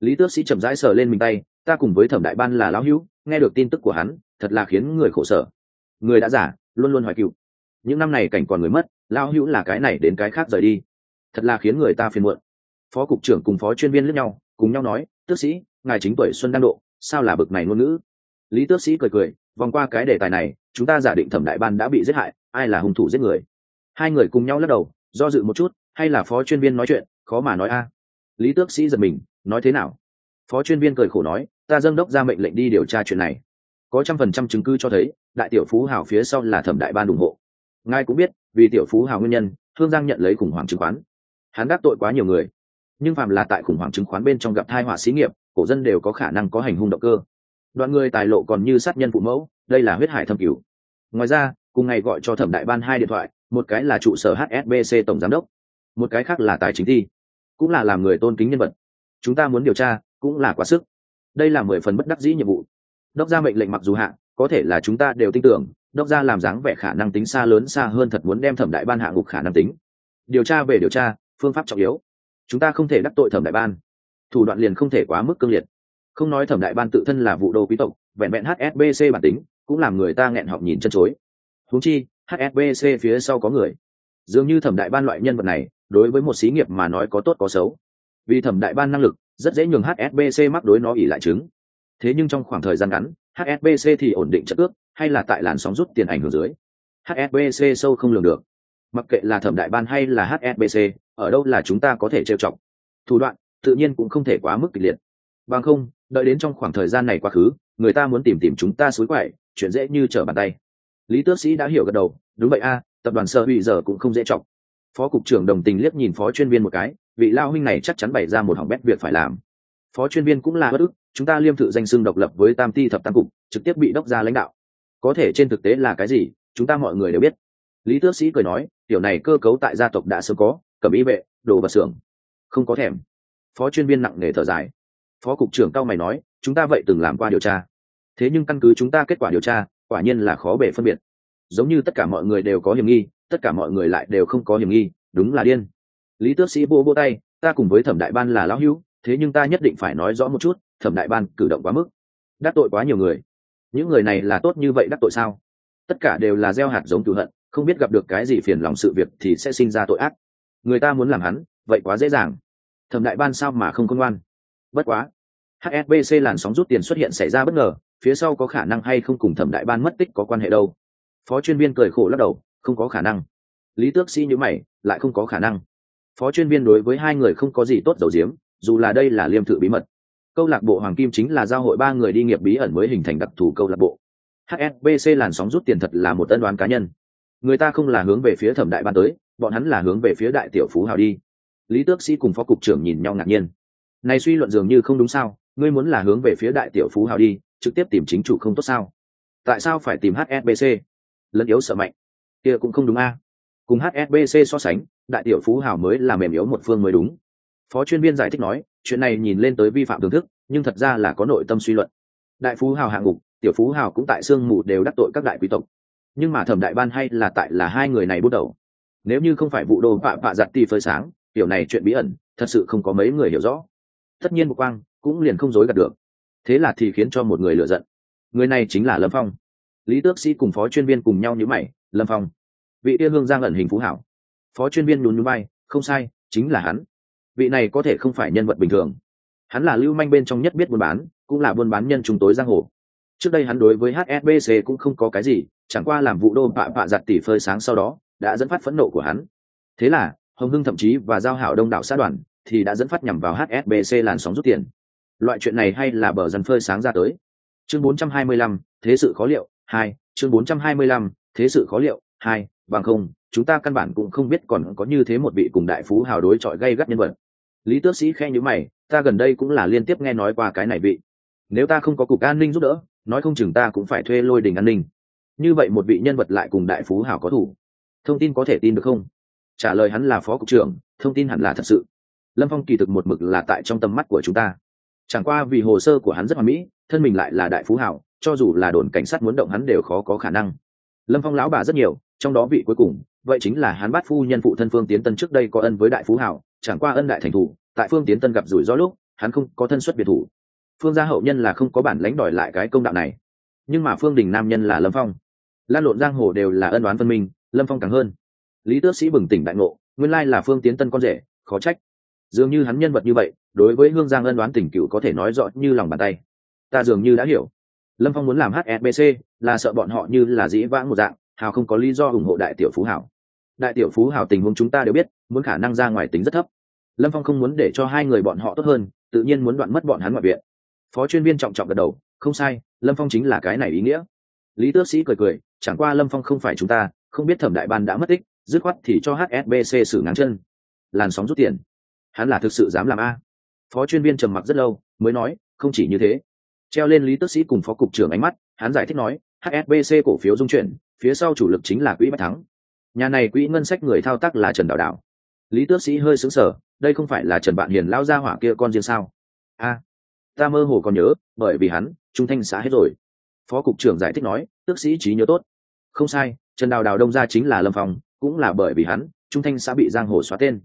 Lý tước sĩ chậm rãi sờ lên mình tay, ta cùng với thẩm đại ban là lão hữu, nghe được tin tức của hắn, thật là khiến người khổ sở. Người đã giả, luôn luôn hoài cựu. Những năm này cảnh còn người mất, lão hữu là cái này đến cái khác rời đi. Thật là khiến người ta phiền muộn. Phó cục trưởng cùng phó chuyên viên lướt nhau cùng nhau nói, tước sĩ, ngài chính tuổi xuân đang độ, sao là bực này ngôn ngữ? Lý tước sĩ cười cười, vòng qua cái đề tài này, chúng ta giả định thẩm đại ban đã bị giết hại, ai là hung thủ giết người? Hai người cùng nhau lắc đầu, do dự một chút, hay là phó chuyên viên nói chuyện, khó mà nói a. Lý tước sĩ giật mình, nói thế nào? Phó chuyên viên cười khổ nói, ta dâng đốc ra mệnh lệnh đi điều tra chuyện này. Có trăm phần trăm chứng cứ cho thấy, đại tiểu phú hào phía sau là thẩm đại ban ủng hộ. Ngài cũng biết, vì tiểu phú hào nguyên nhân, thương giang nhận lấy khủng hoảng chứng khoán. Hắn đắc tội quá nhiều người nhưng phạm là tại khủng hoảng chứng khoán bên trong gặp thai họa xí nghiệp, cổ dân đều có khả năng có hành hung động cơ. Đoạn người tài lộ còn như sát nhân phụ mẫu, đây là huyết hải thâm cửu. Ngoài ra, cùng ngày gọi cho thẩm đại ban hai điện thoại, một cái là trụ sở hsbc tổng giám đốc, một cái khác là tài chính thi, cũng là làm người tôn kính nhân vật. Chúng ta muốn điều tra, cũng là quá sức. Đây là mười phần bất đắc dĩ nhiệm vụ. Đốc ra mệnh lệnh mặc dù hạ, có thể là chúng ta đều tin tưởng, đốc ra làm dáng vẻ khả năng tính xa lớn xa hơn thật muốn đem thẩm đại ban hạ ngục khả năng tính. Điều tra về điều tra, phương pháp trọng yếu chúng ta không thể đắc tội thẩm đại ban. Thủ đoạn liền không thể quá mức cương liệt. Không nói thẩm đại ban tự thân là vụ đô quý tộc, vẹn vẹn hsbc bản tính, cũng làm người ta nghẹn họng nhìn chân chối. Huống chi hsbc phía sau có người. Dường như thẩm đại ban loại nhân vật này, đối với một xí nghiệp mà nói có tốt có xấu. Vì thẩm đại ban năng lực, rất dễ nhường hsbc mắc đối nó ỉ lại chứng. Thế nhưng trong khoảng thời gian ngắn hsbc thì ổn định chất ước, hay là tại làn sóng rút tiền ảnh hưởng dưới. Hsbc sâu không lường được mặc kệ là thẩm đại ban hay là hsbc ở đâu là chúng ta có thể trêu chọc. Thủ đoạn, tự nhiên cũng không thể quá mức kịch liệt. Bằng không, đợi đến trong khoảng thời gian này quá khứ, người ta muốn tìm tìm chúng ta xối quậy, chuyện dễ như trở bàn tay. Lý tước sĩ đã hiểu gật đầu, đúng vậy a, tập đoàn sơ hủy giờ cũng không dễ chọc. Phó cục trưởng đồng tình liếc nhìn phó chuyên viên một cái, vị lao huynh này chắc chắn bày ra một hỏng bét việc phải làm. Phó chuyên viên cũng là bất ức, chúng ta liêm thự danh xưng độc lập với tam ti thập tam cục, trực tiếp bị đốc ra lãnh đạo. Có thể trên thực tế là cái gì, chúng ta mọi người đều biết lý tước sĩ cười nói, tiểu này cơ cấu tại gia tộc đã sớm có cầm ý vệ, đồ vật xưởng, không có thèm. Phó chuyên viên nặng nề thở dài. Phó cục trưởng cao mày nói, chúng ta vậy từng làm qua điều tra. Thế nhưng căn cứ chúng ta kết quả điều tra, quả nhiên là khó bể phân biệt. Giống như tất cả mọi người đều có hiểm nghi, tất cả mọi người lại đều không có hiểm nghi, đúng là điên. Lý tước sĩ vô vô tay, ta cùng với thẩm đại ban là lão hữu, thế nhưng ta nhất định phải nói rõ một chút, thẩm đại ban cử động quá mức, đắc tội quá nhiều người. Những người này là tốt như vậy đắc tội sao? Tất cả đều là gieo hạt giống cửu hận không biết gặp được cái gì phiền lòng sự việc thì sẽ sinh ra tội ác. Người ta muốn làm hắn, vậy quá dễ dàng. Thẩm đại ban sao mà không công ngoan? Bất quá. Hsbc làn sóng rút tiền xuất hiện xảy ra bất ngờ, phía sau có khả năng hay không cùng thẩm đại ban mất tích có quan hệ đâu? Phó chuyên viên cười khổ lắc đầu, không có khả năng. Lý tước sĩ nhữ mày, lại không có khả năng. Phó chuyên viên đối với hai người không có gì tốt dầu diếm, dù là đây là liêm thự bí mật. Câu lạc bộ hoàng kim chính là giao hội ba người đi nghiệp bí ẩn mới hình thành đặc thù câu lạc bộ. Hsbc làn sóng rút tiền thật là một tân đoán cá nhân người ta không là hướng về phía thẩm đại ban tới, bọn hắn là hướng về phía đại tiểu phú hào đi. Lý tước sĩ cùng phó cục trưởng nhìn nhau ngạc nhiên. Này suy luận dường như không đúng sao, ngươi muốn là hướng về phía đại tiểu phú hào đi, trực tiếp tìm chính chủ không tốt sao? Tại sao phải tìm hsbc lẫn yếu sợ mạnh. Kia cũng không đúng a. Cùng hsbc so sánh, đại tiểu phú hào mới là mềm yếu một phương mới đúng. Phó chuyên viên giải thích nói, chuyện này nhìn lên tới vi phạm thưởng thức, nhưng thật ra là có nội tâm suy luận. Đại phú hào hạng ngục, tiểu phú hào cũng tại sương mù đều đắc tội các đại quý tộc nhưng mà thẩm đại ban hay là tại là hai người này bước đầu. Nếu như không phải vụ đồ vạ vạ giặt ti phơi sáng, kiểu này chuyện bí ẩn, thật sự không có mấy người hiểu rõ. Tất nhiên một quang cũng liền không dối gạt được. Thế là thì khiến cho một người lựa giận. Người này chính là lâm phong. Lý tước sĩ cùng phó chuyên viên cùng nhau nhữ mày, lâm phong. Vị tiên hương giang ẩn hình phú hảo. Phó chuyên viên nhún nhún bay không sai, chính là hắn. Vị này có thể không phải nhân vật bình thường. Hắn là lưu manh bên trong nhất biết buôn bán, cũng là buôn bán nhân chúng tối giang hồ trước đây hắn đối với hsbc cũng không có cái gì chẳng qua làm vụ đô bạ bạ giặt tỉ phơi sáng sau đó đã dẫn phát phẫn nộ của hắn. Thế là hồng hưng thậm chí và giao hảo đông đảo xã đoàn thì đã dẫn phát nhằm vào hsbc làn sóng rút tiền. Loại chuyện này hay là bờ dần phơi sáng ra tới. Chương 425, thế sự khó liệu hai chương 425, thế sự khó liệu hai bằng không chúng ta căn bản cũng không biết còn có như thế một vị cùng đại phú hào đối chọi gây gắt nhân vật. Lý tước sĩ khe nhữ mày ta gần đây cũng là liên tiếp nghe nói qua cái này vị. Nếu ta không có cục an ninh giúp đỡ nói không chừng ta cũng phải thuê lôi đình an ninh. Như vậy một vị nhân vật lại cùng đại phú hảo có thủ. Thông tin có thể tin được không? Trả lời hắn là phó cục trưởng, thông tin hẳn là thật sự. Lâm phong kỳ thực một mực là tại trong tầm mắt của chúng ta. Chẳng qua vì hồ sơ của hắn rất hoàn mỹ, thân mình lại là đại phú hảo, cho dù là đồn cảnh sát muốn động hắn đều khó có khả năng. Lâm phong lão bà rất nhiều, trong đó vị cuối cùng, vậy chính là hắn bắt phu nhân phụ thân phương tiến tân trước đây có ân với đại phú hảo, chẳng qua ân đại thành thủ, tại phương tiến tân gặp rủi ro lúc, hắn không có thân xuất biệt thủ phương gia hậu nhân là không có bản lãnh đòi lại cái công đạo này. Nhưng mà phương đình nam nhân là lâm phong. Lan lộn giang hồ đều là ân đoán phân minh, lâm phong càng hơn. Lý tước sĩ bừng tỉnh đại ngộ, nguyên lai là phương tiến tân con rể, khó trách. Dường như hắn nhân vật như vậy, đối với hương giang ân đoán tình cựu có thể nói rõ như lòng bàn tay. Ta dường như đã hiểu. Lâm phong muốn làm hsbc là sợ bọn họ như là dĩ vãng một dạng, hào không có lý do ủng hộ đại tiểu phú hảo. Đại tiểu phú hảo tình huống chúng ta đều biết, muốn khả năng ra ngoài tính rất thấp. Lâm phong không muốn để cho hai người bọn họ tốt hơn, tự nhiên muốn đoạn mất bọn hắn ngoại viện phó chuyên viên trọng trọng gật đầu, không sai, lâm phong chính là cái này ý nghĩa. Lý tước sĩ cười cười, chẳng qua lâm phong không phải chúng ta, không biết thẩm đại ban đã mất tích, dứt khoát thì cho hsbc xử ngắn chân. Làn sóng rút tiền. Hắn là thực sự dám làm a. Phó chuyên viên trầm mặc rất lâu, mới nói, không chỉ như thế. Treo lên lý tước sĩ cùng phó cục trưởng ánh mắt, hắn giải thích nói hsbc cổ phiếu dung chuyển, phía sau chủ lực chính là quỹ bách thắng. Nhà này quỹ ngân sách người thao tác là trần Đạo Đạo. lý tước sĩ hơi xứng sở đây không phải là trần bạn hiền lao ra hỏa kia con riêng sao? A ta mơ hồ còn nhớ, bởi vì hắn, trung thanh xã hết rồi. Phó cục trưởng giải thích nói, tước sĩ trí nhớ tốt. Không sai, trần đào đào đông ra chính là lâm phong, cũng là bởi vì hắn, trung thanh xã bị giang hồ xóa tên.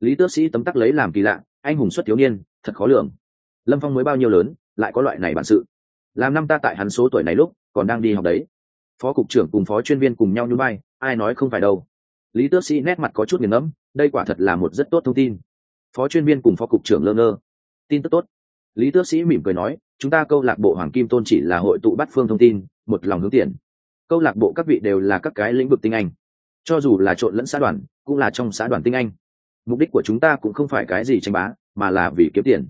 Lý tước sĩ tấm tắc lấy làm kỳ lạ, anh hùng xuất thiếu niên, thật khó lường. Lâm phong mới bao nhiêu lớn, lại có loại này bản sự. Làm năm ta tại hắn số tuổi này lúc, còn đang đi học đấy. Phó cục trưởng cùng phó chuyên viên cùng nhau như bay ai nói không phải đâu. Lý tước sĩ nét mặt có chút nghiền ngẫm, đây quả thật là một rất tốt thông tin. Phó chuyên viên cùng phó cục trưởng lơ ngơ. Tin tức tốt lý tước sĩ mỉm cười nói, chúng ta câu lạc bộ hoàng kim tôn chỉ là hội tụ bắt phương thông tin, một lòng hướng tiền câu lạc bộ các vị đều là các cái lĩnh vực tinh anh. Cho dù là trộn lẫn xã đoàn, cũng là trong xã đoàn tinh anh. Mục đích của chúng ta cũng không phải cái gì tranh bá, mà là vì kiếm tiền.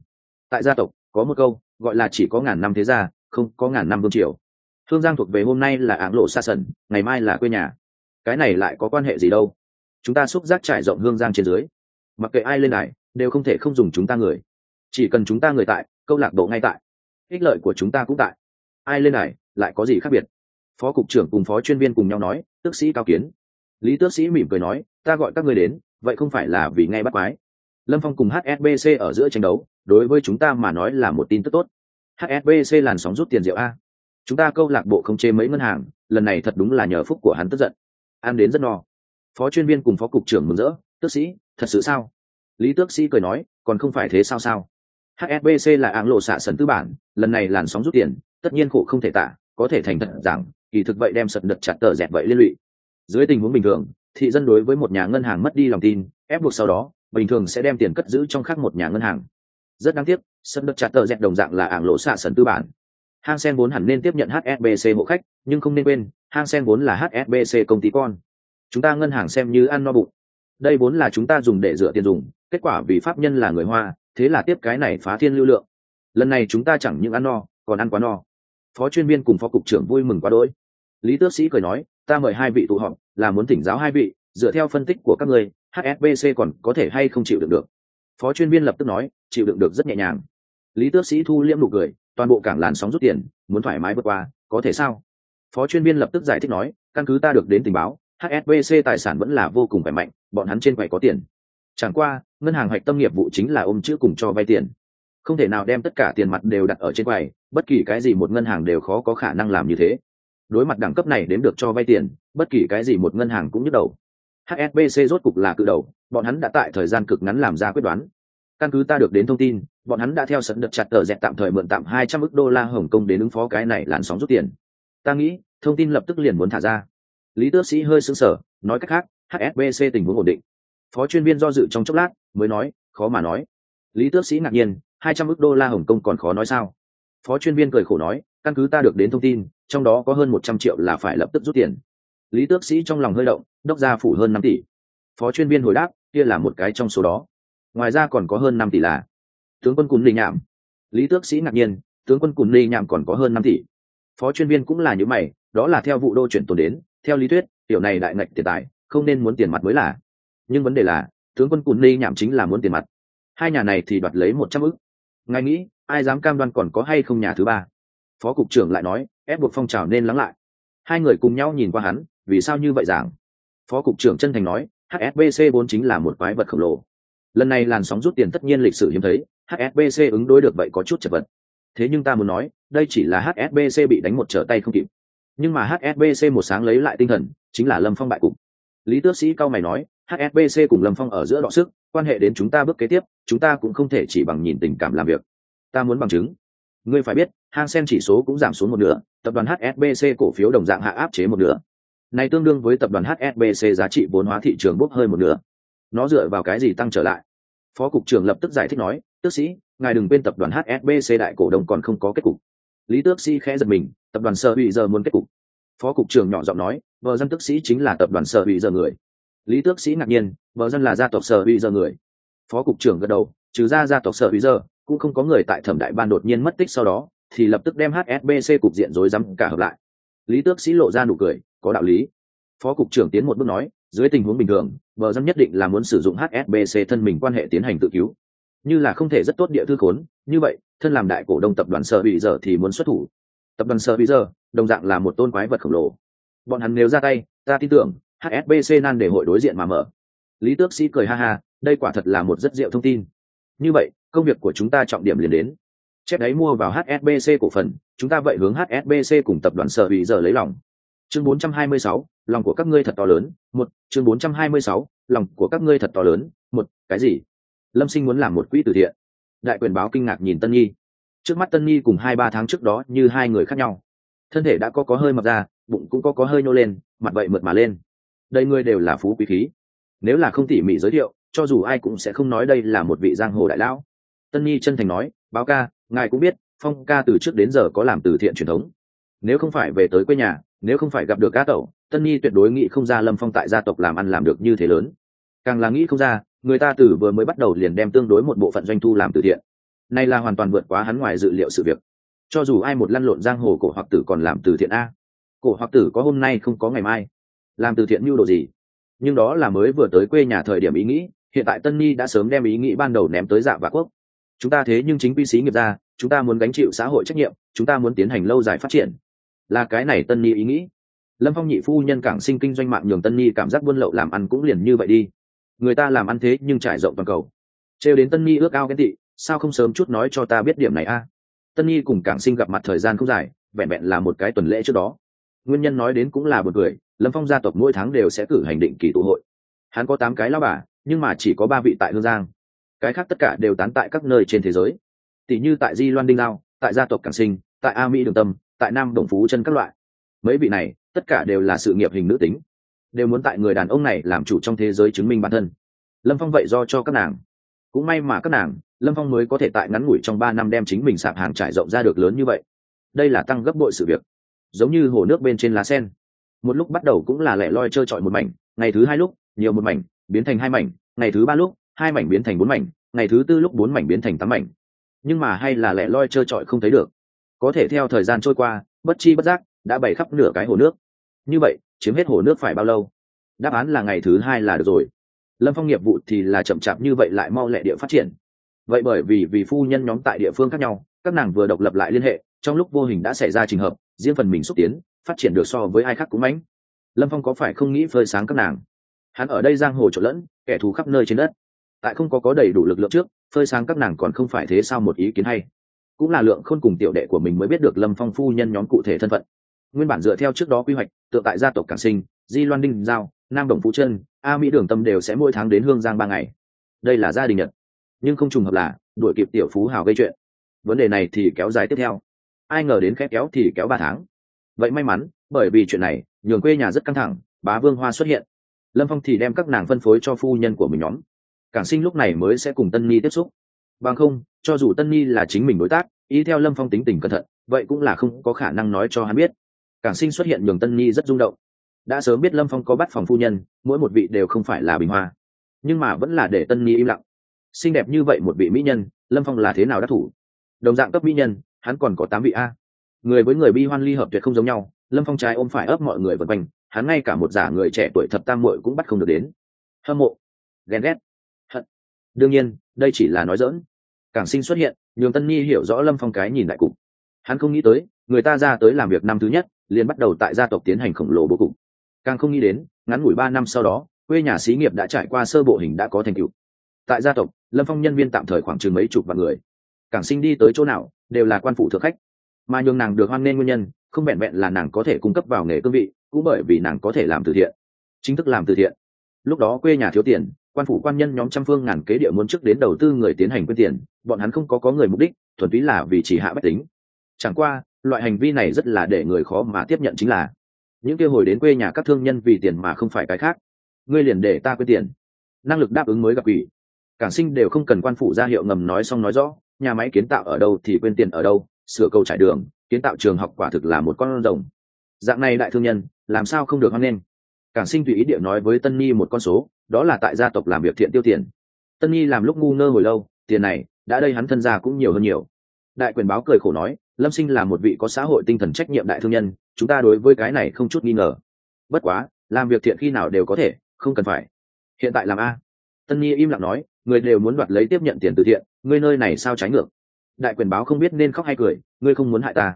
Tại gia tộc, có một câu, gọi là chỉ có ngàn năm thế gia, không có ngàn năm vương triều. Hương giang thuộc về hôm nay là áng lộ xa sần, ngày mai là quê nhà. Cái này lại có quan hệ gì đâu? Chúng ta xúc giác trải rộng hương giang trên dưới. Mặc kệ ai lên này đều không thể không dùng chúng ta người chỉ cần chúng ta người tại, câu lạc bộ ngay tại. Ích lợi của chúng ta cũng tại. Ai lên này, lại có gì khác biệt? Phó cục trưởng cùng phó chuyên viên cùng nhau nói, tước sĩ cao kiến. Lý tước sĩ mỉm cười nói, ta gọi các người đến, vậy không phải là vì nghe bắt mái lâm phong cùng hsbc ở giữa tranh đấu, đối với chúng ta mà nói là một tin tức tốt. Hsbc làn sóng rút tiền rượu a. Chúng ta câu lạc bộ không chế mấy ngân hàng, lần này thật đúng là nhờ phúc của hắn tức giận. Ăn đến rất no. Phó chuyên viên cùng phó cục trưởng mừng rỡ, tước sĩ, thật sự sao? Lý tước sĩ cười nói, còn không phải thế sao sao? Hsbc là áng lộ xạ sần tư bản, lần này làn sóng rút tiền, tất nhiên khổ không thể tả, có thể thành thật rằng, kỳ thực vậy đem sật đật chặt tờ dẹt vậy liên lụy. Dưới tình huống bình thường, thị dân đối với một nhà ngân hàng mất đi lòng tin, ép buộc sau đó, bình thường sẽ đem tiền cất giữ trong khác một nhà ngân hàng. Rất đáng tiếc sân đất chặt tờ dẹt đồng dạng là áng lộ xạ sần tư bản. Hang sen vốn hẳn nên tiếp nhận hsbc hộ khách, nhưng không nên quên, hang sen vốn là hsbc công ty con. Chúng ta ngân hàng xem như ăn no bụng. Đây vốn là chúng ta dùng để dựa tiền dùng, kết quả vì pháp nhân là người hoa thế là tiếp cái này phá thiên lưu lượng. Lần này chúng ta chẳng những ăn no, còn ăn quá no. Phó chuyên viên cùng phó cục trưởng vui mừng quá đỗi. Lý tước sĩ cười nói, ta mời hai vị tụ họp, là muốn thỉnh giáo hai vị, dựa theo phân tích của các người hsbc còn có thể hay không chịu đựng được. Phó chuyên viên lập tức nói, chịu đựng được rất nhẹ nhàng. Lý tước sĩ thu liễm nụ cười, toàn bộ cảng làn sóng rút tiền, muốn thoải mái vượt qua, có thể sao? Phó chuyên viên lập tức giải thích nói, căn cứ ta được đến tình báo hsbc tài sản vẫn là vô cùng khỏe mạnh, bọn hắn trên quầy có tiền chẳng qua, ngân hàng hoạch tâm nghiệp vụ chính là ôm chữ cùng cho vay tiền. Không thể nào đem tất cả tiền mặt đều đặt ở trên quầy, bất kỳ cái gì một ngân hàng đều khó có khả năng làm như thế. Đối mặt đẳng cấp này đến được cho vay tiền, bất kỳ cái gì một ngân hàng cũng nhức đầu. Hsbc rốt cục là cự đầu, bọn hắn đã tại thời gian cực ngắn làm ra quyết đoán. Căn cứ ta được đến thông tin, bọn hắn đã theo sẵn đợt chặt tờ dẹt tạm thời mượn tạm hai trăm ức đô la hồng kông đến ứng phó cái này làn sóng rút tiền. Ta nghĩ, thông tin lập tức liền muốn thả ra. Lý tước sĩ hơi sững sờ, nói cách khác hsbc tình huống ổn định phó chuyên viên do dự trong chốc lát, mới nói, khó mà nói. Lý tước sĩ ngạc nhiên, hai trăm ước đô la hồng kông còn khó nói sao? Phó chuyên viên cười khổ nói, căn cứ ta được đến thông tin, trong đó có hơn một trăm triệu là phải lập tức rút tiền. Lý tước sĩ trong lòng hơi động, đốc ra phủ hơn năm tỷ. Phó chuyên viên hồi đáp, kia là một cái trong số đó. Ngoài ra còn có hơn năm tỷ là tướng quân cùn lì nhạm. Lý tước sĩ ngạc nhiên, tướng quân cùn lì nhạm còn có hơn năm tỷ. Phó chuyên viên cũng là những mày, đó là theo vụ đô chuyển tồn đến. Theo lý thuyết, tiểu này đại ngạch tiền tài, không nên muốn tiền mặt mới là nhưng vấn đề là, tướng quân cùn Ni nhảm chính là muốn tiền mặt. Hai nhà này thì đoạt lấy một trăm ức. Ngài nghĩ, ai dám cam đoan còn có hay không nhà thứ ba? Phó cục trưởng lại nói, ép buộc phong trào nên lắng lại. Hai người cùng nhau nhìn qua hắn, vì sao như vậy giảng? Phó cục trưởng chân thành nói hsbc vốn chính là một quái vật khổng lồ. Lần này làn sóng rút tiền tất nhiên lịch sử hiếm thấy hsbc ứng đối được vậy có chút chật vật. Thế nhưng ta muốn nói, đây chỉ là hsbc bị đánh một trở tay không kịp. Nhưng mà hsbc một sáng lấy lại tinh thần, chính là lâm phong bại cục. Lý tước sĩ cao mày nói hsbc cùng lâm phong ở giữa đọ sức, quan hệ đến chúng ta bước kế tiếp, chúng ta cũng không thể chỉ bằng nhìn tình cảm làm việc. Ta muốn bằng chứng. Ngươi phải biết, hang sen chỉ số cũng giảm xuống một nửa, tập đoàn hsbc cổ phiếu đồng dạng hạ áp chế một nửa. Này tương đương với tập đoàn hsbc giá trị vốn hóa thị trường bốc hơi một nửa. Nó dựa vào cái gì tăng trở lại? Phó cục trưởng lập tức giải thích nói, tước sĩ, ngài đừng quên tập đoàn hsbc đại cổ đông còn không có kết cục. Lý tước sĩ khẽ giật mình, tập đoàn sở hữu giờ muốn kết cục. Phó cục trưởng nhỏ giọng nói, vợ dân tước sĩ chính là tập đoàn sở hữu giờ người lý tước sĩ ngạc nhiên vợ dân là gia tộc sở hữu giờ người. Phó cục trưởng gật đầu, trừ ra gia tộc sở hữu giờ cũng không có người tại thẩm đại ban đột nhiên mất tích sau đó, thì lập tức đem hsbc cục diện rối rắm cả hợp lại. Lý tước sĩ lộ ra nụ cười, có đạo lý. Phó cục trưởng tiến một bước nói, dưới tình huống bình thường vợ dân nhất định là muốn sử dụng hsbc thân mình quan hệ tiến hành tự cứu. Như là không thể rất tốt địa thư khốn, như vậy, thân làm đại cổ đông tập đoàn sở bị giờ thì muốn xuất thủ. Tập đoàn sở bị giờ đồng dạng là một tôn quái vật khổng lồ. Bọn hắn nếu ra tay, ta tin tưởng hsbc nan để hội đối diện mà mở. Lý tước sĩ cười ha ha đây quả thật là một rất diệu thông tin. Như vậy công việc của chúng ta trọng điểm liền đến. Chép đấy mua vào hsbc cổ phần chúng ta vậy hướng hsbc cùng tập đoàn sở bị giờ lấy lòng. Chương 426, lòng của các ngươi thật to lớn. Một chương 426, lòng của các ngươi thật to lớn. Một cái gì? Lâm sinh muốn làm một quỹ từ thiện. Đại quyền báo kinh ngạc nhìn tân nhi. Trước mắt tân nhi cùng hai ba tháng trước đó như hai người khác nhau. Thân thể đã có có hơi mập ra bụng cũng có có hơi nhô lên mặt vậy mượt mà lên đây ngươi đều là phú quý khí. Nếu là không tỉ mỉ giới thiệu, cho dù ai cũng sẽ không nói đây là một vị giang hồ đại lão. Tân nhi chân thành nói, báo ca, ngài cũng biết, phong ca từ trước đến giờ có làm từ thiện truyền thống. Nếu không phải về tới quê nhà, nếu không phải gặp được ca tẩu, tân nhi tuyệt đối nghĩ không ra lâm phong tại gia tộc làm ăn làm được như thế lớn. Càng là nghĩ không ra, người ta từ vừa mới bắt đầu liền đem tương đối một bộ phận doanh thu làm từ thiện. Này là hoàn toàn vượt quá hắn ngoài dự liệu sự việc. Cho dù ai một lăn lộn giang hồ cổ hoặc tử còn làm từ thiện a. Cổ hoặc tử có hôm nay không có ngày mai làm từ thiện mưu đồ gì. Nhưng đó là mới vừa tới quê nhà thời điểm ý nghĩ, hiện tại tân ni đã sớm đem ý nghĩ ban đầu ném tới dạ và quốc. Chúng ta thế nhưng chính quy sĩ nghiệp ra chúng ta muốn gánh chịu xã hội trách nhiệm, chúng ta muốn tiến hành lâu dài phát triển. Là cái này tân ni ý nghĩ. Lâm phong nhị phu nhân cảng sinh kinh doanh mạng nhường tân ni cảm giác buôn lậu làm ăn cũng liền như vậy đi. Người ta làm ăn thế nhưng trải rộng toàn cầu. Trêu đến tân ni ước ao ghen tị, sao không sớm chút nói cho ta biết điểm này a? Tân ni cùng cảng sinh gặp mặt thời gian không dài, vẹn vẹn là một cái tuần lễ trước đó. Nguyên nhân nói đến cũng là một người lâm phong gia tộc mỗi tháng đều sẽ cử hành định kỳ tụ hội. Hắn có tám cái lao bà, nhưng mà chỉ có ba vị tại hương giang. Cái khác tất cả đều tán tại các nơi trên thế giới. Tỷ như tại di loan đinh lao tại gia tộc cảng sinh, tại a mỹ đường tâm, tại nam đồng phú chân các loại. Mấy vị này, tất cả đều là sự nghiệp hình nữ tính. Đều muốn tại người đàn ông này làm chủ trong thế giới chứng minh bản thân. Lâm phong vậy do cho các nàng. Cũng may mà các nàng, lâm phong mới có thể tại ngắn ngủi trong ba năm đem chính mình sạp hàng trải rộng ra được lớn như vậy. Đây là tăng gấp bội sự việc. Giống như hồ nước bên trên lá sen một lúc bắt đầu cũng là lẻ loi trơ trọi một mảnh, ngày thứ hai lúc, nhiều một mảnh, biến thành hai mảnh, ngày thứ ba lúc, hai mảnh biến thành bốn mảnh, ngày thứ tư lúc bốn mảnh biến thành tám mảnh. Nhưng mà hay là lẻ loi trơ trọi không thấy được. Có thể theo thời gian trôi qua, bất chi bất giác, đã bày khắp nửa cái hồ nước. Như vậy, chiếm hết hồ nước phải bao lâu? Đáp án là ngày thứ hai là được rồi. Lâm phong nghiệp vụ thì là chậm chạp như vậy lại mau lẹ địa phát triển. Vậy bởi vì vì phu nhân nhóm tại địa phương khác nhau, các nàng vừa độc lập lại liên hệ, trong lúc vô hình đã xảy ra trình hợp, riêng phần mình xúc tiến phát triển được so với ai khác cũng mãnh. Lâm phong có phải không nghĩ phơi sáng các nàng? Hắn ở đây giang hồ trộn lẫn, kẻ thù khắp nơi trên đất. Tại không có có đầy đủ lực lượng trước, phơi sáng các nàng còn không phải thế sao một ý kiến hay. Cũng là lượng khôn cùng tiểu đệ của mình mới biết được lâm phong phu nhân nhóm cụ thể thân phận. Nguyên bản dựa theo trước đó quy hoạch, tượng tại gia tộc cảng sinh, di loan đinh giao, nam đồng phú chân a mỹ đường tâm đều sẽ mỗi tháng đến hương giang ba ngày. Đây là gia đình nhật. Nhưng không trùng hợp là, đuổi kịp tiểu phú hào gây chuyện. Vấn đề này thì kéo dài tiếp theo. Ai ngờ đến khép kéo thì kéo ba tháng vậy may mắn, bởi vì chuyện này, nhường quê nhà rất căng thẳng, bá vương hoa xuất hiện. Lâm phong thì đem các nàng phân phối cho phu nhân của mình nhóm. Cảng sinh lúc này mới sẽ cùng tân ni tiếp xúc. Bằng không, cho dù tân ni là chính mình đối tác, ý theo lâm phong tính tình cẩn thận, vậy cũng là không có khả năng nói cho hắn biết. Cảng sinh xuất hiện nhường tân ni rất rung động. Đã sớm biết lâm phong có bắt phòng phu nhân, mỗi một vị đều không phải là bình hoa. Nhưng mà vẫn là để tân ni im lặng. Xinh đẹp như vậy một vị mỹ nhân, lâm phong là thế nào đắc thủ? Đồng dạng cấp mỹ nhân, hắn còn có tám vị a người với người bi hoan ly hợp tuyệt không giống nhau, lâm phong trái ôm phải ấp mọi người vật quanh, hắn ngay cả một giả người trẻ tuổi thập tam muội cũng bắt không được đến. Hâm mộ, ghen ghét, hận. Đương nhiên, đây chỉ là nói dỡn cảng sinh xuất hiện, nhường tân nhi hiểu rõ lâm phong cái nhìn đại cục. Hắn không nghĩ tới, người ta ra tới làm việc năm thứ nhất, liền bắt đầu tại gia tộc tiến hành khổng lồ bố cục. Càng không nghĩ đến, ngắn ngủi ba năm sau đó, quê nhà xí nghiệp đã trải qua sơ bộ hình đã có thành tựu. Tại gia tộc, lâm phong nhân viên tạm thời khoảng chừng mấy chục vạn người. Cảng sinh đi tới chỗ nào, đều là quan phụ thượng khách mà nhường nàng được hoan nghênh nguyên nhân, không vẹn vẹn là nàng có thể cung cấp vào nghề cương vị, cũng bởi vì nàng có thể làm từ thiện. Chính thức làm từ thiện. Lúc đó quê nhà thiếu tiền, quan phủ quan nhân nhóm trăm phương ngàn kế địa muốn trước đến đầu tư người tiến hành quyên tiền, bọn hắn không có có người mục đích, thuần túy là vì chỉ hạ bách tính. Chẳng qua, loại hành vi này rất là để người khó mà tiếp nhận chính là, những kia hồi đến quê nhà các thương nhân vì tiền mà không phải cái khác. Ngươi liền để ta quyên tiền. Năng lực đáp ứng mới gặp ủy. Cảng sinh đều không cần quan phủ ra hiệu ngầm nói xong nói rõ, nhà máy kiến tạo ở đâu thì quên tiền ở đâu sửa cầu trải đường, kiến tạo trường học quả thực là một con rồng. Dạng này đại thương nhân, làm sao không được hoan nghênh? Cảng sinh tùy ý địa nói với tân nhi một con số, đó là tại gia tộc làm việc thiện tiêu tiền. Tân nhi làm lúc ngu ngơ hồi lâu, tiền này, đã đây hắn thân gia cũng nhiều hơn nhiều. Đại quyền báo cười khổ nói, lâm sinh là một vị có xã hội tinh thần trách nhiệm đại thương nhân, chúng ta đối với cái này không chút nghi ngờ. Bất quá, làm việc thiện khi nào đều có thể, không cần phải. Hiện tại làm a. Tân nhi im lặng nói, người đều muốn đoạt lấy tiếp nhận tiền từ thiện ngươi nơi này sao trái ngược? Đại quyền báo không biết nên khóc hay cười, ngươi không muốn hại ta.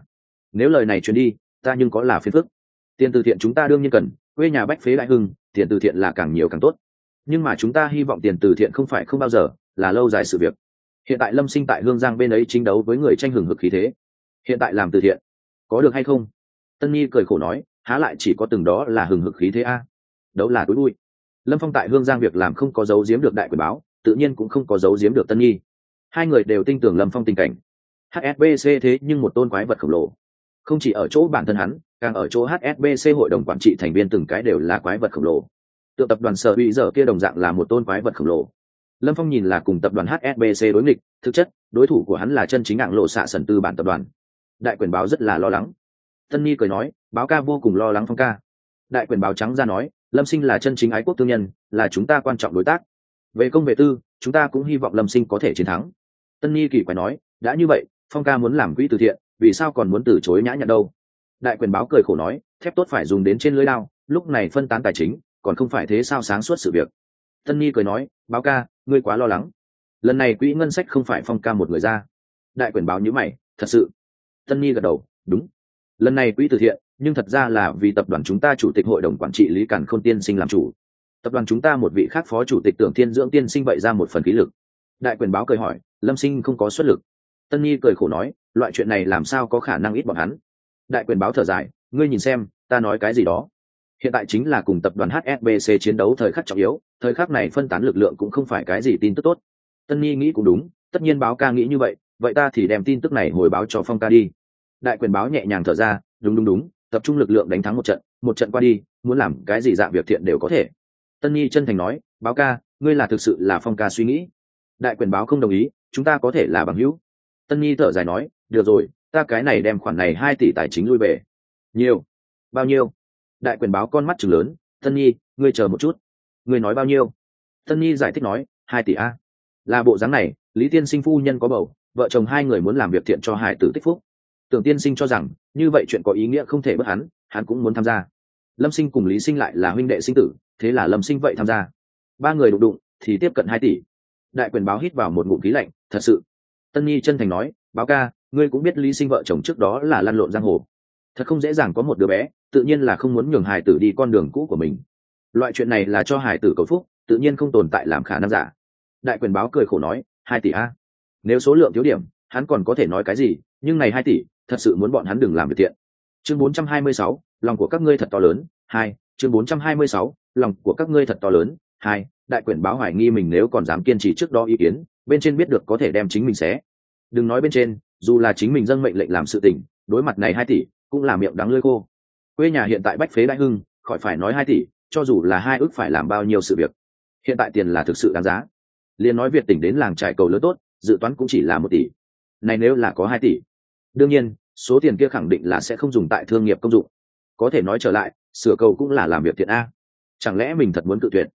Nếu lời này truyền đi, ta nhưng có là phiền phức. Tiền từ thiện chúng ta đương nhiên cần, quê nhà bách phế đại hưng, tiền từ thiện là càng nhiều càng tốt. Nhưng mà chúng ta hy vọng tiền từ thiện không phải không bao giờ, là lâu dài sự việc. Hiện tại lâm sinh tại hương giang bên ấy chính đấu với người tranh hưởng hực khí thế. Hiện tại làm từ thiện, có được hay không? Tân nhi cười khổ nói, há lại chỉ có từng đó là hừng hực khí thế a. Đấu là túi bụi lâm phong tại hương giang việc làm không có dấu giếm được đại quyền báo, tự nhiên cũng không có dấu giếm được tân nhi hai người đều tin tưởng lâm phong tình cảnh. Hsbc thế nhưng một tôn quái vật khổng lồ. Không chỉ ở chỗ bản thân hắn, càng ở chỗ hsbc hội đồng quản trị thành viên từng cái đều là quái vật khổng lồ. Tượng tập đoàn sở bị giờ kia đồng dạng là một tôn quái vật khổng lồ. Lâm phong nhìn là cùng tập đoàn hsbc đối nghịch, thực chất, đối thủ của hắn là chân chính ạng lộ xạ sần tư bản tập đoàn. Đại quyền báo rất là lo lắng. Tân nhi cười nói, báo ca vô cùng lo lắng phong ca. Đại quyền báo trắng ra nói, lâm sinh là chân chính ái quốc thương nhân, là chúng ta quan trọng đối tác. Về công về tư, chúng ta cũng hy vọng lâm sinh có thể chiến thắng tân nhi kỳ quái nói, đã như vậy, phong ca muốn làm quỹ từ thiện, vì sao còn muốn từ chối nhã nhặn đâu? Đại quyền báo cười khổ nói, thép tốt phải dùng đến trên lưới lao lúc này phân tán tài chính, còn không phải thế sao sáng suốt sự việc. Tân nhi cười nói, báo ca, ngươi quá lo lắng. Lần này quỹ ngân sách không phải phong ca một người ra. Đại quyền báo nhữ mày, thật sự? Tân nhi gật đầu, đúng. Lần này quỹ từ thiện, nhưng thật ra là vì tập đoàn chúng ta chủ tịch hội đồng quản trị lý cản khôn tiên sinh làm chủ. Tập đoàn chúng ta một vị khác phó chủ tịch tưởng thiên dưỡng tiên sinh vậy ra một phần khí lực đại quyền báo cười hỏi, lâm sinh không có xuất lực. Tân nhi cười khổ nói, loại chuyện này làm sao có khả năng ít bọn hắn? Đại quyền báo thở dài, ngươi nhìn xem, ta nói cái gì đó. Hiện tại chính là cùng tập đoàn hsbc chiến đấu thời khắc trọng yếu, thời khắc này phân tán lực lượng cũng không phải cái gì tin tức tốt. Tân nhi nghĩ cũng đúng, tất nhiên báo ca nghĩ như vậy vậy ta thì đem tin tức này hồi báo cho phong ca đi. Đại quyền báo nhẹ nhàng thở ra, đúng đúng đúng, tập trung lực lượng đánh thắng một trận một trận qua đi, muốn làm cái gì dạng việc thiện đều có thể. Tân nhi chân thành nói, báo ca, ngươi là thực sự là phong ca suy nghĩ đại quyền báo không đồng ý, chúng ta có thể là bằng hữu. Tân nhi thở dài nói, được rồi, ta cái này đem khoản này hai tỷ tài chính lui về. Nhiều. Bao nhiêu? Đại quyền báo con mắt chừng lớn, tân nhi, ngươi chờ một chút. Ngươi nói bao nhiêu? Tân nhi giải thích nói, hai tỷ a. Là bộ dáng này, lý tiên sinh phu nhân có bầu, vợ chồng hai người muốn làm việc thiện cho hải tử tích phúc. Tưởng tiên sinh cho rằng, như vậy chuyện có ý nghĩa không thể bất hắn hắn cũng muốn tham gia. Lâm sinh cùng lý sinh lại là huynh đệ sinh tử, thế là lâm sinh vậy tham gia. Ba người đụng đụng, thì tiếp cận hai tỷ đại quyền báo hít vào một ngụm khí lạnh thật sự? Tân nhi chân thành nói báo ca ngươi cũng biết lý sinh vợ chồng trước đó là lăn lộn giang hồ. Thật không dễ dàng có một đứa bé tự nhiên là không muốn nhường hải tử đi con đường cũ của mình. Loại chuyện này là cho hải tử cầu phúc tự nhiên không tồn tại làm khả năng giả. Đại quyền báo cười khổ nói hai tỷ a. Nếu số lượng thiếu điểm hắn còn có thể nói cái gì nhưng này hai tỷ thật sự muốn bọn hắn đừng làm việc thiện. Chương 426, lòng của các ngươi thật to lớn hai. Chương 426, lòng của các ngươi thật to lớn hai đại Quyển báo hoài nghi mình nếu còn dám kiên trì trước đó ý kiến, bên trên biết được có thể đem chính mình xé. Đừng nói bên trên, dù là chính mình dâng mệnh lệnh làm sự tỉnh đối mặt này hai tỷ, cũng là miệng đắng lơi khô. Quê nhà hiện tại bách phế đại hưng, khỏi phải nói hai tỷ, cho dù là hai ước phải làm bao nhiêu sự việc. Hiện tại tiền là thực sự đáng giá. Liền nói việc tỉnh đến làng trải cầu lớn tốt, dự toán cũng chỉ là một tỷ. Này nếu là có hai tỷ, đương nhiên, số tiền kia khẳng định là sẽ không dùng tại thương nghiệp công dụng. Có thể nói trở lại, sửa cầu cũng là làm việc thiện a. Chẳng lẽ mình thật muốn cự tuyệt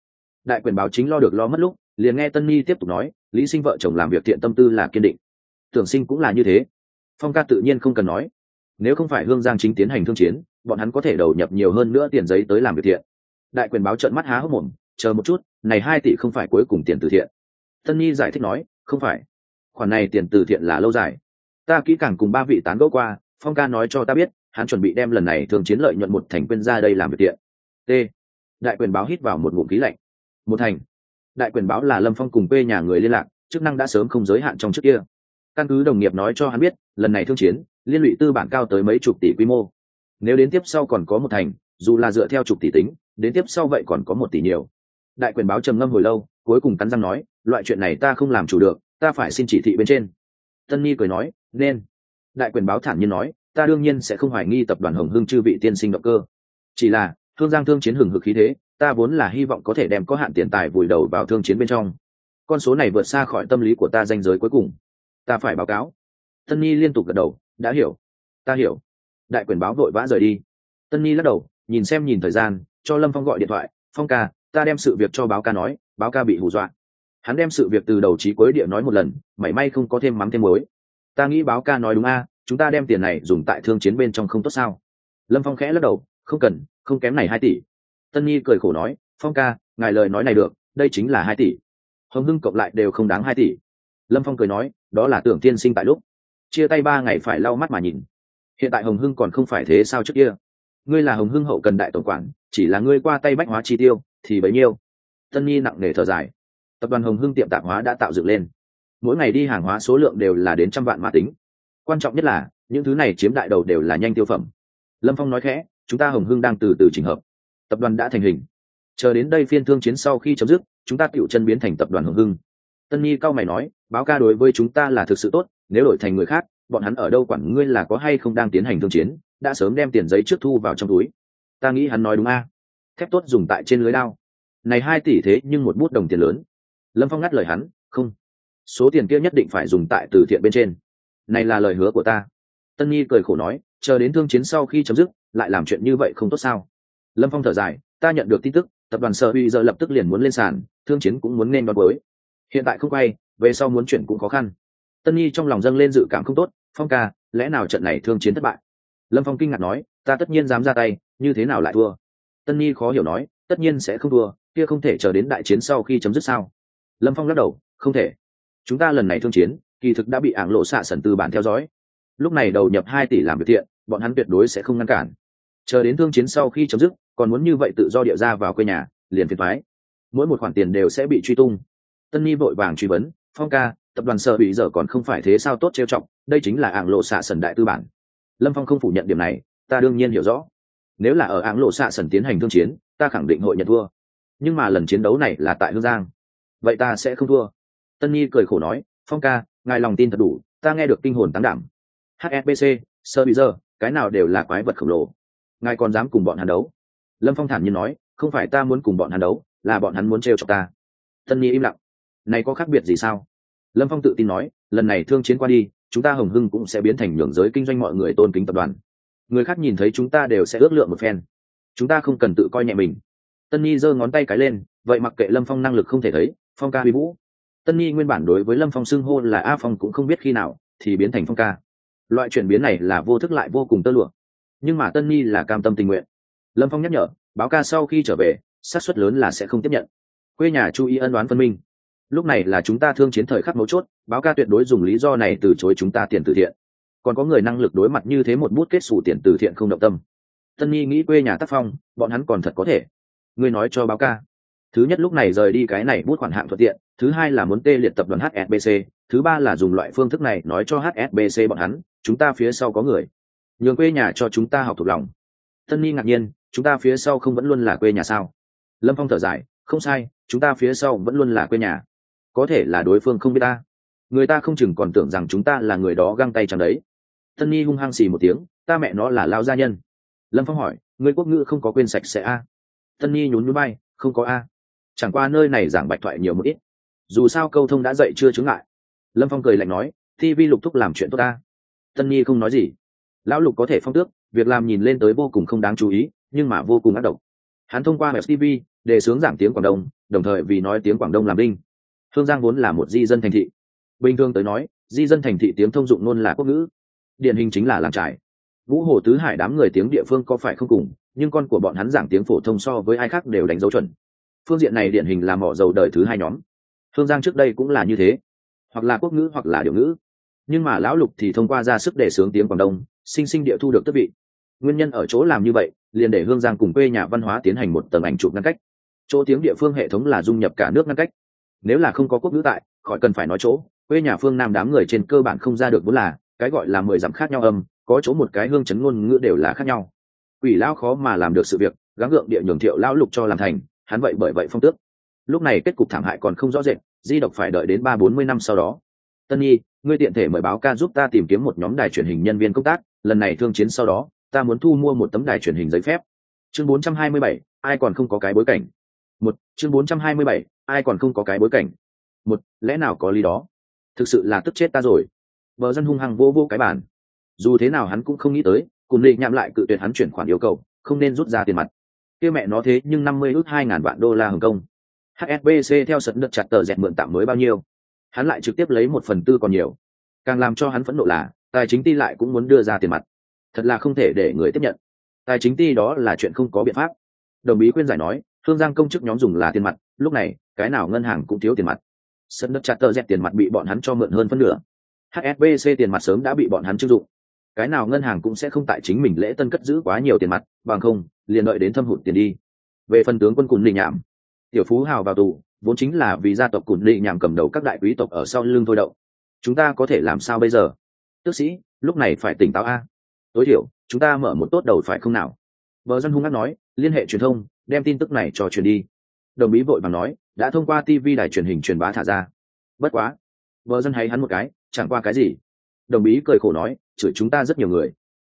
đại quyền báo chính lo được lo mất lúc, liền nghe tân Nhi tiếp tục nói, lý sinh vợ chồng làm việc thiện tâm tư là kiên định. Tưởng sinh cũng là như thế. Phong ca tự nhiên không cần nói. Nếu không phải hương giang chính tiến hành thương chiến, bọn hắn có thể đầu nhập nhiều hơn nữa tiền giấy tới làm việc thiện. Đại quyền báo trợn mắt há hốc mồm, chờ một chút, này hai tỷ không phải cuối cùng tiền từ thiện. Tân nhi giải thích nói, không phải. Khoản này tiền từ thiện là lâu dài. Ta kỹ càng cùng ba vị tán gẫu qua, phong ca nói cho ta biết, hắn chuẩn bị đem lần này thường chiến lợi nhuận một thành quên ra đây làm việc thiện. T. Đại quyền báo hít vào một ngụm khí lạnh một thành. Đại quyền báo là lâm phong cùng quê nhà người liên lạc, chức năng đã sớm không giới hạn trong trước kia. Căn cứ đồng nghiệp nói cho hắn biết, lần này thương chiến, liên lụy tư bản cao tới mấy chục tỷ quy mô. Nếu đến tiếp sau còn có một thành, dù là dựa theo chục tỷ tính, đến tiếp sau vậy còn có một tỷ nhiều. Đại quyền báo trầm ngâm hồi lâu, cuối cùng cắn răng nói, loại chuyện này ta không làm chủ được, ta phải xin chỉ thị bên trên. Tân nhi cười nói, nên. Đại quyền báo thản nhiên nói, ta đương nhiên sẽ không hoài nghi tập đoàn hồng hưng chư vị tiên sinh động cơ. Chỉ là thương giang thương chiến hừng hực khí thế ta vốn là hy vọng có thể đem có hạn tiền tài vùi đầu vào thương chiến bên trong. Con số này vượt xa khỏi tâm lý của ta danh giới cuối cùng. Ta phải báo cáo. Tân nhi liên tục gật đầu. Đã hiểu. Ta hiểu. Đại quyền báo vội vã rời đi. Tân nhi lắc đầu, nhìn xem nhìn thời gian, cho lâm phong gọi điện thoại. Phong ca, ta đem sự việc cho báo ca nói. Báo ca bị hù dọa. Hắn đem sự việc từ đầu trí cuối địa nói một lần, mảy may không có thêm mắm thêm mối ta nghĩ báo ca nói đúng a, chúng ta đem tiền này dùng tại thương chiến bên trong không tốt sao? Lâm phong khẽ lắc đầu, không cần, không kém này hai tỷ tân nhi cười khổ nói, phong ca, ngài lời nói này được, đây chính là hai tỷ. Hồng hưng cộng lại đều không đáng hai tỷ. Lâm phong cười nói, đó là tưởng tiên sinh tại lúc. Chia tay ba ngày phải lau mắt mà nhìn. Hiện tại hồng hưng còn không phải thế sao trước kia? Ngươi là hồng hưng hậu cần đại tổng quản, chỉ là ngươi qua tay bách hóa chi tiêu, thì bấy nhiêu? Tân nhi nặng nề thở dài. Tập đoàn hồng hưng tiệm tạp hóa đã tạo dựng lên. Mỗi ngày đi hàng hóa số lượng đều là đến trăm vạn mã tính. Quan trọng nhất là, những thứ này chiếm đại đầu đều là nhanh tiêu phẩm. Lâm phong nói khẽ, chúng ta hồng hưng đang từ từ trình hợp tập đoàn đã thành hình. Chờ đến đây phiên thương chiến sau khi chấm dứt, chúng ta tựu chân biến thành tập đoàn hồng hưng. Tân nhi cao mày nói, báo ca đối với chúng ta là thực sự tốt, nếu đổi thành người khác, bọn hắn ở đâu quản ngươi là có hay không đang tiến hành thương chiến, đã sớm đem tiền giấy trước thu vào trong túi. Ta nghĩ hắn nói đúng a. Thép tốt dùng tại trên lưới lao này hai tỷ thế nhưng một bút đồng tiền lớn. Lâm phong ngắt lời hắn, không. Số tiền kia nhất định phải dùng tại từ thiện bên trên. Này là lời hứa của ta. Tân nhi cười khổ nói, chờ đến thương chiến sau khi chấm dứt, lại làm chuyện như vậy không tốt sao? Lâm phong thở dài, ta nhận được tin tức, tập đoàn sở huy giờ lập tức liền muốn lên sàn, thương chiến cũng muốn nên đón bới hiện tại không quay, về sau muốn chuyển cũng khó khăn. Tân nhi trong lòng dâng lên dự cảm không tốt, phong ca, lẽ nào trận này thương chiến thất bại? Lâm phong kinh ngạc nói, ta tất nhiên dám ra tay, như thế nào lại thua? Tân nhi khó hiểu nói, tất nhiên sẽ không thua, kia không thể chờ đến đại chiến sau khi chấm dứt sao? Lâm phong lắc đầu, không thể. Chúng ta lần này thương chiến, kỳ thực đã bị ảng lộ xạ sần từ bản theo dõi. Lúc này đầu nhập hai tỷ làm việc thiện, bọn hắn tuyệt đối sẽ không ngăn cản. Chờ đến thương chiến sau khi chấm dứt còn muốn như vậy tự do địa ra vào quê nhà, liền phiền thoái mỗi một khoản tiền đều sẽ bị truy tung. Tân ni vội vàng truy vấn, phong ca, tập đoàn sợ bị giờ còn không phải thế sao tốt trêu trọng đây chính là ảng lộ xạ sần đại tư bản. Lâm phong không phủ nhận điểm này, ta đương nhiên hiểu rõ. Nếu là ở ảng lộ xạ sần tiến hành thương chiến, ta khẳng định hội nhận thua. Nhưng mà lần chiến đấu này là tại hương giang. Vậy ta sẽ không thua. Tân nhi cười khổ nói, phong ca, ngài lòng tin thật đủ, ta nghe được kinh hồn tán đảm. Hsbc sơ bị giờ cái nào đều là quái vật khổng lồ. Ngài còn dám cùng bọn hắn đấu? Lâm phong thản nhiên nói, không phải ta muốn cùng bọn hắn đấu, là bọn hắn muốn trêu chọc ta. Tân nhi im lặng. Này có khác biệt gì sao? Lâm phong tự tin nói, lần này thương chiến qua đi, chúng ta hồng hưng cũng sẽ biến thành nhường giới kinh doanh mọi người tôn kính tập đoàn. Người khác nhìn thấy chúng ta đều sẽ ước lượng một phen. Chúng ta không cần tự coi nhẹ mình. Tân nhi giơ ngón tay cái lên, vậy mặc kệ lâm phong năng lực không thể thấy, phong ca huy vũ. Tân nhi nguyên bản đối với lâm phong xưng hô là a phong cũng không biết khi nào, thì biến thành phong ca. Loại chuyển biến này là vô thức lại vô cùng tơ lụa. Nhưng mà tân nhi là cam tâm tình nguyện lâm phong nhắc nhở, báo ca sau khi trở về, xác suất lớn là sẽ không tiếp nhận. Quê nhà chú ý ân đoán phân minh. Lúc này là chúng ta thương chiến thời khắc mấu chốt, báo ca tuyệt đối dùng lý do này từ chối chúng ta tiền từ thiện. Còn có người năng lực đối mặt như thế một bút kết xù tiền từ thiện không động tâm. Tân nhi nghĩ quê nhà tác phong, bọn hắn còn thật có thể. Ngươi nói cho báo ca. Thứ nhất lúc này rời đi cái này bút khoản hạng thuận tiện, thứ hai là muốn tê liệt tập đoàn hsbc thứ ba là dùng loại phương thức này nói cho hsbc bọn hắn, chúng ta phía sau có người. Nhường quê nhà cho chúng ta học thuộc lòng. Tân nhi ngạc nhiên chúng ta phía sau không vẫn luôn là quê nhà sao? Lâm phong thở dài, không sai, chúng ta phía sau vẫn luôn là quê nhà. Có thể là đối phương không biết ta. Người ta không chừng còn tưởng rằng chúng ta là người đó găng tay chẳng đấy. Tân nhi hung hăng xì một tiếng, ta mẹ nó là lao gia nhân. Lâm phong hỏi, người quốc ngữ không có quên sạch sẽ a? Tân nhi nhún nhún bay không có a. Chẳng qua nơi này giảng bạch thoại nhiều một ít. Dù sao câu thông đã dậy chưa chứng ngại. Lâm phong cười lạnh nói, Thi Vi lục thúc làm chuyện tốt ta. Tân nhi không nói gì. Lão lục có thể phong tước, việc làm nhìn lên tới vô cùng không đáng chú ý nhưng mà vô cùng ác độc. Hắn thông qua tv để sướng giảng tiếng quảng đông, đồng thời vì nói tiếng quảng đông làm đinh. Hương giang vốn là một di dân thành thị. Bình thường tới nói, di dân thành thị tiếng thông dụng luôn là quốc ngữ. Điển hình chính là làm trải vũ hồ tứ hải đám người tiếng địa phương có phải không cùng, nhưng con của bọn hắn giảng tiếng phổ thông so với ai khác đều đánh dấu chuẩn. Phương diện này điển hình là mỏ dầu đời thứ hai nhóm. Hương giang trước đây cũng là như thế. Hoặc là quốc ngữ, hoặc là điều ngữ. Nhưng mà lão lục thì thông qua ra sức để sướng tiếng quảng đông, sinh sinh địa thu được tất vị. Nguyên nhân ở chỗ làm như vậy liền để hương giang cùng quê nhà văn hóa tiến hành một tầng ảnh chụp ngăn cách. Chỗ tiếng địa phương hệ thống là dung nhập cả nước ngăn cách. Nếu là không có quốc ngữ tại, khỏi cần phải nói chỗ. Quê nhà phương nam đám người trên cơ bản không ra được vốn là, cái gọi là mười dặm khác nhau âm, có chỗ một cái hương chấn ngôn ngữ đều là khác nhau. Quỷ lão khó mà làm được sự việc, gắng gượng địa nhường thiệu lão lục cho làm thành, hắn vậy bởi vậy phong tước. Lúc này kết cục thảm hại còn không rõ rệt, di độc phải đợi đến ba bốn mươi năm sau đó. Tân nhi, ngươi tiện thể mời báo ca giúp ta tìm kiếm một nhóm đài truyền hình nhân viên công tác, lần này thương chiến sau đó ta muốn thu mua một tấm đài truyền hình giấy phép. Chương bốn trăm hai mươi bảy, ai còn không có cái bối cảnh? Một, chương bốn trăm hai mươi bảy, ai còn không có cái bối cảnh? Một, lẽ nào có lý đó? Thực sự là tức chết ta rồi. Vợ dân hung hăng vô vô cái bàn. Dù thế nào hắn cũng không nghĩ tới, cùng lệ nhạm lại cự tuyệt hắn chuyển khoản yêu cầu, không nên rút ra tiền mặt. Kia mẹ nó thế, nhưng năm mươi ước hai ngàn vạn đô la hồng kông. Hsbc theo sật đợt chặt tờ dẹt mượn tạm mới bao nhiêu? Hắn lại trực tiếp lấy một phần tư còn nhiều. Càng làm cho hắn phẫn nộ là, tài chính ty lại cũng muốn đưa ra tiền mặt thật là không thể để người tiếp nhận. Tài chính ty đó là chuyện không có biện pháp. Đồng bí khuyên giải nói, thương giang công chức nhóm dùng là tiền mặt, lúc này, cái nào ngân hàng cũng thiếu tiền mặt. Sân đất chặt tờ dẹp tiền mặt bị bọn hắn cho mượn hơn phân nửa. Hsbc tiền mặt sớm đã bị bọn hắn chưng dụng. Cái nào ngân hàng cũng sẽ không tại chính mình lễ tân cất giữ quá nhiều tiền mặt, bằng không, liền đợi đến thâm hụt tiền đi. Về phần tướng quân cùn lì nhảm tiểu phú hào vào tù, vốn chính là vì gia tộc cùn lì nhảm cầm đầu các đại quý tộc ở sau lưng thôi đậu chúng ta có thể làm sao bây giờ? Tước sĩ, lúc này phải tỉnh táo a tối thiểu, chúng ta mở một tốt đầu phải không nào? Vợ dân hung hát nói, liên hệ truyền thông, đem tin tức này cho truyền đi. Đồng bí vội bằng nói, đã thông qua tv đài truyền hình truyền bá thả ra. Bất quá. Vợ dân hay hắn một cái, chẳng qua cái gì. Đồng bí cười khổ nói, chửi chúng ta rất nhiều người.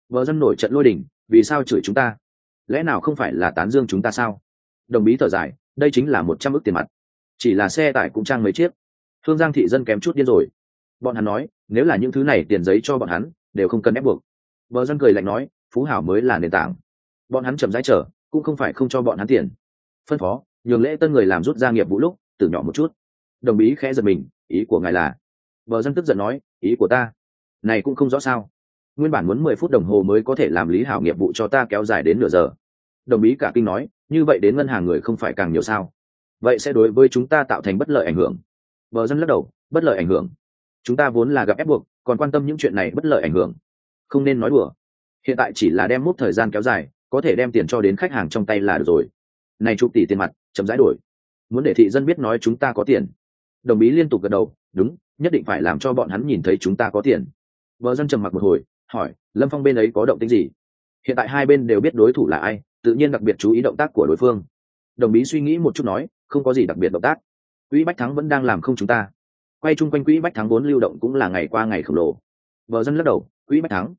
Vợ dân nổi trận lôi đình, vì sao chửi chúng ta? Lẽ nào không phải là tán dương chúng ta sao? Đồng bí thở dài, đây chính là một trăm ước tiền mặt. Chỉ là xe tải cũng trang mấy chiếc. Thương giang thị dân kém chút điên rồi. Bọn hắn nói, nếu là những thứ này tiền giấy cho bọn hắn, đều không cần ép buộc. Bờ dân cười lạnh nói phú hảo mới là nền tảng. Bọn hắn chậm rãi chờ, cũng không phải không cho bọn hắn tiền. Phân phó nhường lễ tân người làm rút ra nghiệp vụ lúc từ nhỏ một chút. Đồng bí khẽ giật mình ý của ngài là? Bờ dân tức giận nói ý của ta? Này cũng không rõ sao. Nguyên bản muốn mười phút đồng hồ mới có thể làm lý hảo nghiệp vụ cho ta kéo dài đến nửa giờ. Đồng ý cả kinh nói như vậy đến ngân hàng người không phải càng nhiều sao? Vậy sẽ đối với chúng ta tạo thành bất lợi ảnh hưởng. Bờ dân lắc đầu bất lợi ảnh hưởng? Chúng ta vốn là gặp ép buộc còn quan tâm những chuyện này bất lợi ảnh hưởng không nên nói đùa. Hiện tại chỉ là đem mút thời gian kéo dài, có thể đem tiền cho đến khách hàng trong tay là được rồi. Này chục tỷ tiền mặt, chậm rãi đổi. Muốn để thị dân biết nói chúng ta có tiền. Đồng ý liên tục gật đầu, đúng, nhất định phải làm cho bọn hắn nhìn thấy chúng ta có tiền. Vợ dân trầm mặc một hồi, hỏi, lâm phong bên ấy có động tính gì? Hiện tại hai bên đều biết đối thủ là ai, tự nhiên đặc biệt chú ý động tác của đối phương. Đồng ý suy nghĩ một chút nói, không có gì đặc biệt động tác. Quỹ bách thắng vẫn đang làm không chúng ta. Quay chung quanh quỹ bách thắng vốn lưu động cũng là ngày qua ngày khổng lồ. Vợ dân lắc đầu quỹ bách thắng,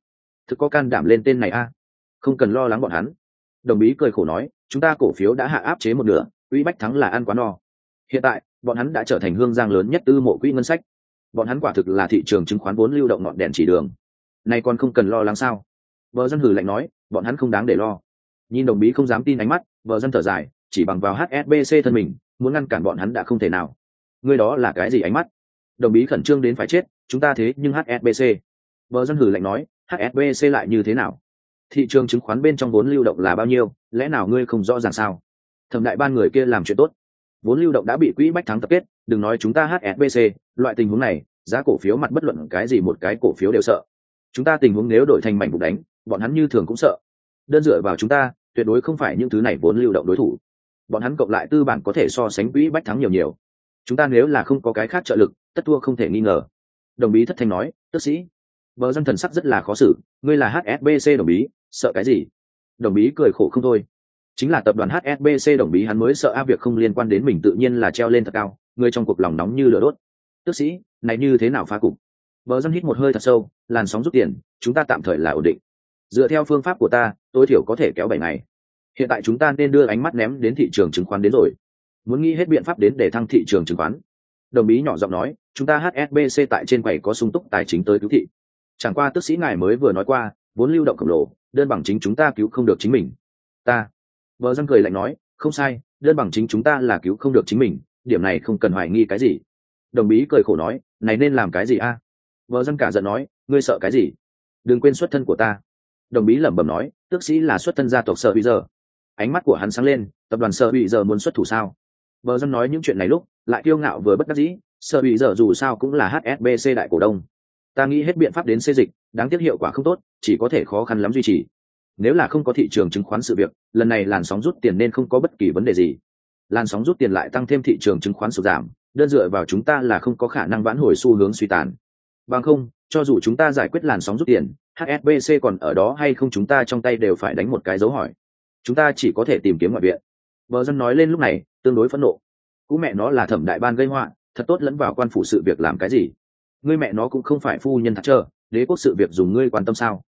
thực có can đảm lên tên này a? Không cần lo lắng bọn hắn. Đồng bí cười khổ nói, chúng ta cổ phiếu đã hạ áp chế một nửa quỹ bách thắng là ăn quá no. Hiện tại, bọn hắn đã trở thành hương giang lớn nhất tư mộ quỹ ngân sách. Bọn hắn quả thực là thị trường chứng khoán vốn lưu động ngọn đèn chỉ đường. Nay còn không cần lo lắng sao? Vợ dân hử lạnh nói, bọn hắn không đáng để lo. Nhìn đồng bí không dám tin ánh mắt vợ dân thở dài, chỉ bằng vào hsbc thân mình, muốn ngăn cản bọn hắn đã không thể nào. Ngươi đó là cái gì ánh mắt? Đồng bí khẩn trương đến phải chết, chúng ta thế nhưng hsbc Bờ dân hử lạnh nói hsbc lại như thế nào? Thị trường chứng khoán bên trong vốn lưu động là bao nhiêu? Lẽ nào ngươi không rõ ràng sao? Thẩm đại ban người kia làm chuyện tốt. Vốn lưu động đã bị quỹ bách thắng tập kết, đừng nói chúng ta hsbc loại tình huống này, giá cổ phiếu mặt bất luận cái gì một cái cổ phiếu đều sợ. Chúng ta tình huống nếu đổi thành mảnh bụng đánh, bọn hắn như thường cũng sợ. Đơn dựa vào chúng ta, tuyệt đối không phải những thứ này vốn lưu động đối thủ. Bọn hắn cộng lại tư bản có thể so sánh quỹ bách thắng nhiều nhiều. Chúng ta nếu là không có cái khác trợ lực, tất thua không thể nghi ngờ. Đồng bí thất thanh nói, tức sĩ bờ dân thần sắc rất là khó xử, ngươi là hsbc đồng bí, sợ cái gì? Đồng bí cười khổ không thôi. Chính là tập đoàn hsbc đồng bí hắn mới sợ a việc không liên quan đến mình tự nhiên là treo lên thật cao, người trong cuộc lòng nóng như lửa đốt. Tức sĩ, này như thế nào phá cục? Bờ dân hít một hơi thật sâu, làn sóng rút tiền, chúng ta tạm thời là ổn định. Dựa theo phương pháp của ta, tối thiểu có thể kéo bảy ngày. Hiện tại chúng ta nên đưa ánh mắt ném đến thị trường chứng khoán đến rồi. Muốn nghĩ hết biện pháp đến để thăng thị trường chứng khoán. Đồng bí nhỏ giọng nói, chúng ta hsbc tại trên quầy có sung túc tài chính tới cứu thị chẳng qua tức sĩ ngài mới vừa nói qua, vốn lưu động khổng lồ, đơn bằng chính chúng ta cứu không được chính mình. Ta. Vợ răng cười lạnh nói, không sai, đơn bằng chính chúng ta là cứu không được chính mình, điểm này không cần hoài nghi cái gì. Đồng bí cười khổ nói, này nên làm cái gì a? Vợ răng cả giận nói, ngươi sợ cái gì? Đừng quên xuất thân của ta. Đồng bí lẩm bẩm nói, tước sĩ là xuất thân gia tộc sợ bây giờ. Ánh mắt của hắn sáng lên, tập đoàn sợ bị giờ muốn xuất thủ sao? Vợ răng nói những chuyện này lúc, lại kiêu ngạo vừa bất đắc dĩ sợ bị giờ dù sao cũng là hsbc đại cổ đông ta nghĩ hết biện pháp đến xây dịch, đáng tiếc hiệu quả không tốt, chỉ có thể khó khăn lắm duy trì. Nếu là không có thị trường chứng khoán sự việc, lần này làn sóng rút tiền nên không có bất kỳ vấn đề gì. Làn sóng rút tiền lại tăng thêm thị trường chứng khoán sụt giảm, đơn dựa vào chúng ta là không có khả năng vãn hồi xu hướng suy tàn. Bằng không, cho dù chúng ta giải quyết làn sóng rút tiền hsbc còn ở đó hay không chúng ta trong tay đều phải đánh một cái dấu hỏi. Chúng ta chỉ có thể tìm kiếm ngoại viện. Vợ dân nói lên lúc này, tương đối phẫn nộ. Cú mẹ nó là thẩm đại ban gây họa, thật tốt lẫn vào quan phủ sự việc làm cái gì? Ngươi mẹ nó cũng không phải phu nhân thật chờ đế quốc sự việc dùng ngươi quan tâm sao?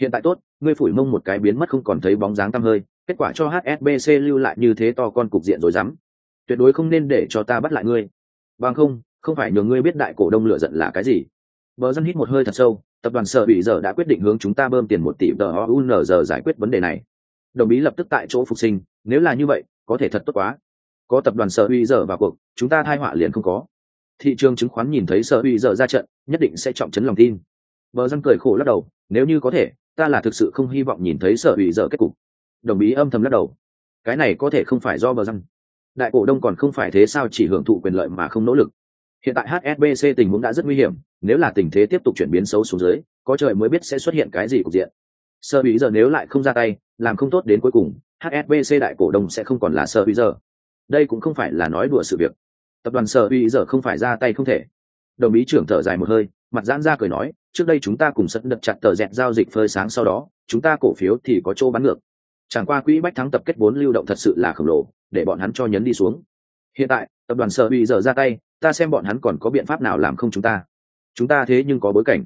Hiện tại tốt, ngươi phủi mông một cái biến mất không còn thấy bóng dáng tăm hơi, kết quả cho hsbc lưu lại như thế to con cục diện rồi dám. Tuyệt đối không nên để cho ta bắt lại ngươi. Bằng không không phải nhường ngươi biết đại cổ đông lựa giận là cái gì. Bờ dân hít một hơi thật sâu, tập đoàn sở bị giờ đã quyết định hướng chúng ta bơm tiền một tỷ tờ giờ giải quyết vấn đề này. Đồng ý lập tức tại chỗ phục sinh, nếu là như vậy, có thể thật tốt quá. Có tập đoàn sở uy giờ vào cuộc, chúng ta thai họa liền không có thị trường chứng khoán nhìn thấy sở uy giờ ra trận, nhất định sẽ trọng chấn lòng tin. Bờ dân cười khổ lắc đầu, nếu như có thể, ta là thực sự không hy vọng nhìn thấy sở uy giờ kết cục. Đồng ý âm thầm lắc đầu. Cái này có thể không phải do bờ dân đại cổ đông còn không phải thế sao chỉ hưởng thụ quyền lợi mà không nỗ lực. Hiện tại hsbc tình huống đã rất nguy hiểm, nếu là tình thế tiếp tục chuyển biến xấu xuống dưới, có trời mới biết sẽ xuất hiện cái gì cục diện. Sở bí giờ nếu lại không ra tay, làm không tốt đến cuối cùng hsbc đại cổ đông sẽ không còn là sở bí giờ đây cũng không phải là nói đùa sự việc tập đoàn sở uy giờ không phải ra tay không thể. Đồng ý trưởng thở dài một hơi, mặt giãn ra cười nói, trước đây chúng ta cùng sân đập chặt tờ dẹt giao dịch phơi sáng sau đó, chúng ta cổ phiếu thì có chỗ bán ngược. Chẳng qua quỹ bách thắng tập kết vốn lưu động thật sự là khổng lồ, để bọn hắn cho nhấn đi xuống. Hiện tại, tập đoàn sở uy giờ ra tay, ta xem bọn hắn còn có biện pháp nào làm không chúng ta. Chúng ta thế nhưng có bối cảnh.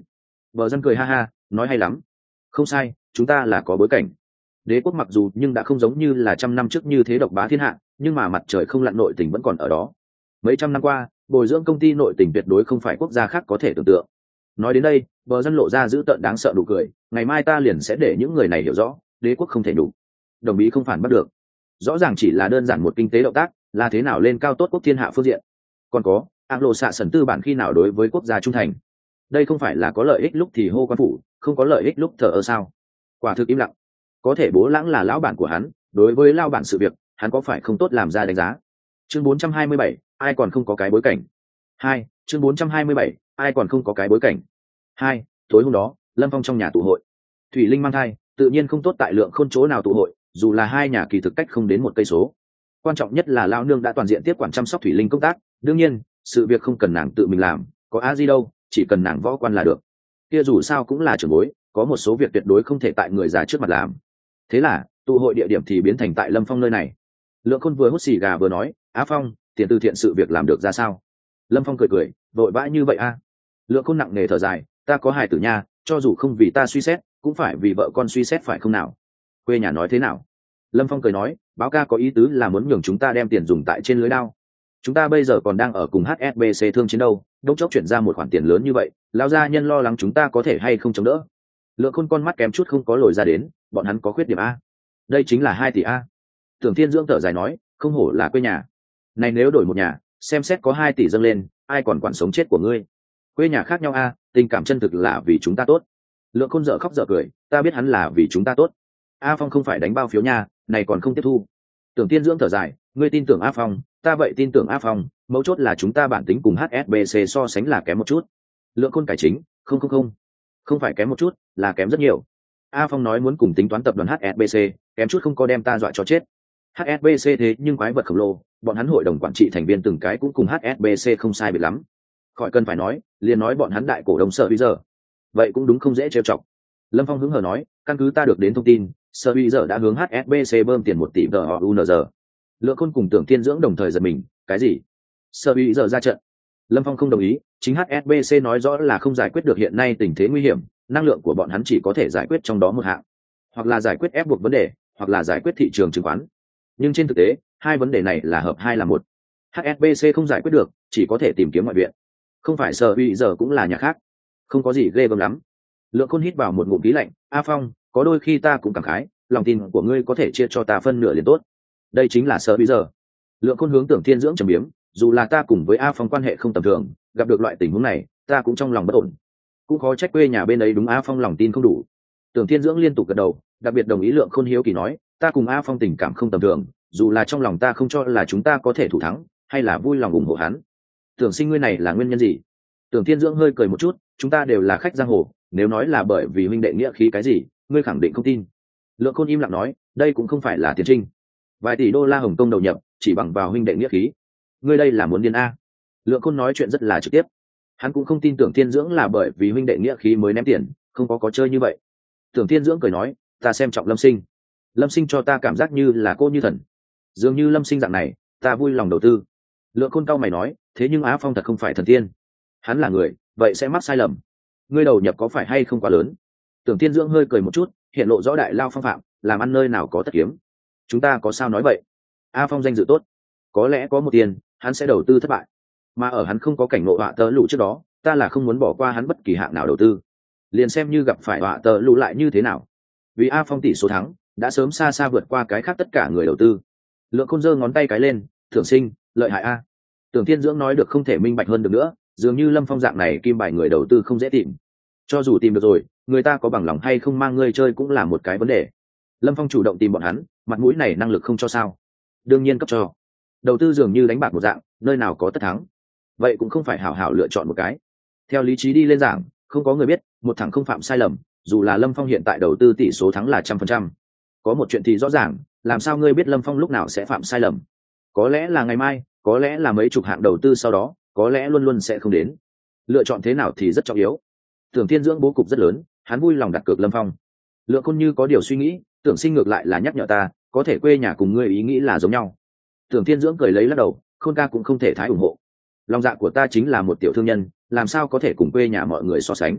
Vợ dân cười ha ha, nói hay lắm. Không sai, chúng ta là có bối cảnh. Đế quốc mặc dù nhưng đã không giống như là trăm năm trước như thế độc bá thiên hạ, nhưng mà mặt trời không lặn nội tình vẫn còn ở đó mấy trăm năm qua bồi dưỡng công ty nội tình tuyệt đối không phải quốc gia khác có thể tưởng tượng. Nói đến đây bờ dân lộ ra giữ tợn đáng sợ đủ cười ngày mai ta liền sẽ để những người này hiểu rõ đế quốc không thể đủ đồng ý không phản bắt được. Rõ ràng chỉ là đơn giản một kinh tế động tác là thế nào lên cao tốt quốc thiên hạ phương diện. Còn có ác lộ xạ sần tư bản khi nào đối với quốc gia trung thành? Đây không phải là có lợi ích lúc thì hô quan phủ không có lợi ích lúc thờ ơ sao? Quả thực im lặng. Có thể bố lãng là lão bản của hắn đối với lao bản sự việc hắn có phải không tốt làm ra đánh giá? Chương 427, ai còn không có cái bối cảnh? Hai chương 427, ai còn không có cái bối cảnh? Hai tối hôm đó lâm phong trong nhà tụ hội. Thủy linh mang thai tự nhiên không tốt tại lượng không chỗ nào tụ hội dù là hai nhà kỳ thực cách không đến một cây số. Quan trọng nhất là lao nương đã toàn diện tiếp quản chăm sóc thủy linh công tác đương nhiên sự việc không cần nàng tự mình làm có á gì đâu chỉ cần nàng võ quan là được. Kia dù sao cũng là trưởng bối có một số việc tuyệt đối không thể tại người già trước mặt làm. Thế là tụ hội địa điểm thì biến thành tại lâm phong nơi này. Lượng khôn vừa hút xì gà vừa nói á phong tiền từ thiện sự việc làm được ra sao? Lâm phong cười cười, vội vã như vậy a. Lượng khôn nặng nề thở dài, ta có hài tử nha, cho dù không vì ta suy xét, cũng phải vì vợ con suy xét phải không nào? Quê nhà nói thế nào? Lâm phong cười nói, báo ca có ý tứ là muốn nhường chúng ta đem tiền dùng tại trên lưới đao. Chúng ta bây giờ còn đang ở cùng hsbc thương chiến đâu đốc chốc chuyển ra một khoản tiền lớn như vậy lao gia nhân lo lắng chúng ta có thể hay không chống đỡ. Lượng khôn con mắt kém chút không có lồi ra đến, bọn hắn có khuyết điểm a. Đây chính là hai tỷ a. Tưởng thiên dưỡng thở dài nói, không hổ là quê nhà này nếu đổi một nhà, xem xét có hai tỷ dâng lên, ai còn quản sống chết của ngươi? Quê nhà khác nhau a, tình cảm chân thực là vì chúng ta tốt. Lượng khôn dở khóc dở cười, ta biết hắn là vì chúng ta tốt. A phong không phải đánh bao phiếu nha, này còn không tiếp thu. Tưởng tiên dưỡng thở dài, ngươi tin tưởng a phong, ta vậy tin tưởng a phong, mấu chốt là chúng ta bản tính cùng hsbc so sánh là kém một chút. Lượng khôn cải chính, không không không. Không phải kém một chút, là kém rất nhiều. A phong nói muốn cùng tính toán tập đoàn hsbc kém chút không có đem ta dọa cho chết. Hsbc thế nhưng quái vật khổng lồ bọn hắn hội đồng quản trị thành viên từng cái cũng cùng hsbc không sai biệt lắm. Khỏi cần phải nói, liền nói bọn hắn đại cổ đông sở bây giờ vậy cũng đúng không dễ trêu chọc. Lâm phong hứng hờ nói, căn cứ ta được đến thông tin sở bây giờ đã hướng hsbc bơm tiền một tỷ USD. lượng khôn cùng tưởng thiên dưỡng đồng thời giật mình, cái gì? Sở bây giờ ra trận. Lâm phong không đồng ý, chính hsbc nói rõ là không giải quyết được hiện nay tình thế nguy hiểm, năng lượng của bọn hắn chỉ có thể giải quyết trong đó một hạng. Hoặc là giải quyết ép buộc vấn đề, hoặc là giải quyết thị trường chứng khoán. Nhưng trên thực tế hai vấn đề này là hợp hai là một. Hsbc không giải quyết được, chỉ có thể tìm kiếm ngoại viện. Không phải sợ bị giờ cũng là nhà khác. Không có gì ghê gớm lắm. Lượng khôn hít vào một ngụm khí lạnh. A phong, có đôi khi ta cũng cảm khái, lòng tin của ngươi có thể chia cho ta phân nửa liền tốt. Đây chính là sợ bây giờ. Lượng khôn hướng tưởng thiên dưỡng trầm biếm, dù là ta cùng với a phong quan hệ không tầm thường, gặp được loại tình huống này, ta cũng trong lòng bất ổn. Cũng khó trách quê nhà bên ấy đúng a phong lòng tin không đủ. Tưởng thiên dưỡng liên tục gật đầu, đặc biệt đồng ý lượng khôn hiếu kỳ nói, ta cùng a phong tình cảm không tầm thường dù là trong lòng ta không cho là chúng ta có thể thủ thắng, hay là vui lòng ủng hộ hắn. Tưởng sinh ngươi này là nguyên nhân gì? Tưởng thiên dưỡng hơi cười một chút, chúng ta đều là khách giang hồ, nếu nói là bởi vì huynh đệ nghĩa khí cái gì, ngươi khẳng định không tin. Lượng khôn im lặng nói, đây cũng không phải là tiến trinh. Vài tỷ đô la hồng kông đầu nhập, chỉ bằng vào huynh đệ nghĩa khí. Ngươi đây là muốn điên a? Lượng khôn nói chuyện rất là trực tiếp. Hắn cũng không tin tưởng thiên dưỡng là bởi vì huynh đệ nghĩa khí mới ném tiền, không có có chơi như vậy. Tưởng thiên dưỡng cười nói, ta xem trọng lâm sinh. Lâm sinh cho ta cảm giác như là cô như thần dường như lâm sinh dạng này, ta vui lòng đầu tư. Lượng khôn cao mày nói, thế nhưng á phong thật không phải thần tiên. Hắn là người, vậy sẽ mắc sai lầm. Ngươi đầu nhập có phải hay không quá lớn? Tưởng tiên dưỡng hơi cười một chút, hiện lộ rõ đại lao phong phạm, làm ăn nơi nào có tất kiếm. Chúng ta có sao nói vậy? A phong danh dự tốt. Có lẽ có một tiền, hắn sẽ đầu tư thất bại. Mà ở hắn không có cảnh ngộ họa tơ lụ trước đó, ta là không muốn bỏ qua hắn bất kỳ hạng nào đầu tư. Liền xem như gặp phải họa tớ lụ lại như thế nào. Vì a phong tỷ số thắng, đã sớm xa xa vượt qua cái khác tất cả người đầu tư lượng khôn giơ ngón tay cái lên, thưởng sinh, lợi hại a. Tưởng thiên dưỡng nói được không thể minh bạch hơn được nữa, dường như lâm phong dạng này kim bài người đầu tư không dễ tìm. Cho dù tìm được rồi, người ta có bằng lòng hay không mang ngươi chơi cũng là một cái vấn đề. Lâm phong chủ động tìm bọn hắn, mặt mũi này năng lực không cho sao. Đương nhiên cấp cho. Đầu tư dường như đánh bạc một dạng, nơi nào có tất thắng. Vậy cũng không phải hảo hảo lựa chọn một cái. Theo lý trí đi lên giảng, không có người biết, một thằng không phạm sai lầm, dù là lâm phong hiện tại đầu tư tỷ số thắng là trăm phần trăm. Có một chuyện thì rõ ràng làm sao ngươi biết lâm phong lúc nào sẽ phạm sai lầm? Có lẽ là ngày mai, có lẽ là mấy chục hạng đầu tư sau đó, có lẽ luôn luôn sẽ không đến. Lựa chọn thế nào thì rất trọng yếu. Tưởng thiên dưỡng bố cục rất lớn, hắn vui lòng đặt cược lâm phong. Lượng khôn như có điều suy nghĩ, tưởng sinh ngược lại là nhắc nhở ta, có thể quê nhà cùng ngươi ý nghĩ là giống nhau. Tưởng thiên dưỡng cười lấy lắc đầu, khôn ca cũng không thể thái ủng hộ. Lòng dạ của ta chính là một tiểu thương nhân, làm sao có thể cùng quê nhà mọi người so sánh?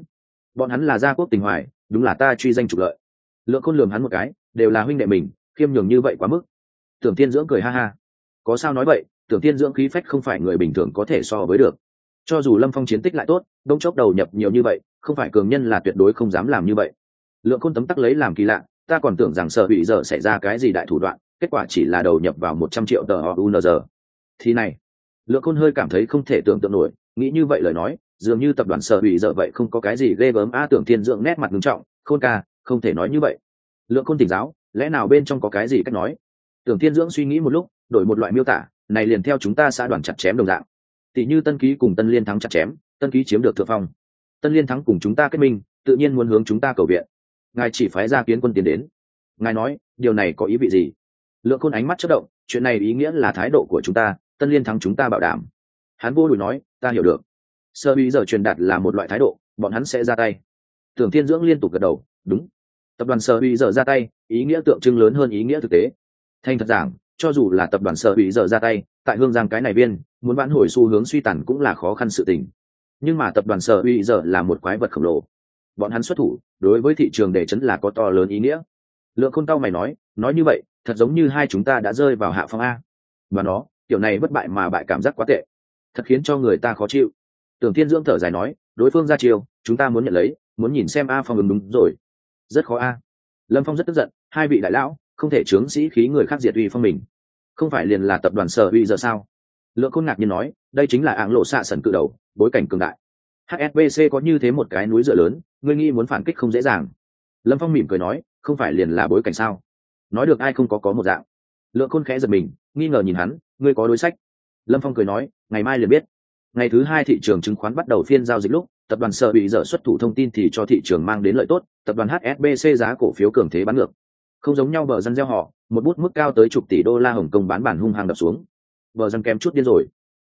Bọn hắn là gia quốc tình hoài, đúng là ta truy danh trục lợi. Lượng khôn lường hắn một cái, đều là huynh đệ mình khiêm nhường như vậy quá mức. Tưởng thiên dưỡng cười ha ha. Có sao nói vậy, tưởng thiên dưỡng khí phách không phải người bình thường có thể so với được. Cho dù lâm phong chiến tích lại tốt, đông chốc đầu nhập nhiều như vậy, không phải cường nhân là tuyệt đối không dám làm như vậy. Lượng khôn tấm tắc lấy làm kỳ lạ, ta còn tưởng rằng sợ bị giờ xảy ra cái gì đại thủ đoạn, kết quả chỉ là đầu nhập vào một trăm triệu tờ họ unz thì này, lượng khôn hơi cảm thấy không thể tưởng tượng nổi, nghĩ như vậy lời nói, dường như tập đoàn sở hủy giờ vậy không có cái gì ghê gớm a tưởng thiên dưỡng nét mặt nghiêm trọng, khôn ca, không thể nói như vậy. Lượng khôn tỉnh giáo lẽ nào bên trong có cái gì cách nói? Tưởng thiên dưỡng suy nghĩ một lúc, đổi một loại miêu tả, này liền theo chúng ta xã đoàn chặt chém đồng dạng. Tỷ như tân ký cùng tân liên thắng chặt chém, tân ký chiếm được thượng phong. Tân liên thắng cùng chúng ta kết minh, tự nhiên muốn hướng chúng ta cầu viện. Ngài chỉ phái ra kiến quân tiến đến. Ngài nói, điều này có ý vị gì? Lượng khôn ánh mắt chất động, chuyện này ý nghĩa là thái độ của chúng ta, tân liên thắng chúng ta bảo đảm. Hắn vô đùi nói, ta hiểu được. Sơ bí giờ truyền đạt là một loại thái độ, bọn hắn sẽ ra tay. Tưởng thiên dưỡng liên tục gật đầu, đúng tập đoàn sơ Bị dở ra tay, ý nghĩa tượng trưng lớn hơn ý nghĩa thực tế. Thành thật giảng, cho dù là tập đoàn sơ Bị dở ra tay, tại hương giang cái này viên, muốn vãn hồi xu hướng suy tàn cũng là khó khăn sự tình. Nhưng mà tập đoàn sở bị dở là một quái vật khổng lồ. Bọn hắn xuất thủ, đối với thị trường để chấn là có to lớn ý nghĩa. Lượng khôn tao mày nói nói như vậy, thật giống như hai chúng ta đã rơi vào hạ phong a. Và nó, kiểu này bất bại mà bại cảm giác quá tệ. Thật khiến cho người ta khó chịu. Tưởng thiên dưỡng thở dài nói, đối phương ra chiều chúng ta muốn nhận lấy, muốn nhìn xem a phong ứng đúng rồi rất khó a. Lâm phong rất tức giận, hai vị đại lão, không thể chướng sĩ khí người khác diệt uy phong mình. Không phải liền là tập đoàn sở uy giờ sao? Lượng khôn ngạc nhiên nói, đây chính là áng lộ xạ sần cự đầu, bối cảnh cường đại. Hsbc có như thế một cái núi dựa lớn, ngươi nghĩ muốn phản kích không dễ dàng. Lâm phong mỉm cười nói, không phải liền là bối cảnh sao? Nói được ai không có có một dạng. Lượng khôn khẽ giật mình, nghi ngờ nhìn hắn, ngươi có đối sách. Lâm phong cười nói, ngày mai liền biết. Ngày thứ hai thị trường chứng khoán bắt đầu phiên giao dịch lúc tập đoàn sợ bị dở xuất thủ thông tin thì cho thị trường mang đến lợi tốt, tập đoàn hsbc giá cổ phiếu cường thế bán ngược. Không giống nhau bờ dân gieo họ, một bút mức cao tới chục tỷ đô la hồng kông bán bản hung hăng đập xuống. Bờ dân kém chút điên rồi.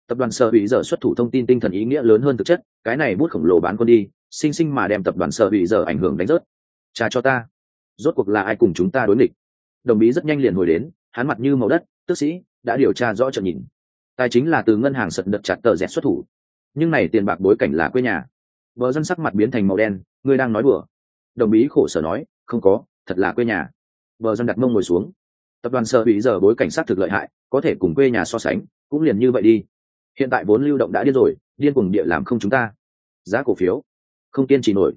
Tập đoàn sở bị dở xuất thủ thông tin tinh thần ý nghĩa lớn hơn thực chất, cái này bút khổng lồ bán con đi sinh sinh mà đem tập đoàn sở bị dở ảnh hưởng đánh rớt. Cha cho ta. Rốt cuộc là ai cùng chúng ta đối nghịch? Đồng bí rất nhanh liền hồi đến, hắn mặt như màu đất, tức sĩ, đã điều tra rõ trận nhìn. Tài chính là từ ngân hàng sật đật chặt tờ rẽ xuất thủ. Nhưng này tiền bạc bối cảnh là quê nhà vợ dân sắc mặt biến thành màu đen, ngươi đang nói đùa. Đồng bí khổ sở nói, không có, thật là quê nhà. Vợ dân đặt mông ngồi xuống. Tập đoàn sợ bị giờ bối cảnh sát thực lợi hại, có thể cùng quê nhà so sánh, cũng liền như vậy đi. Hiện tại vốn lưu động đã điên rồi, điên cùng địa làm không chúng ta. Giá cổ phiếu. Không kiên trì nổi.